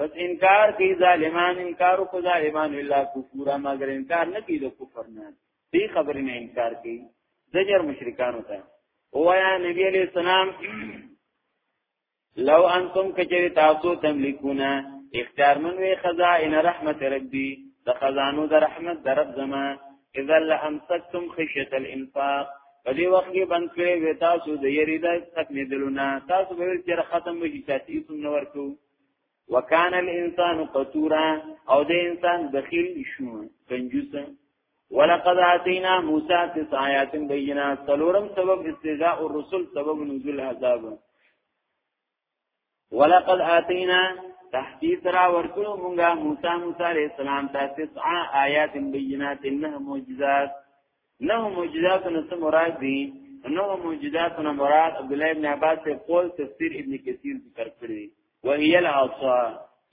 پس انکار کوي ظالمان انکار کو ظالمان الا کفورا مگر انکار نه کوي د کفر نه دې خبرې نه انکار کوي زجر مشرکانو ته او یا نبی علیہ السلام لو انتم کچری تاسو تملکونا اختیار من وی خزائن رحمت ربی د خزانو د رحمت د رب زما اذا لامسكتم خشيه الانفاق په دې وخت کې بند کړې وې تاسو د یری د ختم دلونه تاسو به چې ختم وشي چې تاسو نو ورکو وکانه الانسان قطورا او د انسان بخیل شو کنجوسه ولقد اتینا موسی تس آیات بینات سلورم سبب استجاء الرسل سبب نزول عذاب ولقد اتینا تحقیق را ورکلو مونږه موسی موسی علیہ السلام ته تس آیات بینات نه معجزات نه معجزات نه مراد دي نه معجزات نه مراد عبد الله ابن عباس په قول تفسیر ابن کثیر ذکر کړی وهي العصا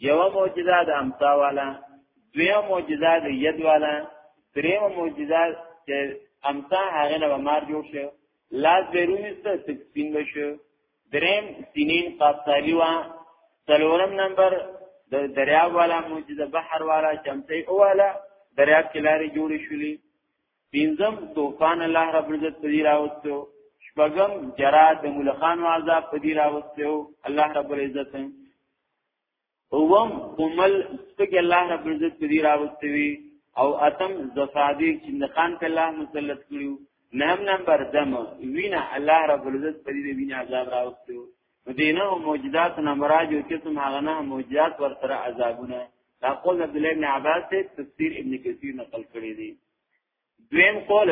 یو معجزه د امتا والا دویا معجزه د ید والا دریم معجزه چې امتا هغه نه مار جوړ شو لاس بیرونیست تکسین بشو دریم سینین قاطالی وا سلورم نمبر د دریاب والا معجزه بحر والا چمچی اواله دریاب کې لارې جوړې شولې پینځم طوفان الله رب العزت په دې راوستو شپږم جرا د ملخان عذاب په دې راوستو الله رب العزت اوم کومل سپک الله رب العزت په دې راوستوي او اتم زفادی چندخان په الله مسلط کړو نهم نمبر دم وینا الله رب العزت په دې وینا عذاب راوستو دینه او معجزات نه مراد یو قسم هغه نه معجزات ور سره عذابونه دا قول عبد الله بن عباس ته تفسیر ابن کثیر نقل کړی دی دویم قول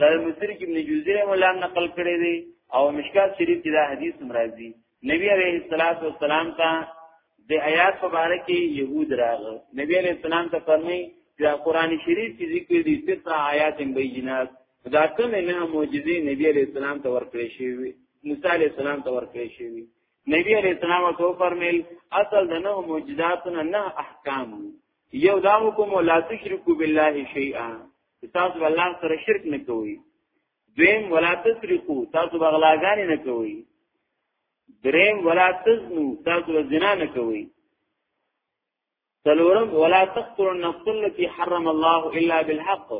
دا مصر کې ابن جوزی رحم الله نقل کړی دی او مشکات شریف کې دا حدیث مرাজি نبی علیہ الصلوۃ والسلام ته د آیات مبارک کې يهود راغ نبی علیہ السلام ته فرمایي چې قران شریف کې ذکر دي تسع آیات بینات دا کوم نه معجزې نبی علیہ السلام ته ورکړې شوی موسی علیہ السلام ته ورکړې شوی نبی علیہ السلام ته فرمایل اصل د نه معجزات نه نه احکام یو دا حکم لا تشرکو بالله شیئا تاسو الله سره شرک نه کوئ دویم ولا تسرقو تاسو بغلاګان نه کوئ دریم ولا تزنو تاسو زنا نه کوئ څلورم ولا تقتل النفس التي حرم الله الا بالحق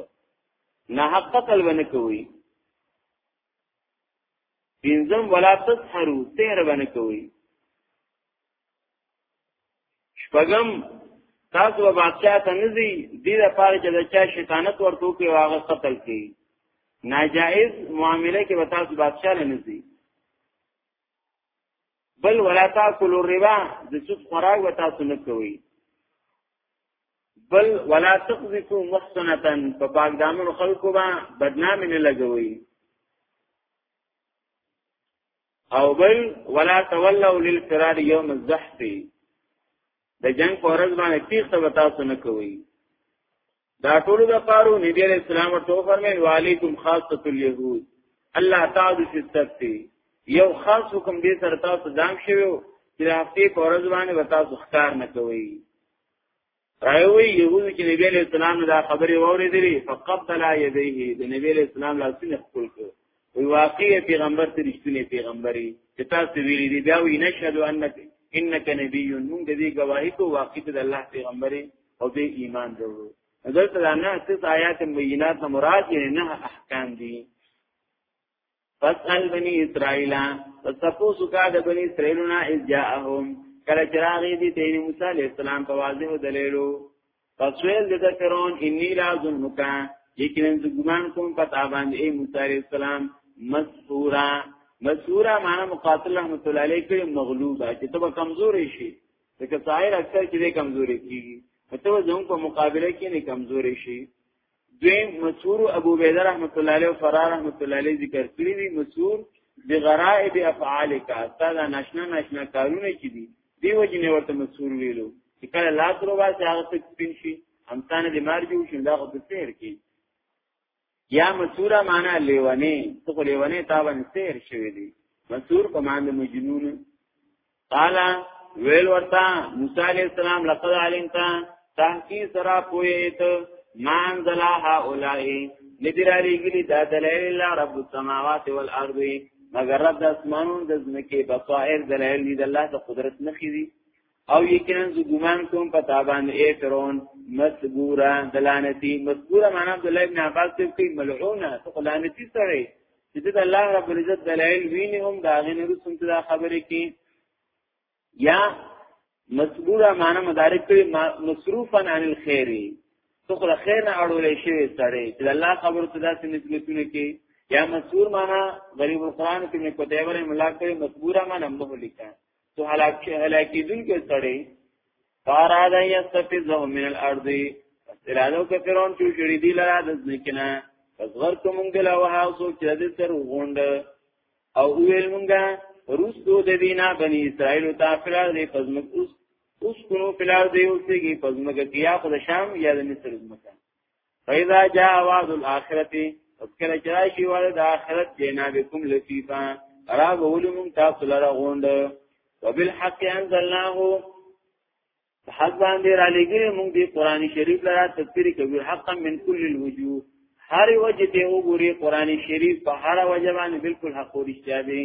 نه حق قتل ونکوي پنځم ولا تسحروا سحر ونکوي شپږم تاسو به بادشاہ ته نزي دې د پاره چې د چا شیطانت ورته کوي هغه قتل کوي ناجائز معاملې کې به تاسو بادشاہ نه نزي بل ولا تاكلوا الربا د سود خوراک و تاسو نه کوي بل ولا تقذفوا محسنه په پاک دامن خلکو با بدنام نه لګوي او بل ولا تولوا للفرار يوم الزحف د جنگ په ورځ باندې تیغ ته به تاسو نه کوي دا ټول د پاره نبی علیہ السلام ورته فرمایل وعلیکم خاصۃ اليهود الله تعالی چې تکتی یو خاص حکم دې سره تاسو دام شوو چې هفته په ورځ باندې به تاسو ښکار نه کوي راوی یهود چې نبی علیہ السلام دا خبره وورېدلې فقبل یدیه د نبی علیہ السلام لاسونه خپل کړ وی واقعي پیغمبر ته رښتینی پیغمبري چې تاسو ویلي دی بیا وی نشهد انک انک نبی موږ دې گواہی کو واقعي ته الله پیغمبري او دې ایمان ورو دلته دا نه تس آیات مبینات نه مراد یې نه احکام دي فاسأل بني اسرائیل فسفوسو کا د بني اسرائیلنا اذ جاءهم کله چراغی دی تیری موسی علیہ السلام په واضح دلیلو پس ویل د فرعون انی لا ظنک یقینا زه ګمان کوم په تا باندې ای موسی علیہ السلام مسحورا مسحورا معنی مقاتل رحمت الله علیه کړي مغلوبه چې ته کمزورې شي ځکه ظاهر اکثر چې کمزورې کیږي ته زموږ په مقابله کې نه کمزورې شي دویم مسعور ابو عبیده رحمت الله علیه او فرار رحمت الله علیه ذکر کړی دی مسعور بغرائب افعالک تا دا ناشنا ناشنا کارونه کی دي دی وجنه ورته مسعور ویلو چې کله لا تر واسه هغه څه سپین شي همتانه د مار جوړ شي دا خو په سحر کې یا مسعوره معنا لیونه څه لیونه تا باندې سحر شوی دی مسعور په معنی مجنون قال ویل ورته موسی علیہ السلام لقد علمت تحقیق سرا پویت ما انزل هؤلاء ندر علیگلی دا دلائل اللہ رب السماوات والارض مگر رب د اسمانون د زمکه بصائر دلائل دی د الله د قدرت نخی دی او یقینا ز ګمان کوم په تابان ای فرعون مسبورا دلانتی مسبورا معنا عبد الله ابن عباس ته کوي ملعونه ته لعنتی سره چې د الله رب العزت دلایل ویني هم دا غي نه رسوم ته دا خبره کې یا مسبورا معنی مدارک کړي مصروفا عن الخير تو خو خیر نه اړولې شي سړی چې الله خبر ته داسې نسبتونه کې یا مسور معنی غریب القرآن کې مې کوته ورې ملاک کړي مسبورا معنی هم لیکه تو هلاک هلاکې دن کې سړی فاراد یستفزهم من الارض استرادو که فرعون چې شړې دی لرا د ځنکنه پس ورته مونږ له وها سو چې د تر غوند او ویل مونږه روسو د دینا بنی اسرائیل ته فرار دی پس مونږ اوس اوس کو فرار دی اوسېږي پس مونږ کیا خو د شام یا د مصر مکان فإذا جاء وعد الآخرة پس کله چې راشي وعده د آخرت جنا بكم لطيفا را بولم تاسو لره غوند وبالحق انزلناه حق باندې را لګي موږ دی قران شریف لره تفسیر کوي حقا من كل الوجوه هر وجه ته وګوري قران شریف په هر وجه باندې بالکل حق او رښتیا دی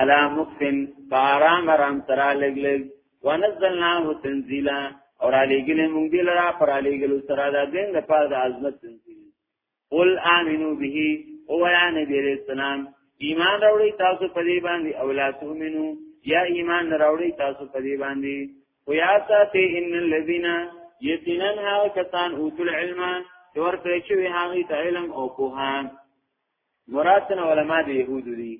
علا مکفن په آرام آرام سره لګ لګ ونزلناه تنزیلا او را لګلې مونږ دې لرا پر را لګلو سره دا دین د پاره د عظمت تنزیل قل آمنو به او یا نبی علیہ السلام ایمان راوړی تاسو په دې باندې او لا تؤمنو یا ایمان راوړی تاسو په دې باندې خو یا ساته ان الذین یقینا هاو کسان اوتل علم چې ورکړی شوی هغه ته علم او پوهان مراد څنګه علما د يهودو دي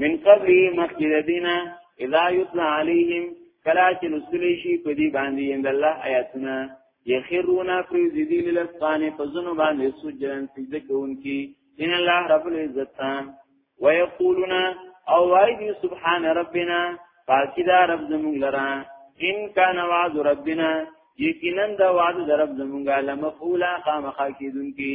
من قبل مخکې دینا اذا یتلا علیهم کلا چې لسلی شي په دې باندې اند الله آیاتنا یخرون فی ذیل الاسقان فزنو باندې سجدن سجده کوونکی ان الله رب العزت ويقولون او وایي سبحان ربنا پاکی دا رب زمونږ لرا ان کان وعد ربنا یقینا دا وعد رب زمونږه لمفعولا خامخا کیدونکي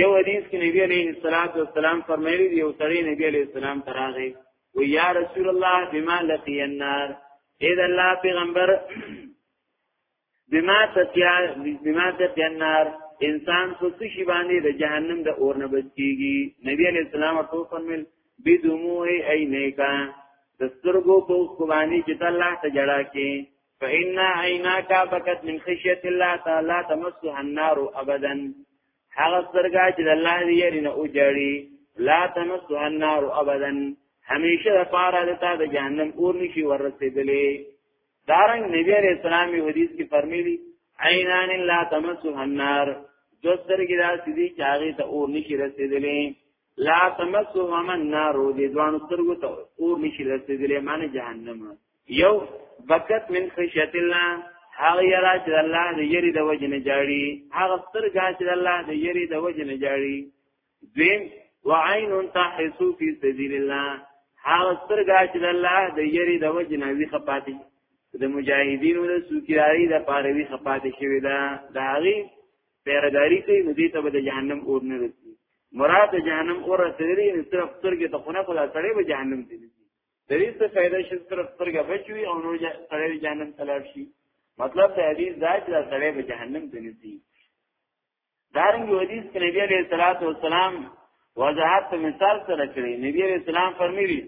یو حدیث کې نبی علیه الصلاۃ والسلام فرمایلی دی یو سړی نبی علیه السلام تراغی و یا رسول الله بما لقی النار اې د الله پیغمبر بما تتیا بما تتیا النار انسان څه شي باندې د جهنم د اور نه بچيږي نبی علیہ السلام ورته فرمایل بدموع عینیکا د سترګو په خوانی چې الله ته جړا کې فإن عيناك بكت من خشية الله تعالى تمسها النار أبدا هغه سترګا چې د الله دی یې نه اوجړي لا تمسها النار أبدا همیشه د پاره د تا د جهنم اور نشي ورسېدلې دارنګ نبی عليه السلام حدیث کې فرمایلی عینان لا تمسها النار جو سترګې دا سدي چې هغه ته اور نشي رسېدلې لا تمسها من نار دې دوان سترګو ته اور نشي رسېدلې معنی جهنم یو بکت من خشیت الله هغه یرا چې الله د یری د وجه نه جاړي هغه سترګا چې الله د یری د وجه نه جاړي دویم وعین تحسو فی سبیل الله هغه سترګا چې الله د یری د وجه نه وی خپاتې د مجاهدینو د سوکیاری د پاروي خپاتې شوی دا د هغه پیرداری کوي نو دې ته به د جهنم اور نه رسي مراد جهنم اور رسېږي نو صرف سترګې ته خونه کولا سړې به جهنم دي دې څه فائدہ شي صرف سترګې بچوي او نور سړی جهنم ته لاړ شي مطلب د حدیث دا چې سړی به جهنم ته نسی دارنګ حدیث کې نبی عليه الصلاه والسلام وضاحت په مثال سره کړی نبی عليه السلام فرمایلی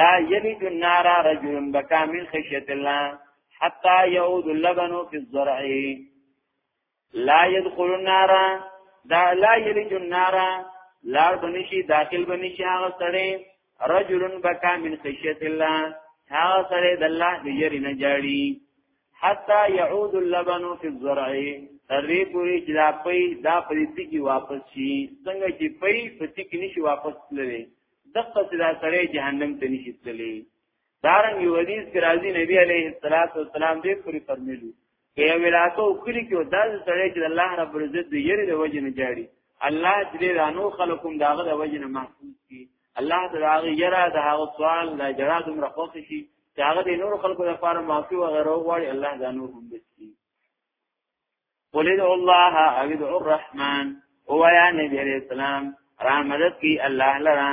لا یلج النار رجل بکا من خشیت الله حتا يعود اللبن في الزرع لا يدخل النار دا لا يلج النار لار بنشي داخل بنشي هغه سره رجل بکا من خشیت الله هغه سره د الله د یری نه جاړي حتا يعود اللبن في الزرع تر دې پوری چې دا پي دا پرېتی کی واپس شي څنګه چې پي پتی کی نشي واپس لري دغه سره سره جهنم ته نشي تللی دارن یو حدیث کې راځي نبی عليه الصلاه والسلام دې پوری فرمایلی که یو علاقه او کلی کې او داسې سړی چې الله رب العزت د یری د وجه نه جاړي الله دې رانو خلقوم داغه د وجه نه محفوظ کړي الله تعالی یرا د هغه سوال د جړا د مرخوخ شي چې هغه د نور خلقو لپاره معافي او غیره غواړي الله دا نور هم بچي قل ادعوا الله او ادعوا الرحمن او یا نبی علیہ السلام را مدد کی الله لرا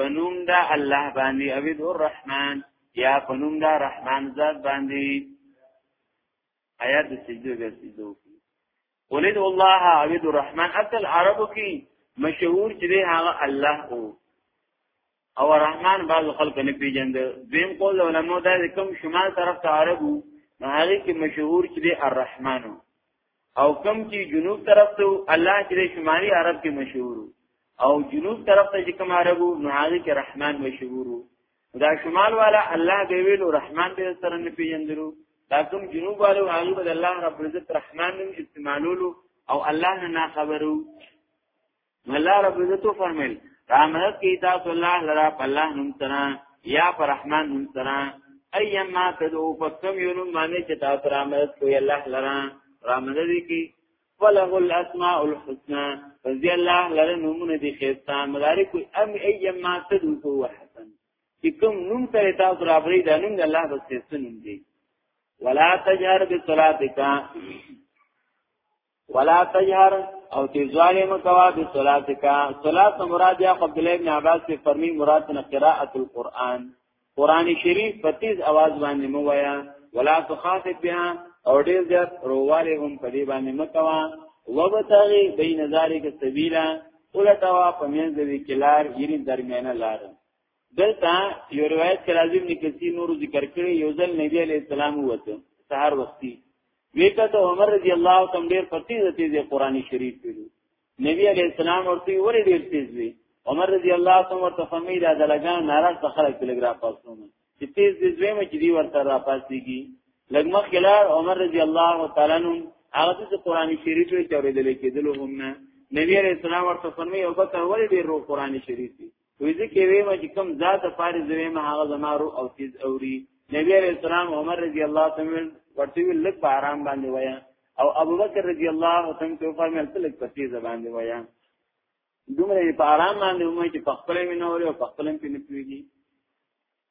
پنوم دا الله باندې او ادعوا الرحمن یا پنوم دا رحمان ذات باندې آیات د سجده به سجده وکړي ولید الله عبد الرحمن اصل عربو کې مشهور چې هغه الله او او رحمان بعض خلک نه پیژند دویم قول علماء دا کوم شمال طرف ته عربو هغه کې مشهور چې الرحمن او کم چې جنوب طرف ته الله چې شمالي عرب کې مشهور او جنوب طرف ته چې کوم عربو نو هغه کې رحمان مشهور دا شمال والا الله دی ویل رحمان به سره نه پیژندلو دا کوم جنوب والا هغه به الله رب عزت رحمان نوم استعمالولو او الله نه خبرو الله رب عزت فرمایل رحمت کی تاسو الله لرا په الله نوم سره یا پر رحمان نوم سره ایم ما تدعو فکم یونم معنی چې تاسو رحمت کوی الله لرا رحمت دی کی فله الاسماء الحسنى فزی الله لرا نمونه دی خیستا مدارک ام ایم ما تدعو فو حسن چې کوم نوم سره تاسو رابری دا نوم الله بس خیستا نوم دی ولا تجهر بصلاتک ولا تجهر او تیزواله مکوا به صلات کا صلات مراد یا عبد الله ابن عباس سے فرمی مراد نه قراءت القرآن قران شریف په تیز आवाज باندې مو وایا ولا تخاطب بها او ډیر زیات رواله هم په دې باندې مکوا وبتغي بین ذالک سبیلا ولتوا په منځ دې کلار یری درمیانه لار دلته یو روایت کې راځي نو کسی نور ذکر کړي یو ځل نبی علی السلام وته سحر وختي ویته ته عمر رضی الله تعالی ډیر په تیزه تیزه قرآنی شریف ویلو نبی علیہ السلام ورته وری ډیر تیز وی عمر رضی الله تعالی ورته فهمی دا دلګان ناراض ته خلک تلګراف پاسونه چې تیز دې زوی مې چې دی ورته را پاسېږي لګما خلال عمر رضی الله تعالی عنہ هغه چې قرآنی شریف یې چورېدل کېدلو هم نه نبی علیہ السلام ورته فرمی او بکر ولی ډیر رو قرآنی شریف دی وې ځکه وېما چې کوم ذات فارز وېما هغه زمارو او تیز اوري نبی عليه السلام عمر رضی الله تعالی ورته ویل لک په آرام باندې وایا او ابوبکر رضی الله تعالی عنہ فرمایل تلک په تیز باندې وایا دومره په آرام باندې ومه چې په خپل مینور او په خپل کې نپویږي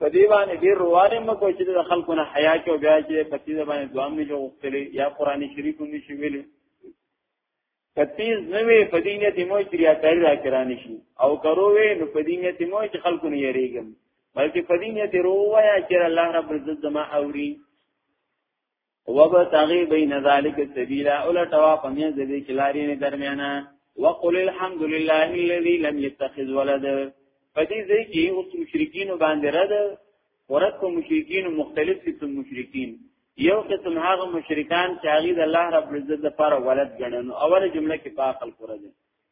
په دې باندې ډیر روانه مکو چې د خلکو نه حیا کې بیا چې په دې باندې دوام نه جوړتلې یا قران شریف هم نشي ویلې کتیز نوې په دې نیت مو چې ریاکاری راکرانه شي او کروې نو په دې نیت مو چې خلکو نه یریږم بلکې په دې نیت رووایا چې الله رب عزت زما اوري وبتغي بین ذلک سبیلا اولټوا پمیا د دې کلارې نه درمیانه وقل الحمد لله الذي لم يتخذ ولد پدې ځای کې اوس مشرکین باندې رد ورته کو مشرکین مختلف قسم مشرکین یو قسم هغه مشرکان چې هغه د الله رب عزت لپاره ولد ګڼنو اوله جمله کې په عقل پوره دي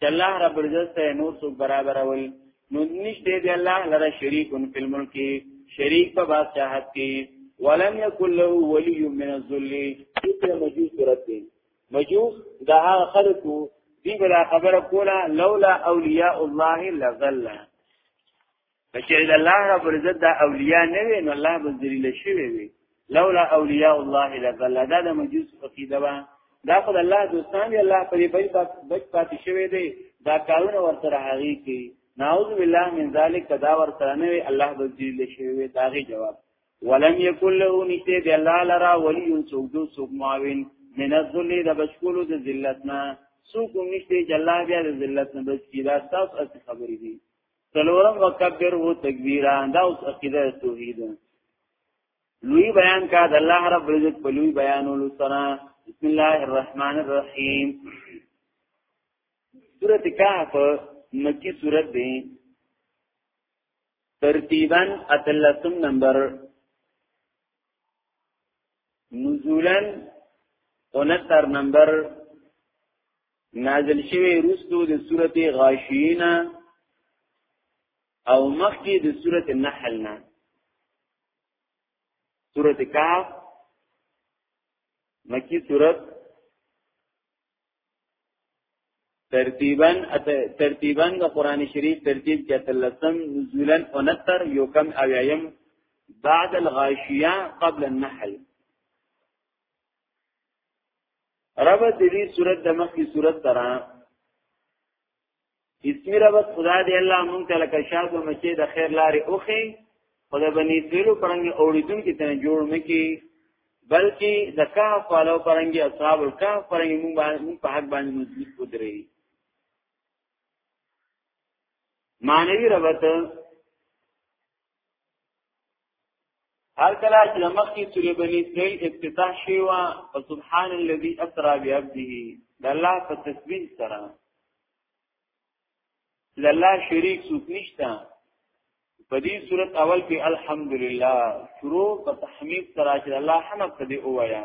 چې الله رب العزت سره نور څوک برابر ول نو نشته دی الله لره شریک فی الملک شریک په بادشاہت کې ولم یکل له ولی من الذل دغه مجوس صورت دی مجوس دا هغه خلقو دی بلا خبره کوله لولا اولیاء الله لذل کچې د الله رب العزت د اولیاء نه وي نو الله به ذلیل شوی وي لولا اولیاء الله لذل دا د مجوس عقیده وا دا خو د الله دوستان دی الله په دې بچ پاتې شوی دی دا کارونه ورته هغه کوي نعوذ بالله من ذلک دا ورته نه وي الله به ذلیل شوی وي داغي جواب ولم یکن له نشته دی الله لرا ولی سوق دو سوق معاون من الذل د بشکولو د ذلتنا سوق نشته جلا بیا د ذلتنا بچ کی دا تاسو اصل خبرې دي څلورم وکبر هو تکبیرا دا اوس عقیده توحید لوی بیان کا د الله رب عزت په لوی بیانولو سره بسم الله الرحمن الرحیم سورۃ کهف مکی سورۃ دی ترتیبا اتلسم نمبر نزولا 69 نمبر نازل شوی رستو د سورته غاشینا او مخکې د سورته نحل نه سورته کاف مکی سورته ترتیبا ترتیبا د قران شریف ترتیب کې تلسم نزولن 69 یو کم او یم بعد الغاشیه قبل النحل رب دې صورت د مخکې صورت ترا اسمی ربط خدا دی الله مونږ ته لکه شاد او مچې د خیر لارې اوخه خدا بنی اسرائیل پرنګ اوریدون کې تنه جوړ مکی بلکې د کهف والو پرنګ اصحاب الکهف پرنګ مونږ باندې په حق باندې مضبوط ودرې مانوی ربط هر کله چې مخکې سورې بني اسرائیل افتتاح شي وا سبحان الذي اسرا بعبده د الله په تسبیح سره لله شریک څوک نشته په دې صورت اول کې الحمدلله شروع په تحمید سره چې الله حمد دې اوایا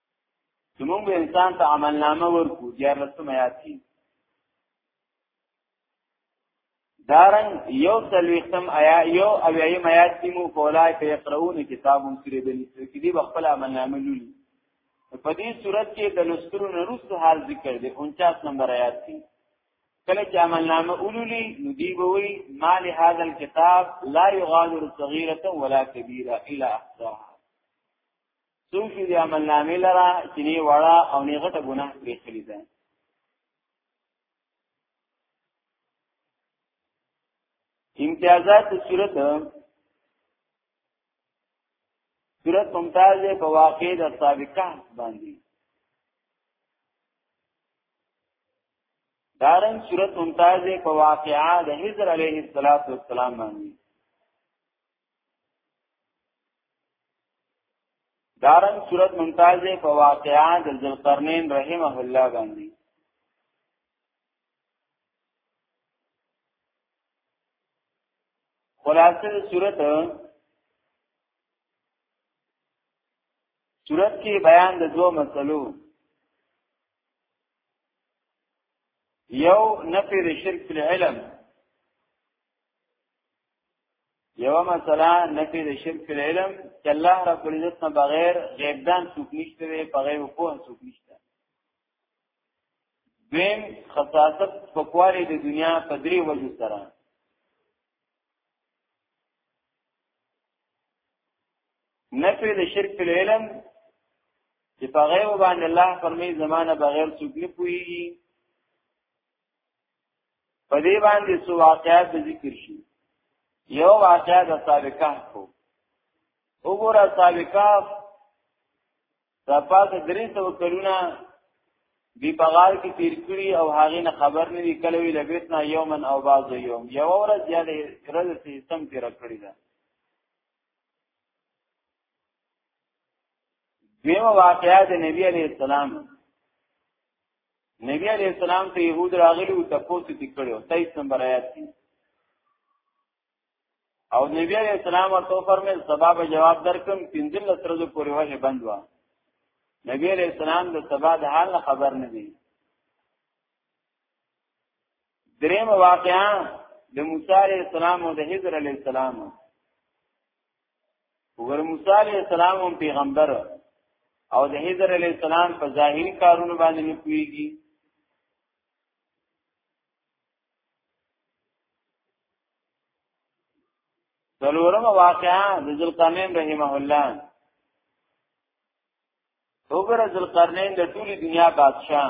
چې موږ انسان ته عمل نامه ورکو دیار لسم آیات کې دارن یو سلویختم آیا یو او ایم آیات کې مو کولای په یقرؤون کتاب سره د لیکل کې دی خپل عمل نامه لولي په دې صورت کې د لسترو نرست حال ذکر دی 49 نمبر آیات کې کله چې عمل نامه اولولي نو دی وی مال هذا الكتاب لا يغادر صغيره ولا كبيره الا احصاها څوک چې د عمل نامې لره چې نه وړه او نه غټه ګناه پرې خلی ده امتیازات صورت صورت ممتاز په واقع د سابقه باندې دارن صورت ممتاز په واقعا د حضر علیه الصلاۃ والسلام باندې دارن صورت ممتاز دی په واقعا د ذوالقرنین رحمه الله باندې خلاصه صورت صورت کې بیان د دوه مسلو یو نفی د شرک په علم یو مسله نفی د شرک په علم چې الله رب العزت نه بغیر غیب دان څوک نشته وي په غیب په څوک نشته دویم خصاصت په کوالي د دنیا په درې وجو سره نفی د شرک په علم چې په غیب باندې الله فرمایي زمانه بغیر څوک نه پويږي په دې باندې سو واقعات ذکر شي یو واقعا د سابقه کو وګوره سابقه د پات درې سو کلونه دی بغال کې تیر کړی او هغه نه خبر نه دی کله وی لبیت نه یومن او باز یوم یو ورځ یاد رد سیستم تیر کړی دا دیمه واقعا د نبی علی السلام نبی علیہ السلام ته يهود راغلي او تاسو ته کړو 23 نمبر آیات دی او نبی علیہ السلام ورته فرمایل سبا به جواب درکم پنځل لترز پورې وجه بند وا نبی علیہ السلام د سبا د حال خبر نه دی دریم واقعا د موسی علیہ السلام او د حضر علیہ السلام وګوره موسی علی السلام هم پیغمبر او د حضر علی السلام په ظاهری کارونو باندې نه کویږي دلورم واقعا د ذلقرنین رحمه الله وګوره ذلقرنین د ټولي دنیا بادشاہ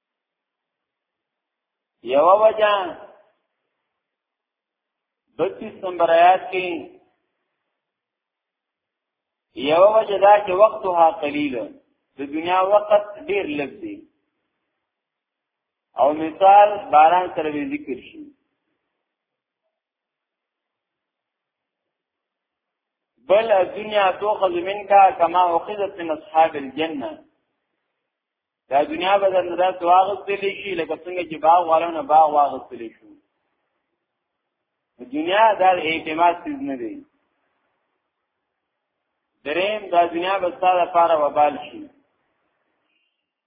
یو وجه 32 نمبر آیات کې یو وجه دا چې وقتها قلیل د دنیا وقت ډیر لږ دی او مثال باران سره ذکر شي بل الدنيا تؤخذ منك كما اخذت من اصحاب الجنه دا دنیا به درنه دا واغستل شي لکه څنګه چې باغ والونه باغ واغستل شي دنیا دا اعتماد چیز نه دی دریم دا دنیا به ستاسو لپاره وبال شي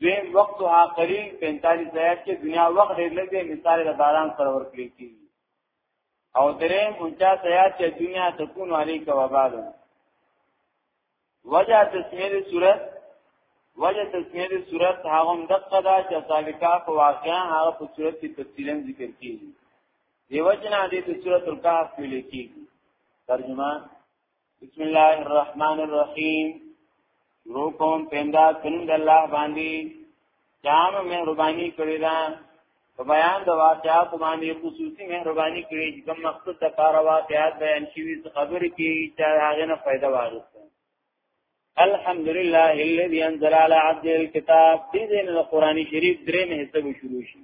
دویم وقت ها قریب 45 آیات کې دنیا وخت ډېر لږ دی مثال د باران سره ورکړي کی او دریم 49 آیات چې دنیا تكون عليك وبال وجه تسمیه د صورت وجه تسمیه د صورت هغه دقه دا چې سابقا په واقعا هغه په صورت کې تفصیلا ذکر کیږي دیو جنا دې د صورت الکهف ویل کیږي ترجمه بسم الله الرحمن الرحیم شروع کوم پندا پنند الله باندې جام مهرباني کړی دا په بیان د واقعات باندې خصوصي مهرباني کړی چې کوم مقصد د کار واقعات بیان شوی خبرې کې چې هغه نه فائدہ واغسته الحمد لله الذي انزل على عبده الكتاب دې دې نه قران شریف درې مه حصہ شروع شي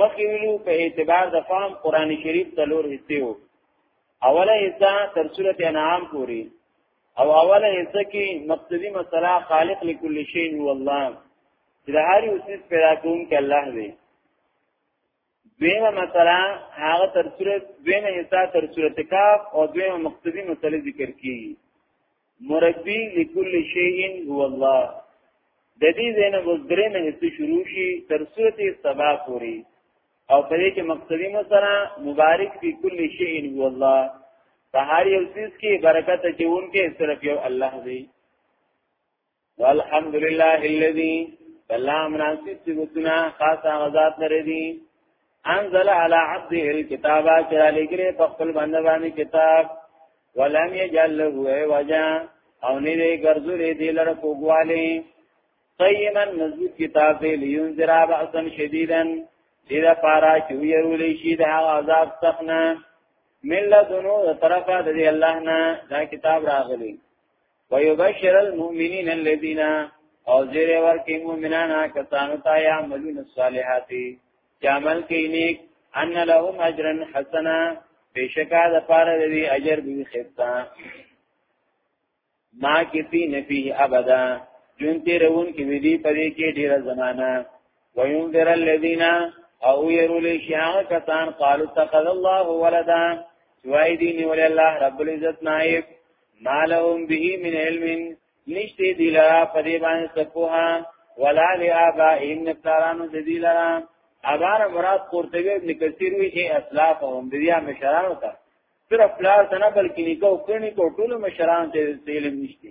مخکې ویلو په اعتبار د فهم قران شریف تلور حصے وو اوله حصہ تر سورۃ انعام پوری او اوله حصہ کې مقصدی مسله خالق لكل شيء هو الله چې د هر یو څه پیدا کوونکی الله دی دویمه مسله هغه تر صورت دویمه حصہ تر صورت کاف او دویمه مقتضی مسله ذکر کی مربی لكل شیء هو الله د دې زینه و درېمه حصہ شروع شي تر صورت سبا پوری او په دې کې مقتضی مسله مبارک فی کل شیء هو الله په هر یو څیز کې برکت اچون کې صرف یو الله دی والحمد لله الذي الله مناسب صفتنا خاصه غزاد لري دي انزل على عبده الكتاب چې لګره په خپل باندې باندې کتاب ولم يجعل له وجا او نه دې ګرځولې دې لره کوګوالي قیما مضبوط کتاب دې لینذر باسا شدیدا دې دا پارا چې ویرولې شي د عذاب څخه مله دونو طرفه دې الله نه دا کتاب راغلی ويبشر المؤمنين الذين او زیر ورکی مومنان کسانو تا یا عملون الصالحاتی چه عمل کی نیک ان لهم اجرا حسنا پیشکا دا پارا دوی اجر بی خیبتا ما کتی نفیه ابدا جون تیرون کی بدی پدی کی دیر زمانہ ویون در الذین او یرولی شیعان کسان قالو تخذ الله ولدا چوائی دینی ولی اللہ رب العزت نائب مالهم به من علم نشته دی لا په دې باندې سپوها ولا لآبائهم نفتارانو د دې لرا ابار مراد قرطبی ابن کثیر وی چې اسلاف هم د دې مشران وتا صرف پلار ته نه بلکې نیکو کړنی کو ټول مشران ته علم نشته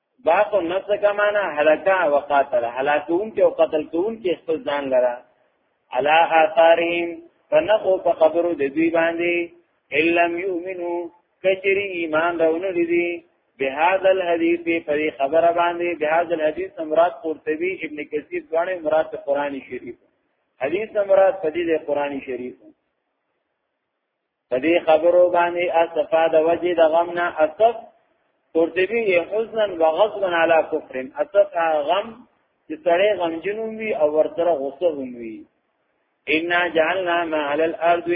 باق او نفس کمانا حلقا و قاتل حلاکون کې او قتل کون کې خپل ځان لرا علا آثارهم فنقو په قبرو د دوی باندې علم یؤمنو کچری ایمان راونه دي بهذا الحديث په خبره باندې بهذا الحديث مراد قرطبي ابن کثیر غواړي مراد قرآني شریف حدیث مراد په دې قرآني شریف په دې خبرو باندې اسفا د وجه د غم نه اسف قرطبي یې حزنا وغضبا علی کفر اسف غم چې سړی غمجن وي او ورته غصه وي ان جعلنا ما علی الارض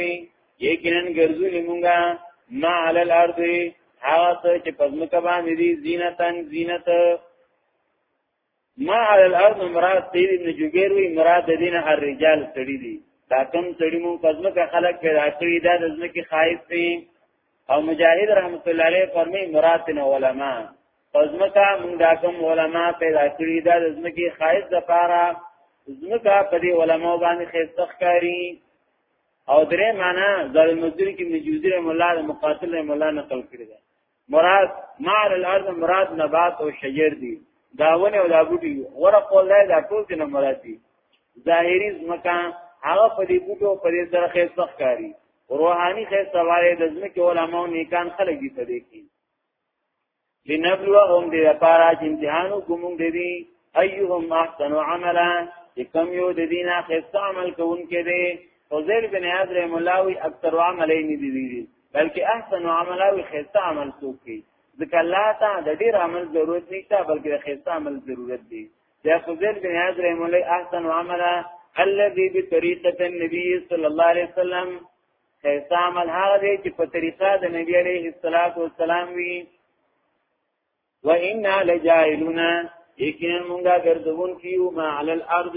یقینا ګرځولې مونږه ما علی الارض هغه چې پزمکه باندې دي زینتن زینت ما على الارض مراد سید ابن جبیر وی مراد دین الرجال سړی دی دا کم سړی مون پزما کا خلق پیدا کړی دا د ځمکې خایف دی او مجاهد رحمت الله علیه فرمی مراد نه علما پزما کا مون دا کم علما پیدا کړی دا د ځمکې خایف د پاره ځمکه په دې علما باندې خیستخ کاری او درې معنا ظالم مزدور کې مجوزی رحم الله مقاتل رحم الله نقل کړی مراد مال الارض مراد نبات او شجر دي داونه او دابوټي غره قول دی دا ټول دې نه مراد دي ظاهري ځمکه هغه په دې بوټو په دې سره خې سخت کاری روحاني خې سواره د ځمکې علماء نیکان خلک دي په دې کې لنبلوهم دې لپاره چې امتحان وکوم دې دي ايهم احسن عملا چې کم یو د دینه خې عمل کوونکې دي فضیل بن عیاض رحم الله وی اکثر عملین دي دي بلکې احسن عمل او خیسته عمل څوک کوي ځکه الله ته د ډیر عمل ضرورت نشته بلکې د خیسته عمل ضرورت دی یا فضیل بن عز رحم الله احسن عمل الذي بطريقه النبي صلى الله عليه وسلم خیسته عمل هغه دی چې په طریقه د نبی عليه الصلاه والسلام وی وإنا لجاعلون یقینا مونږه ګرځون کیو ما علی الارض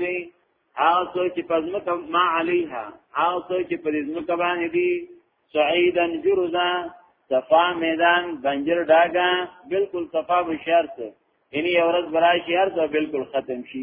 هغه چې پزمک ما علیها هغه چې پزمک باندې دي سعیدن جرزا صفا میدان بنجر ډاګه بالکل صفا بشارت یعنی اورز برای شهر ته بالکل ختم شي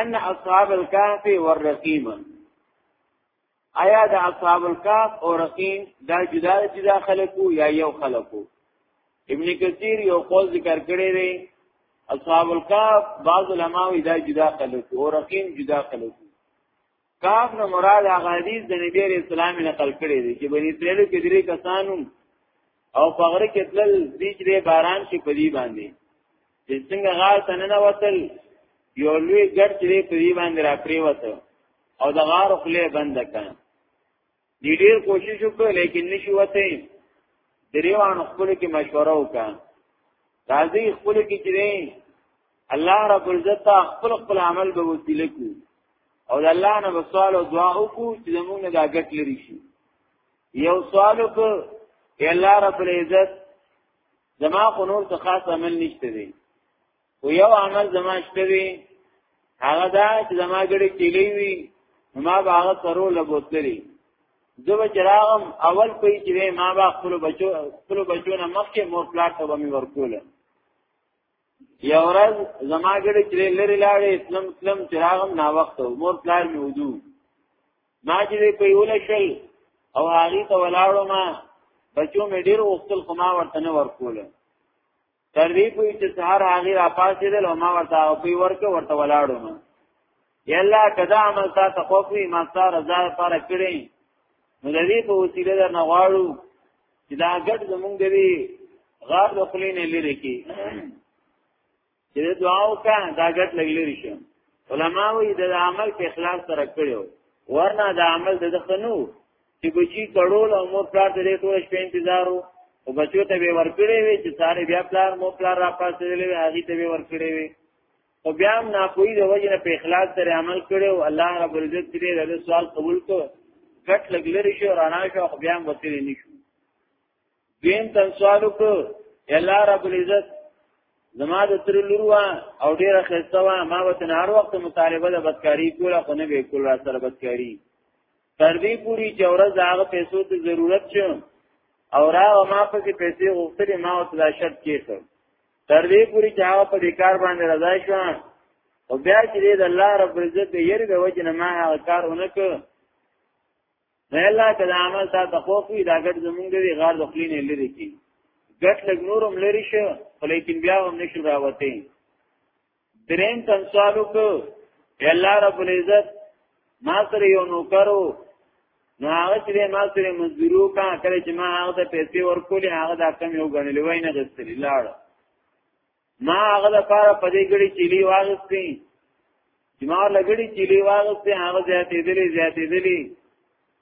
ان اصحاب الكهف والرقيم آیا د اصحاب الكهف او رقيم دا جدا جدا خلقو یا یو خلقو ابن کثیر یو قول ذکر کړی دی اصحاب الكهف بعض علماء دا جدا خلقو او رقيم جدا خلقو کاف نه مراد هغه حدیث د نبی رسول الله نقل کړی دی چې بنی اسرائیل کې درې کسانو او پغره کې تل بیچ دې باران کې پدی باندې چې څنګه غار تننه وتل یو لوی ګټ دې پدی باندې را پریوته او د غار خله بند کړ دی ډیر کوشش وکړ لیکن نشو وته دریوان خپل کې مشوره وکړه راځي خپل کې چې الله رب عزت خپل خپل عمل به وسیله کو او د الله نه وسوال او دعا وکړو چې زموږ نه دا ګټ لري شي یو سوال وکړ ای الله رب العزت زما خو نور څه خاص عمل نشته دی خو یو عمل زما شته وی هغه دا چې زما ګړې کېلې وی ما به هغه سرو لبوتلې زه به چراغم اول پې چې ما به خپل بچو خپل بچو نه مخکې مور پلاټ ته ومي ورکول یو ورځ زما ګړې چې لری لاړې اسلام اسلام چراغم نا وخت مور پلاټ می ودو ما چې په یو لشل او هغه ته ولاړو ما بچو مې ډیر وختل خو ما ورته نه ورکول تر دې پوي چې سهار هغه را پاسې دل او ما ورته او پی ورکه ورته ولاړو ما یلا کدا عمل تا تخوفي ما ستا رضا پر کړی نو د دې په وسیله در نه غواړو چې دا ګډ زمونږ دی غار د خلین لري کې چې دعا وکړه دا ګډ لګلري شه علماوی د عمل په اخلاص سره کړو ورنه د عمل د خنو چې بچی کړول او مور پلار دې ټول شپې انتظارو او بچو ته به ورکړې وي چې ساري بیا پلار مور پلار را پاسې دې هغه ته به ورکړې وي او بیا هم ناپوهي د وجه نه په اخلاص سره عمل کړي او الله رب العزت دې له سوال قبول کو کټ لګلری شو رانا شو خو بیا هم وتلی نشو دین تن سوالو کو الله رب العزت زما د تر لوروا او ډیره خسته وا ما وته هر وخت مطالبه د بدکاری کوله خو نه به کول را سره بدکاری تر دې پوری چې ورځ هغه پیسو ته ضرورت شو او را ما په کې پیسې غوښتلې ما او تدا شرط کېته تر دې پوری چې هغه په دې کار باندې رضا شو او بیا چې د الله رب عزت یې د وجه نه ما هغه کار ونکړ نه الله کله عمل تا تخوفي دا ګټ زمونږ دی غار د خلین لري کی ګټ لګ نورم لري شه ولیکن بیا هم نشو راوته درین تن سوال وکړو الله رب العزت ما سره یو نوکرو نو هغه چې ما سره مزدورو کا کړی چې ما هغه ته پیسې ورکولې هغه دا کم یو غنلې وای نه غستلی لاړ ما هغه د پاره پدې ګړي چيلي واغستې چې ما لګړي چيلي واغستې هغه زیاتې دلې زیاتې دلې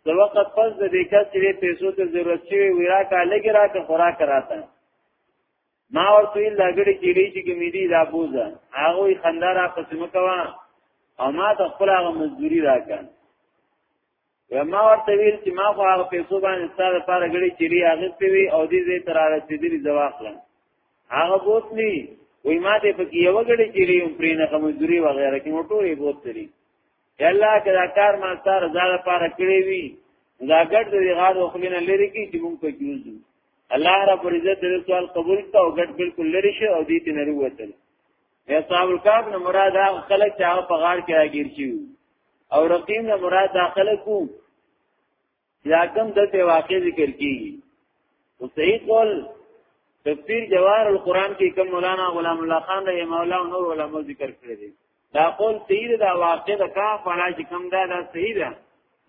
د وخت پس د دې کس چې پیسو ته ضرورت شي ویرا کا لګی را ته خوراک راته ما ورته ویل دا ګړي کې لري چې کمیدي دا بوزه هغه یې خندار په سم کوا او ما ته خپل هغه مزدوري راکړ یا ما ورته ویل چې ما خو هغه پیسو باندې ستاسو لپاره ګړي چې لري هغه پیوي او دې زه تر رسیدلې ځواخلم هغه بوتلی وای ما دې په کې یو ګړي چې لري هم پرې نه کوم مزدوري وغیرہ کې موټورې بوتلی یلا کدا کار ما ستاره رضا لپاره کړی وی دا ګډ دی غار او خلینه لری کی چې مونږ په کیوزو الله رب عزت دې سوال قبول کا او ګډ بالکل لری شه او دې ته نرو وتل یا صاحب الکاف نه مراد هغه خلک چې هغه په غار کې راګیر شي او رقیم نه مراد داخله کو یا کم دلته واقع ذکر کیږي او صحیح قول تفسیر جواهر القرآن کې کوم مولانا غلام الله خان رحمه مولا او نور علماء ذکر کړی دی دا قول صحیح دا واقع دا کا فلا چې کوم دا دا صحیح ده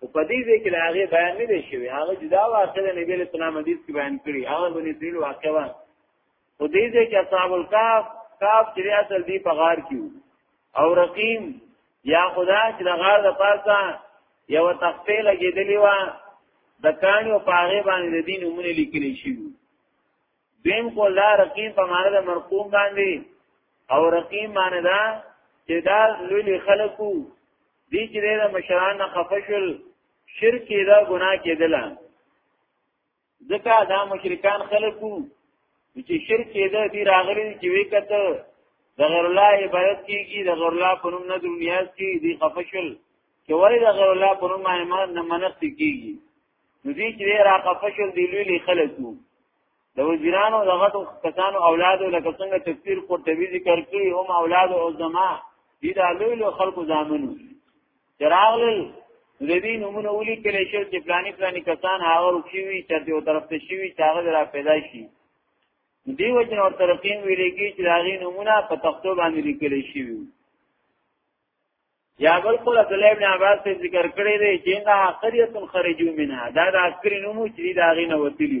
او په دې ځای کې دا هغه بیان نه دی شوی هغه جدا واقع د نبی له سلام حدیث کې بیان کړی هغه بنی اسرائیل واقع و په دې ځای کې اصحاب الکاف کاف چې اصل دی په غار کې او رقیم یا خدا چې د غار د پاسه یو تخته لګېدلی و د کانی او پاغه باندې د دین عمره لیکل شي دیم کو لا رقیم په معنی د مرقوم باندې او رقیم معنی دا چې دا لولي خلقو دي چې د مشران خفشل شرک دا ګناه کېدله ځکه دا مشرکان خلقو چې شرک کېده دي راغلي چې وی کته د غیر الله عبادت کیږي د غیر الله په نوم نه دنیا کې دي خفشل چې وای د غیر الله په نوم ایمان نه منښت کیږي نو دې چې را خفشل دی لوی خلکو د وزیرانو دغه کسانو اولاد لکه څنګه تفسیر قرطبی ذکر کړي هم اولاد او زما دي د لوی خلکو ځامنو چراغل دوی نمونه ولي کلی شل چې پلاني پلاني کسان هغه رکشوي چې یو طرف ته شوي چې هغه را پیدا شي دی وجنه ور ترقیم ویلې کې چې هغه نمونه په تختو باندې لیکل شي یا بل قول عبد الله ابن عباس ذکر کړی دی چې دا عقریه خرجو منها دا د عسکري نمو چې دا غي نه وتلی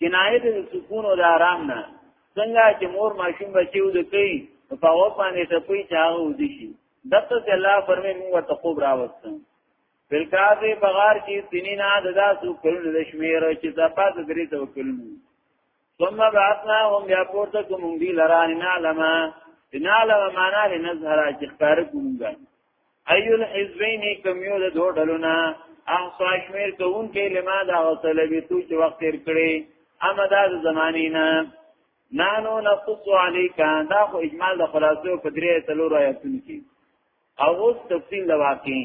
کنایه د سکون او د آرام نه څنګه چې مور ماشوم بچي ود کوي په هغه باندې ته کوئی چاغه ودی شي دته چې الله فرمې موږ ته خوب راوستم بلکازه بغار کې سنینا ددا سو کلن د شمیر چې صفات درې تو کلن ثم بعثنا هم بیا پورته کوم دی لرانه علما بنا علما معنا لنظهر چې ښکار کومګا ایو الحزبین کم یو د دوه ډلو نه احصا شمیر کوون کې لما دا غسل به تو چې وخت تیر کړي اما دا د زمانی نه نانو نقص علیک دا خو اجمال د خلاصو په درې تلو رايتون کې او اوس تفصیل د واقعي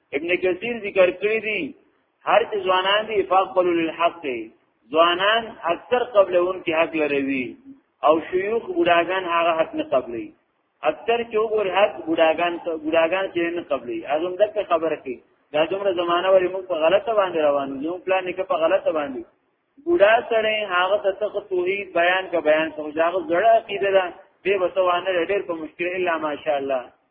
ابن کثیر ذکر کړی دی هر چې ځوانان دي فقبل للحق دی ځوانان اکثر قبلون کې حق لروي او شيوخ بډاګان هغه حق نه قبلي اکثر چې وګور حق بډاګان بډاګان چې نه قبلي اعظم دغه خبره کوي دا دومره زمانہ ورې موږ په غلطه باندې روانو یو پلان کې په غلطه باندې بوډا سره هغه ته تخ توحید بیان کا بیان سمجاغه زړه عقیده ده به وسوانه ډېر په مشکل الا ماشاءالله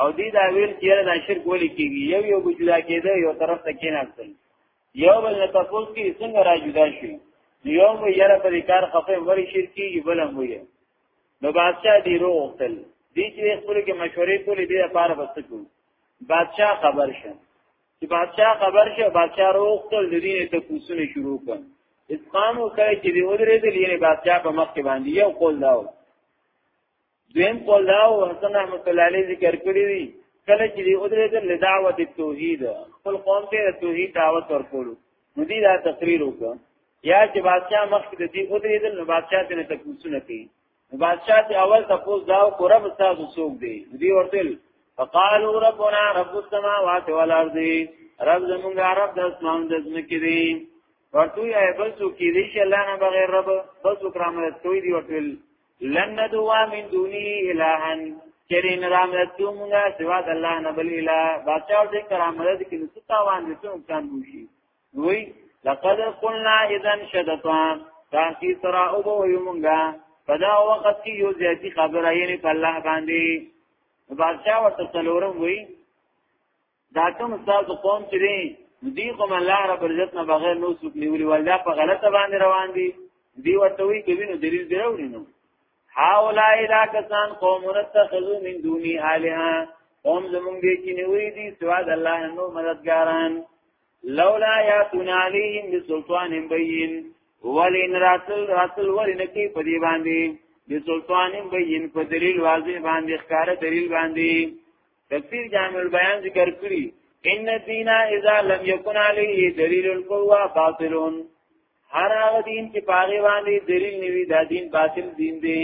او دې دا ویل چې دا شرک ولې کیږي یو یو بجدا کېده یو طرف ته کېناستل یو بل نه تاسو کې څنګه را جدا شي یو مې یره په کار خفه وری شرکی بل هم وي نو بادشاہ دی رو وختل دې چې خپل کې مشورې کولې دې لپاره بسکو بادشاہ خبر شه چې بادشاہ خبر شه بادشاہ رو وختل دې ته کوسونه شروع کړ اسقام وکړي چې دې ودرې دې لري بادشاہ په مخ کې باندې یو قول داو دویم قول دا او حسن رحمت الله علیه ذکر کړی دی کله چې دی ودرېدل لدعوت التوحید خپل قوم ته توحید دعوت ورکول نو دی دا تقریر وکړ یا چې بادشاہ مخکې د دې ودرېدل نو بادشاہ ته تکوسونه کوي نو بادشاہ ته اول تاسو دا او قرب تاسو څوک دی دی ورته فقالوا ربنا رب السماوات والارض رب زمونږه رب د اسمان د زمکې دی ورته یې بل څوک دی چې الله نه بغیر رب بل څوک رحمت کوي دی ورته لن ندوا من دونه الها چرین رامدد کیو مونږه سوا د الله نه بل اله بادشاہ دې کرامت کې نو تاوان دې څو نقصان وشي وی لقد قلنا اذا شدطا تاکي ترا او بو یمونګه پدا وخت کې یو زیاتی خبره یې په الله باندې بادشاہ ورته څلورم وی دا کوم تاسو قوم چې دی دی کوم الله رب عزت نه بغیر نو څوک نیولي ولدا په غلطه باندې روان دي دی ورته وی کوي نو دلیل دی راوړي نو هاولای لا کسان قوم رتخذو من دونی الها قوم زمونږ دی چې نیوي دي سوا د الله نو مددګاران لولا یاتون علیهم بسلطان بین ولین راتل راتل ولین کی په دی باندې بسلطان بین په دلیل واضح باندې ښکار دلیل باندې تفسیر جامع البیان ذکر کړی ان الدین اذا لم يكن عليه دلیل القوه باطل هر هغه دین چې پاره باندې دلیل نیوي دا دین باطل دین دی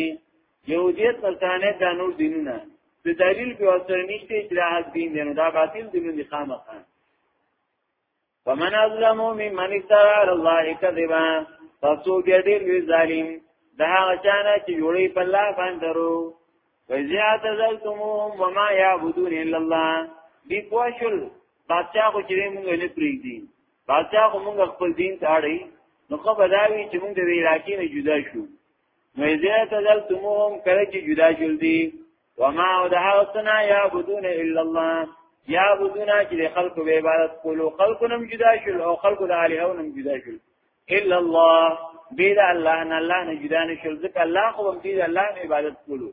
یهودیت نصرانه دا نور دینونه د دلیل په واسطه نشته چې دا حق دین دی نو دا باطل دین دی خامخا فمن ازلمو ممن افترا علی الله کذبا تاسو بیا ډیر لوی ظالم دا هغه چانه چې جوړی په الله باندې درو وزیات ازلتموهم وما یعبدون الا الله دی پوښل بادشاہ خو چې موږ نه پریږدي بادشاہ خو موږ خپل دین ته اړي نو خو بداوی چې موږ د علاقې نه جدا شو نو زه ته دلته موږ کله چې جدا جوړ دي وما او ده اوسنا یعبدون الا الله یعبدون چې خلق به عبادت کولو خلق نم جدا شول او خلق د الهو نم جدا شول الا الله بيد الله نه الله نه جدا نه شول ځکه الله خو هم بيد الله نه عبادت کولو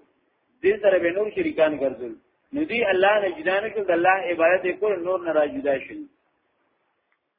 دې سره به نور شریکان ګرځول نو دی الله نه جدا نه شول د الله عبادت کول نور نه را جدا شول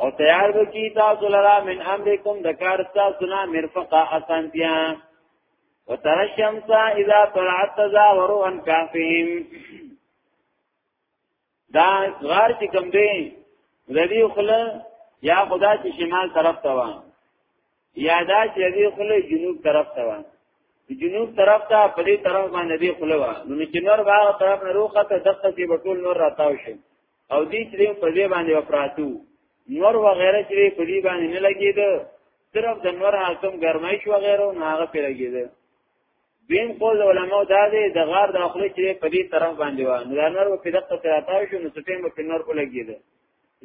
او تیار وکي تاسو لرا من امرکم د کار تاسو نه مرفقه اسانتیا وتر الشمس اذا طلعت تزاور عن كهفهم دا غار چې کوم دی د دې خله یا خدا چې شمال طرف ته وان یا دا چې دې خله جنوب طرف ته وان جنوب طرف ته په دې طرف باندې دې خله وان نو چې نور باغ طرف نه روخه ته دغه کې بټول نور راتاو شي او دې چې په دې باندې وپراتو نور وغیره چې په دې باندې نه لګید صرف د نور حاکم ګرمای شو وغیره نه هغه په لګید دین قول علماء دا دی د غار داخله چې په دې طرف باندې و نو نور په دقه تراتا شو نو سټیم په نور کو لګید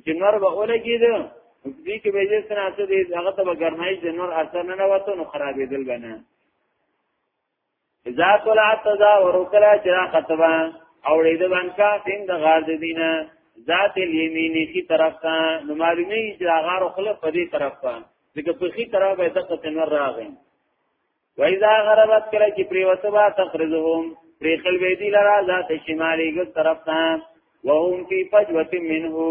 چې نور به ولګید دې کې به یې سناسه دې هغه ته ګرمای چې نور اثر نه وته نو خرابېدل بنه اذا طلع تزاور کلا چرا خطبا او لید بنکا تین د غار د دینه ذات الیمین کی طرف تا نو معلومی چې غار خلف په دې طرف تا ځکه په خي طرف به دغه تنور راغی وایذا غربت کلا چې پریوته با تخرجهم پری خل به دی لرا ذات شمالی ګ طرف تا وهم فی فجوه منه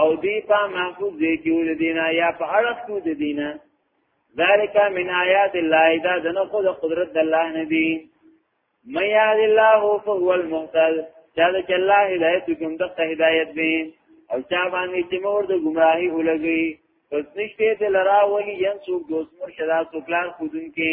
او دی په محفوظ دی کې د دینه یا په اړه کې د دینه ذالک من آیات الله دا دنو خود قدرت د الله نبی من یاد الله فهو المهتد چا د الله هدایت کوم د هدایت به او چا باندې چې مور د گمراهی ولګي پس نشته د لرا ولی ین څوک دوست مرشدا څوک لار خودن کې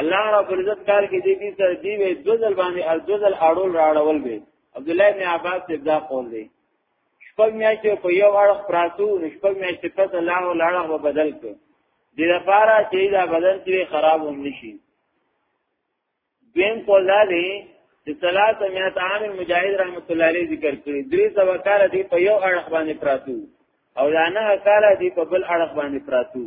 الله رب العزت کار کې دې دې سره دی وې دوزل باندې ال دوزل اړول راړول به عبد الله بن عباس ته دا قول دی شپږ میاشتې په یو اړه پراتو شپږ میاشتې پس الله لاړه و بدل کړ دې لپاره چې دا بدن چې خراب هم نشي دیم قول دا دی چې صلات میات عام مجاهد رحمت الله علیه ذکر کړی درې سو کار دی په یو اړه باندې پراتو او دا نه کار دی په بل اړه باندې پراتو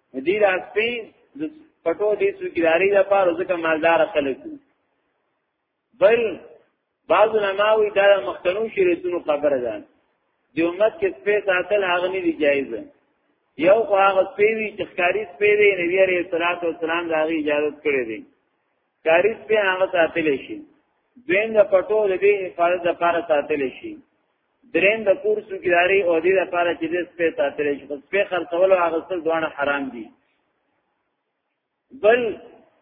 دې د اسپی د پټو دې سوکیداری د پاره ځکه مالدار خلک بل بعض علماوی دا مختنو شریعتونو خبره ده د امت کې سپې ساتل هغه نه دی جایز یو خو هغه سپې وی چې ښکاری سپې دی نبی عليه الصلاه والسلام دا غي اجازه کړې دي ښکاری سپې هغه ساتل شي دویم د پټو د دې حفاظت لپاره ساتل شي دریم د کور سګیداری او دې لپاره چې د سپې ساتل شي خو سپې خرڅول او اغستل دوه حرام دي بل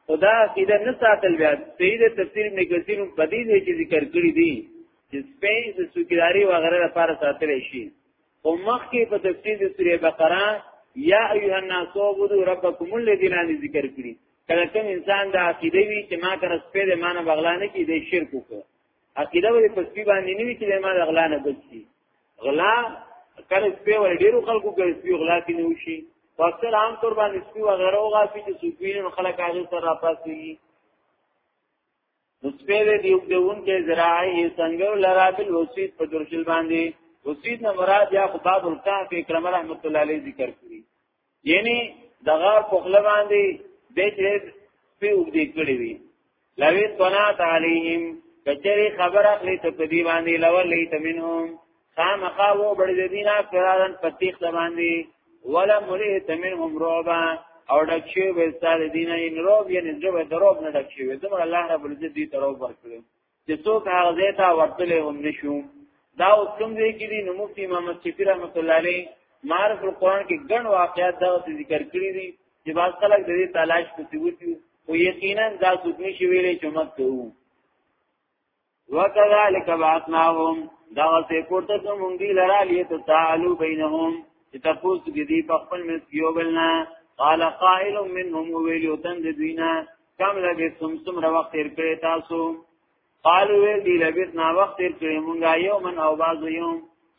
خدا عقیده نه ساتل بیا سید تفسیر ابن کثیر په دې ځای کې ذکر کړی دی چې سپې د سګیداری و غیره لپاره ساتل شي او مخکې په تفسیر د سوره بقره یا ایها الناس عبدوا ربکم الذی نه ذکر کړی کله کوم انسان د عقیده وی چې ما کر سپې د معنی بغلانه کې د شرک وکړ عقیده ولې په سپي باندې نه وي چې ما د غلا نه بچ شي غلا کله سپي ور ډیرو خلکو کې سپي غلا کې نه وشي په اکثر عام طور باندې سپي وغیره او غافي چې سپيین خلک هغه سره راپاسي نو سپي دې یو دیون کې زراعي څنګه لرابل وسید په درشل باندې وسید نه مراد یا خداب الکه په کرم رحمت الله علیه ذکر کړی یعنی دغه په خپل باندې به چې په وګړي کړی وي لوي صنعت عليهم کچری خبر اخلي ته په دی باندې لولې تمنهم خامخا و بړ دینه فرارن پتیخ باندې ولا ملئ تمنهم رعبا او ډک شي به ستاره دینه ان روب یعنی زړه به دروب نه ډک شي زموږ الله رب العزت دې تروب ورکړي چې څوک هغه ځای ته ورتلې هم نشو دا اوس کوم ځای کې دي نو مفتي امام شفیع رحمت الله علیه معرف القرآن کې ګڼ واقعات دا ذکر کړی دي چې باز خلک د دې تلاش کوي وتی او یقینا دا څوک نشي ویلې چې مت کوو وکذالک بعثناهم دا څه کوته ته مونږ دی لرا لیت تعالو بینهم چې تاسو کې دی په خپل مس یو بلنا قال قائل منهم ویل یو تند دوینا کم لګې سم سم را وخت تیر کړی تاسو قالو وی دی لبیت نا وخت تیر کړی مونږه یو من او باز یوم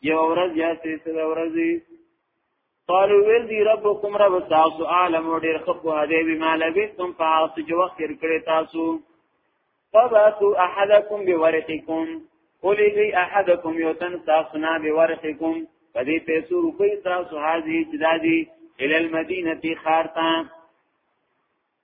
یو ورځ یا سې سې ورځ قالو وی دی ربکم رب تاسو عالم ډیر خپو هدی بما لبیتم فاس جو وخت تیر کړی تاسو فباتو احدکم بورقکم اولی دی احدکم یو تن تاسو نا بورقکم پدې پیسو روپی تاسو حاضر چې دادی ال المدینه خارتان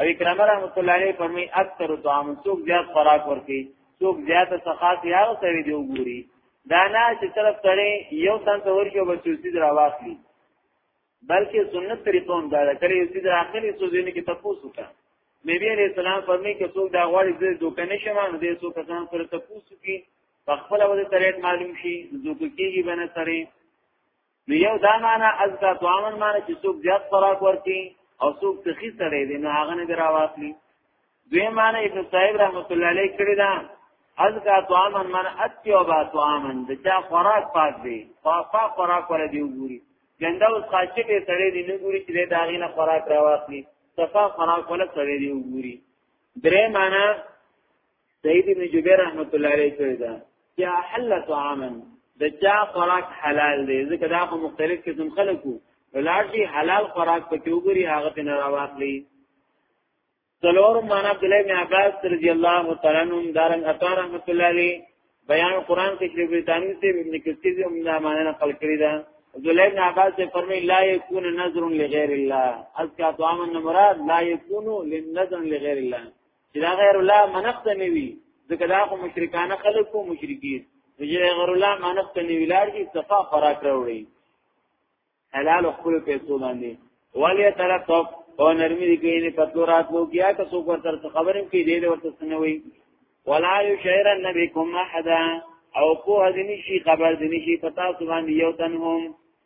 او اکرام رحمت الله علیه فرمای اکثر طعام څوک زیات خوراک ورکي څوک زیات سخاط یا او سوي دی وګوري دا نه چې طرف سره یو تن ته ورشو بس یو سید راواخلي بلکې سنت طریقون دا کړي یو سید راخلي سو ځینې کې تفوس وکړه نبی علیہ السلام فرمی که څوک دا غواړي زه دوکه نشم نو دې څوک کسان پر تفوس کی په خپل وجه طریق معلوم شي دوکه کیږي بنه سره نو یو دا معنا ازکا طعامن معنا چې څوک زیات خوراک ورکړي او څوک تخی سړی دی نو هغه نه درا واخلي دوی معنا ابن صاحب رحمت الله علیه کړی دا ازکا طعامن معنا اتیوبا طعامن د چا خوراک پاک دی پاپا خوراک ور دی وګوري ګنده اوس خاصه به سړی دی نه ګوري چې دا غینه خوراک را واخلي صفا خوراک ول سړی دی وګوري درې معنا سید ابن جبیر رحمت الله علیه کړی دا چې حل طعاما د چا خوراک حلال دی ځکه دا خو مختلف قسم خلکو ولار شي حلال خوراک په کې وګوري هغه ته نه راوخلی څلور مان عبد الله بن عباس رضی الله تعالی عنہ دارن عطا رحمت الله علیه بیان قران کې شریف بریتانی سے ابن کثیر هم دا معنی نقل کړی دا عبد الله بن عباس سے فرمای لا یکون نظر لغیر الله از کا طعاما مراد لا یکون للنظر لغیر الله چې دا غیر الله منقت نه وي ځکه دا خو مشرکانه خلک او مشرکین چې غیر الله منقت نه وي لار کې صفه خوراک راوړي حلال خپل پیسو باندې ولی تلقف او نرمی دی کوي نه پتلو راتلو کیا که څوک ورته خبرم کې دی ورته سنوي ولا یشعر النبیکم احد او په دې نشي خبر دې نشي پتا سبحان یو تنهم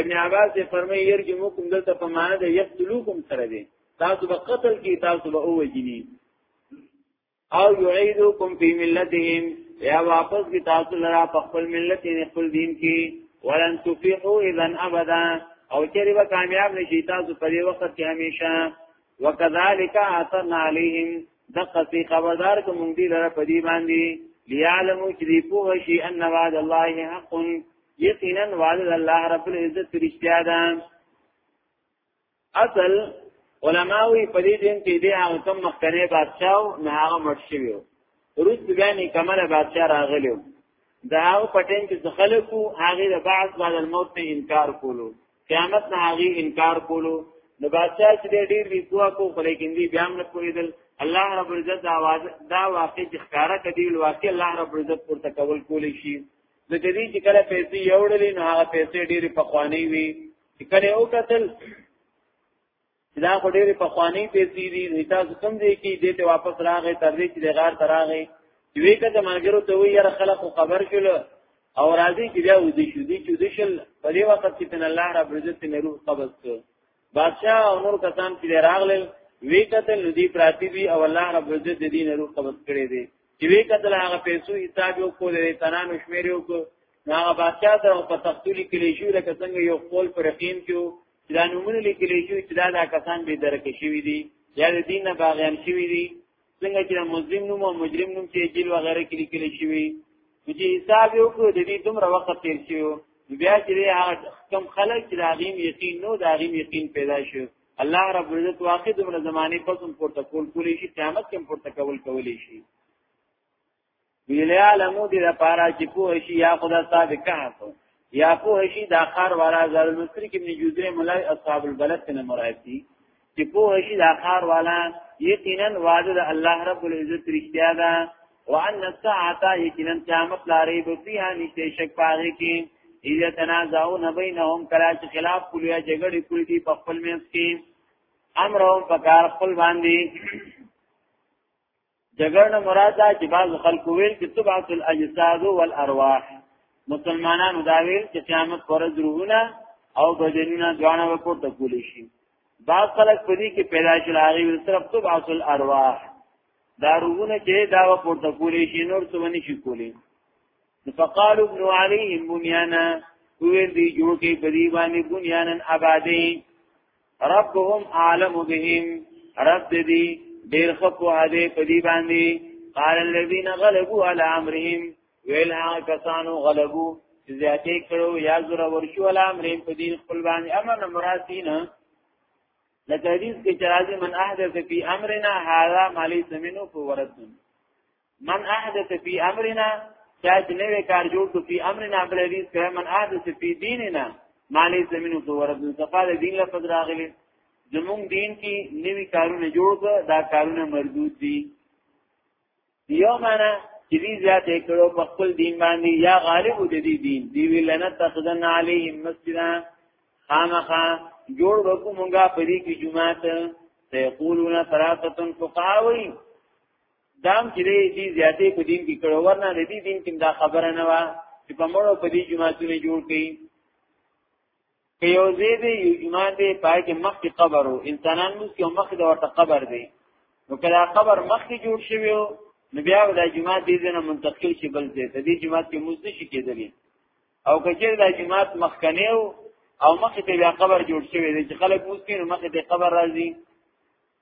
ابن عباس یې فرمایي يرجو مکم دلته په معنا د یقتلوکم سره دی تاسو به قتل کی تاسو به اوجنی او یعیدوکم فی ملتهم یا واپس کی تاسو لرا په خپل ملت یې خپل دین کې ولن تفیحو اذا ابدا او چری به کامیاب نشی تاسو په دې وخت کې همیشه وکذالک اثرنا علیهم دقتی خبردار کوم دی لره په دې باندې لیعلمو چې دی په شی ان وعد الله حق یقینا وعد الله رب العزت رښتیا ده اصل علماوی په دې دین کې دی هغه کم مخکنه بادشاہ نه هغه مړ شوی روس بیا نه کمله بادشاہ راغلی دا هغه پټین چې خلکو هغه د بعض بعد الموت نه انکار کولو قیامت نه هغه انکار کولو د بادشاہ چې ډیر وی کوه کو خو لیکن دی بیا نه پوهیدل الله رب عزت دا واقع چې ښکارا کدی واقع الله رب عزت پورته کول کولی شي ځکه دې چې کله پیسې یوړلې نو هغه پیسې ډېری په خوانی وي چې کله او قتل دا خو ډېری په خوانی پیسې دي نو تاسو کوم دې کې دې ته واپس راغې تر دې چې غار تراغې چې وې کته ملګرو ته وی یاره خلک خبر شول او راځي چې بیا ودی شو دي چې دې شل په دې وخت کې تن الله رب عزت نه روح قبض کړ بادشاہ او نور کسان چې راغلل وی کتل نو دی پراتی وی او الله رب عزت د دین روح قبض کړي دي چې وی کتل هغه پیسو حساب یو کو لري تنان شمیر یو کو هغه بادشاہ ته په تختولی کې لشي لکه څنګه یو قول پر رقیم کې چې دا نمونه لیکل شي چې دا کسان به درک شوی دي یا د دین نه باغیان شوی دي څنګه چې مجرم نوم او مجرم نوم چې جیل وغیرہ کې لیکل شوی چې حساب یو کو د دې دومره وخت تیر شو بیا چې هغه کم خلک چې راغیم یقین نو دا غیم یقین پیدا شو الله رب عزت واقع دومره زمانه پس هم پورته کول کولی شي قیامت کې هم پورته کول کولی شي ویلیا لمو دې لپاره چې کوه شي یا خدا صاحب کهف یا کوه شي د اخر والا زال مصری کې ابن جوزی مولای اصحاب البلد څخه مراد دي چې کوه شي د اخر والا یقینا وعده د الله رب العزت رښتیا ده وان الساعه یقینا قیامت لاري به فيها نشته شک پاره کې اذا تنازعون بينهم کلا چې خلاف کولیا جګړې کړې دي په خپل منځ کې امرهم پکار خپل باندې جګړه مراد ده چې بعض خلکو ویل چې تبعث الاجساد والارواح مسلمانانو دا ویل چې قیامت پر روحونه او بدنونه دواړه وکړه کول شي بعض خلک په دې کې پیدا شول هغه ول صرف تبعث الارواح دا روحونه چې دا وکړه کول شي نور څه ونی شي کولی فقال ابن عليهم بنيانا ویل دی جوړ کې په دې باندې بنيانن آبادې ربهم عالم بهم رب دې ډیر خپو هده په دې باندې قال الذين غلبوا على امرهم ویل ها کسانو غلبو زیاتې کړو یا زره ورشو على امرهم په دین خپل باندې امر مراتین لکه حدیث کې چې راځي من احدث فی امرنا هذا ما ليس منه فورد من احدث فی امرنا چا چې نوې کار جوړ کړو فی امرنا بل حدیث کې من احدث فی دیننا مالی زمینو تو ورد صفا د دین لپاره راغلی زموږ دین کې نوې کارونه جوړ کړ دا کارونه مردود دي یو معنا چې دې زیات کړو په خپل دین باندې یا غالب د دې دین دی ویلنه تخدن علیهم مسجدا خامخا جوړ وکړو مونږه پرې کې جمعه ته سيقولون ثلاثه فقاوي دام چې دې زیاتې په دین کې کړو ورنه دې دین کې دا خبره نه و چې په مړو په دې جماعتونه جوړ کړي که یو زید یو جمعه دی پای کې مخ کې قبر وو انسانان موږ کې مخ د ورته قبر دی نو کله قبر مخ کې جوړ شوی وو نو بیا د جمعه دې نه منتقل شي بل ځای ته دې جمعه کې موږ نشي کېدلی او کچیر د جمعه مخ کنه او مخ ته بیا قبر جوړ شوی دی چې خلک موږ کې نو مخ ته قبر راځي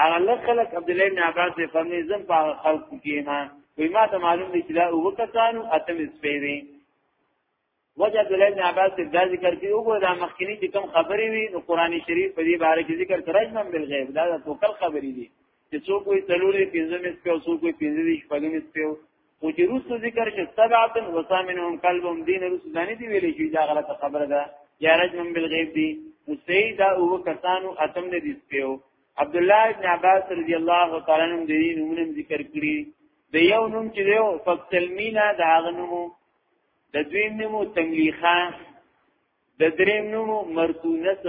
هغه لږ خلک عبد الله بن عباس په فرمي زم په خلق کې ما وی ما ته معلوم دي چې دا او کسانو اتم سپېری وجه عبد الله بن عباس دا ذکر کوي او دا مخکینی چې کوم خبرې وي نو قران شریف په دې باره کې ذکر کړی چې بل غیب دا ټوکل خبرې دي چې څوک وي تلوري پنځمه سپې او څوک وي پنځه دي شپږمه سپې خو چې روسو ذکر شي سبعه و ثامنهم قلبهم دین روسو ځانې دی ویلې چې دا غلطه خبره ده یا رجم بالغیب دی نو سید دا او کسانو اتم نه دي سپیو عبد الله ابن عباس رضی الله تعالی عنہ دې نومونه ذکر کړی د یو نوم چې دیو فسلمینا دا غنمو د دویم نومو تملیخا د دریم نومو مرتونس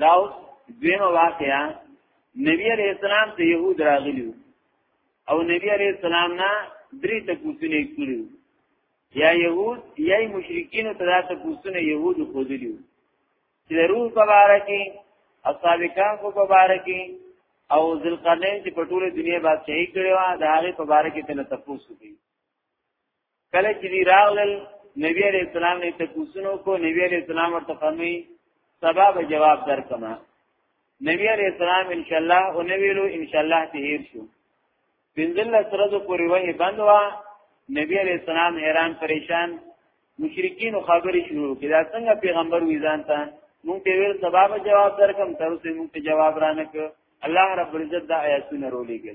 دا اوس دویمه واقعا نبی علیہ السلام ته يهود راغلی او نبی علیہ السلام نه درې تکوسونه کړو یا يهود یا مشرکین ته دا تکوسونه يهود خودلیو چې روح مبارکي اصحاب کرام کو مبارکي او ذلقرنین چې په ټوله دنیا باندې شهید کړي وا دا هغه مبارکي ته تفوس کوي کله چې دی راغلل نبی علیہ السلام نے تکوسنو کو نبی علیہ السلام ورته فرمی سبا به جواب درکما نبی علیہ السلام ان شاء الله او نبی له ان شاء الله ته هیر شو بنزل سره د پوری وه بند وا نبی علیہ السلام حیران پریشان مشرکین خبرې شروع کړي دا څنګه پیغمبر ویزان ته مونږ ته ویل سبا به جواب درکم تر اوسه مونږ ته جواب رانه ک الله رب العزت دا آیاتونه رولېږي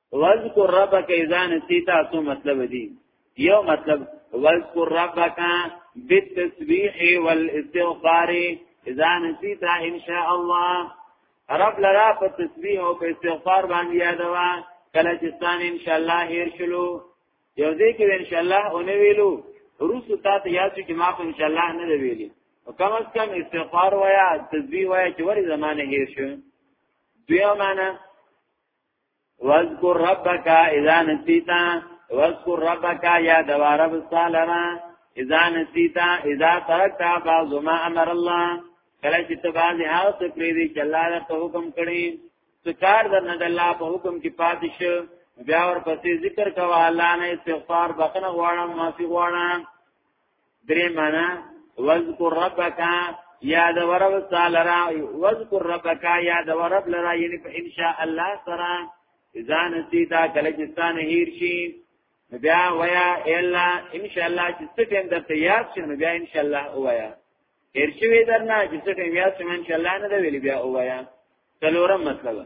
واذکر ربک اذا نسیت سو مطلب دی یو مطلب واذکر ربک بالتسبیح والاستغفار اذا نسیت ان شاء الله رب لرا په تسبیح او په استغفار باندې یادوا کله چې ستان ان شاء الله هیر شلو یو دې کې ان شاء الله اونې ویلو روس ته ته یاد چې ما په ان شاء الله نه ویلي او کم از کم استغفار وایا تسبیح وایا چې وری زمانه هیر شو دوی معنا واذکر ربک اذا نسیتا واذکر ربک یا دوار رب صالحا اذا نسیتا اذا ترکت بعض ما امر الله کله چې ته باز هاو څه پری دی چې الله ته حکم کړی څه کار د نه الله په حکم کې پاتې شو بیا ور پسې ذکر کوا الله نه استغفار بخنه غواړم معافي غواړم درې معنا وذکر ربک یاد ورب تعالی را وذکر ربک یاد ورب لرا یعنی په ان شاء الله سره اذا نسیتا کله چې ستان هیر شي بیا ویا الا ان شاء الله چې څه ټیم درته یاد شي نو بیا ان شاء الله وایا هیر شي درنه چې څه ټیم یاد شي ان شاء الله نه ویل بیا وایا څلورم مطلب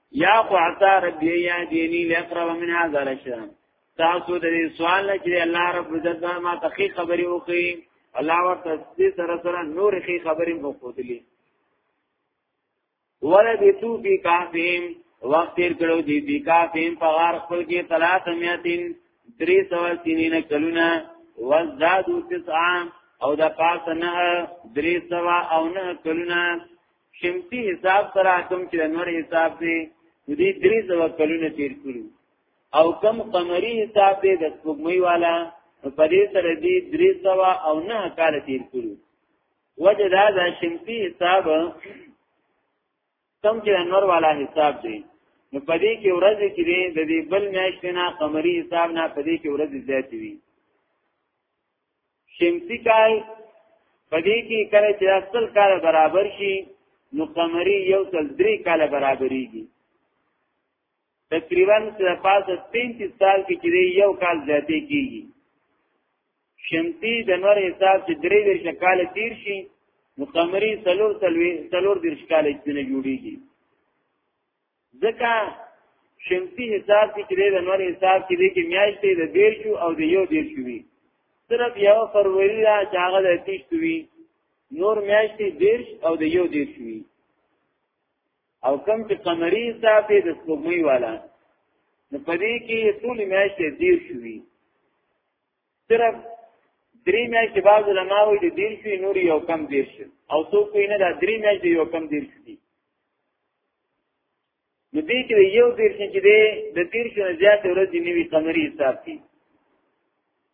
یا خو عطا ربی یا دینی لقرب من هذا رشد تاسو د سوال نه چې الله رب عزت ما ته خې خبرې وکړي الله ورته دې سره سره نور خې خبرې مو کوتلې ولبتو فی کافیم وقت تیر کړو دی بی کافیم په غار خپل کې ثلاث میاتین درې سو سینین کلونه وزادو تسعا او د پاس نه درې سو او نه کلونه شمسی حساب سره کوم چې نور حساب دی دې درې زو کلونه تیر کړو او کم قمری حساب دی د سپوږمۍ والا په دې سره دې درې زو او نه کال تیر کړو وجه دا د شمسی حساب کم چې نور والا حساب دی نو په دې کې ورځ کې دې د دې بل میاشت نه قمری حساب نه په دې کې ورځ زیات وي شمسی کال پدې کې کله چې اصل کال برابر شي نو قمری یو تل درې کال برابرېږي تقریبا تر پاسه 33 سال کې چې یو کال زیاتې کیږي شمسی د نور حساب چې درې ورځې شکال تیر شي نو قمری سلور سلوي سلور د شکال اجتنه جوړیږي ځکه شمسی حساب کې چې د نور حساب کې دی کې میاشتې د دیر شو او د یو دیر شوی صرف یو فروری را چې هغه د تیش شوی نور میاشتې دیر او د یو دیر شوی او کم چې قمری حساب دی د سپوږمۍ والا نو په دې کې ټول میاشتې دیر شوی صرف درې میاشتې بعض علماء وایي د دیر شوی نور یو کم دیر شوی او څوک نه دا درې میاشتې یو کم دیر شوی نو دې کې یو دیر چې دې د دیر کې زیات ورځې نیوي قمري حساب دي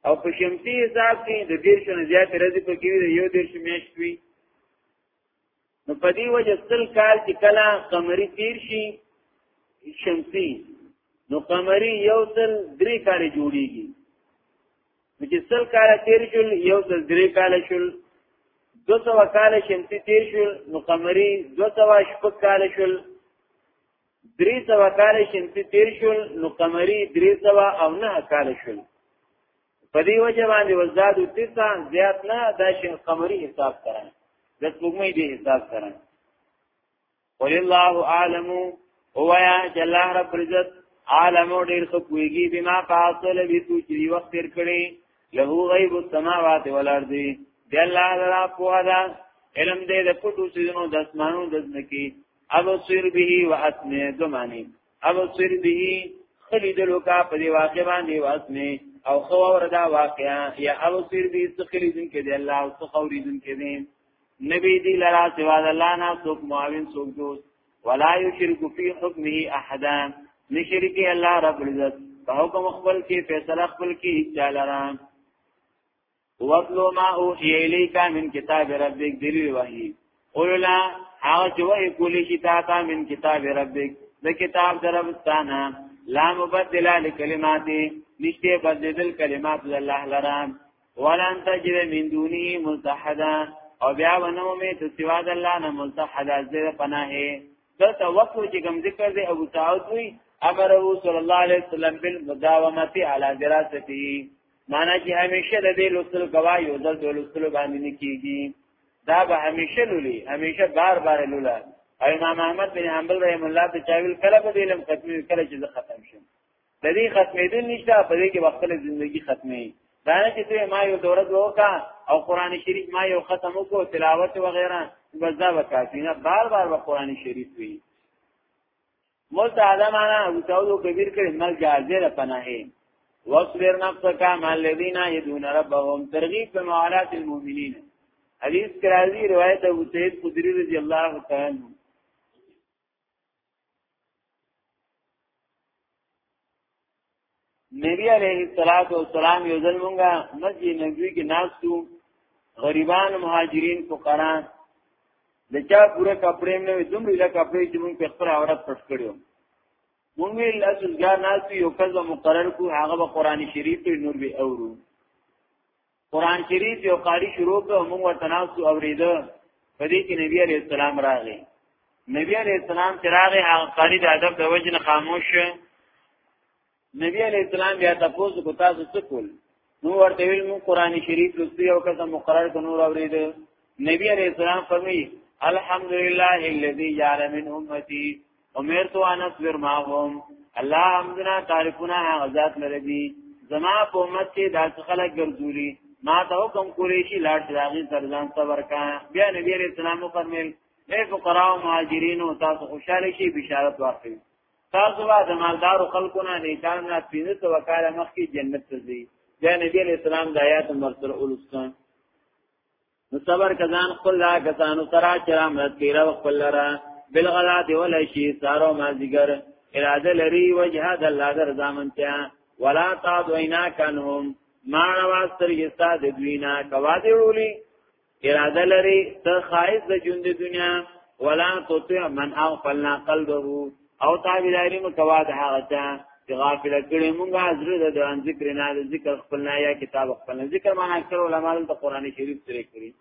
او په شمسي حساب کې د دیر کې زیات ورځې په کې یو دیر کې میاشت وي نو په دې وجه سل کال چې کله قمري تیر شي شمسي نو قمري یو سل درې کال جوړیږي چې سل کال تیر شول یو سل درې کال شول دو سو کال شمسی تیر شول نو قمری دو سو شپک کال شول دری سو کال شمسی تیر شول نو قمری دری سو او نه کال شول په دې وجه باندې وزادو تسع زیات نه دا شین قمری حساب کړه د سپوږمۍ دی حساب کړه قل الله عالم هو یا چې الله رب عزت عالم ډیر څه کویږي بما فاصل به تو چې وخت تیر کړي له غیب السماوات والارض دی الله لرا په دا علم دې د پټو سيزونو د اسمانو د ځمکې ابو سر به و اسمه زمانه ابو سر به خلید لوکا په دی واقع باندې و اسمه او خو وردا واقعا یا ابو سر به سخریدن کې دی الله او سخوریدن کې دی نبی دی لرا سوا د الله نه څوک معاون څوک دوست ولا یشرک فی حکمه احدا نشرک الله رب العزت په حکم خپل کې فیصله خپل کې اچا لرا وَاتْلُو مَا أُوحِيَ إِلَيْكَ مِنْ كِتَابِ رَبِّكَ دلیل وحی اولنا هغه چې وایي کولی شي تا ته من کتاب ربک د کتاب دربستانه لا مبدل لکلماته نشته بدل کلمات الله لرام ولن تجد من دونه ملتحدا او بیا ونو می ته سوا د الله نه ملتحدا زره پناه ده توقع چې کوم ذکر دی ابو سعود وی امره صلی الله علیه وسلم بالمداومه علی دراسته معنا چې همیشه د دې لوستل کوا یو ځل د لوستل باندې نه کیږي دا به همیشه لولي همیشه بار بار لولا او امام احمد بن حنبل رحم الله ته چاویل کله به علم ختمي کله چې ختم شي د دې ختمېدل نشته په دې کې خپل ژوندۍ ختمي دا نه چې ما یو دوره وکا او قران شریف ما یو ختم وکړو تلاوت و غیره بس دا وکافي نه بار بار و قران شریف وی ملت اعظم انا وتاو کبیر کړي مل جازر پناهي واصبر نفسك مع الذين يدعون ربهم ترغيب بمعالات المؤمنين حدیث کرازی روایت ابو سعید خدری رضی اللہ تعالی عنہ نبی علیہ الصلوۃ والسلام یو ځل مونږه مسجد نبوی کې ناشتو غریبان مهاجرین فقرا د چا پوره کپڑے نه دومره لا کپڑے چې مونږ په خپل عورت پټ کړو مونږ یې لاسل ځا ناشتو یو کله مقرر کو هغه به قران شریف ته نور به اورو قران شریف یو قاری شروع کړ موږ ورته ناسو اوریده په دې کې نبی علی السلام راغی نبی علی السلام چې راغی هغه قاری د ادب د وجنه خاموش نبی علی السلام بیا تاسو کو تاسو څه کول نو ورته ویل مو قران شریف لوستي او کله مقرر کو نور اورید نبی علی السلام فرمی الحمدلله الذی جعل من امتی امیر تو انس ور ما هم الله امدنا تعریفنا غزاد لره دي زما په امت کې داس خلک ګرځولي ما ته حکم کولی شي لاړ داغي سرزان صبر کا بیا نبی عليه السلام فرمایل اے فقراء او مهاجرین او تاسو خوشاله شي بشارت واخلئ تاسو وا د مالدار خلکو نه نیکان نه پینځه تو وکاله مخکې جنت ته ځي بیا نبی عليه السلام د آیات مرسل اولستان نو صبر کزان خپل لا کسانو سرا چرا مرد پیرا و خپل لرا بلغلا دیول شي سارو مازیګر اراده لري وجه د الله در ځامنتیا ولا تعد وینا کنهم ما نواز تر یستا د دوینا کوا دی ورولی اراده لري ته خایز د ژوند دنیا ولا تطع من اغفلنا قلبه او تابعداري مو کوا د هغه چا چې غافل کړي مونږه حضر د دوان ذکر نه د ذکر خپل نه یا کتاب خپل نه ذکر معنا اکثر علما د قران شریف سره کوي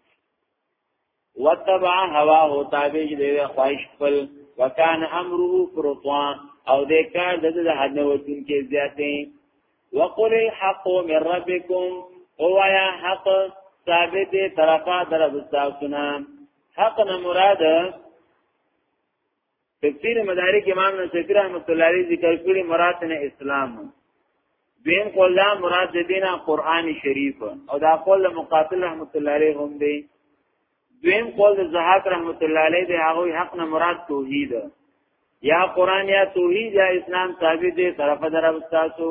وتبع هوا هو تابع دی خواهش خپل وکان امره فرطا او دې کار د د حد نه وتون کې زیاتې وقل الحق من ربكم هو يا حق ثابت طرفا درب تاسو نه حق نه مراد تفسیر مدارک امام نصفی رحمت الله علیه ذکر کړی مراد نه اسلام دین قول دا مراد د دینه قران شریف او دا قول مقاتل رحمت الله علیه هم دی دویم قول د زهاک رحمت الله علیه دی هغه حق نه مراد توحید یا قران یا توحید یا اسلام ثابت دی طرف در استاسو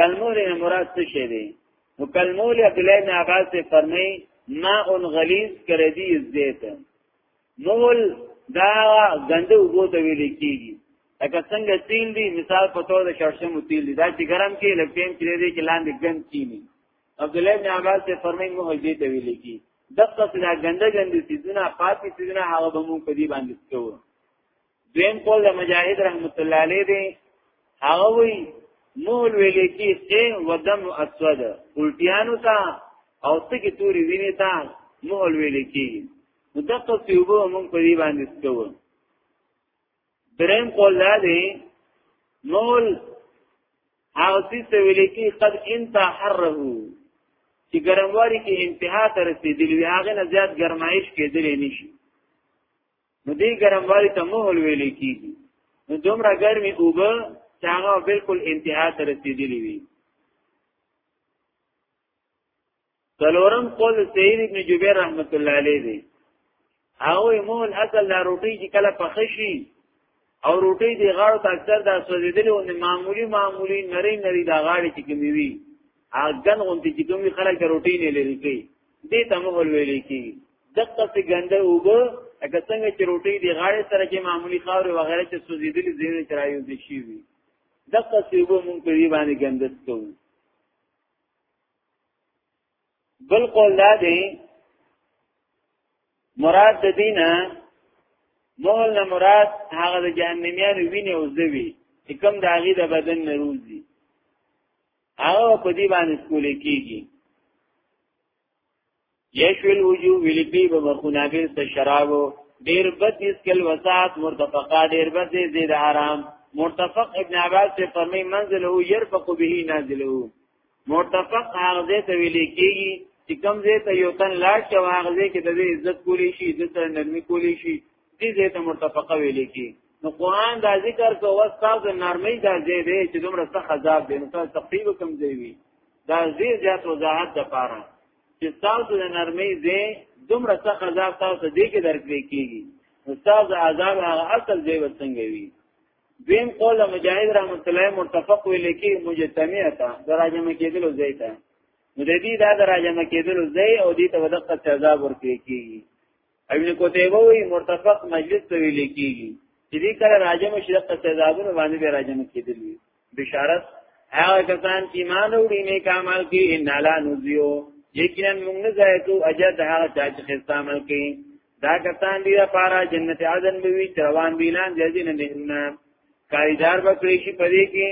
کلمول نه مراد څه شی دی نو کلمول عبد الله بن عباس فرمای ما ان غلیظ کړی دی زیت مول دا غنده وګو ته ویل کیږي لکه څنګه تیل دی مثال په تور د شړشمو تیل دی دا چې ګرم کې لکټیم کې دی چې لاندې ګند کینی عبد الله بن عباس ته فرمای مو هدی ته ویل کی دغه څه دا ګنده ګنده سيزونه پاتې سيزونه هغه به مو په دې باندې کوو دویم قول د مجاهد رحمت الله علیه دی هغه وی مول ویلې کې سه ودم اسود الټیانو تا او سګي توري ویني تا مول ویلې کې مدقه سیوبو مونږ په دې باندې ستو دریم قول دا دی مول هغه څه ویلې کې قد انت حره چې ګرمواري کې انتها ته رسیدلی وي هغه نه زیات ګرمایش کېدلی نشي نو دې ګرموالي ته مهل ویل کیږي نو دومره ګرمي اوبه چې هغه بالکل انتها ته رسیدلی وي څلورم قول سید ابن جبیر رحمت الله علیه دی هغه مهل اصل لا روټي چې کله پخشي او روټي دی غاړو ته اکثر دا سوځیدلې او معمولی معمولی نری نری دا غاړي چې کومي وي اګن غونتی چې کومي خلک د روټي نه لري کوي دې ته مو ویل کی دغه څه ګنده وګو اګه څنګه چې روټي دی غاړي سره کې معمولی خاور و غیره چې سوځیدلې زیرې چرایو دي شي وي دغه څه وګو مونږ په دې باندې ګندست کوو بل قول دا دی مراد د دینه مهل نه مراد هغه د جهنميانو ویني او زوی چې کوم د هغه د بدن نه روزي هغه په دې باندې سکول کېږي یشوی الوجو ویلکی به مخونه به څه شرابو ډیر بد اس کل وسات مرتفقا ډیر بد زید حرام مرتفق ابن عباس سے فرمی منزله يرفق به نازله مرتفق هغه ځای ته ویل کېږي چې کوم ځای ته یو تن لاړ شي هغه ځای کې د عزت کولی شي د سره نرمي کولی شي دې ځای ته مرتفقه ویل کېږي نو قران دا ذکر کو واستاز نرمي دا ځای دی چې دومره سخت عذاب دی نو تاسو تقریبا کوم ځای وي دا ځای زیات وضاحت د پاره چې تاسو د نرمي ځای دومره سخت عذاب تاسو دې کې درکې کېږي استاد عذاب هغه اصل ځای وسنګوي دویم قول مجاهد رحمت الله متفق ویل کی مجتمع تا دراجم کېدل زی تا نو د دې دا دراجم کېدل زی او دې ته ودقه سزا ورکړي کی ابن قتیبه وی مرتفق مجلس ته ویل کیږي چې دې کله راجم شرق سزاونه باندې به راجم کېدل وي بشارت هغه کسان چې ایمان وروړي نیک عمل کوي ان لا نذيو یقینا موږ نه ځایتو اجر د هغه چا چې خسته عمل کوي دا کسان دی لپاره جنت عدن به وی روان بیلان جزین نه کاریدار به کړی شي پدې کې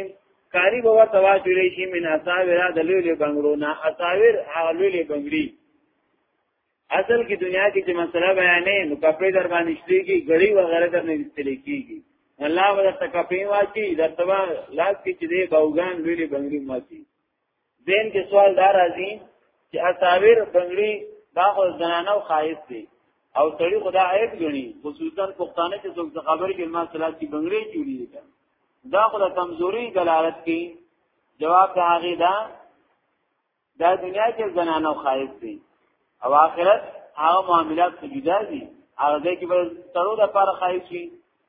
کاری به ورته واچول شي من اساور د لولې بنگلو نه اساور هغه لولې بنگلی اصل کې دنیا کې چې مسله بیانې نو کپڑے در باندې شلې کې غړي وغیرہ در نه استلې کېږي الله ورته کپې واچي درتبا لاس کې چې دی باوغان لولې بنگلی ماتي دین کې سوال دا راځي چې اساویر بنگړي دا خو زنانه او خایس دي او سړی خدا عیب غني خصوصا پښتانه چې څوک خبرې کې ما صلات کې بنگړي چوری دي دا خو د کمزوري دلالت کوي جواب دا هغه دا دا دنیا کې زنانه او خایس دي او آخرت هغه معاملات جدا دي هغه کې به ترو د پاره خایس شي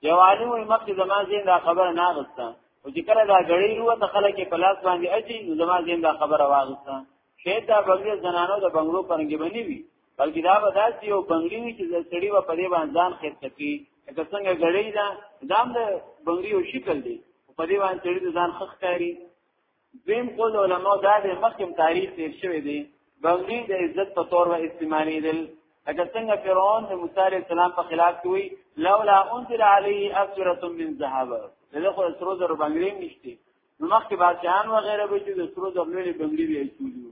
یو عالم وي مخکې زما زین دا خبره نه غوسته او چې کله دا غړي روه ته خلک په لاس باندې اچي نو زما زین دا خبره واغسته شاید دا بنگلې زنانو د بنگلو پرنګي بنی وي بلکې دا به داسې یو بنگلي وي چې سړی و په دې باندې ځان خېټ کوي که څنګه غړي دا دام د بنگلي یو شکل دی په دې باندې سړی ځان خخ کوي دویم قول علماء دا د مخکم تاریخ تیر شوی دی بغلی د عزت په تور و استعمالی دل اگر څنګه فرعون د موسی علی السلام په خلاف کوي لولا انزل علیه اسوره من ذهب دغه خو سرو زر بنگلی نشته نو مخکې بادشاہان و غیره به چې د سرو زر لوی بنگلی وی چولیو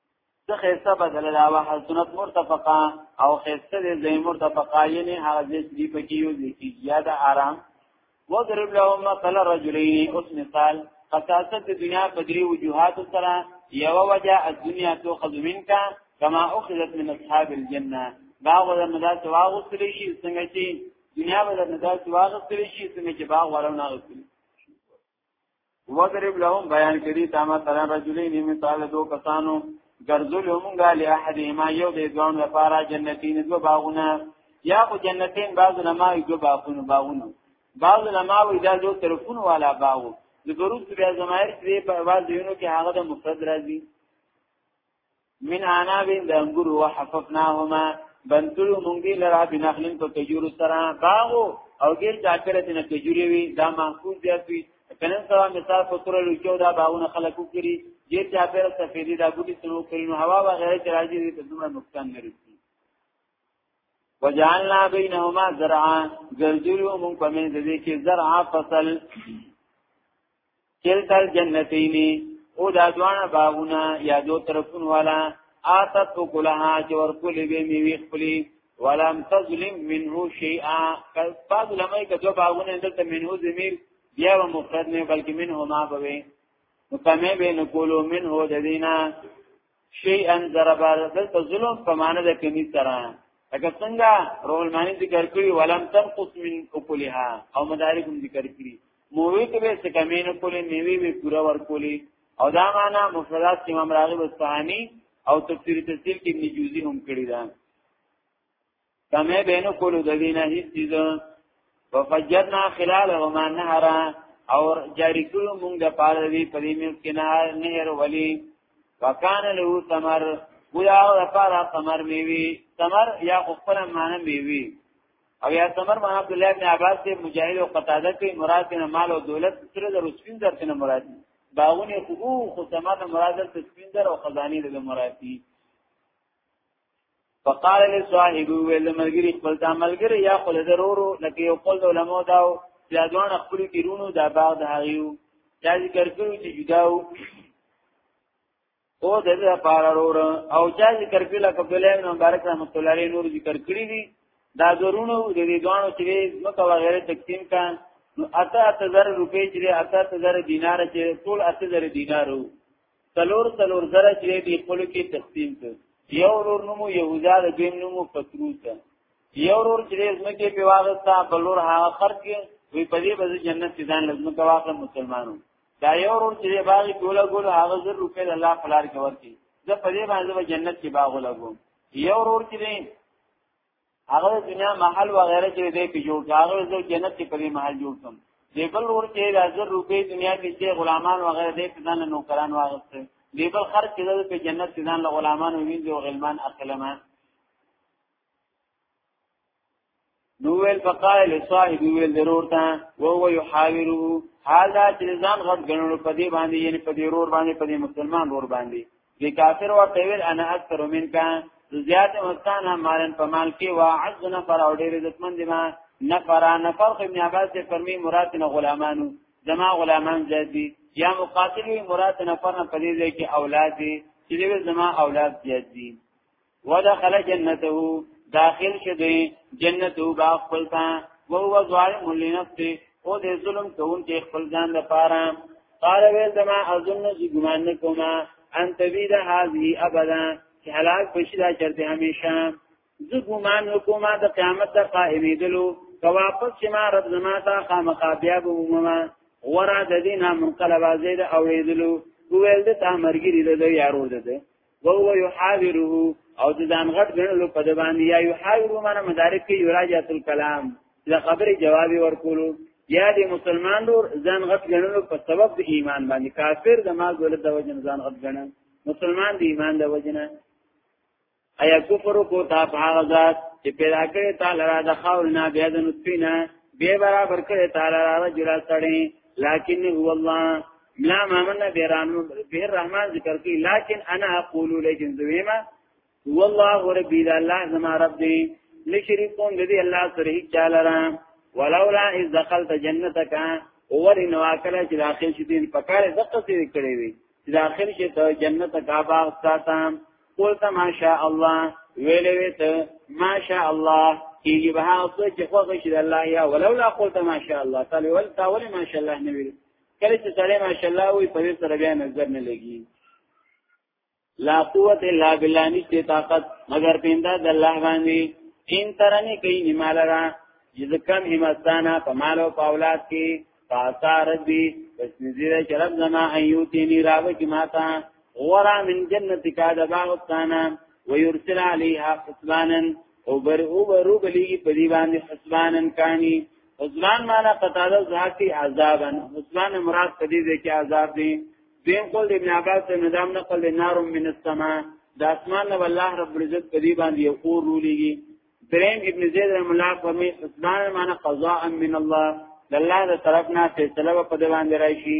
څه خسته بدل دا وا حسنت مرتفقه او خسته دې زې مرتفقه یعنی هغه دې دې پکې یو دې کې زیاده آرام وضرب لهم مثل رجلین اوس مثال خصاصت دنیا په دې وجوهات سره یو وجه الدنیا تو خذمنک کما اخذت من اصحاب الجنه باغ ورنه دا سوا غوستلی شي څنګه چې دنیا ورنه دا سوا غوستلی شي څنګه چې باغ ورنه غوستلی وضرب لهم بیان کړي تا ما تر رجلین مثال دو کسانو ګرځول همغه له احد ما یو د ځوان لپاره جنتین دو باغونه یا خو جنتین بعض علماء دو باغونه باغونه بعض علماء دا دو طرفون والا باغو د بروز بیا زمایر کې په आवाज دیونو کې هغه د مفرد راځي من عناب د انګور او حففناهما بنتلو مونږ دی لرا بنخلن په کجورو سره باغو او ګیر چاکره دینه کجوري وي دا محفوظ دی چې کنن سوا مثال په تور لوچو دا باغونه خلکو کړی ګیر چاکره سفیدی دا ګوډي سنو کړی نو هوا وغیرہ چې راځي دې ته دومره نقصان نه رسي وجعلنا بینهما زرعا ګرځولو مونږ په منځ دې کې زرعا فصل کلتل جنتینی او دا دوانه باغونه یا دو طرفون والا آتت و کلها چه ورکولی بی میوی خپلی ولم تظلم منه شیئا بعض علماء که دو باغونه دلته منه زمیر بیا و مفرد نه بلکې منه ما بوي نو کمه به نقولو منه د دینا شیئا ضربا دلته ظلم په معنی د کمی سره اګه څنګه روحل معنی ذکر کړی ولم تنقص من اکلها او مدارک هم ذکر کړی مووی ته به څه کمی نه کولې میوي به پورا ورکولې او دا معنا مفردات امام راغب اصفهانی او تفسیر تفسیر کې ابن جوزی هم کړی دا سمه بینو کولو د دینه هیڅ چیز وفجرنا خلالهما نهرا او جاری کړو موږ د پاره دی په دې مې کې نهر نهر ولی وکان له ثمر ویا او لپاره ثمر میوي ثمر یا خپل معنی میوي او یا ثمر معنی عبد الله ابن عباس ته مجاهد او قتاده کې مراد نه مال او دولت سره د رسول درته نه مراد دی باغونه خو خو سمانه مراد ته سپیندر او خزانی د مراد دي فقال لصاحب ویل ملګری خپل دا ملګری یا خپل ضرورو لکه یو خپل علماء داو بیا دوان خپل کیرونو دا باغ د هغیو دا ذکر کړو چې جداو او د دې لپاره ور او چا ذکر کړل کبلې نو مبارک رحمت الله علیه نور ذکر کړی دي دا زرونو د دې دوانو چې مکه وغیرہ تقسیم کا نو اته اته زر روپې چې اته اته زر دینار چې ټول اته زر دینارو څلور څلور زره چې دی خپل کې تقسیم کړ یو ورور نومو یهوذا د دویم نومو پتروس ده یو ورور چې زمکه په واغستا بل ورور هغه خرج کې وی په دې بده جنت کې ځان لازم کا واخله مسلمانو دا یو ورور چې باغ ګولا ګول هغه زر روپې د الله پلار کې ورکی زه په دې باندې جنت کې باغ لګوم یو ورور چې هغه دنیا محل وغیرہ چې دې په جوړ هغه زو جنت کې په دې محل جوړ کم دې بل ور کې د 1000 روپۍ دنیا کې چې غلامان وغیرہ دې په ځان نوکران واغسته دې بل خرج کې په جنت کې ځان له غلامان وینځ او غلمان اخلمه نو ویل فقال لصاحب ویل ضرور تا او هو يحاوره حال دا چې ځان غټ غنړو په دې باندې یعنی په دې رور باندې په دې مسلمان رور باندې دی کافر ورته ویل انا اکثر منک زیات مستان مالن په مال کې وا عز نفر او ډېر عزتمن دي ما نفر نفر ابن عباس ته فرمی مراد نه غلامانو زما غلامان زیات دي یا مقاتل وی مراد نفر نه پدې ځای کې اولاد دي چې دوی زما اولاد زیات دي ودخل جنته داخل شدی جنته با خپل تا وهو ظالم لنفسه او دې ظلم کوم چې خپل ځان د پاره قال ویل دما اظن چې ګمان نه کوم ان تبید هذه ابدا چې هلاک بشي دا چرته همیشه زه ګمان وکوم د قیامت د قائمېدلو که واپس چې ما رب زما ته خامخا بیا به ومما ورا د دینه منقلب زید اوریدلو ویل د تا مرګری د یارو ده وهو يحاوره او د ځان غټ غنلو په د باندې یا يحاوره معنی مدارک کې یراجات الکلام د خبرې جواب ورکولو یا د مسلمان ور ځان غټ غنلو په سبب د ایمان باندې کافر د مال دولت د وجه ځان غټ غنل مسلمان د ایمان د وجه نه ایا کفر کو تا هغه ذات چې پیدا کړی تعالی را د خاور نه بیا د نطفه نه به برابر کړی تعالی را جلا سړی لکن هو الله لا مامنا بیر رحمان ذکر کی لیکن انا اقول لیکن زویما هو الله ربی دا الله زما رب دی لشرکون دی الله سره هیڅ چالرا ولولا اذ دخلت جنتک اور ان واکلا چې داخل شې دین پکار دقه سي کړې وي چې داخل شې ته جنت کا باغ ساتم قلت ما شاء الله ویلې وې ته ما شاء الله کیږي به هغه چې خوښ شي الله یا ولولا قلت ما شاء الله تعالی ول تاول ما شاء الله نبی کله چې سړی ماشاءالله وي په دې سره بیا نظر نه لګي لا قوت الا بالله نشته طاقت مگر پیندا د الله باندې ان ترنی کوي نیمال را جز کم همستانا په مال او په اولاد کې پاسا ربي بس نذیر شرب زما ایوتینی راو کی ماتا غورا من جنتک د باغ تانا ويرسل عليها حسبانا او بر او برو بلیږي په دی باندې حسبانن کانی حسبان معنا قطاده ذاتی عذابن حسبان مراد په دې کې عذاب دی دین قول ابن عباس ته ندام نقل نار من السما د اسمان نه الله رب العزت په دې باندې یو اور رولیږي دریم ابن زید رحم الله فرمی حسبان معنا قضاء من الله د الله تر طرف نه فیصله په دې باندې راشي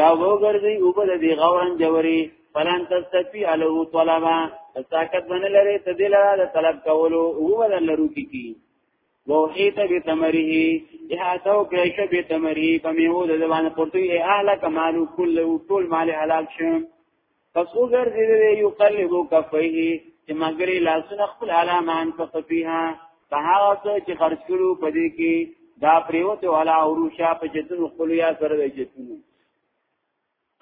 یا وګرځي او بل دی غورن جوړي فلان تستفی له طلبا طاقت باندې لري ته دې لاره د طلب کولو او بدل لرو کی کی ووحیت به تمره احاتو کړی شه به تمره په میو د زبان پورتوی اهل کمالو کله ټول مال حلال شه پس وګرځي دی یقلبو کفیه چې مګری لاسونه خپل علامان په خفیها په هغه څه چې خرج کړو په دې کې دا پریوت والا عروشا په جتون خپل یا سره دی جتون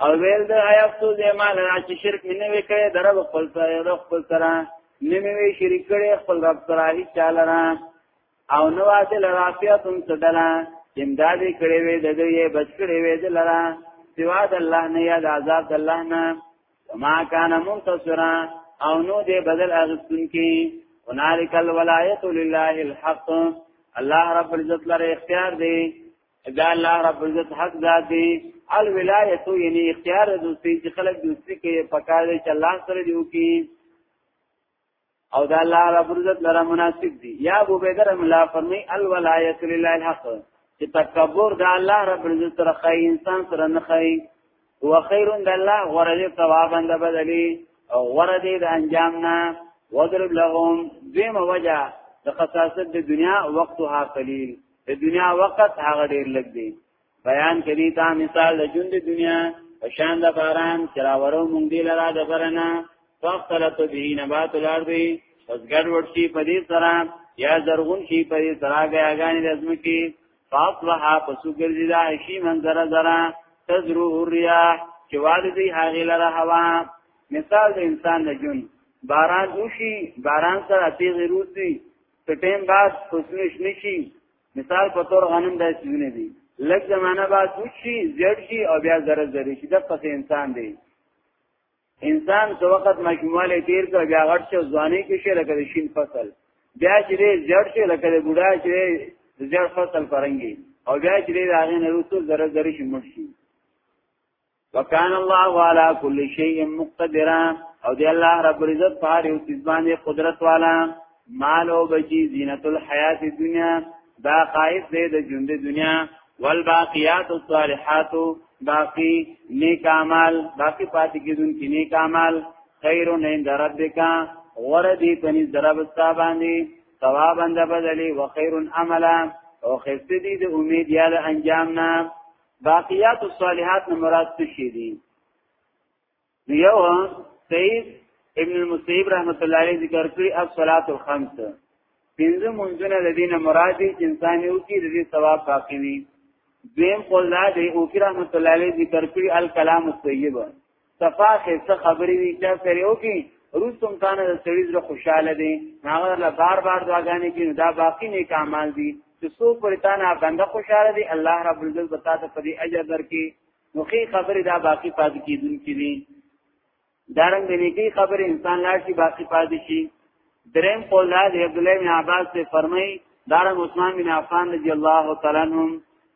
او ویل د ایافتو زمال را چې شرک منه وکړي درو خپل سره درو خپل سره نمې وی شریک کړي خپل رب سره هیڅ چاله نه او نو واته لرافیاتم صدلا امدادی کړي وي د دې بچ کړي وي د لرا سوا د الله نه یا د عذاب د الله نه وما کان منتصرا او نو دې بدل اغستون کی هنالک الولایت لله الحق الله رب العزت لره اختیار دی دا الله رب العزت حق ذات دی الولایت یعنی اختیار دوستی چې خلک دوستی کې پکاره چې الله سره دیو کی او دا الله رب عزت لره مناسب دي یا ابو بکر ملا فرمي الولایت لله الحق چې تکبر د الله رب عزت سره خی انسان سره نه خی هو خیر د الله ورده ثواب اند بدلی او ورده د انجام نه وضرب لهم دیم وجه د خصاصت د دنیا وقتها قلیل د دنیا وقت هغه ډیر لږ دی بیان کړي دا مثال د ژوند دنیا په شان د باران چې راورو مونږ دی لرا د برنا فاختلط به نبات الارض پس ګډ وډ شي په دې سره یا زرغون شي په دې سره غیاګانې لازم کی فاصلح پسو ګرځي دا شي منظر زرا تزرو الرياح چې والدي هغه لره هوا مثال د انسان د جون باران وشي باران سره تیغ روزي ټیم بعد فصلش نشي مثال په تور غنم د سونه دي لږ زمانہ بعد وشي زیړ شي او بیا زره زری شي د پس انسان دی انسان څو وخت مجموعه تیر کا بیا غټ شو ځواني کې شي لکه شین فصل بیا چې زیړ شي لکه بوډا چې زیړ فصل پرنګي او بیا چې راغې نه رسو زره زری شي مړ شي وکان الله علی کل شیء مقتدرا او دی الله رب العزت په هر یو چیز باندې قدرت والا مال او بچی زینت الحیات الدنیا دا خایف دی د ژوند دنیا والباقیات الصالحات باقی نیک اعمال باقی پاتې کیدون کې نیک اعمال خیر نه در ربک غره دی پنځ درب ستا باندې ثواب اند بدلی وخیر عملا او خسته دی د امید یا د انجام نه باقیات الصالحات نه مراد څه شي دي یو سید ابن المسیب رحمت الله علیه ذکر کړی الصلات الخمس پنځه منځونه د دینه مراد دي چې انسان یو کې د دې ثواب باقی وي دویم قول دا دی او کی رحمت الله علیه ذکر کړی الکلام الطیب صفا کې څه خبرې وي چا سره یو کې روستم تانه د سړي زړه خوشاله دي هغه له بار بار دعاګانې کوي دا باقی نیک اعمال دي چې څو پر تانه بنده خوشاله دي الله رب العزت بتا ته په دې اجر درکې نو خې خبرې دا باقی پات کیدون کې دي دارنګ دې نیکی خبرې انسان لا شي باقی پات شي دریم قول دا دی عبد الله بن عباس سے فرمایي دارنګ عثمان بن عفان رضی الله تعالی عنہ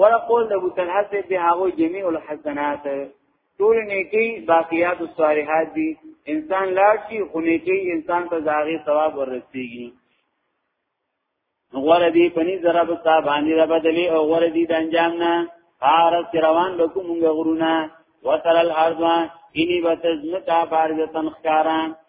ورقول د ابو طلحه سے به هغه جميع الحسنات ټول نیکی باقیات الصالحات دي انسان لاړ شي خو نیکی انسان ته زاغي ثواب ورسیږي غور دی پنی ذرا بستا باندې را بدلی او غور دی د انجام نه فارس روان بکو مونږ غرونه وتر الارض انی بتزمتا بارزتن خکارا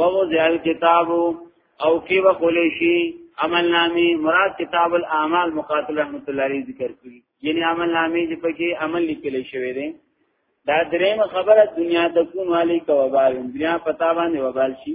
ووضع الكتاب او کی وقلی شی عمل نامی مراد کتاب الاعمال مقاتل رحمت الله علیه ذکر کړی یعنی عمل نامی چې پکې عمل لیکل شوی دی دا دریم خبره دنیا تکون والی کا وبال دنیا پتا باندې وبال شي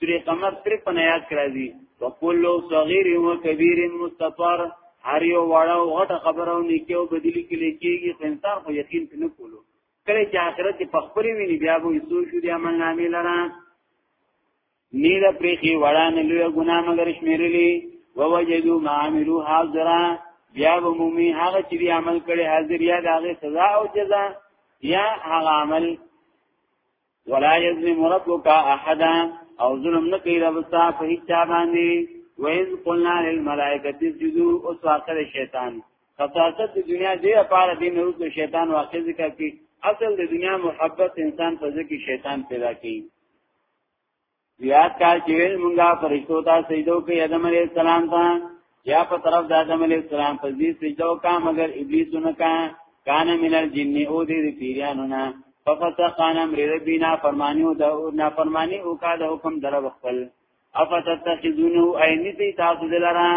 سوره قمر 53 آیات کې راځي وکل صغیر و کبیر مستطر هر یو واړه او غټه خبره او نیکی او بدلی کې لیکيږي خو انسان خو یقین نه کولو کله چې آخرت په خپل ویني بیا به یې سوچ دي عمل نامې لره نه د پریخي وړا نه لوی ګنا مگر شمیرلی ووجدو ما عملو حاضرا بیا به مومي هغه چې عمل کړي حاضر یا دغه سزا او جزا یا هغه عمل ولا یظلم ربک احدا او ظلم نه کوي رب ستا په هیڅ باندې وایز قلنا للملائکه اسجدوا او سواکر شیطان خصاصت د دنیا دی لپاره دین روز شیطان واقع ذکر کی اصل د دنیا محبت انسان په ځکه شیطان پیدا کوي یاد کا چې ویل مونږه فرشتو ته سجدو کې آدم علی السلام ته یا په طرف د آدم علی السلام په دې سجدو کا مگر ابلیس نه کا کان من الجن او دې پیرانو نه ففسق عن امر ربنا فرمانی او د نه فرمانی او کا د حکم در خپل افتتخذونه عینتی تاسو دلرا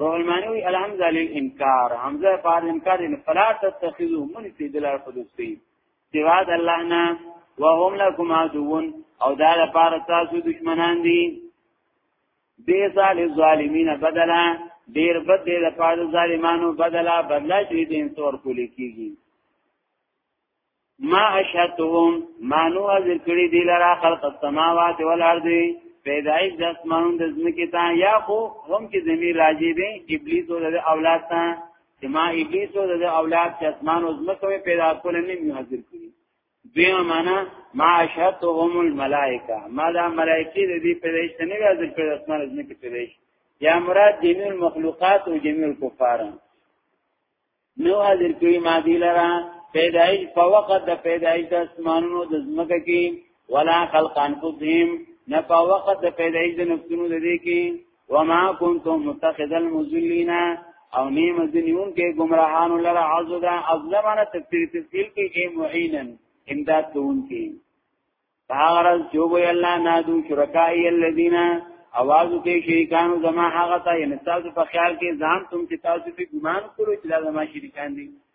روح المانوی الحمد لله انکار حمزه فار انکار فلا تتخذو من سیدلار فدوسی سوا د الله نه وهم لكم عدوون او دا لپاره تاسو دشمنان دي بیسا للظالمین بدلا ډیر بد دی لپاره ظالمانو بدلا بدلا چې دین تور کولی کیږي ما اشهدتهم ما نو ذکر دی لرا خلق السماوات والارض پیدایش د اسمانونو د زمکه ته یا خو هم کې زمي راځي دي ابلیس او د اولاد ته چې ما ابلیس او د اولاد چې اسمان او زمکه پیدا کول نه می حاضر کړی دویمه معنا ما اشهدهم الملائکه ما دا ملائکه د دې پیدایش نه حاضر کړی اسمان او زمکه پیدایش یا مراد جميع المخلوقات او جميع الكفار نو حاضر کړی ما دی لرا پیدایش په وخت د پیدایش د اسمانونو د زمکه کې ولا خلق انفسهم نه په وخت د پیدایش د نفسونو د دې کې وما كنتم متخذ المذلين او نیم ځنیون کې گمراهانو لره عزدا ازلمانه تفسیر تفصیل کې اے معینا امداد کوون کې فارز جو وی الله نادو شرکای الذین आवाज کې شریکانو زما هغه ته یعنی تاسو په خیال کې ځان تم چې تاسو په ګمان کړو چې دا زما شریکان دي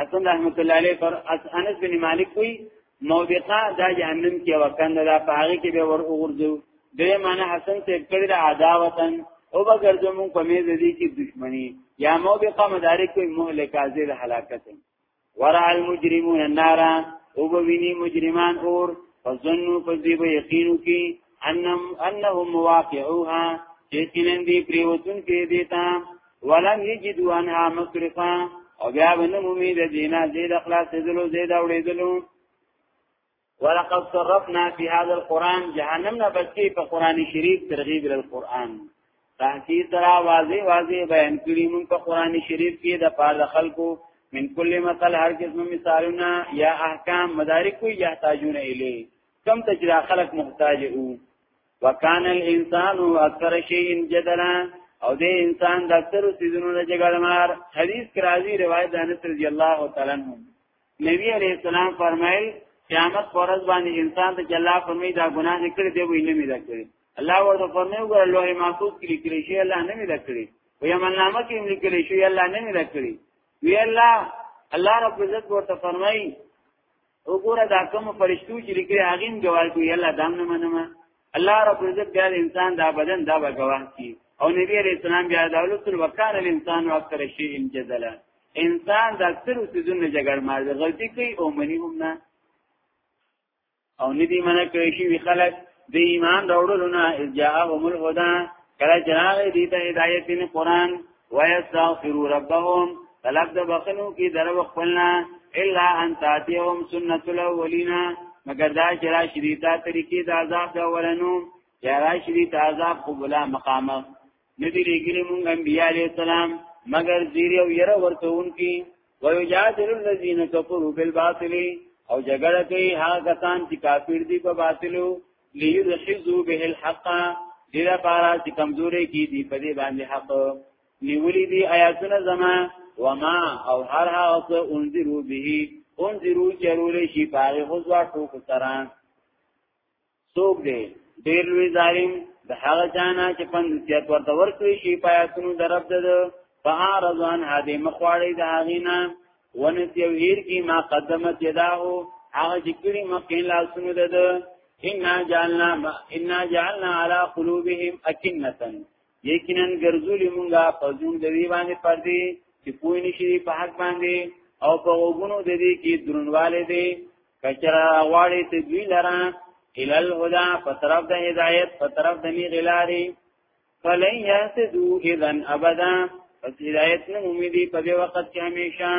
حسن رحمت الله علیه پر انس بن مالک وی موبقه دا جهنم کې وکند دا پاغي کې به ور وګرځو دې معنی حسن ته کړی دا عداوتن او به ګرځو مون په میز دې کې دښمنی یا موبقه مدارک کوئی مهلک ازل هلاکت ورع المجرمون النار او به ویني مجرمان اور فظنوا فذيب یقینو کې انم انهم واقعوها یقینا دی پریوتون کې دیتا ولم یجدو انها مصرفا او بیا ونم امید دینا زید اخلاص دلو زید اوریدلو ولقد صرفنا في هذا القران جهنم نه بچي په قران شریف ترغیب ال قران تحقیق را واضح واضح بیان کړی مون په قران شریف کې د پاره خلکو من کل مثل هر قسم مثالونه یا احکام مدارک کو یحتاجون الیه کم ته چې خلک محتاج وو وکانه الانسان اکثر شیء جدلا او دې انسان د اکثر سيزونو نه جګړه مار حدیث کرازی روایت د انس رضی الله تعالی عنہ نبی علیہ السلام فرمایل قیامت پرز باندې انسان ته جلا فرمای دا ګناه کړی دی وینه می دا کړی الله ورته فرمایي وګوره لوح محفوظ کې لیکل شي الله نه می دا کړی و یمن نامه کې لیکل شي الله نه می دا کړی وی الله الله رب عزت ورته فرمایي وګوره دا کوم فرشتو چې لیکي هغه هم جواب کوي الله دام نه منما الله رب عزت بیا انسان دا بدن دا به گواه کی او نبی علیہ السلام بیا دا ولسل وکال الانسان اکثر شیء جدلا انسان د اکثر سيزونو جګړ مار دی غلطي کوي او منی هم نه او ندی منه کوي شي خلک د ایمان راوړلو نه جاءهم الهدى کله جناغ دي ته هدایت دین قران ويستغفروا ربهم طلب د بخنو کی درو خپلنا الا ان تاتيهم سنت الاولین مگر دا چې را شریتا طریقې د عذاب دا ورنو یا را شریتا عذاب خو بلا مقامه ندی لګلی مونږ انبیاء علیہ السلام مگر زیر او یره ورته اونکی ويجادل الذين كفروا بالباطل او جګړه کوي هغه کسان چې کافر دي په باطلو ليدحزو به الحق دې لپاره چې کمزوري کې دي په دې باندې حق نیولې دي آیاتونه زما وما او هر هغه څه انذرو به انذرو چرولې شي پاره حضور ټوک سره څوک دې ډېر لوی ظالم د هغه جانا چې پند سیات ورته ورکړي شي پایاتونو درب ده فعارضان هدي مخواړي د هغینا ونسی او هیر کی ما قدمت یداهو هغه چې کړي مکه لاسونه ده ده ان جعلنا ما ان جعلنا على قلوبهم اكنه یقینا ګرځولې مونږه فزون د وی باندې پردي چې پوه نشي په حق باندې او په وګونو د دې کې درنواله دي کچرا غواړي ته دوی لره الال هدا په طرف د هدایت په طرف د می غلاري فلن یاسدو اذن ابدا پس هدایت نه امیدی په دی وخت کې همیشه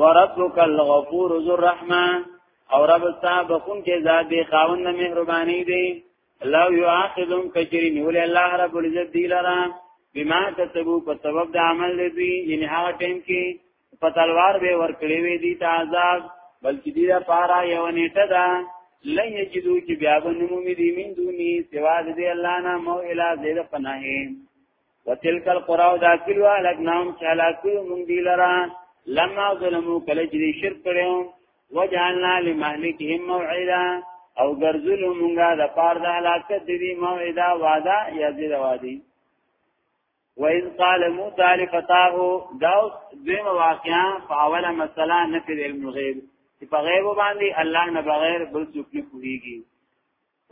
وربک الغفور ذو الرحمه او رب ستا بخون کې ذات دی خاوند مهرباني دی لو یعاقدهم کجری نیول الله رب العزت دی لرا بما کسبو په سبب د عمل دی یعنی هغه ټیم کې په تلوار به ورکړي وي دي ته عذاب بلکې دې لپاره یو نیټه ده لن یجدو چې بیا به نمومي دي من دوني سوا دې الله نه مو الا زید پناه وتلک القرى دا کلو الکنام چې هلاکو مونږ دی لرا لما ظلمو کله چې شرک کړو وجعلنا لمهلكهم موعدا او ګرځول مونږه د پاره د هلاکت دې موعدا وعده یا دې وادي وَإِذْ قَالَ مُوسَى لِفَتَاهُ داوس دویم واقعا په اوله مسله نه په علم غیب چې په غیب باندې الله نه بغیر بل څوک نه کوهیږي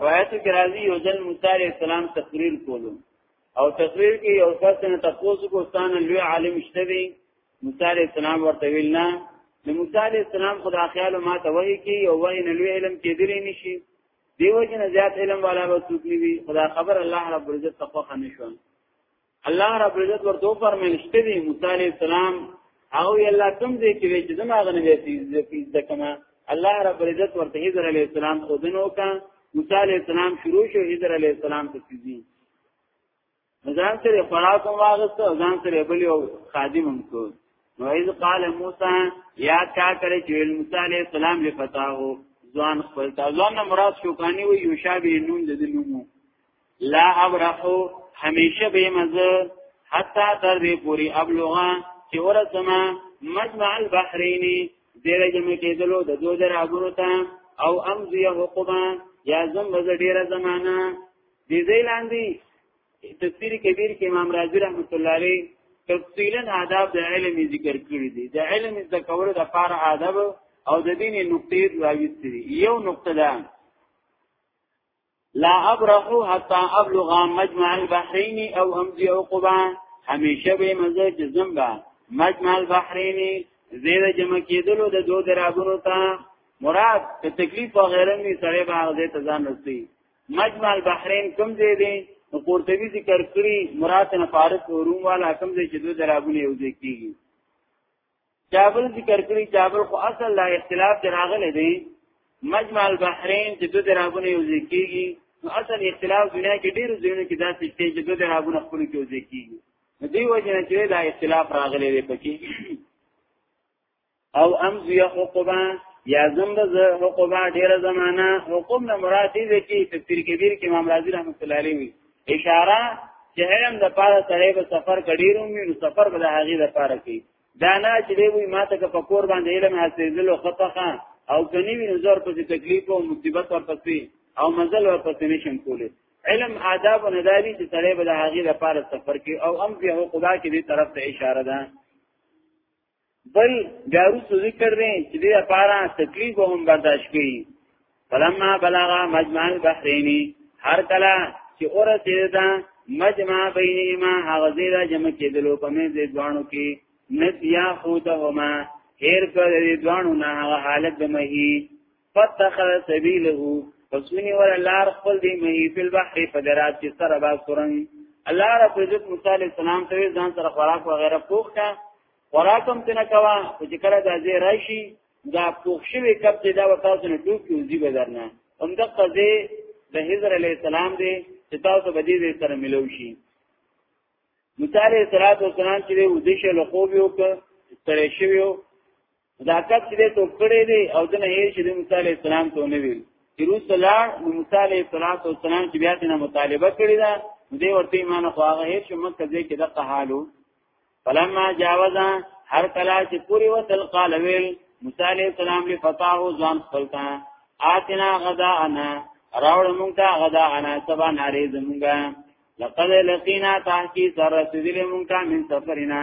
روایت کې راځي یو ځل موسی عليه السلام تقریر کولو او تقریر کې یو کس نه تاسو کو ستان لوی عالم شته وي موسی عليه السلام ورته ویل نه د موسی عليه السلام خدا خیال ما ته وایي کې یو وایي نه لوی علم کې درې نشي دیو جن زیات علم والا به څوک نیوي خدا خبر الله رب العزت تخوخه نشو الله رب العزت ورته فرمایل شته دی موسی علی السلام او الله کوم دې کې چې زما غنه دې فیز د کما الله رب العزت ورته حضرت علی السلام خودنو کا موسی علی السلام شروع شو حضرت علی السلام ته فیزین ځان سره خوراک هم واغسته او ځان سره بل یو خادم هم کو نو ایز قال موسی یا کا کړی چې موسی علی السلام له فتاو ځوان خپل ځوان نه مراد شوکانی وی یوشا به نوم د نومو لا ابرحو همیشه به مزه حتا تر دې پوری ابلغا چې ورسمه مجمع البحرین دیره جمع کېدلو د دوه درابونو ته او امزیه حقوقا یا زم بز ډیره زمانہ دې ځای لاندې تفسیر کبیر کې امام رازی رحمت الله علیه تفصیلا آداب د علم ذکر کړی دي د علم د کولو د فار آداب او د دین نقطې راوستي یو نقطه ده لا ابرح حتا ابلغ مجمع البحرین او امضی عقبا همیشه به مزه جزم با مجمع البحرین زیر جمع کېدلو د دوه درابونو ته مراد ته تکلیف او غیره نه سره به هغه ته ځان رسي مجمع البحرین کوم ځای دی نو قرطبي ذکر کړی مراد نه فارس او روم والا کوم ځای چې دوی درابونه یو ځای کیږي جابل ذکر کړی جابل خو اصل لا اختلاف دراغله دی مجمع البحرین چې دوی درابونه یو ځای کیږي نو اصل اختلاف دنیا کې ډیر ځینو کې دا څه چې دوی درابونه خپل کې یو ځای کیږي نو دی وجه نه چې دا اختلاف راغلی دی پکې او امزی حقوبا یا زمب حقوبا ډیر زمانہ حقوب نه مراد دی چې تفسیر کبیر کې امام رازی رحمت الله علیه وی اشاره چې علم د پاره سره به سفر کډیرو می نو سفر به د هغه د پاره کوي دا نه چې دی وی ماته که پکور باندې علم حاصلولو خطخه او کني وی نظر په تکلیف او مصیبت ورپسې او مزل ورپسې نشم کولی علم آداب و نداری چې سره به د هغه د پاره سفر کوي او امزی حقوبا کې دې طرف ته اشاره ده بل بیا رسو ذکر دی چې دې لپاره تکلیف هم برداشت کړي فلما بلغ مجمع البحرین هر کله چې اورته دا مجمع بینهما هغه زیرا جمع کېدلو په مې دې دوانو کې نسیا خودهما هیر کړې دوانو نه هغه حالت د مهي فتخذ سبيله پس منی ور لار خپل دی مهی فی البحر فدرات کی سر با سرن الله رب عزت موسی علیہ السلام ته ځان سره خوراک وغیرہ پوښتا خوراکم تنه کوا خو چې کله د زی راشي دا پوښ شوی کپ چې دا وتاسو نه ټوک کیږي بدرنه هم د قضې د حضر علیہ السلام دی چې تاسو به دې سره ملو شي موسی علیہ السلام چې ودیشه لخوب یو ک ستړی شوی صداقت چې دې توپ کړی دی او دنه هیر چې د موسی علی السلام ته نه ویل چې روس الله موسی علی السلام چې بیا دې مطالبه کړی دا دې ورته ایمان خو هغه هیر چې مکه دې کې د قحالو فلما جاوزا هر کلا چې پوری وصل قال ویل موسی علی السلام له فتاو ځان خپلتا آتنا غدا انا راوړ مونږ ته غدا انا سبا ناری زمونږه لقد لقینا تحقیق سره سذل مونږه من سفرنا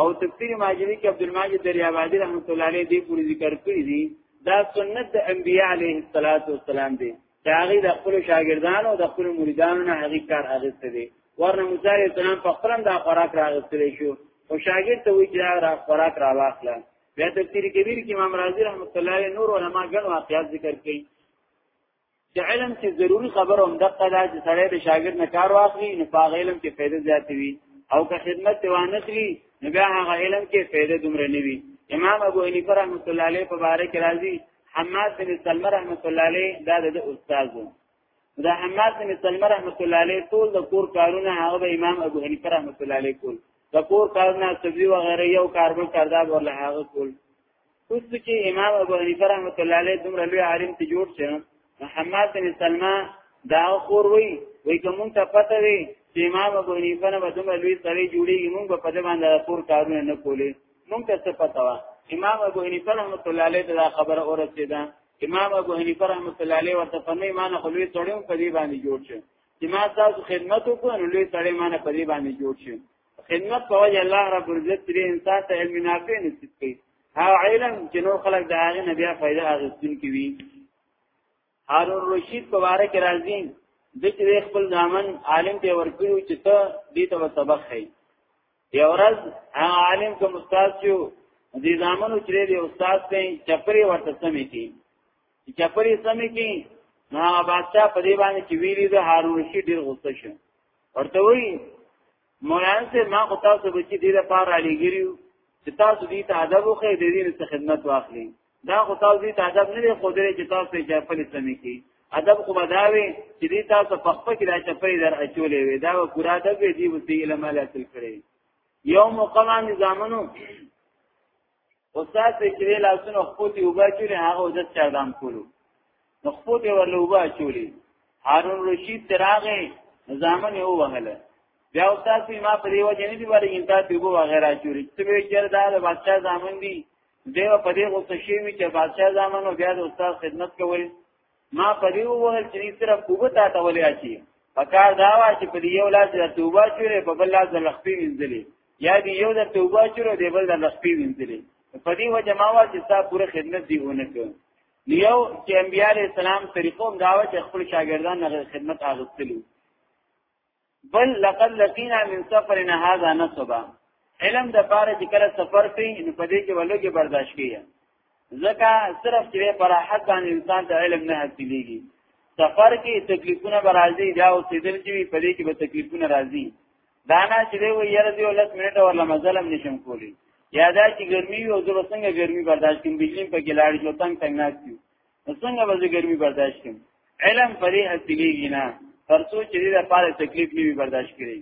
او تفسیر ماجری کې عبد الماجد دریابادی رحمت الله علیه دې پوری ذکر کړی دی دا سنت د انبیاء علیه الصلاۃ والسلام دی دا هغه د خپل شاګردانو او د خپل مریدانو نه هغه کار اغسته دی ورنه موسی علیه السلام په خپل دا خوراک راغستل شو او شاګرد ته وی چې را خوراک را واخله بیا تفسیر کبیر کې امام رازی رحمت الله علیه نور علما ګڼ واقعات ذکر کړي د علم کې ضروری خبر هم دغه دا چې سړی د شاګرد نه کار واخلي نو په علم کې فائدہ زیات وي او که خدمت ته وانخلي نو بیا هغه علم کې فائدہ دومره نه وي امام ابو حنیفه رحمۃ اللہ علیہ په باره کې راځي حماد بن سلمہ رحمۃ اللہ علیہ دا د استاد وو دا حماد بن سلمہ رحمۃ اللہ علیہ ټول د کور کارونه هغه به امام ابو حنیفه رحمۃ اللہ علیہ کول د کور کارونه سبزی و غیره یو کاربن کرداب ورله هغه کول اوس چې امام ابو حنیفه رحمۃ اللہ علیہ دومره لوی عالم ته جوړ شو محمد بن سلمہ دا خور وی وی کوم ته پته وی چې امام ابو حنیفه نه دومره لوی سړی جوړیږي موږ په دې باندې خور کارونه نه کولې موږ ته څه پته وا امام ابو حنیفه رحمۃ اللہ علیہ دا خبره اورسیدا امام ابو حنیفه رحمۃ اللہ علیہ ورته په نه ایمان خو لوی سړی په دې باندې جوړ شو چې ما تاسو خدمت وکړو نو لوی سړی ما نه په دې باندې جوړ شو خدمت په وجه الله رب العزت دې انسان ته علم نافع نصیب کړي هغه علم چې نور خلک د هغه نه بیا فائدہ اخیستون کی وي هارون رشید په واره کې راځي د چې خپل ځامن عالم ته ورکړو چې ته دې ته سبق خې یو ورځ هغه عالم کوم استاد چې دې ځامن چې دې استاد ته چپري ورته سمې کی چپري سمې کی نو بادشاہ په دې باندې چې ویری د هارون رشید ډیر غوسه شو ورته وی مولانا سے ما خو تاسو به چې دې لپاره علی ګریو چې تاسو دې ته ادب خو دې دې څخه خدمت واخلي دا خو تاسو دې ته ادب نه دی خو دې چې تاسو ته چاپل سمې کی ادب خو بداوي چې دې تاسو په خپل کې دا چپې در اچولې وي دا پورا ادب دې وسی علم حاصل کړي یو مقام نظامونو استاد په کې لاسونه خپل دی وبا چولې هغه د چاردام کولو نو خپل دی ورله وبا چولې هارون رشید تراغه نظامن یو وهله بیا استاد په ما په دیو جنې دی باندې انتا دیو وغیرہ چوري چې به چر دا د بادشاہ ځامن دی دیو په دې غوسه شي چې بادشاہ ځامن او بیا د استاد خدمت کوي ما پدې ووهل چې سره کوبه تا ته ولې اچي پکار دا وا چې په یو لاس د توبه چورې په بل لاس د لخپې وینځلې یا دی یو د توبه چورې دی بل د لخپې وینځلې په دې وجه ما وا چې تا پوره خدمت دی ونه کړ یو چې انبیاء اسلام طریقوم داوه چې خپل شاګردان نه خدمت اغستلو بل لقد لقینا من سفرنا هذا نصبا علم د پاره چې کله سفر کوي نو په دې کې ولګي برداشت کوي ځکه صرف چې پر حد باندې انسان ته علم نه حاصلېږي سفر کې تکلیفونه به راځي دا او سیدل چې په دې کې به تکلیفونه راځي دا نه چې دی وي یره دی ولس منټه ورله مزلم نشم کولی یا دا چې ګرمي او زه څنګه ګرمي برداشت کوم بجلی په کې لاړ شو تنگ تنگ ناس یو څنګه به زه ګرمي برداشت کړم علم پرې حاصلېږي نه ترڅو چې دې لپاره تکلیف نیوي برداشت کړي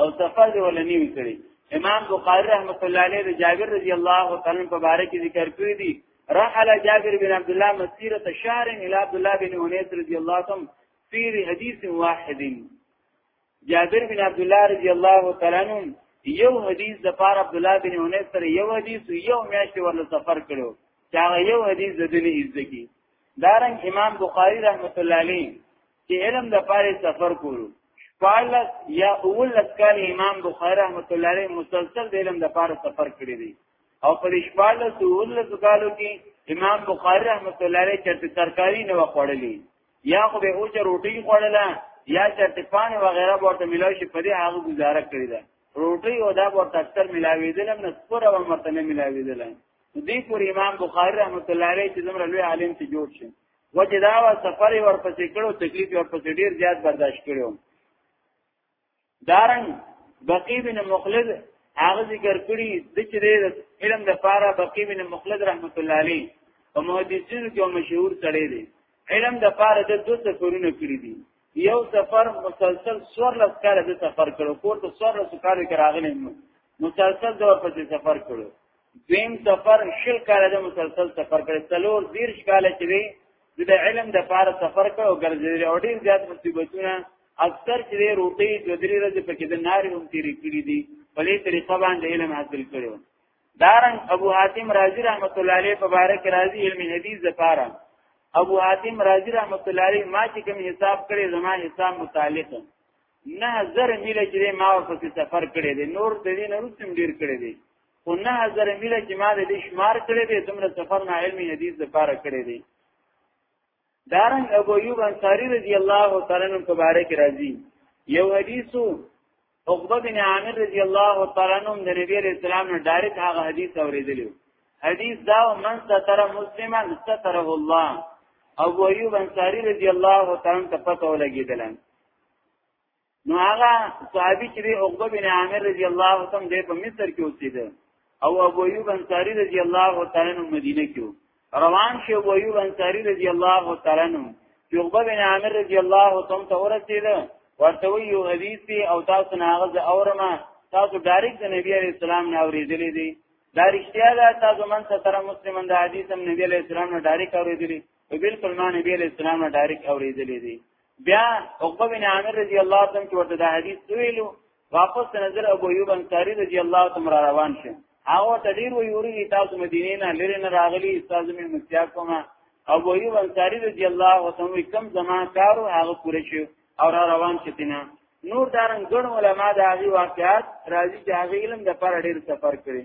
او سفر دې ول نیوي کړي امام بخاری رحمت الله علیه د جابر رضی الله تعالی په باره کې ذکر کړی دی رحل جابر بن عبد الله مسيره شهر الى عبد الله بن انيس رضی الله عنه في حديث واحد جابر بن عبد الله رضی الله تعالی عنہ یو حدیث د پار عبد الله بن انس سره یو حدیث یو میاشت ورله سفر کړو چا یو حدیث د دې عزتګي دارنګ امام بخاری رحمت الله علیه چې علم د پاره سفر کولو پالس یا اول لسکال امام بخاری رحمت الله علیه مسلسل د علم د پاره سفر کړی دی او په شپاله سول سکالو کې امام بخاری رحمت الله علیه چرته ترکاری نه وخوړلې یا خو به اوچ روټي خوړله یا چرته پانی وغیرہ ورته ملاوي شي په دې هغه گزاره کړی ده روټي او دا ورته اکثر ملاوي دي لم نسپور او مرته نه ملاوي دي لم دې پور امام بخاری رحمت الله علیه چې زمره لوی عالم ته جوړ شي وجه دا وا سفر ورپسې کړو تکلیف ورپسې ډیر زیات برداشت کړو دارن بقی بن مخلد هغه ذکر کړی د چې د علم د پاره بقی بن مخلد رحمت الله علی او محدثینو کې مشهور تړي دي علم د پاره د دوه سفرونه کړی دي یو سفر مسلسل سور لس کاله د سفر کړو کور ته سور لس کاله کې راغلی نو مسلسل د ورپسې سفر کړو دویم سفر شل کاله د مسلسل سفر کړو څلور دیرش کاله چې وی د علم د پاره سفر کړو ګرځېدل او ډیر زیات مصیبتونه اکثر چې روټي د درې ورځې پکې د ناری هم تیرې کړې دي په دې طریقه باندې علم حاصل کړو دارن ابو حاتم رازی رحمت الله علیه په باره کې رازی علم حدیث زپاره ابو حاتم رازی رحمت الله علیه ما چې کوم حساب کړی زما حساب متعلق نه زر میله چې ما ورپسې سفر کړی دی نور د دې نه وروسته ډیر کړی دی خو نه زر میله چې ما د دې شمار کړی دی دومره سفر نه علمي حدیث لپاره کړی دی دارنګ ابو ایوب انصاری رضی الله تعالی عنہ مبارک راضی یو حدیثو عقبه بن عامر رضی الله تعالی عنہ د نبی علیہ السلام نه ډایرک هغه حدیث اوریدلی حدیث دا من ستر مسلما ستره الله ابو ایوب انصاری رضی الله تعالی عنہ ته پته ولګیدل نو هغه صحابي چې عقبه بن عامر رضی الله عنه دې په مصر کې اوسېده او ابو ایوب انصاری رضی الله تعالی عنہ مدینه کې روان شو ابو ایوب انصاری رضی الله تعالی عنہ چې عقبه بن عامر رضی الله تعالی ته ورسېده ورته یو حدیث او تاسو نه هغه اورمه تاسو ډایرک د نبی علی السلام نه اوریدلې دي دا رښتیا ده تاسو من سره مسلمان د حدیث هم نبی علی السلام نه ډایرک اوریدلې په بالکل ما نبی علیہ السلام نه ډایرک اوریدلې دي بیا عقبه بن عامر رضی الله عنه چې ورته دا حدیث ویلو واپس نظر ابو ایوب انصاری رضی الله عنه را روان شو هغه ته ډیر وی وری تاسو مدینه نه لری نه راغلی استاد مې مستیا کومه ابو ایوب انصاری رضی الله عنه کم زمان کارو هغه پوره شو او را روان شتینه نور دارن ګڼ علما د هغه واقعات راځي چې هغه علم د پر ډیر سفر کړي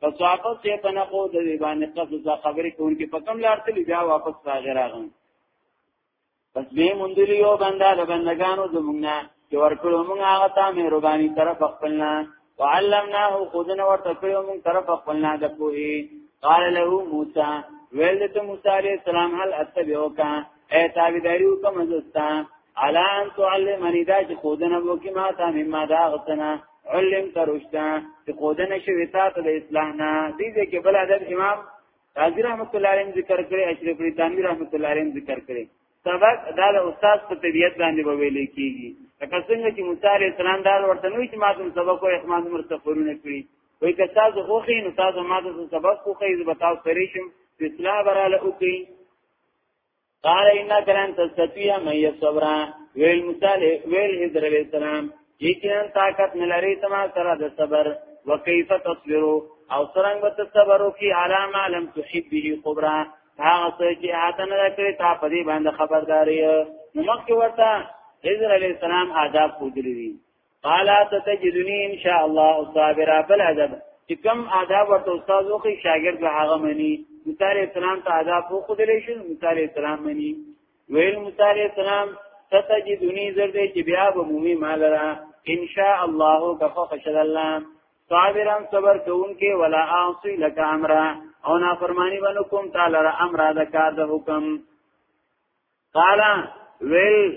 پس واپس یې تنقو د دې باندې قصو ځا خبرې کوونکې په کم لار تللی بیا واپس راغی راغی پس به مونږ یو بندا د بندگانو زمونږ نه چې ورکړو مونږ هغه ته مهرباني طرف خپلنا وعلمناه خودن ورتکړو مونږ طرف خپلنا د پوهي قال له موسی ویل ته موسی عليه السلام هل اتبعوک اي تابعداريو کوم زستا علان تعلمني دا چې خودن وکي ما ته مما دا غتنه علم ترشتا چې خودنه شوی تا ته د اصلاح نه دي چې بل ادب امام قاضي رحمت الله علیه ذکر کړی اشرف علی تنوی رحمت الله علیه ذکر کړی سبق دا د استاد په طبیعت باندې به ویل کیږي لکه څنګه چې موسی علی السلام دا ورته نوې چې ماته سبق او احمان مرتفعونه کړی وای که تاسو خوخی نو تاسو ماته سبق خوخی زه به تاسو پرېشم اصلاح براله وکړي قال انك لن تستطيع من يصبر ویل مثال ویل حضرت علیہ السلام یقینا طاقت نلری تما سره د صبر وکيف تصبر او څنګه به صبر وکي علامه لم تحب به خبره هغه څه چې آتن راکړي تا په دې باندې خبرداري نو مخکې ورته حضرت علیہ السلام آداب خودلی دي قال ستجدني ان شاء الله صابر بل ادب چې کوم آداب ورته استاد وکي شاګرد به هغه مني موسی عليه السلام ته آداب خو خو دلې شو موسی عليه السلام مني ویل موسی عليه السلام ستجدني زر دې چې بیا به مومي مال را ان شاء الله کفو خشد الله صابرا صبر کوونکې ولا اعصي لك امرا او نا فرمانی ونو کوم تعالی را امر د کار د حکم قال ویل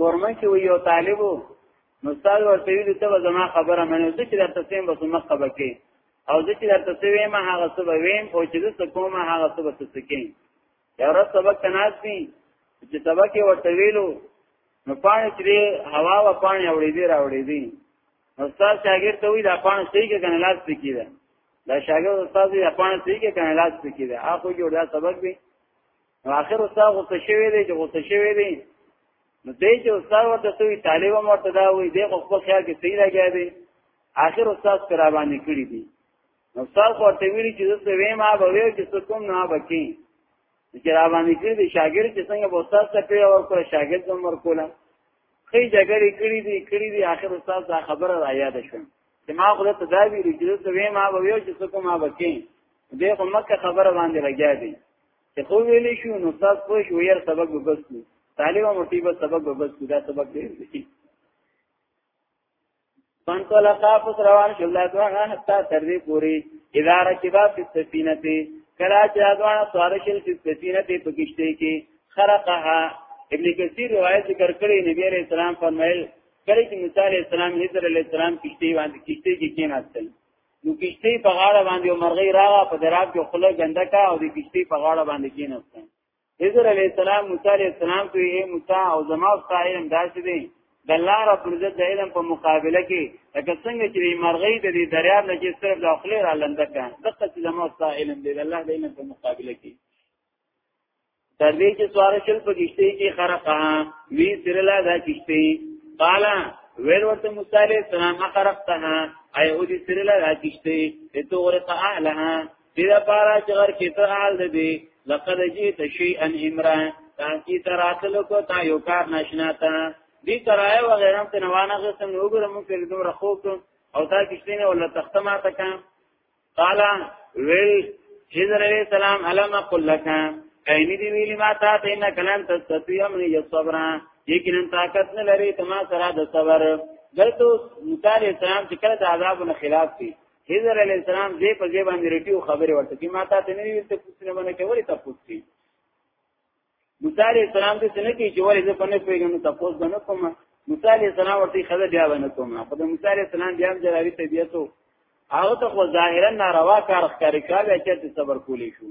کورمن کې وي یو طالب نو استاد ورته ویل ته زما خبره منو چې درته سیم به سم خبر کې او چې درته سیم هغه څه به ویم او چې څه کوم هغه څه به څه کې یو ورځ سبق تناس دي چې سبق یې ورته ویلو نو پانی چې هوا و پانی اورې دی راوړې دي نو استاد شاګرد ته وی دا پانی صحیح کې کنه لاس پکې ده دا شاګرد استاد یې پانی صحیح کې کنه لاس پکې ده اخو جوړ دا سبق دی نو اخر استاد غوسه شوی دی چې غوسه شوی دی نو دې چې استاد ورته سوی طالب هم ورته دا وی دی خو خپل خیال کې صحیح راګی دی اخر استاد پر باندې کړی دی نو استاد ورته ویلي چې زه وې ما به وې چې څه کوم نه بکی چې را باندې کړی دی شاګرد چې څنګه به استاد ته پیو او پر شاګرد هم ورکوله خې جګړې کړې دي کړې دي اخر استاد دا خبره را یاد شوه چې ما خو ته دا ویلي چې زه وې ما به وې چې څه کوم ما بکی دې خو مکه خبره باندې راګی دی چې خو ویلې شو نو تاسو خو یو یار سبق وبسلو طالب مرتی به سبق وبسلو دا سبق دی فانتو لقاف روان شو الله دوانه حتا تر دې پوری اداره کې با په سفینه ته کلا چې دوانه سوار شل په سفینه ته پکشته کې خرقها ابن کثیر روایت ذکر کړی نبی علیہ السلام فرمایل کله چې موسی علیہ السلام حضرت علیہ السلام کشته باندې کشته کې کېناستل نو کشته په غاړه باندې مرغۍ راغه په دراب کې خله ګنده کا او د کشته په غاړه باندې کېناسته حضرت علی السلام موسی علی السلام ته یې موسی او زما قائم داسې دي د الله رب عزت د علم په مقابله کې لکه څنګه چې مرغۍ د دې دریاب نه چې صرف د خپل را لنده کړه دغه چې زما علم دی د الله د علم په مقابله کې تر دې چې سوار شل په کشته کې خرقه وی سرلا دا کشته قال ویل ورته موسی علیہ السلام خرقتها ای او دې سرلا دا کشته ته تو ورته اهلها دې لپاره چې غر کې ته حال دې لقد جئت شيئا امرا تاکي تراتلو کو تا یو کار ناشنا تا دې ترای و غیرم ته نوانه غسم نو ګرم کې دوم رخو او تا کشته نه ولا تختمه تا کم قال ویل حضر علیہ السلام علم قل لکا اینی دی ویلی ما تا تینا کلان تستطوی امنی صبرا یقینا طاقت نه لري تما سره د صبر دلته موسی علیہ السلام چې کله د عذاب نه خلاف دي حضر علیہ السلام دې په ځای باندې رټیو خبره ورته کی ما تا ته نه ویل ته پوښتنه باندې کوي تاسو موسی علیہ السلام دې څنګه کې چې ولې زه په نه پیګم تاسو به نه کوم موسی علیہ السلام ورته خزه بیا ونه کوم خو د موسی علیہ السلام بیا جلاوی طبیعت او هغه ته خو ظاهرا ناروا کار ښکاری کار دی چې صبر کولی شو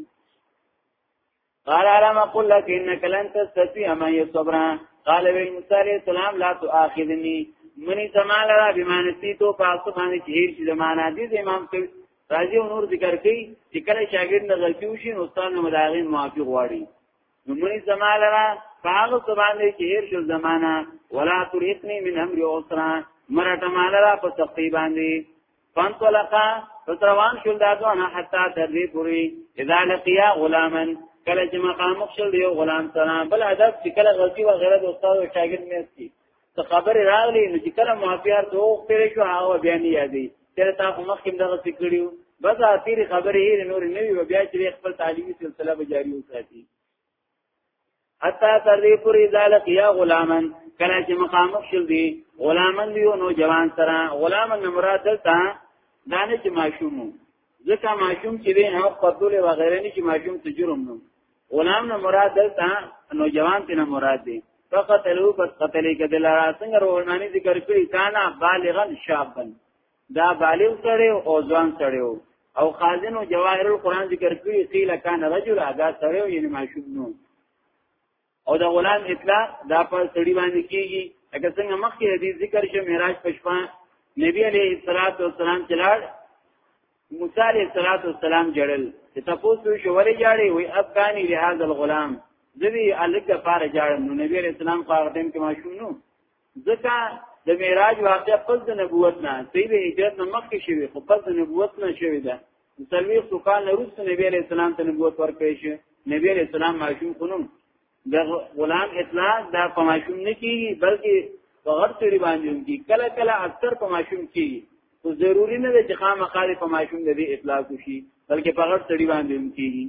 قال علم اقول لك انك لن تستطيع ما يصبر قال وی موسی علیہ السلام لا تؤاخذني منی زمال را بمانسی تو پاسو باندې چې هیڅ زمانہ دي امام کوي راځي نور ذکر کوي چې کله شاګرد نه غلطي وشي نو استاد نو مداغین معافي غواړي نو مې زماله را فاغ سبحان دې چې هر شو زمانہ ولا ترهقني من امر عسرا مرته مال را په سختي باندې فان طلقا فتروان شول دادو نه حتا تر دې پوری اذا لقيا غلاما کله چې مقام شول یو غلام سره بل هدف چې کله غلطي و غیرت استاد او شاګرد مې سي ته خبر راغلی نو چې کله مافیار ته وختل شو هغه بیا نه یادې تر تا خو مخکې دغه څه کړیو بس اخیر خبرې هیر نور نه وی بیا چې خپل تعلیمي سلسله به جاری وساتي حتا تر دې پورې ذالک یا غلامن کله چې مخامخ شول دی غلامن دیو نو جوان سره غلامن مراد دلته دانه چې ماشومو ځکه ماشوم چې دی نو قتل و غیره نه چې ماشوم ته جرم نه غلام نه مراد دلته نوجوان ته نه مراد دی فقط له پس قتل کدل را څنګه روحاني ذکر کړی کانا بالغا شابا دا بالغ سره او ځوان سره او خازن او جواهر القرآن ذکر کړی قیل کان رجل ادا سره یې ماشوم نو او د غلام اطلاع دا په سړي باندې کیږي اګه څنګه مخکې دې ذکر شو معراج پښپا نبی عليه الصلاه والسلام چلاړ موسی عليه الصلاه والسلام جړل چې تاسو شو ولې جاړي وي افغاني لهذا الغلام ځوی الګ لپاره جاړم نو نبی عليه السلام په هغه ټیم کې ماشوم نو ځکه د معراج واقعا پس د نبوت نه صحیح د هجرت نه مخکې شوی خو پس د نبوت نه شوی ده سلوی سوکان نروست نبی علیہ السلام ته نبوت ورکړی شو نبی علیہ السلام معشوم خنوم د غلام اطلاق دا په معشوم نه کیږي بلکې په غر سری باندې هم کی کله کله اکثر په معشوم کیږي خو ضروری نه ده چې خامخا په معشوم د دې اطلاق وشي بلکې په غر سری باندې هم کیږي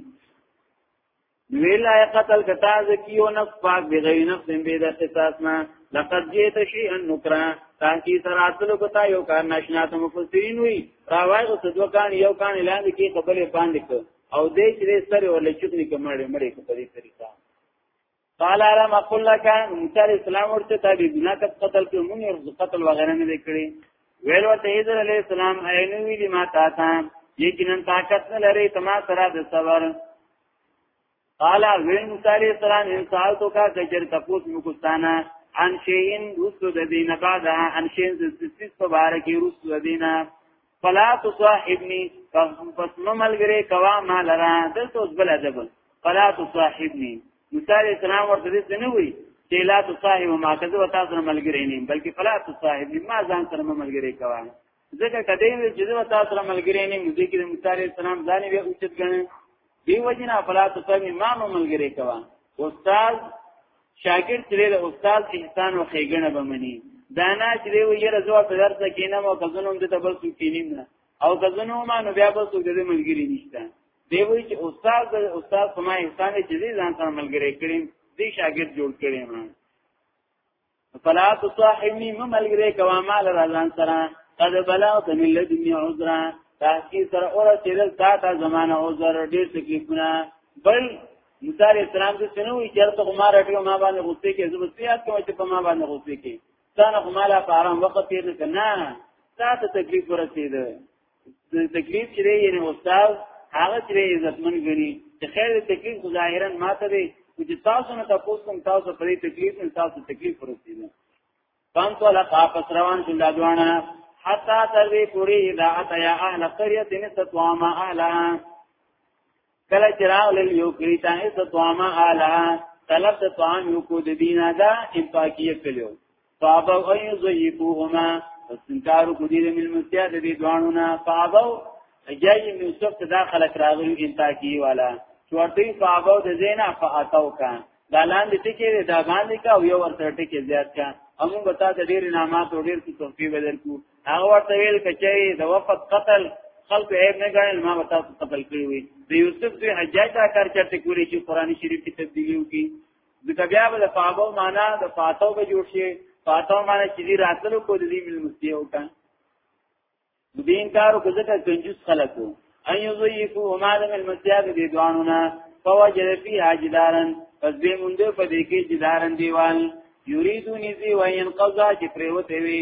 ویل آیا قتل کتا زکیو نفس پاک بغیر نفس بید قصاصنا لقد جیت شیئا نکرا تاکی سراتلو کتا یو کار ناشنات مفسرین وی راوائی غصد وکان یو کان اعلان کی قبل پاندک او دی چې سره ولې چکنی کمړې مړې په دې طریقه قال علم اقول لك موسی اسلام ورته تابع بنا تک قتل کې مونږ یې قتل وغیرہ نه وکړي ویل ورته حضرت علی السلام عین ویلی ما تا تا یقینا طاقت نه لري تما سره د صبر قال وی موسی علیہ السلام ان سالتو کا کجر تپوس مکستانا ان شیئن رسو د دینه بعد ان شیئن سسیس په بار کې رسو د دینه فلا تصاحبنی پس نو ملګری کوا ما لرا دلته اوس بل ادب فلا تصاحبنی موسی علیہ السلام ورته دې نه وی چې لا تصاحب ما کذب تاسو ملګری نه بلکې فلا تصاحبنی ما ځان سره ملګری کوا ځکه کدی وی چې زه تاسو سره ملګری نه مزه کې د موسی عليه السلام ځان وی اوچت غنه دی وجنا فلا تسمي ما ملګری کوا استاد شاګرد چې له استاد احسان او خېګنه بمني دانا چې دی وی یره زو په درس کې نه مو کزنوم د تبل سو کینیم نه او کزنو ما نو بیا به سو د ملګری نشته دی وی چې استاد د استاد سما احسان چې ځان سره ملګری کړیم دی شاګرد جوړ کړی ما فلا تصاحبني مملګری کوا مال رضان سره قد بلغت من لدني عذرا تحقیق سره اور تیرل تا تا زمانه عذر ډیر تکلیفونه بل موسی علیہ السلام چې څنګه وی چرته ما راټیو ما باندې غوسه کې زه بسیات کوم چې په ما باندې غوسه کې ستانه خو مالا په آرام وخت تیر نه کنا تا ته تکلیف ورسید د تکلیف چې دی یعنی استاد هغه چې عزتمن ګڼي چې خیر د تکلیف خو ظاهرا ماته دی او چې تاسو نه تاسو کوم تاسو پرې تکلیف نه تاسو تکلیف ورسې نه پام تو لا واپس روان شو دا دوانه حتا تر دې پوری دا اتیا اهل قريه نستوا ما اهلها کله چې راغلل یو کړی تاسو ته طعام اعلی طلب د طعام یو کو د دینه دا امپاکیه کلیو فابو ایو زیبوهما استنکارو کو دې مل مستیا د دې دوانو نه فابو جای یوسف ته دا خلق راغلی امپاکی والا چورته فابو د زینا فاتو کا دا لاندې ټکی دا باندې کا او یو ورته ټکی زیات کا امون بتا د ډیر نامات او ډیر څه توفیق بدل کو هغه ورته ویل کچې د وفات قتل خلق عیب نه غواړي ما وتا قتل کړی وي د یوسف دوی حجاج دا کار چرته کولی چې قران شریف کې تبدیلی وکړي ځکه بیا به د فاغو معنا د فاتو به جوړ شي فاتو معنا چې دی راتلو کو د دې مل مستی او کان دین کارو کو ځکه کنجوس خلکو ان یضیفو ما د مل مستی د دې دوانونه فوجد فی حاجدارن پس به مونږ په دې کې جدارن دیوال یریدونی زی وینقضا چې پریوته وي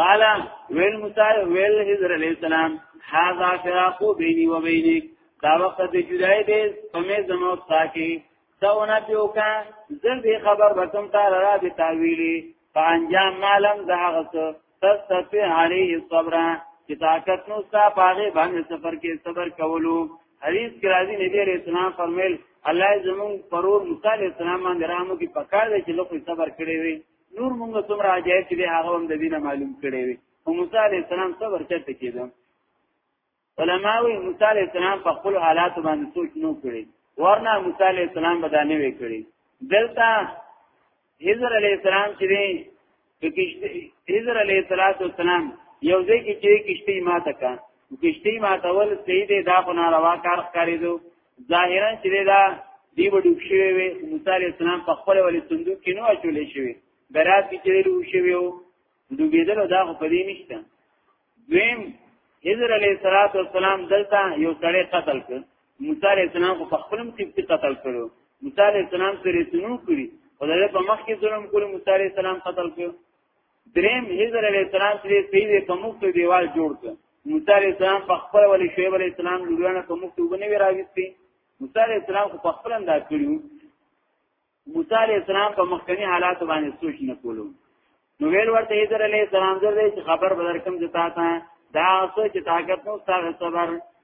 قال ویل موسی ویل حضرت علیہ السلام هذا فراق بیني و بینک دا وخت د جدای دې سمې زمو ساکي سونه دیو کا زر دې خبر وکم تا را دې تاویلی پنجام مالم ده غس تستفی علیه صبر چې طاقت نو ستا پاغه باندې سفر کې صبر کولو حدیث کې راځي نبی عليه السلام فرمایل الله زمون پرور موسی عليه السلام باندې رحم وکي پکار دی چې لوی صبر کړی وي نور موږ څومره عجایب چې هغه هم د دینه معلوم کړي وي او موسی علی السلام صبر چرته کېدم علماوی موسی علی السلام په خپل حالات باندې سوچ نو کړی ورنه موسی علی السلام بدانه وی کړی دلته حضر علی السلام چې دی حضر علی السلام یو ځای کې چې کشتی ماته کا کشتی ماته ول سید دا په ناروا کار ښکاریدو ظاهرا چې دا دی وډو شوی وي موسی عليه السلام په خپل ولې صندوق کې نو اچولې شوی برات کې چې له شوی وو دوبېدل دا خو پدې نشته دویم حضرت علیہ الصلوۃ والسلام دلته یو سړی قتل کړ موسی علیہ السلام خو په خپل مصیبت قتل کړو موسی علیہ السلام سره سنو کړی خدای په مخ کې ظلم کول موسی علیہ السلام قتل کړو دریم حضر علیہ السلام سره سیده په مخ ته دیوال جوړ کړ موسی علیہ السلام په خپل ولی شعیب علیہ السلام لورانه په مخ ته وبنوي راوستي موسی علیہ السلام خو په خپل انداز کړو موسی علیہ السلام په مخکنی حالات باندې سوچ نه کولو نو ویل ورته حضر علیہ السلام زر دې خبر بدر کم دتا تا دا سوچ طاقت نو ستاسو صبر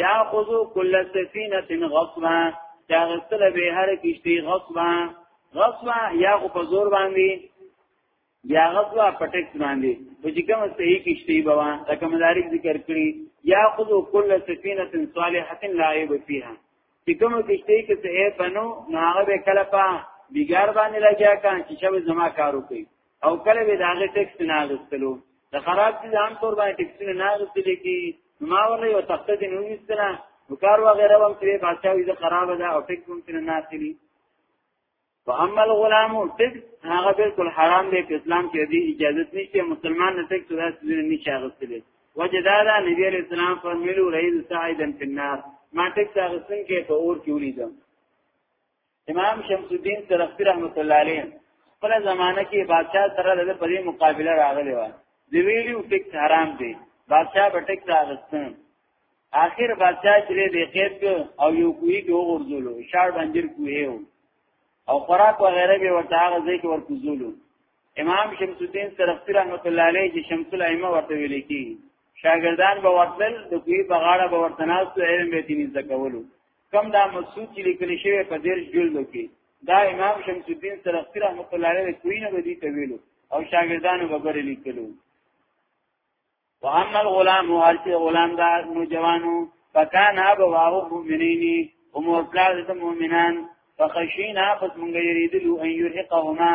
یا خذو کل سفینه غصبا دا غسل به هر کیشتی غصبا غصبا یا خو په زور باندې یا غصبا پټکس باندې په چې کوم صحیح کیشتی بوا دا کوم داري ذکر کړی یا خذو کل سفینه صالحه لا عیب فیها چې کوم کیشتی کې صحیح بنو نو هغه به کله په بیګار باندې لګیا کان چې شب زما کارو کوي او کله به دا غي ټیکس نه غوښتلو د خراب دي ځان تور باندې ټیکس نه غوښتل کی ما ورله یو تخته دې نو وستنه وکړ وغیرہ هم چې بادشاہ وي خراب ده او ټیکس هم نه ناخلی فاما الغلام تک هغه بالکل حرام دی په اسلام کې دی اجازه نشته مسلمان نه تک سره سونه نشه غوښتلی وجدادا نبی علیہ السلام فرمایلو رئیس سعیدن فی النار ما تک سره سن کې په اور کې ولیدم امام شمس الدین ترختی رحمت الله علیه خپل زمانہ کې بادشاہ سره د په دې مقابله راغلی و دی ویلو ټیکس حرام دی بادشاہ به ټیکس راغستن آخر بادشاہ چې دې قید او یو کوی کې وګرځولو شار باندې کوی او خوراک وغیرہ به ورته هغه ځای کې ورکوزولو امام شمس الدین سرختی رحمت الله علیه چې شمس الائمه ورته ویل کی شاګردان به ورتل د کوی په غاړه به ورتناستو علم به دیني زکولو کم دا مقصود چې لیکل شوی په دیر جلدو کې دا امام شمس الدین سرخسی رحمت الله علیه کوی نه ودی ته ویلو او شاګردانو وګړي لیکلو واما الغلام هر چې غلام دا نو جوانو فکان ابواه مؤمنین هم وکړه د مؤمنان فخشینا پس مونږ یریدلو ان یرهقهما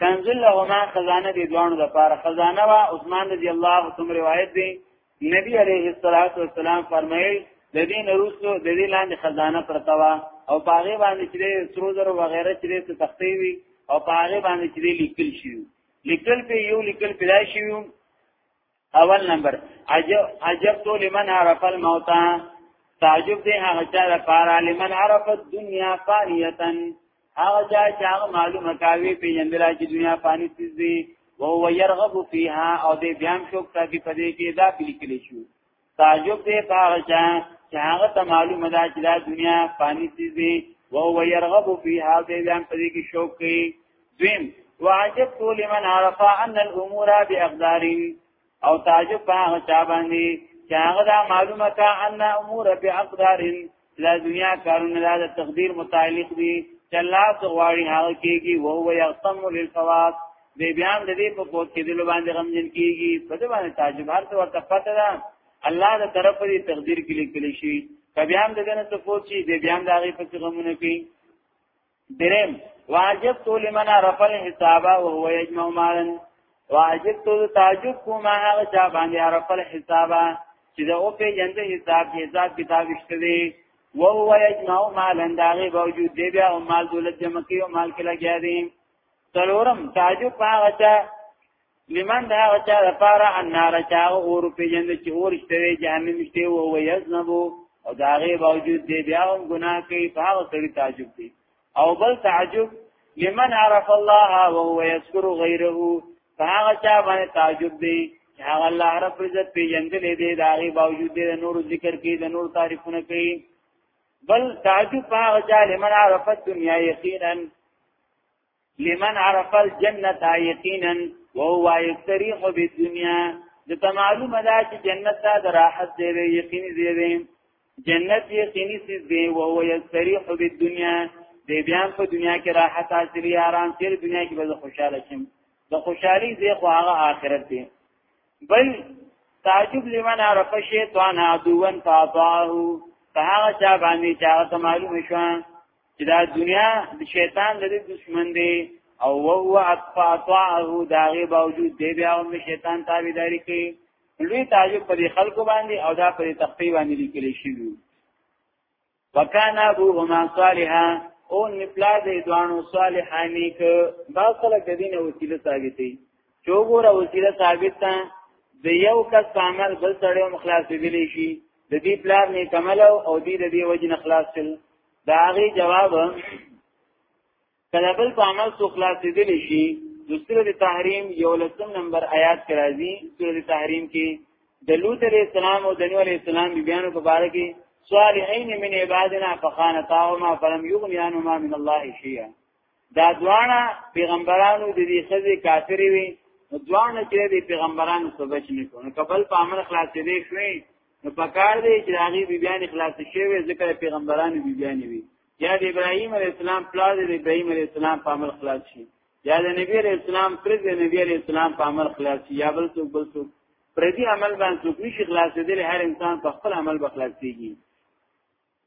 کنز لهما خزانه دي دوانو د پاره خزانه وا عثمان رضی الله عنه روایت دی نبی علیه الصلاۃ والسلام فرمایل د دې نروسو د دې لاندې خزانه پرتا وا او پاغه باندې چې سرو زر و غیره چې څه تختې وي او پاغه باندې چې لیکل شي لیکل په یو لیکل پیدا شي اول نمبر عجب عجب تو لمن عرف الموت تعجب دی هغه چا د پارا لمن عرف الدنيا فانيه هغه چا چې هغه معلومه کاوي په یندرا چې دنیا فانی چیز دی او هو يرغب فيها او دې بیان شوک تا کې پدې کې دا لیکل شو تعجب دی هغه چا چې هغه ته معلومه ده چې دا دنیا فانی چیز دی او هو يرغب فيها دې بیان پدې کې شوک کوي دویم وعجبت لمن عرف ان الامور باقدار او تعجب هغه چا باندې چې هغه دا معلومه کا ان امور باقدار لا دنیا کارونه لا د تقدیر متعلق دي چې الله غواړي هغه کېږي او هو یقسم للفوات به بیان د دې په پوت کې دلو باندې غمجن کېږي په دې باندې تعجب هرته ورته پته ده الله د طرف دې تقدیر کې لیکل شي کبيان د دې نه څه پوت شي به بیان د هغه په غمونه کوي درم واجب تو لمن عرف الحساب وهو يجمع مالا واجب تو تعجب کوم هغه چا باندې عرف الحساب چې دا او په جند حساب کې حساب کتاب شته دی وهو يجمع مالا داغه باوجود دی بیا او مال دولت جمع کوي او مال کې لګیا دی څلورم تعجب هغه چا لمن دا چا لپاره ان نار چا اور پیجن چې اور شته جهنم شته او هو یذنبو او دا غي باوجود دی بیا هم ګناه کوي په هغه سړي تعجب کوي او بل تعجب لمن عرف الله وهو يذكر غيره فهغه چا باندې تعجب دی چې هغه الله رب عزت پیجندلې دی دا غي باوجود دی نور ذکر کوي د نور تعریفونه کوي بل تعجب هغه چا لمن عرف الدنيا یقینا لمن عرف الجنت یقینا وهو یستریح بالدنیا د معلومه ده چې جنت ته د راحت دی یقیني دی جنت یقیني سي دی او هو یستریح بالدنیا دی بیا په دنیا کې راحت حاصلې آرام تیر دنیا کې به خوشاله شم د خوشحالي دی خو هغه آخرت دی بل تعجب لمن عرف شیطان عدوان فاطاعه فهغه چا باندې چې هغه معلومه شوه چې دا دنیا د شیطان د دشمن دی او وهو اقفا طاعه داغه باوجود دی بیا هم شیطان تابعداري کوي لوی تعجب پر خلکو باندې او دا پر تخفی باندې لیکل شوی وکانا ابوهما صالحا او نپلا دې دوانو صالحانی ک با خلک د دینه وسیله ثابتې چوغوره وسیله ثابت ده د یو کس عمل بل سره مخلاص دي شي د دې پلان نه کمل او دې د دې وجه نه خلاص شل دا هغه جواب کله بل په عمل سو خلاصې دي شي د سورې تحریم یو لسم نمبر آیات کې راځي سورې تحریم کې د لوط علی السلام او د نوح علی السلام بیانو په اړه کې صالحین من عبادنا فخانتاهما فلم یغنیانهما من الله شیئا دا دواړه پیغمبرانو د دې خزه کافرې وي دواړه چې د پیغمبرانو څخه بچ نه کوي کبل په عمل خلاص دي شوي نو پکار دی چې هغه بیبيان خلاص شي وي ځکه پیغمبرانو بیبيان وي یا د ابراهيم عليه السلام پلار د ابراهيم عليه السلام په عمل خلاص شي یا د نبی عليه السلام پر د نبی عليه السلام په عمل خلاص شي یا بل څوک بل څوک پر دې عمل باندې څوک نشي خلاص دي هر انسان په خپل عمل بخلاصيږي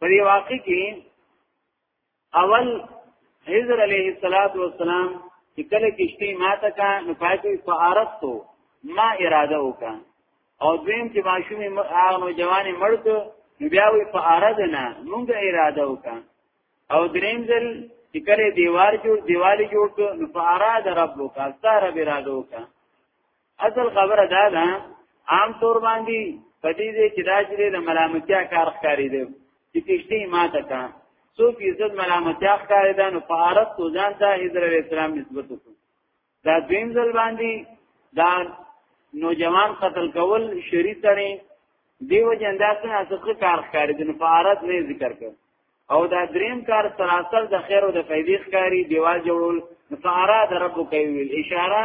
په دې واقع کې اول حضر علیه الصلاۃ والسلام چې کله کشتی ماته کا نو پای کې فارستو ما اراده وکا او دویم چې ماشومې هغه نوجوانې مړ کو نو بیا وی فارده نه مونږ اراده وکا او دریم ځل چې کله دیوار جوړ دیوالې جوړ کو نو فاراد ربک استاره اراده وکا اصل خبره دا ده عام طور باندې په دې دې چې دا چې د ملامتیا کار ښکاری دی چې کشته ما ته کا څو فیصد ملامتیا ښکاری ده نو په عرب تو ځان ته حضرت علی السلام نسبت وکړ دا دویم ځل باندې دا نوجوان قتل کول شریط دی دیو جندا څنګه څه کار ښکاری دی نو په عرب نه ذکر کړ او دا دریم کار سراسر د خیر او د فائدې ښکاری دیوال جوړول فارا د رب کوي اشاره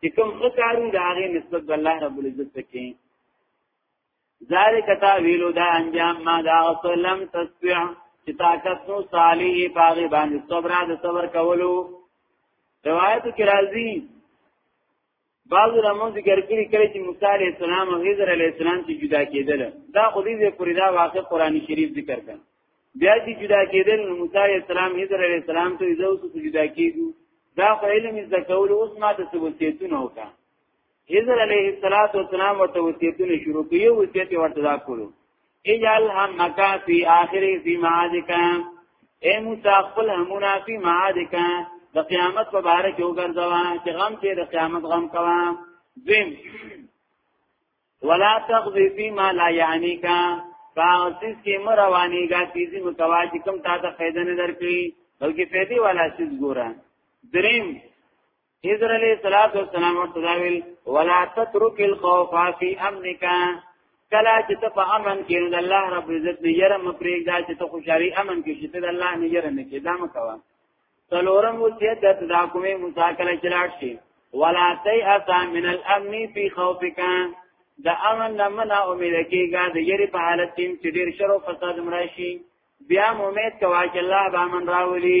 چې کوم ښه کارو د هغه نسبت الله رب العزت ته کوي ذالک تاویل دا انجام ما دا وسلم تسبیع چې طاقت نو صالح باغی باندې صبر د صبر کولو روایت کې راځي بعض علماء ذکر کړي کړي چې موسی عليه السلام او حضر عليه السلام چې جدا کېدل دا خو دې ځې پوری دا واقع قران شریف ذکر کړي بیا چې جدا کېدل نو موسی عليه السلام حضر عليه السلام ته یې اوس جدا کېدو دا خو علم زده کول اوس ما د سبوتیتونه وکړه حضر عليه السلام ورته وصیتونه شروع کړي وصیت ورته دا کولو اجل همک فی آخر فی معادک اے موسی خپل همونه فی معادک د قیامت په باره کې وګرځوا چې غم چې د قیامت غم کوا زم ولا تغذی فی ما لا یعنیک فاوسیس کې مر رواني گا تیزی متوا چې کم تا ته فائدہ نه درکې بلکې فائدې والا سیس ګورا دریم حضر علیہ الصلوۃ والسلام تداویل ولا تترك الخوف في امنك کلا چې ته په امن کې د الله رب عزت نه یره مپریګ دا چې ته خوشحالي امن کې شته د الله نه یره نه کې دا مکوا څلورم وصیت د تداکمه مساکله چلاټ شي ولا تیأس من الامن في خوفك د امن نه منع امید کېږي د یری په حالت کې چې ډیر شر او فساد مراشي بیا امید کوا چې الله به امن راولي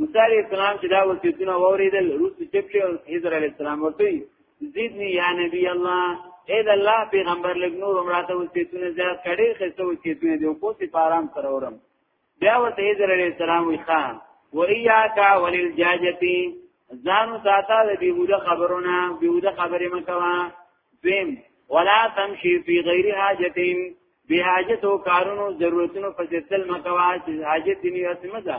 موسی علیہ السلام چې دا وصیتونه ووریدل روس چپ شو حضرت علیہ السلام ورته زیدنی یا نبی الله اې د الله پیغمبر لګ نور عمراته وصیتونه زیات کړي خسته وصیتونه دی کو سي پارام سره ورم بیا ورته حضرت علیہ السلام وی خان و ایاک وللجاجتی ځان ساته د بیوده خبرونه بیوده خبرې مکوا دویم ولا تمشي فی غیر حاجتین به حاجت او کارونو ضرورتونو په ځتل مکوا چې حاجت دی نه اسمه ده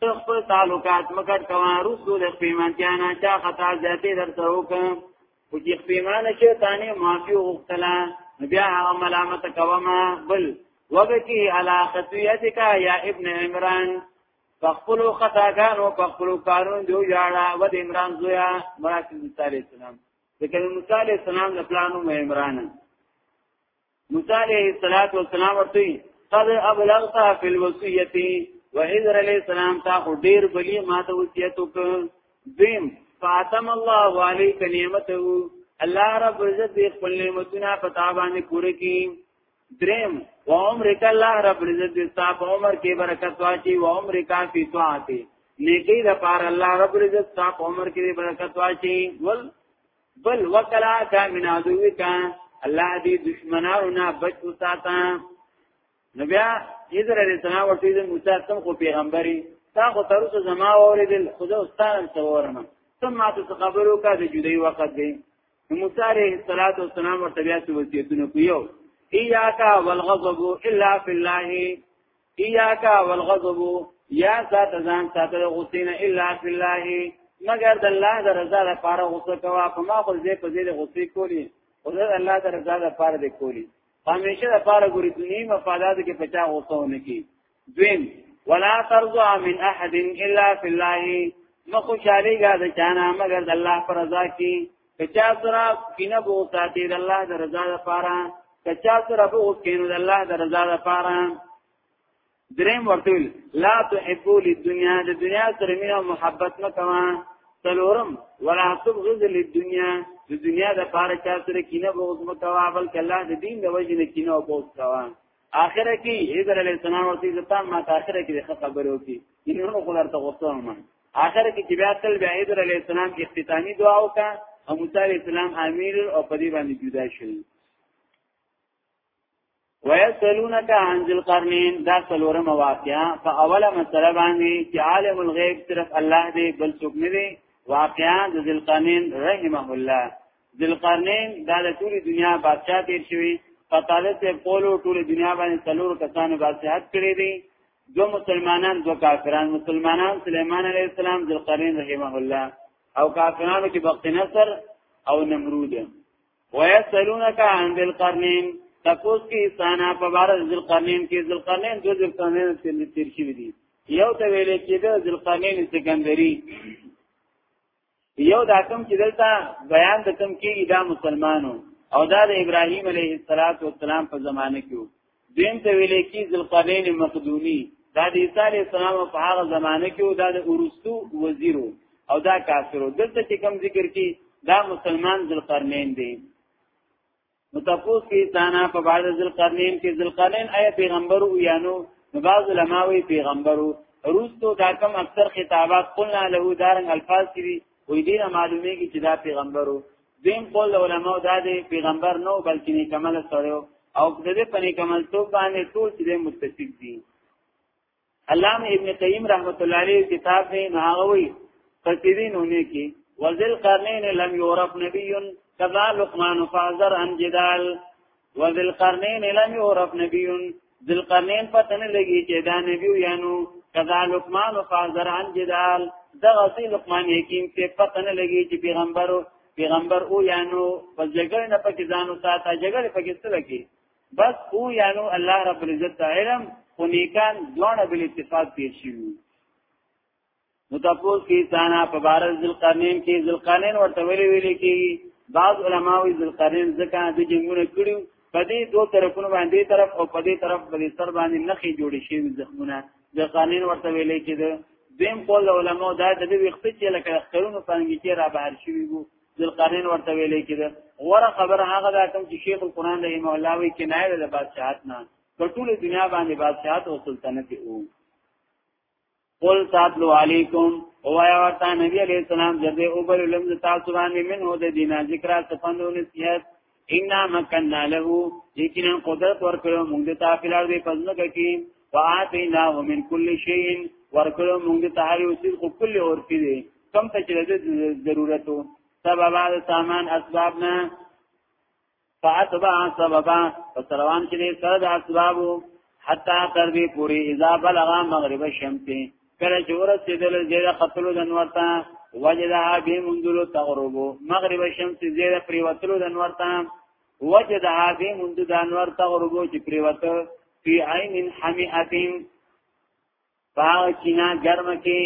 ته خپل تعلقات مکټ کوا رسو د پیمانتیا نه چا خطا زیاتې در سره وکم او چې پیمان شي تانه معافي وغوښتله بیا هغه ملامت کوما بل وبکی علا خطیتک یا ابن عمران فخلو خطاګانو فخلو کارون جو یاړه و د عمران زویا مراد موسی علی السلام د کله موسی علی السلام د پلانو مې عمران موسی علیه السلام ورته قد ابلغت فی الوصیه و حضر علیہ السلام تا خو ډیر بلی ما ته وصیت وک دیم فاطم الله علیک نعمته الله رب عزت دې خپل نعمتونه پتا باندې پوره کړي دریم و عمر ک الله رب عزت دې صاحب عمر کې برکت واچي و عمر کا فی طاعته نیکی د پار الله رب عزت صاحب عمر کې برکت واچي ول بل وکلا کا من عدوی کا الله دې دشمنانو نه بچ وساته نو بیا حضرت علیہ السلام ورته د موسی تم خو پیغمبري تا خو تر اوسه زما اوریدل خدا استاد څورم ثم ما تخبرو کا د جدي وخت دی موسی علیہ الصلوۃ والسلام ورته بیا څه وصیتونه کوي ایاکا والغضب الا فی الله ایاک والغضب یا ذات ځان ساتل غسین الا فی الله مگر د الله د رضا لپاره غوسه کوا په ما خو زه په دې غوسه کولی او د الله د رضا لپاره دې کولی همیشه لپاره ګوري دنیا مفادات کې پچا غوسه ونه کی دویم ولا ترضى من احد الا في الله مخو شاریګه د چانه مگر د الله پر رضا کی کچا سره کینه بو ساتي د الله د رضا لپاره کچا سره بو کینه د الله د رضا لپاره دریم ورته لا تحبو للدنيا د دنیا سره مینه محبت مکوا تلورم ولا تبغض للدنيا د دنیا د پاره چا سره کینه بغض مکوا بلکې الله د دین د وجې نه کینه او بغض کوا اخره کې ایدر علی السلام ورته ځتا ما اخره کې ښه خبرو کې نو خو درته غوسه ما اخره کې چې بیا تل بیا ایدر علی السلام اختتامی دعا وکا او موسی علی السلام امیر او پدی باندې جدا شول ويسالونك عن ذل قرنين دا څلورم واقعا په اوله مسله باندې چې عالم الغیب صرف الله دی بل څوک نه دی واقعا د ذل قرنین رحمه الله ذلقرنین دا د ټولې دنیا بادشاہ تیر شوی قطاده ته پولو ټولې دنیا باندې څلور کسانو بادشاہت کړی دی دو مسلمانان دو کافران مسلمانان سلیمان علیه السلام ذلقرنین رحمه الله او کافرانو کې بخت نصر او نمرود ويسالونك عن ذلقرنین تپوس کې سانا په بار ذلقرنین کې ذلقرنین دو ذلقرنین تیر شوی دی یو ته ویل کېده ذلقرنین سکندری یو دا کوم چې دلته بیان د کوم کېږي دا مسلمانو او دا د ابراهیم علیه السلام په زمانه کې وو دین ته ویل کی ذلقرین مقدونی دا د عیسی علیه السلام په هغه زمانه کې وو دا د اورستو وزیرو او دا کافرو دلته چې کوم ذکر کی دا مسلمان ذلقرنین دی نو تاسو کې ځانا په بعد ذل قرنین کې ذل قرنین اي پیغمبر او یانو نو بعض علما وی پیغمبرو روستو دا کم اکثر خطابات قلنا له دارن الفاظ کړي وې دې معلومه کې چې دا پیغمبرو دین قول علماء دا دی پیغمبر نو بلکې نیکمل سره او د دې پنې کمل تو باندې ټول چې متصف دي علامه ابن قیم رحمت الله علیه کتاب دی نو هغه وی فسیرینونه کی وذل قرنین لم یورف نبی کذا لقمان فازر ان جدال وذل قرنین لم یورف نبی ذل قرنین پته نه لګی چې دا نبی یانو کذا لقمان فازر ان جدال دغه سی لقمان حکیم ته پته نه لګی چې پیغمبر پیغمبر او یانو په جګړه نه پکې ځانو ساته جګړه پکې څه لګی بس او یانو الله رب العزت علم خو نیکان دواړه بل اتفاق تیر شي نو تاسو کې ثانا په بار ذلقرنین کې ذلقرنین ورته ویلي ویلي کې بعض علماوی ذلقرنین ځکه د جنگونه کړیو په دې دوه طرفونو باندې طرف او په دې طرف باندې سر باندې نخې جوړې شي زخمونه ذلقرنین ورته ویلي کې دیم قول علماء دا د دې وخت چې لکه خرونو پنګی کې را بهر شوی وو ذوالقرنین ورته ویلې کېده غوره خبر هغه دا کوم چې شیخ القرآن رحمه الله وی کې نه ده بادشاہت نه په ټول دنیا باندې بادشاہت او سلطنت وو قل ساتلو علیکم او یا ورته نبی علیہ السلام جده او بل لمز تاسو باندې منه د دینه ذکر صفندو نصیحت ان مکننا له یقینا قدرت ورکړو موږ د تافلار دی پزنګ کی فاتینا ومن کل شیء ورکړو موږ ته هر یو څه خو کل اور پی دی کم ته چې د ضرورتو سبب د سامان اسباب نه فاتبع سببا فسروان چې سره د اسبابو حتا تر دې پوری اذا بلغ مغرب الشمس کله چې ورسېدل زید خپلو د نور ته وجدها به منذلو تغرب مغرب شمس زید پریوتلو د نور ته وجدها به منذ د انور تغرب چې پریوت فی عین حمیئتین پاو چینا گرم کې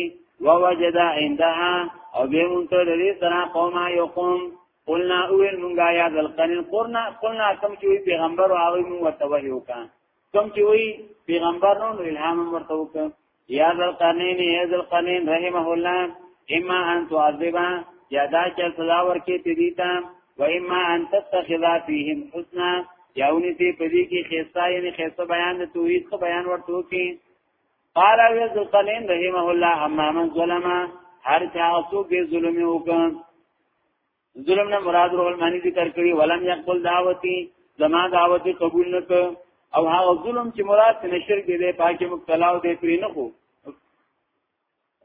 ووجد عندها او به مونږ ته لري سره قومه یو قوم قلنا اول مونږه یا ذل قرن قرنا قلنا کم چې پیغمبر او هغه مونږ ورته وحی وکړه کم چې وی پیغمبر نو الهام ورته وکړه یا ذل قرنین یا ذل قرنین رحمه الله اما ان تعذبا یا دا چې سزا ورکې ته دي تا و اما ان تتخذ فیهم حسنا یاونی تی پدی کی خیستا یعنی خیستا بیان د توحید کو بیان ورته کی قال یا ذل قرنین رحمه الله اما من ظلم هر چا سو به ظلم وکړ ظلم نه مراد روح المانی ذکر کړي ولم يقبل دعوتي زما دعوت قبول نه کړ او هغه ظلم چې مراد نه شرک دی پاکه مبتلا او دی پرې نه خو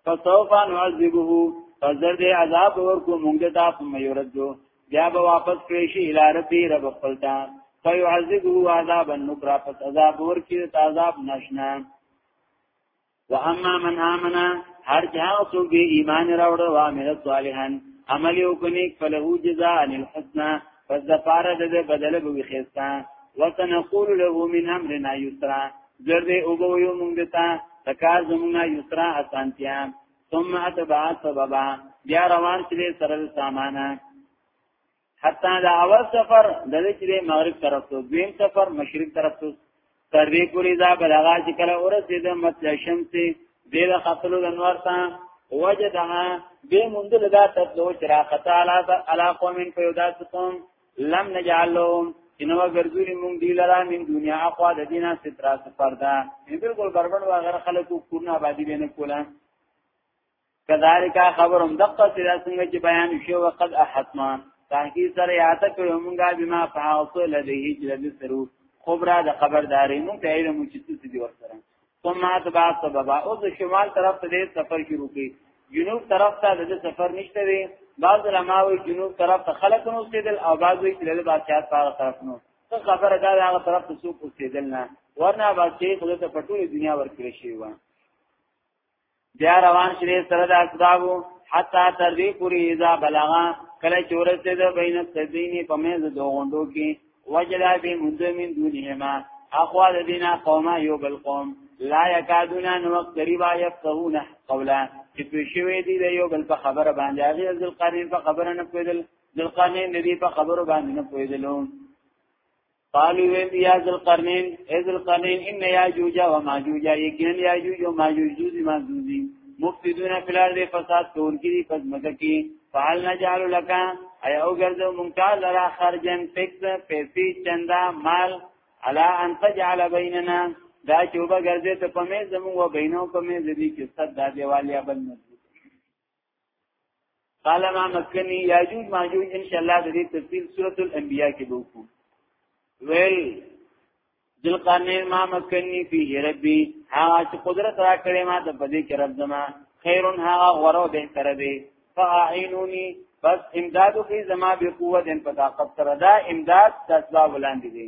فسوف نعذبه فزر دې عذاب ورکو مونږ ته ثم يردو بیا به واپس کړی شي الی ربی رب خپل ته فيعذبه عذابا نکرا پس عذاب ورکی ته عذاب نشنا واما من امن هر چا څوک دی ایمان راوړ او عمل صالحا عمل یو کني فله جزاء الحسنى پس د پاره د بدل به وخېستا وسنقول له من امرنا یسرا ګرځي او به یو مونږ ته تکار زمونږه یسرا اسانتیا ثم اتبع سببا بیا روان شې سره سامانه حتی دا اول سفر د دې چې مغرب طرف ته دویم سفر مشرق طرف ته تر دې پورې دا بلغا چې کله ورسېد مطلع شمس دې د خپلو انوار ته وجدها به مونږ له دا تطلو چې را خطا علا علا قوم په یو داس قوم لم نجعلهم انو ګرځوري مونږ دی لرا من دنیا اقوا د دینه سترا سفر دا بالکل بربند واغره خلکو کورنا آبادی بینه کوله کذالک خبرم دقه سره څنګه چې بیان شو وقد احسنا تحقیق سره یاد کړو مونږه بما فحاصل لدی چې د سرو خبره د خبرداري مونږ ته علم چې څه دي ورسره ثم اتبع سببا او د شمال طرف ته سفر شروع کی جنوب طرف ته د سفر نشته وی بعض علماء جنوب طرف ته خلق نو سیدل او بعض وی چې د بادشاہ په طرف نو څه خبره ده هغه طرف ته څوک سیدل نه ورنه بادشاہ خدای ته پټول دنیا ورکړي شي و بیا روان شری سره د اسبابو حتا تر دې پوری اذا بلغا کله چورسته د بین السدین په میز دو غوندو کې وجدا به مند من دونهما اخوا د دینه قومه یو بل قوم لا یکادون ان وقت قریبا یفقهون قولا چې پښوی دی د یو بل په خبره باندې هغه ذل قرین په خبره نه پویدل ذل قرین دې په خبره باندې نه پویدلون قالو وی بیا ذل قرنین ذل قرنین ان یاجوج و ماجوج یقینا یاجوج و ماجوج دوی ما دوی مفسدون فی الارض فساد کون کی پس مکه کی فعل نجعل لك اي او ګرځو مونږ تعالی لرا خرجن فکس پیسې چندا مال علا ان تجعل بيننا دا چوبه ګرځې ته پمې زموږ و بینو پمې ځدی کې صد دا دیوالیا بند قال ما مکنی یاجوج ماجوج ان شاء الله د دې تفصیل سورۃ الانبیاء کې وکړو ویل ذل قرنین ما مکنی فی ربی ها چې قدرت را کړې ما ته پدې کې رب زما خیرن ها غورو به تر دې فاعینونی بس امدادو کې زما به قوت ان په طاقت سره دا امداد د اسباب ولاندې دي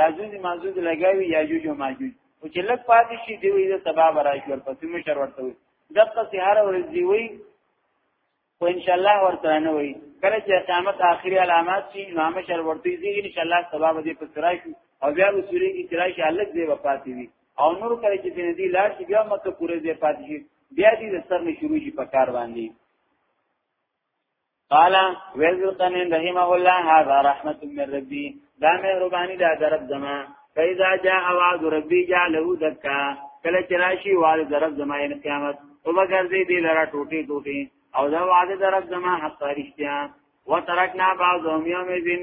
لازم دي مازو دي لګاوي یاجوج او ماجوج او چې لک پاتې شي دی وي د سبا برایش ورپسې مشر ورته وي دغه سي هر ورځ دی وي او ان شاء الله ورته نه وي کله چې قیامت اخري علامات شي نو مشر ورته دی ان شاء الله سبا به دې پسرا شي او بیا به سوري کې ترای شي الګ دی وفاتي وي او نور کله چې دې دی لاړ شي بیا مکه پوره دې پاتې شي بیا دې سر نه شروع شي په کار باندې قال وذلقنن رحمه الله هذا رحمت من ربي دا مې رباني دا درب زما فاذا جاء وعد ربي جعله دكا کله چې راشي وال درب زما یې قیامت او بغرزي دې لرا ټوټي ټوټي او دا وعده درب زما حق رښتیا وترکنا بعضهم يوم ذن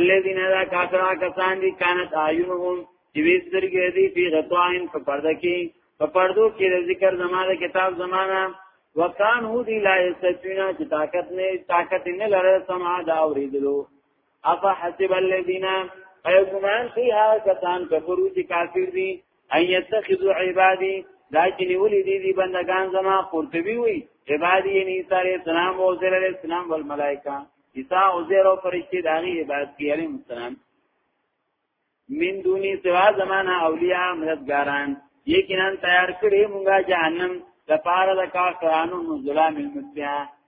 الذين لا كافرا کسان دي كانت اعينهم چې وسترګې دي په غطاين په پرده کې په پردو کې ذکر زمانه کتاب زمانہ وکان هو دی لا یستوینا چې طاقت نه طاقت نه لره سما دا اوریدلو اف حسب الذین ایو ګمان فی ها کسان کفرو چې کافر دي ان يتخذوا عبادي دا چې نیولې دي دي بندگان زما قرطبي وي عبادي یعنی عیسی علیہ السلام او عزیر علیہ السلام والملائکه عیسی او عزیر او فرشتي داغي عبادت کوي علیہ السلام من دونی سوا زمانہ اولیاء مددگاران یقینا تیار کړی مونږه جهنم د پاره د کافرانو نزلا من متیا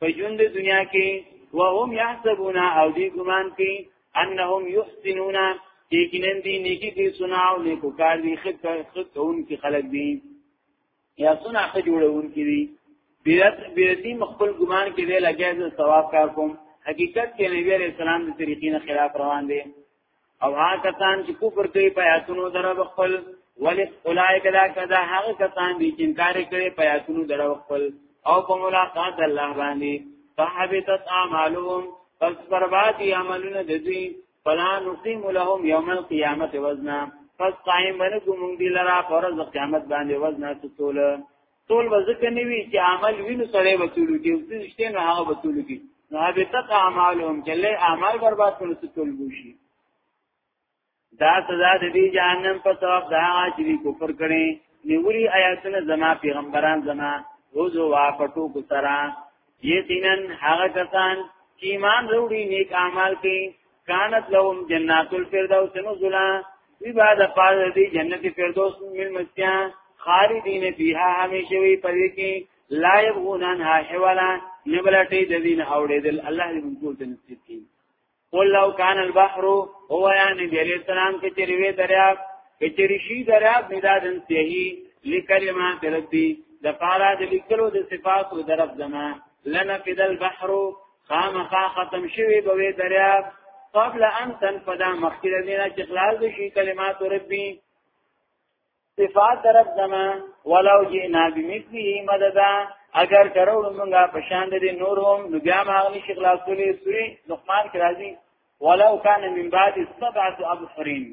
په ژوند دنیا کې وهم يحسبون او دې ګمان کې انهم يحسنون یقینا دې نیکی کې سنا او نیکو کار دي خدای خدای کون کې خلق دي یا سنا خدای جوړون کې دي بیرت بیرتی مخبل ګمان کې دی لګیا د ثواب کار کوم حقیقت کې نبی عليه السلام د طریقې نه خلاف روان دي او هغه کسان چې کفر کوي په آیاتونو درو خپل ولی اولایک دا کدا هغه کسان دي چې انکار کوي په آیاتونو درو خپل او په ملاقات الله باندې فحبطت اعمالهم پس بربادي عملونه د دوی فلا نقيم لهم يوم القيامه وزنا پس قائم باندې کوم دی لرا پر ورځ قیامت باندې وزنا څول ټول وځکه نیوی چې عمل وینو سره وڅولو کې اوس نشته نه هغه وڅولو کې نو هبتت اعمالهم کله اعمال برباد کړو څه ټول بوشي دا سزا د دې جهنم په سبب دا چې کفر کړي نیوري آیاتونه زما پیغمبران زما روزو واپټو کو سره یقینا هغه کسان چې ایمان وروړي نیک اعمال کوي کانت لهم جنات الفردوس نزلا وی بعد پاز دی جنت فردوس مل مستیا خالدین فیها همیشه وی پدې کې لا یبغون عنها حوالا نبلټی د دین اوړې دل الله دې موږ ته نصیب کړي قل لو کان البحر هو یا نبی علیہ السلام کې چریوي دریاب کې چریشي دریاب مدادن سیهی لکلمات ربی د پارا د لیکلو د صفات او درب زما لنفد البحر خامخا ختم شوی بوي دریاب قبل ان تنفدا مخکې دینه چې خلاص شي کلمات ربی صفات رب زما ولو جئنا بمثله مددا اگر کرو موږ په شان د نور هم نو بیا ما غني شیخ لاسولې سوري لقمان کې راځي ولو کان من بعد سبعه ابحرین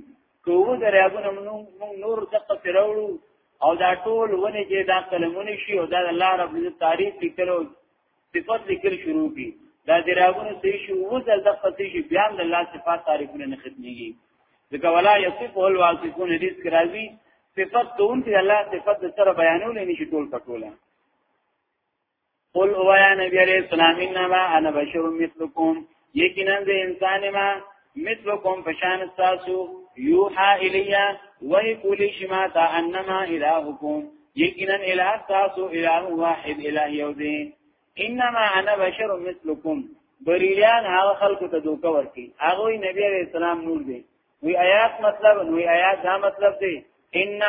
کوو درابونه موږ نور څخه تروړو او دا ټول ونه چې دا قلمونه شي او دا الله رب دې تعریف لیکلو صفات لیکل شروع کی دا دراغونه سې شو وزل د خپل شي بیا د الله صفات تعریفونه نه ختميږي ځکه ولا یصف هو الواصفون حدیث کې راځي صفات دون کې الله صفات سره بیانول نه شي ټول پټوله قل او یا نبی علیہ السلام انما انا بشر مثلکم یقینا د انسان ما مثلکم فشان تاسو یوحا الیا وای کولی شما تا انما الهکم یقینا الہ تاسو الہ واحد الہ یو دی انما انا بشر مثلکم بریلیان هغه خلکو ته دوکه ورکی هغه نبی علیہ السلام نور دی وی آیات مطلب نو آیات دا مطلب دی ان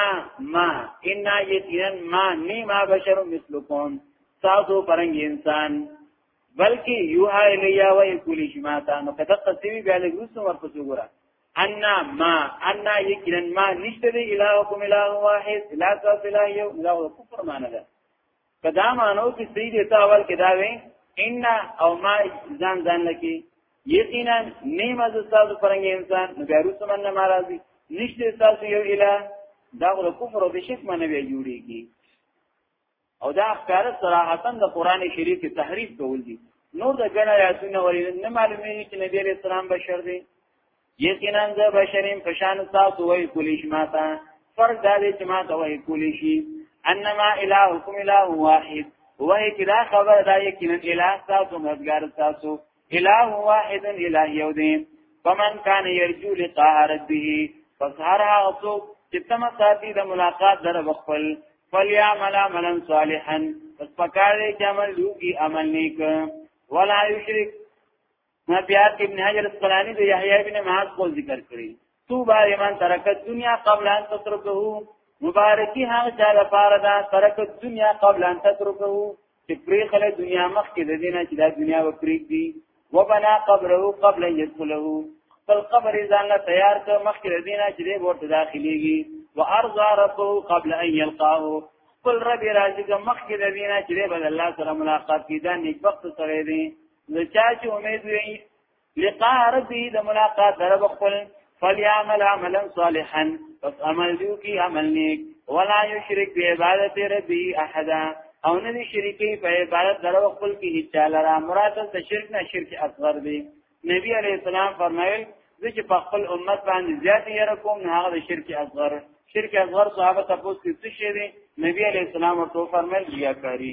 ما ان یقینا ما نی ما بشر مثلکم تاسو پرنګ انسان بلکې یوها الیا و یقول شما تا نو کده قصوی بیا له روسو ورپسې وګوره ان ما ان یقینا ما نشته دی الهکم اله واحد لا تاسو اله یو لا کفر معنی ده کدا مانو چې سید ته اول کدا وې ان او ما ځان ځان لکی یقینا نیمه تاسو پرنګ انسان نو بیا روسو من نه ناراضي نشته تاسو یو اله دا غره کفر او بشک معنی بیا جوړیږي او دا ښکار صراحتا د قران شریف تحریف کول دي نور د ګڼه آیاتونه ولې نه معلومیږي چې نبی علیہ السلام بشر دی یقینا زه بشریم پشان تاسو وای کولی شي ماته فرق دا دی چې ماته وای کولی شي انما الهکم اله واحد وای چې دا خبر دا یقینا اله تاسو مدګار تاسو اله واحد اله یو دی فمن کان یرجو لقاء ربه پس هر هغه څوک چې تم ساتي د ملاقات در وخپل فلیعمل عملا صالحا پس پکار دی چې عمل وکړي عمل نیک ولا یشرک ما بیا ابن حجر اسقلانی د یحیی ابن معاذ کو ذکر کړی توبا لمن ترک الدنيا قبل ان تتركه مبارکی هغه چا لپاره دا ترک الدنيا قبل ان تتركه چې پرې خله دنیا مخ کې د دینه چې دا دنیا و پرې دی وبنا قبره قبل يدخله خپل قبر ځان له تیار ته مخ کې د دینه چې دې ورته داخليږي وارضى ربه قبل ان يلقاه خپل رب راځي چې مخ کې د دینه چې دې بل الله سره ملاقات کیدا نیک وخت سره دی نو چا چې امید وي لقاء ربی د ملاقات در خپل فلیعمل عملا صالحا پس عمل دیو کی عمل نیک ولا یشرک بی عبادت ربی احدا او نه دی شریکی په عبادت در خپل کی هیڅ لرا مراد ته شرک نه شرک اصغر دی نبی علیہ السلام فرمایل چې په خپل امت باندې زیات یې رقم نه هغه شرک اصغر شرک اصغر صحابه تاسو کې څه شي نبی علیہ السلام ورته فرمایل بیا کاری